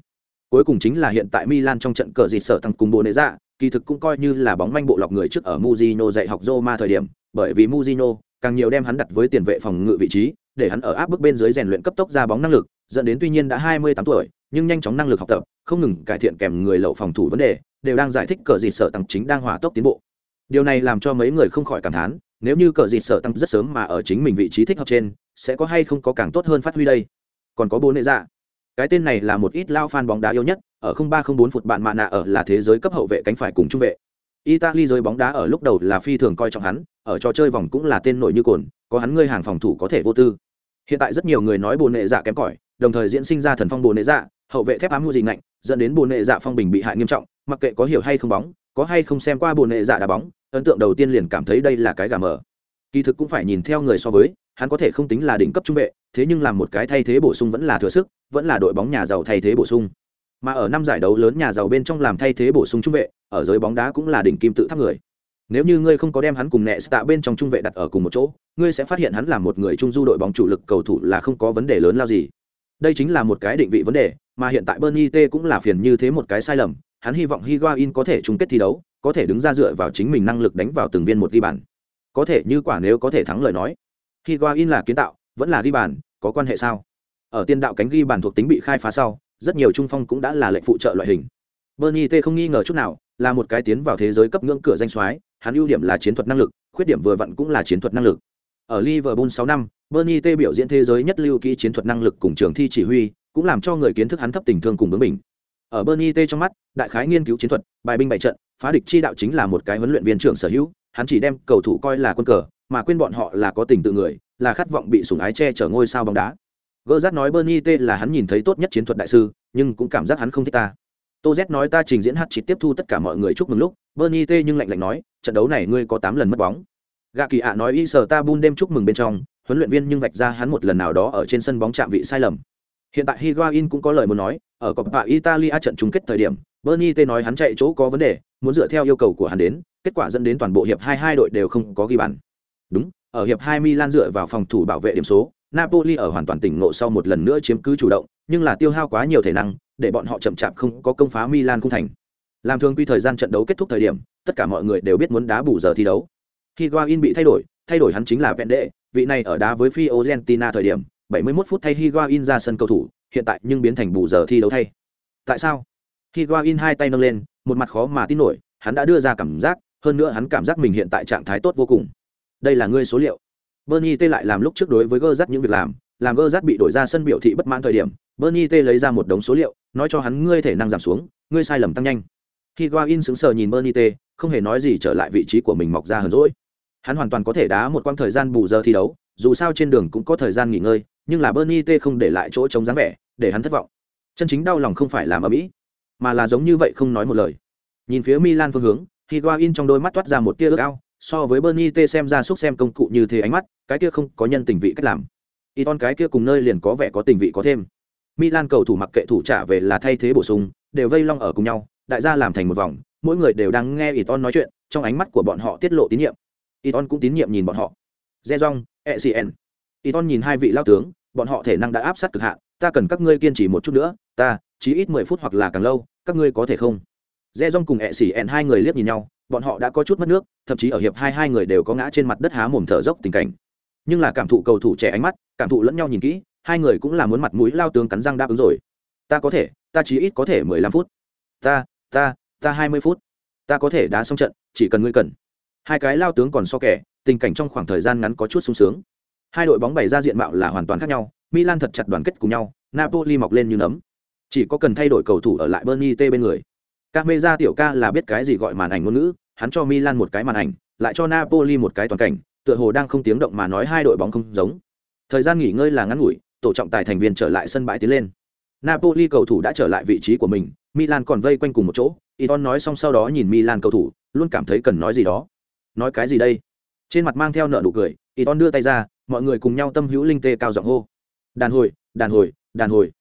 Speaker 1: Cuối cùng chính là hiện tại Milan trong trận cờ dịt sở thằng cùng bồ nệ dạ kỳ thực cũng coi như là bóng manh bộ lọc người trước ở muzino dạy học Roma thời điểm, bởi vì muzino càng nhiều đem hắn đặt với tiền vệ phòng ngự vị trí, để hắn ở áp bức bên dưới rèn luyện cấp tốc ra bóng năng lực dẫn đến tuy nhiên đã 28 tuổi, nhưng nhanh chóng năng lực học tập, không ngừng cải thiện kèm người lậu phòng thủ vấn đề, đều đang giải thích cờ dịt sở tăng chính đang hỏa tốc tiến bộ. Điều này làm cho mấy người không khỏi cảm thán, nếu như cờ dịt sở tăng rất sớm mà ở chính mình vị trí thích hợp trên, sẽ có hay không có càng tốt hơn phát huy đây? Còn có bố nệ dạ. Cái tên này là một ít lao fan bóng đá yêu nhất, ở 0304 phút bạn mạ nạ ở là thế giới cấp hậu vệ cánh phải cùng trung vệ. Italy giới bóng đá ở lúc đầu là phi thường coi trọng hắn, ở trò chơi vòng cũng là tên nổi như cồn, có hắn ngươi hàng phòng thủ có thể vô tư. Hiện tại rất nhiều người nói bồ nệ dạ kém cỏi đồng thời diễn sinh ra thần phong bồ nệ dạ hậu vệ thép ám hưu dị ngạnh dẫn đến bồ nệ dạ phong bình bị hại nghiêm trọng mặc kệ có hiểu hay không bóng có hay không xem qua bồ nệ dạ đá bóng ấn tượng đầu tiên liền cảm thấy đây là cái gà mờ. Kỳ thực cũng phải nhìn theo người so với hắn có thể không tính là đỉnh cấp trung vệ thế nhưng làm một cái thay thế bổ sung vẫn là thừa sức vẫn là đội bóng nhà giàu thay thế bổ sung. Mà ở năm giải đấu lớn nhà giàu bên trong làm thay thế bổ sung trung vệ ở giới bóng đá cũng là đỉnh kim tự tháp người. Nếu như ngươi không có đem hắn cùng nẹ tạ bên trong trung vệ đặt ở cùng một chỗ, ngươi sẽ phát hiện hắn là một người trung du đội bóng chủ lực cầu thủ là không có vấn đề lớn lao gì. Đây chính là một cái định vị vấn đề, mà hiện tại Bernie T cũng là phiền như thế một cái sai lầm, hắn hy vọng Higuain có thể chung kết thi đấu, có thể đứng ra dựa vào chính mình năng lực đánh vào từng viên một ghi bàn. Có thể như quả nếu có thể thắng lời nói. Higuain là kiến tạo, vẫn là ghi bàn, có quan hệ sao? Ở tiên đạo cánh ghi bàn thuộc tính bị khai phá sau, rất nhiều trung phong cũng đã là lệnh phụ trợ loại hình. Bernie T không nghi ngờ chút nào, là một cái tiến vào thế giới cấp ngưỡng cửa danh soái, hắn ưu điểm là chiến thuật năng lực, khuyết điểm vừa vặn cũng là chiến thuật năng lực. Ở Liverpool 6 năm, Bernie T biểu diễn thế giới nhất lưu kỹ chiến thuật năng lực cùng trường thi chỉ huy, cũng làm cho người kiến thức hắn thấp tình thương cùng bướng mình. Ở Bernie T trong mắt, đại khái nghiên cứu chiến thuật, bài binh bày trận, phá địch chi đạo chính là một cái huấn luyện viên trưởng sở hữu, hắn chỉ đem cầu thủ coi là quân cờ, mà quên bọn họ là có tình tự người, là khát vọng bị sủng ái che chở ngôi sao bóng đá. Gerrard nói Bernie T là hắn nhìn thấy tốt nhất chiến thuật đại sư, nhưng cũng cảm giác hắn không thích ta. Tô Z nói ta trình diễn hát chỉ tiếp thu tất cả mọi người chúc mừng lúc, Bernie T nhưng lạnh lạnh nói, trận đấu này ngươi có tám lần mất bóng. Gạ Kỳ ạ nói y sở ta bun đêm chúc mừng bên trong, huấn luyện viên nhưng vạch ra hắn một lần nào đó ở trên sân bóng chạm vị sai lầm. Hiện tại Higuain cũng có lời muốn nói, ở Coppa Italia trận chung kết thời điểm, Bernie T nói hắn chạy chỗ có vấn đề, muốn dựa theo yêu cầu của hắn đến, kết quả dẫn đến toàn bộ hiệp hai hai đội đều không có ghi bàn. Đúng, ở hiệp hai Milan dựa vào phòng thủ bảo vệ điểm số, Napoli ở hoàn toàn tỉnh ngộ sau một lần nữa chiếm cứ chủ động, nhưng là tiêu hao quá nhiều thể năng, để bọn họ chậm chạp không có công phá Milan cung thành. Làm thường quy thời gian trận đấu kết thúc thời điểm, tất cả mọi người đều biết muốn đá bù giờ thi đấu. Higuain bị thay đổi, thay đổi hắn chính là Pende, vị này ở đá với Fiorentina thời điểm, 71 phút thay Higuain ra sân cầu thủ, hiện tại nhưng biến thành bù giờ thi đấu thay. Tại sao? Higuain hai tay nâng lên, một mặt khó mà tin nổi, hắn đã đưa ra cảm giác, hơn nữa hắn cảm giác mình hiện tại trạng thái tốt vô cùng. Đây là ngươi số liệu. Bernie T lại làm lúc trước đối với Gerrard những việc làm, làm Gerrard bị đổi ra sân biểu thị bất mãn thời điểm, Bernie T lấy ra một đống số liệu, nói cho hắn ngươi thể năng giảm xuống, ngươi sai lầm tăng nhanh. Higuain sững sờ nhìn Bernie T, không hề nói gì trở lại vị trí của mình mọc ra hờn dỗi. Hắn hoàn toàn có thể đá một quãng thời gian bù giờ thi đấu, dù sao trên đường cũng có thời gian nghỉ ngơi, nhưng là Bernie T không để lại chỗ trống dáng vẻ, để hắn thất vọng. Chân chính đau lòng không phải làm ở mỹ, mà là giống như vậy không nói một lời. Nhìn phía Milan phương hướng, Higuain trong đôi mắt toát ra một tia ước ao, so với Bernie T xem ra xúc xem công cụ như thế ánh mắt, cái kia không có nhân tình vị cách làm. Iton cái kia cùng nơi liền có vẻ có tình vị có thêm. Milan cầu thủ mặc kệ thủ trả về là thay thế bổ sung, đều vây long ở cùng nhau, đại gia làm thành một vòng, mỗi người đều đang nghe Iton nói chuyện, trong ánh mắt của bọn họ tiết lộ tín nhiệm. Iton cũng tín nhiệm nhìn bọn họ. Zezong, ECN. Iton nhìn hai vị lao tướng, bọn họ thể năng đã áp sát cực hạn, ta cần các ngươi kiên trì một chút nữa, ta, chỉ ít mười phút hoặc là càng lâu, các ngươi có thể không? Zezong cùng ECN hai người liếc nhìn nhau, bọn họ đã có chút mất nước, thậm chí ở hiệp hai hai người đều có ngã trên mặt đất há mồm thở dốc tình cảnh. Nhưng là cảm thụ cầu thủ trẻ ánh mắt, cảm thụ lẫn nhau nhìn kỹ, hai người cũng là muốn mặt mũi lao tướng cắn răng đáp ứng rồi. Ta có thể, ta chỉ ít có thể mười lăm phút. Ta, ta, ta hai mươi phút. Ta có thể đá xong trận, chỉ cần ngươi cần. Hai cái lao tướng còn so kẻ, tình cảnh trong khoảng thời gian ngắn có chút sung sướng. Hai đội bóng bày ra diện mạo là hoàn toàn khác nhau, Milan thật chặt đoàn kết cùng nhau, Napoli mọc lên như nấm. Chỉ có cần thay đổi cầu thủ ở lại Bernie T bên người. Cameza tiểu ca là biết cái gì gọi màn ảnh ngôn ngữ, hắn cho Milan một cái màn ảnh, lại cho Napoli một cái toàn cảnh, tựa hồ đang không tiếng động mà nói hai đội bóng không giống. Thời gian nghỉ ngơi là ngắn ngủi, tổ trọng tài thành viên trở lại sân bãi tiến lên. Napoli cầu thủ đã trở lại vị trí của mình, Milan còn vây quanh cùng một chỗ. Iton nói xong sau đó nhìn Milan cầu thủ, luôn cảm thấy cần nói gì đó. Nói cái gì đây? Trên mặt mang theo nợ nụ cười, Iton đưa tay ra, mọi người cùng nhau tâm hữu linh tê cao giọng hô. Đàn hồi, đàn hồi, đàn hồi.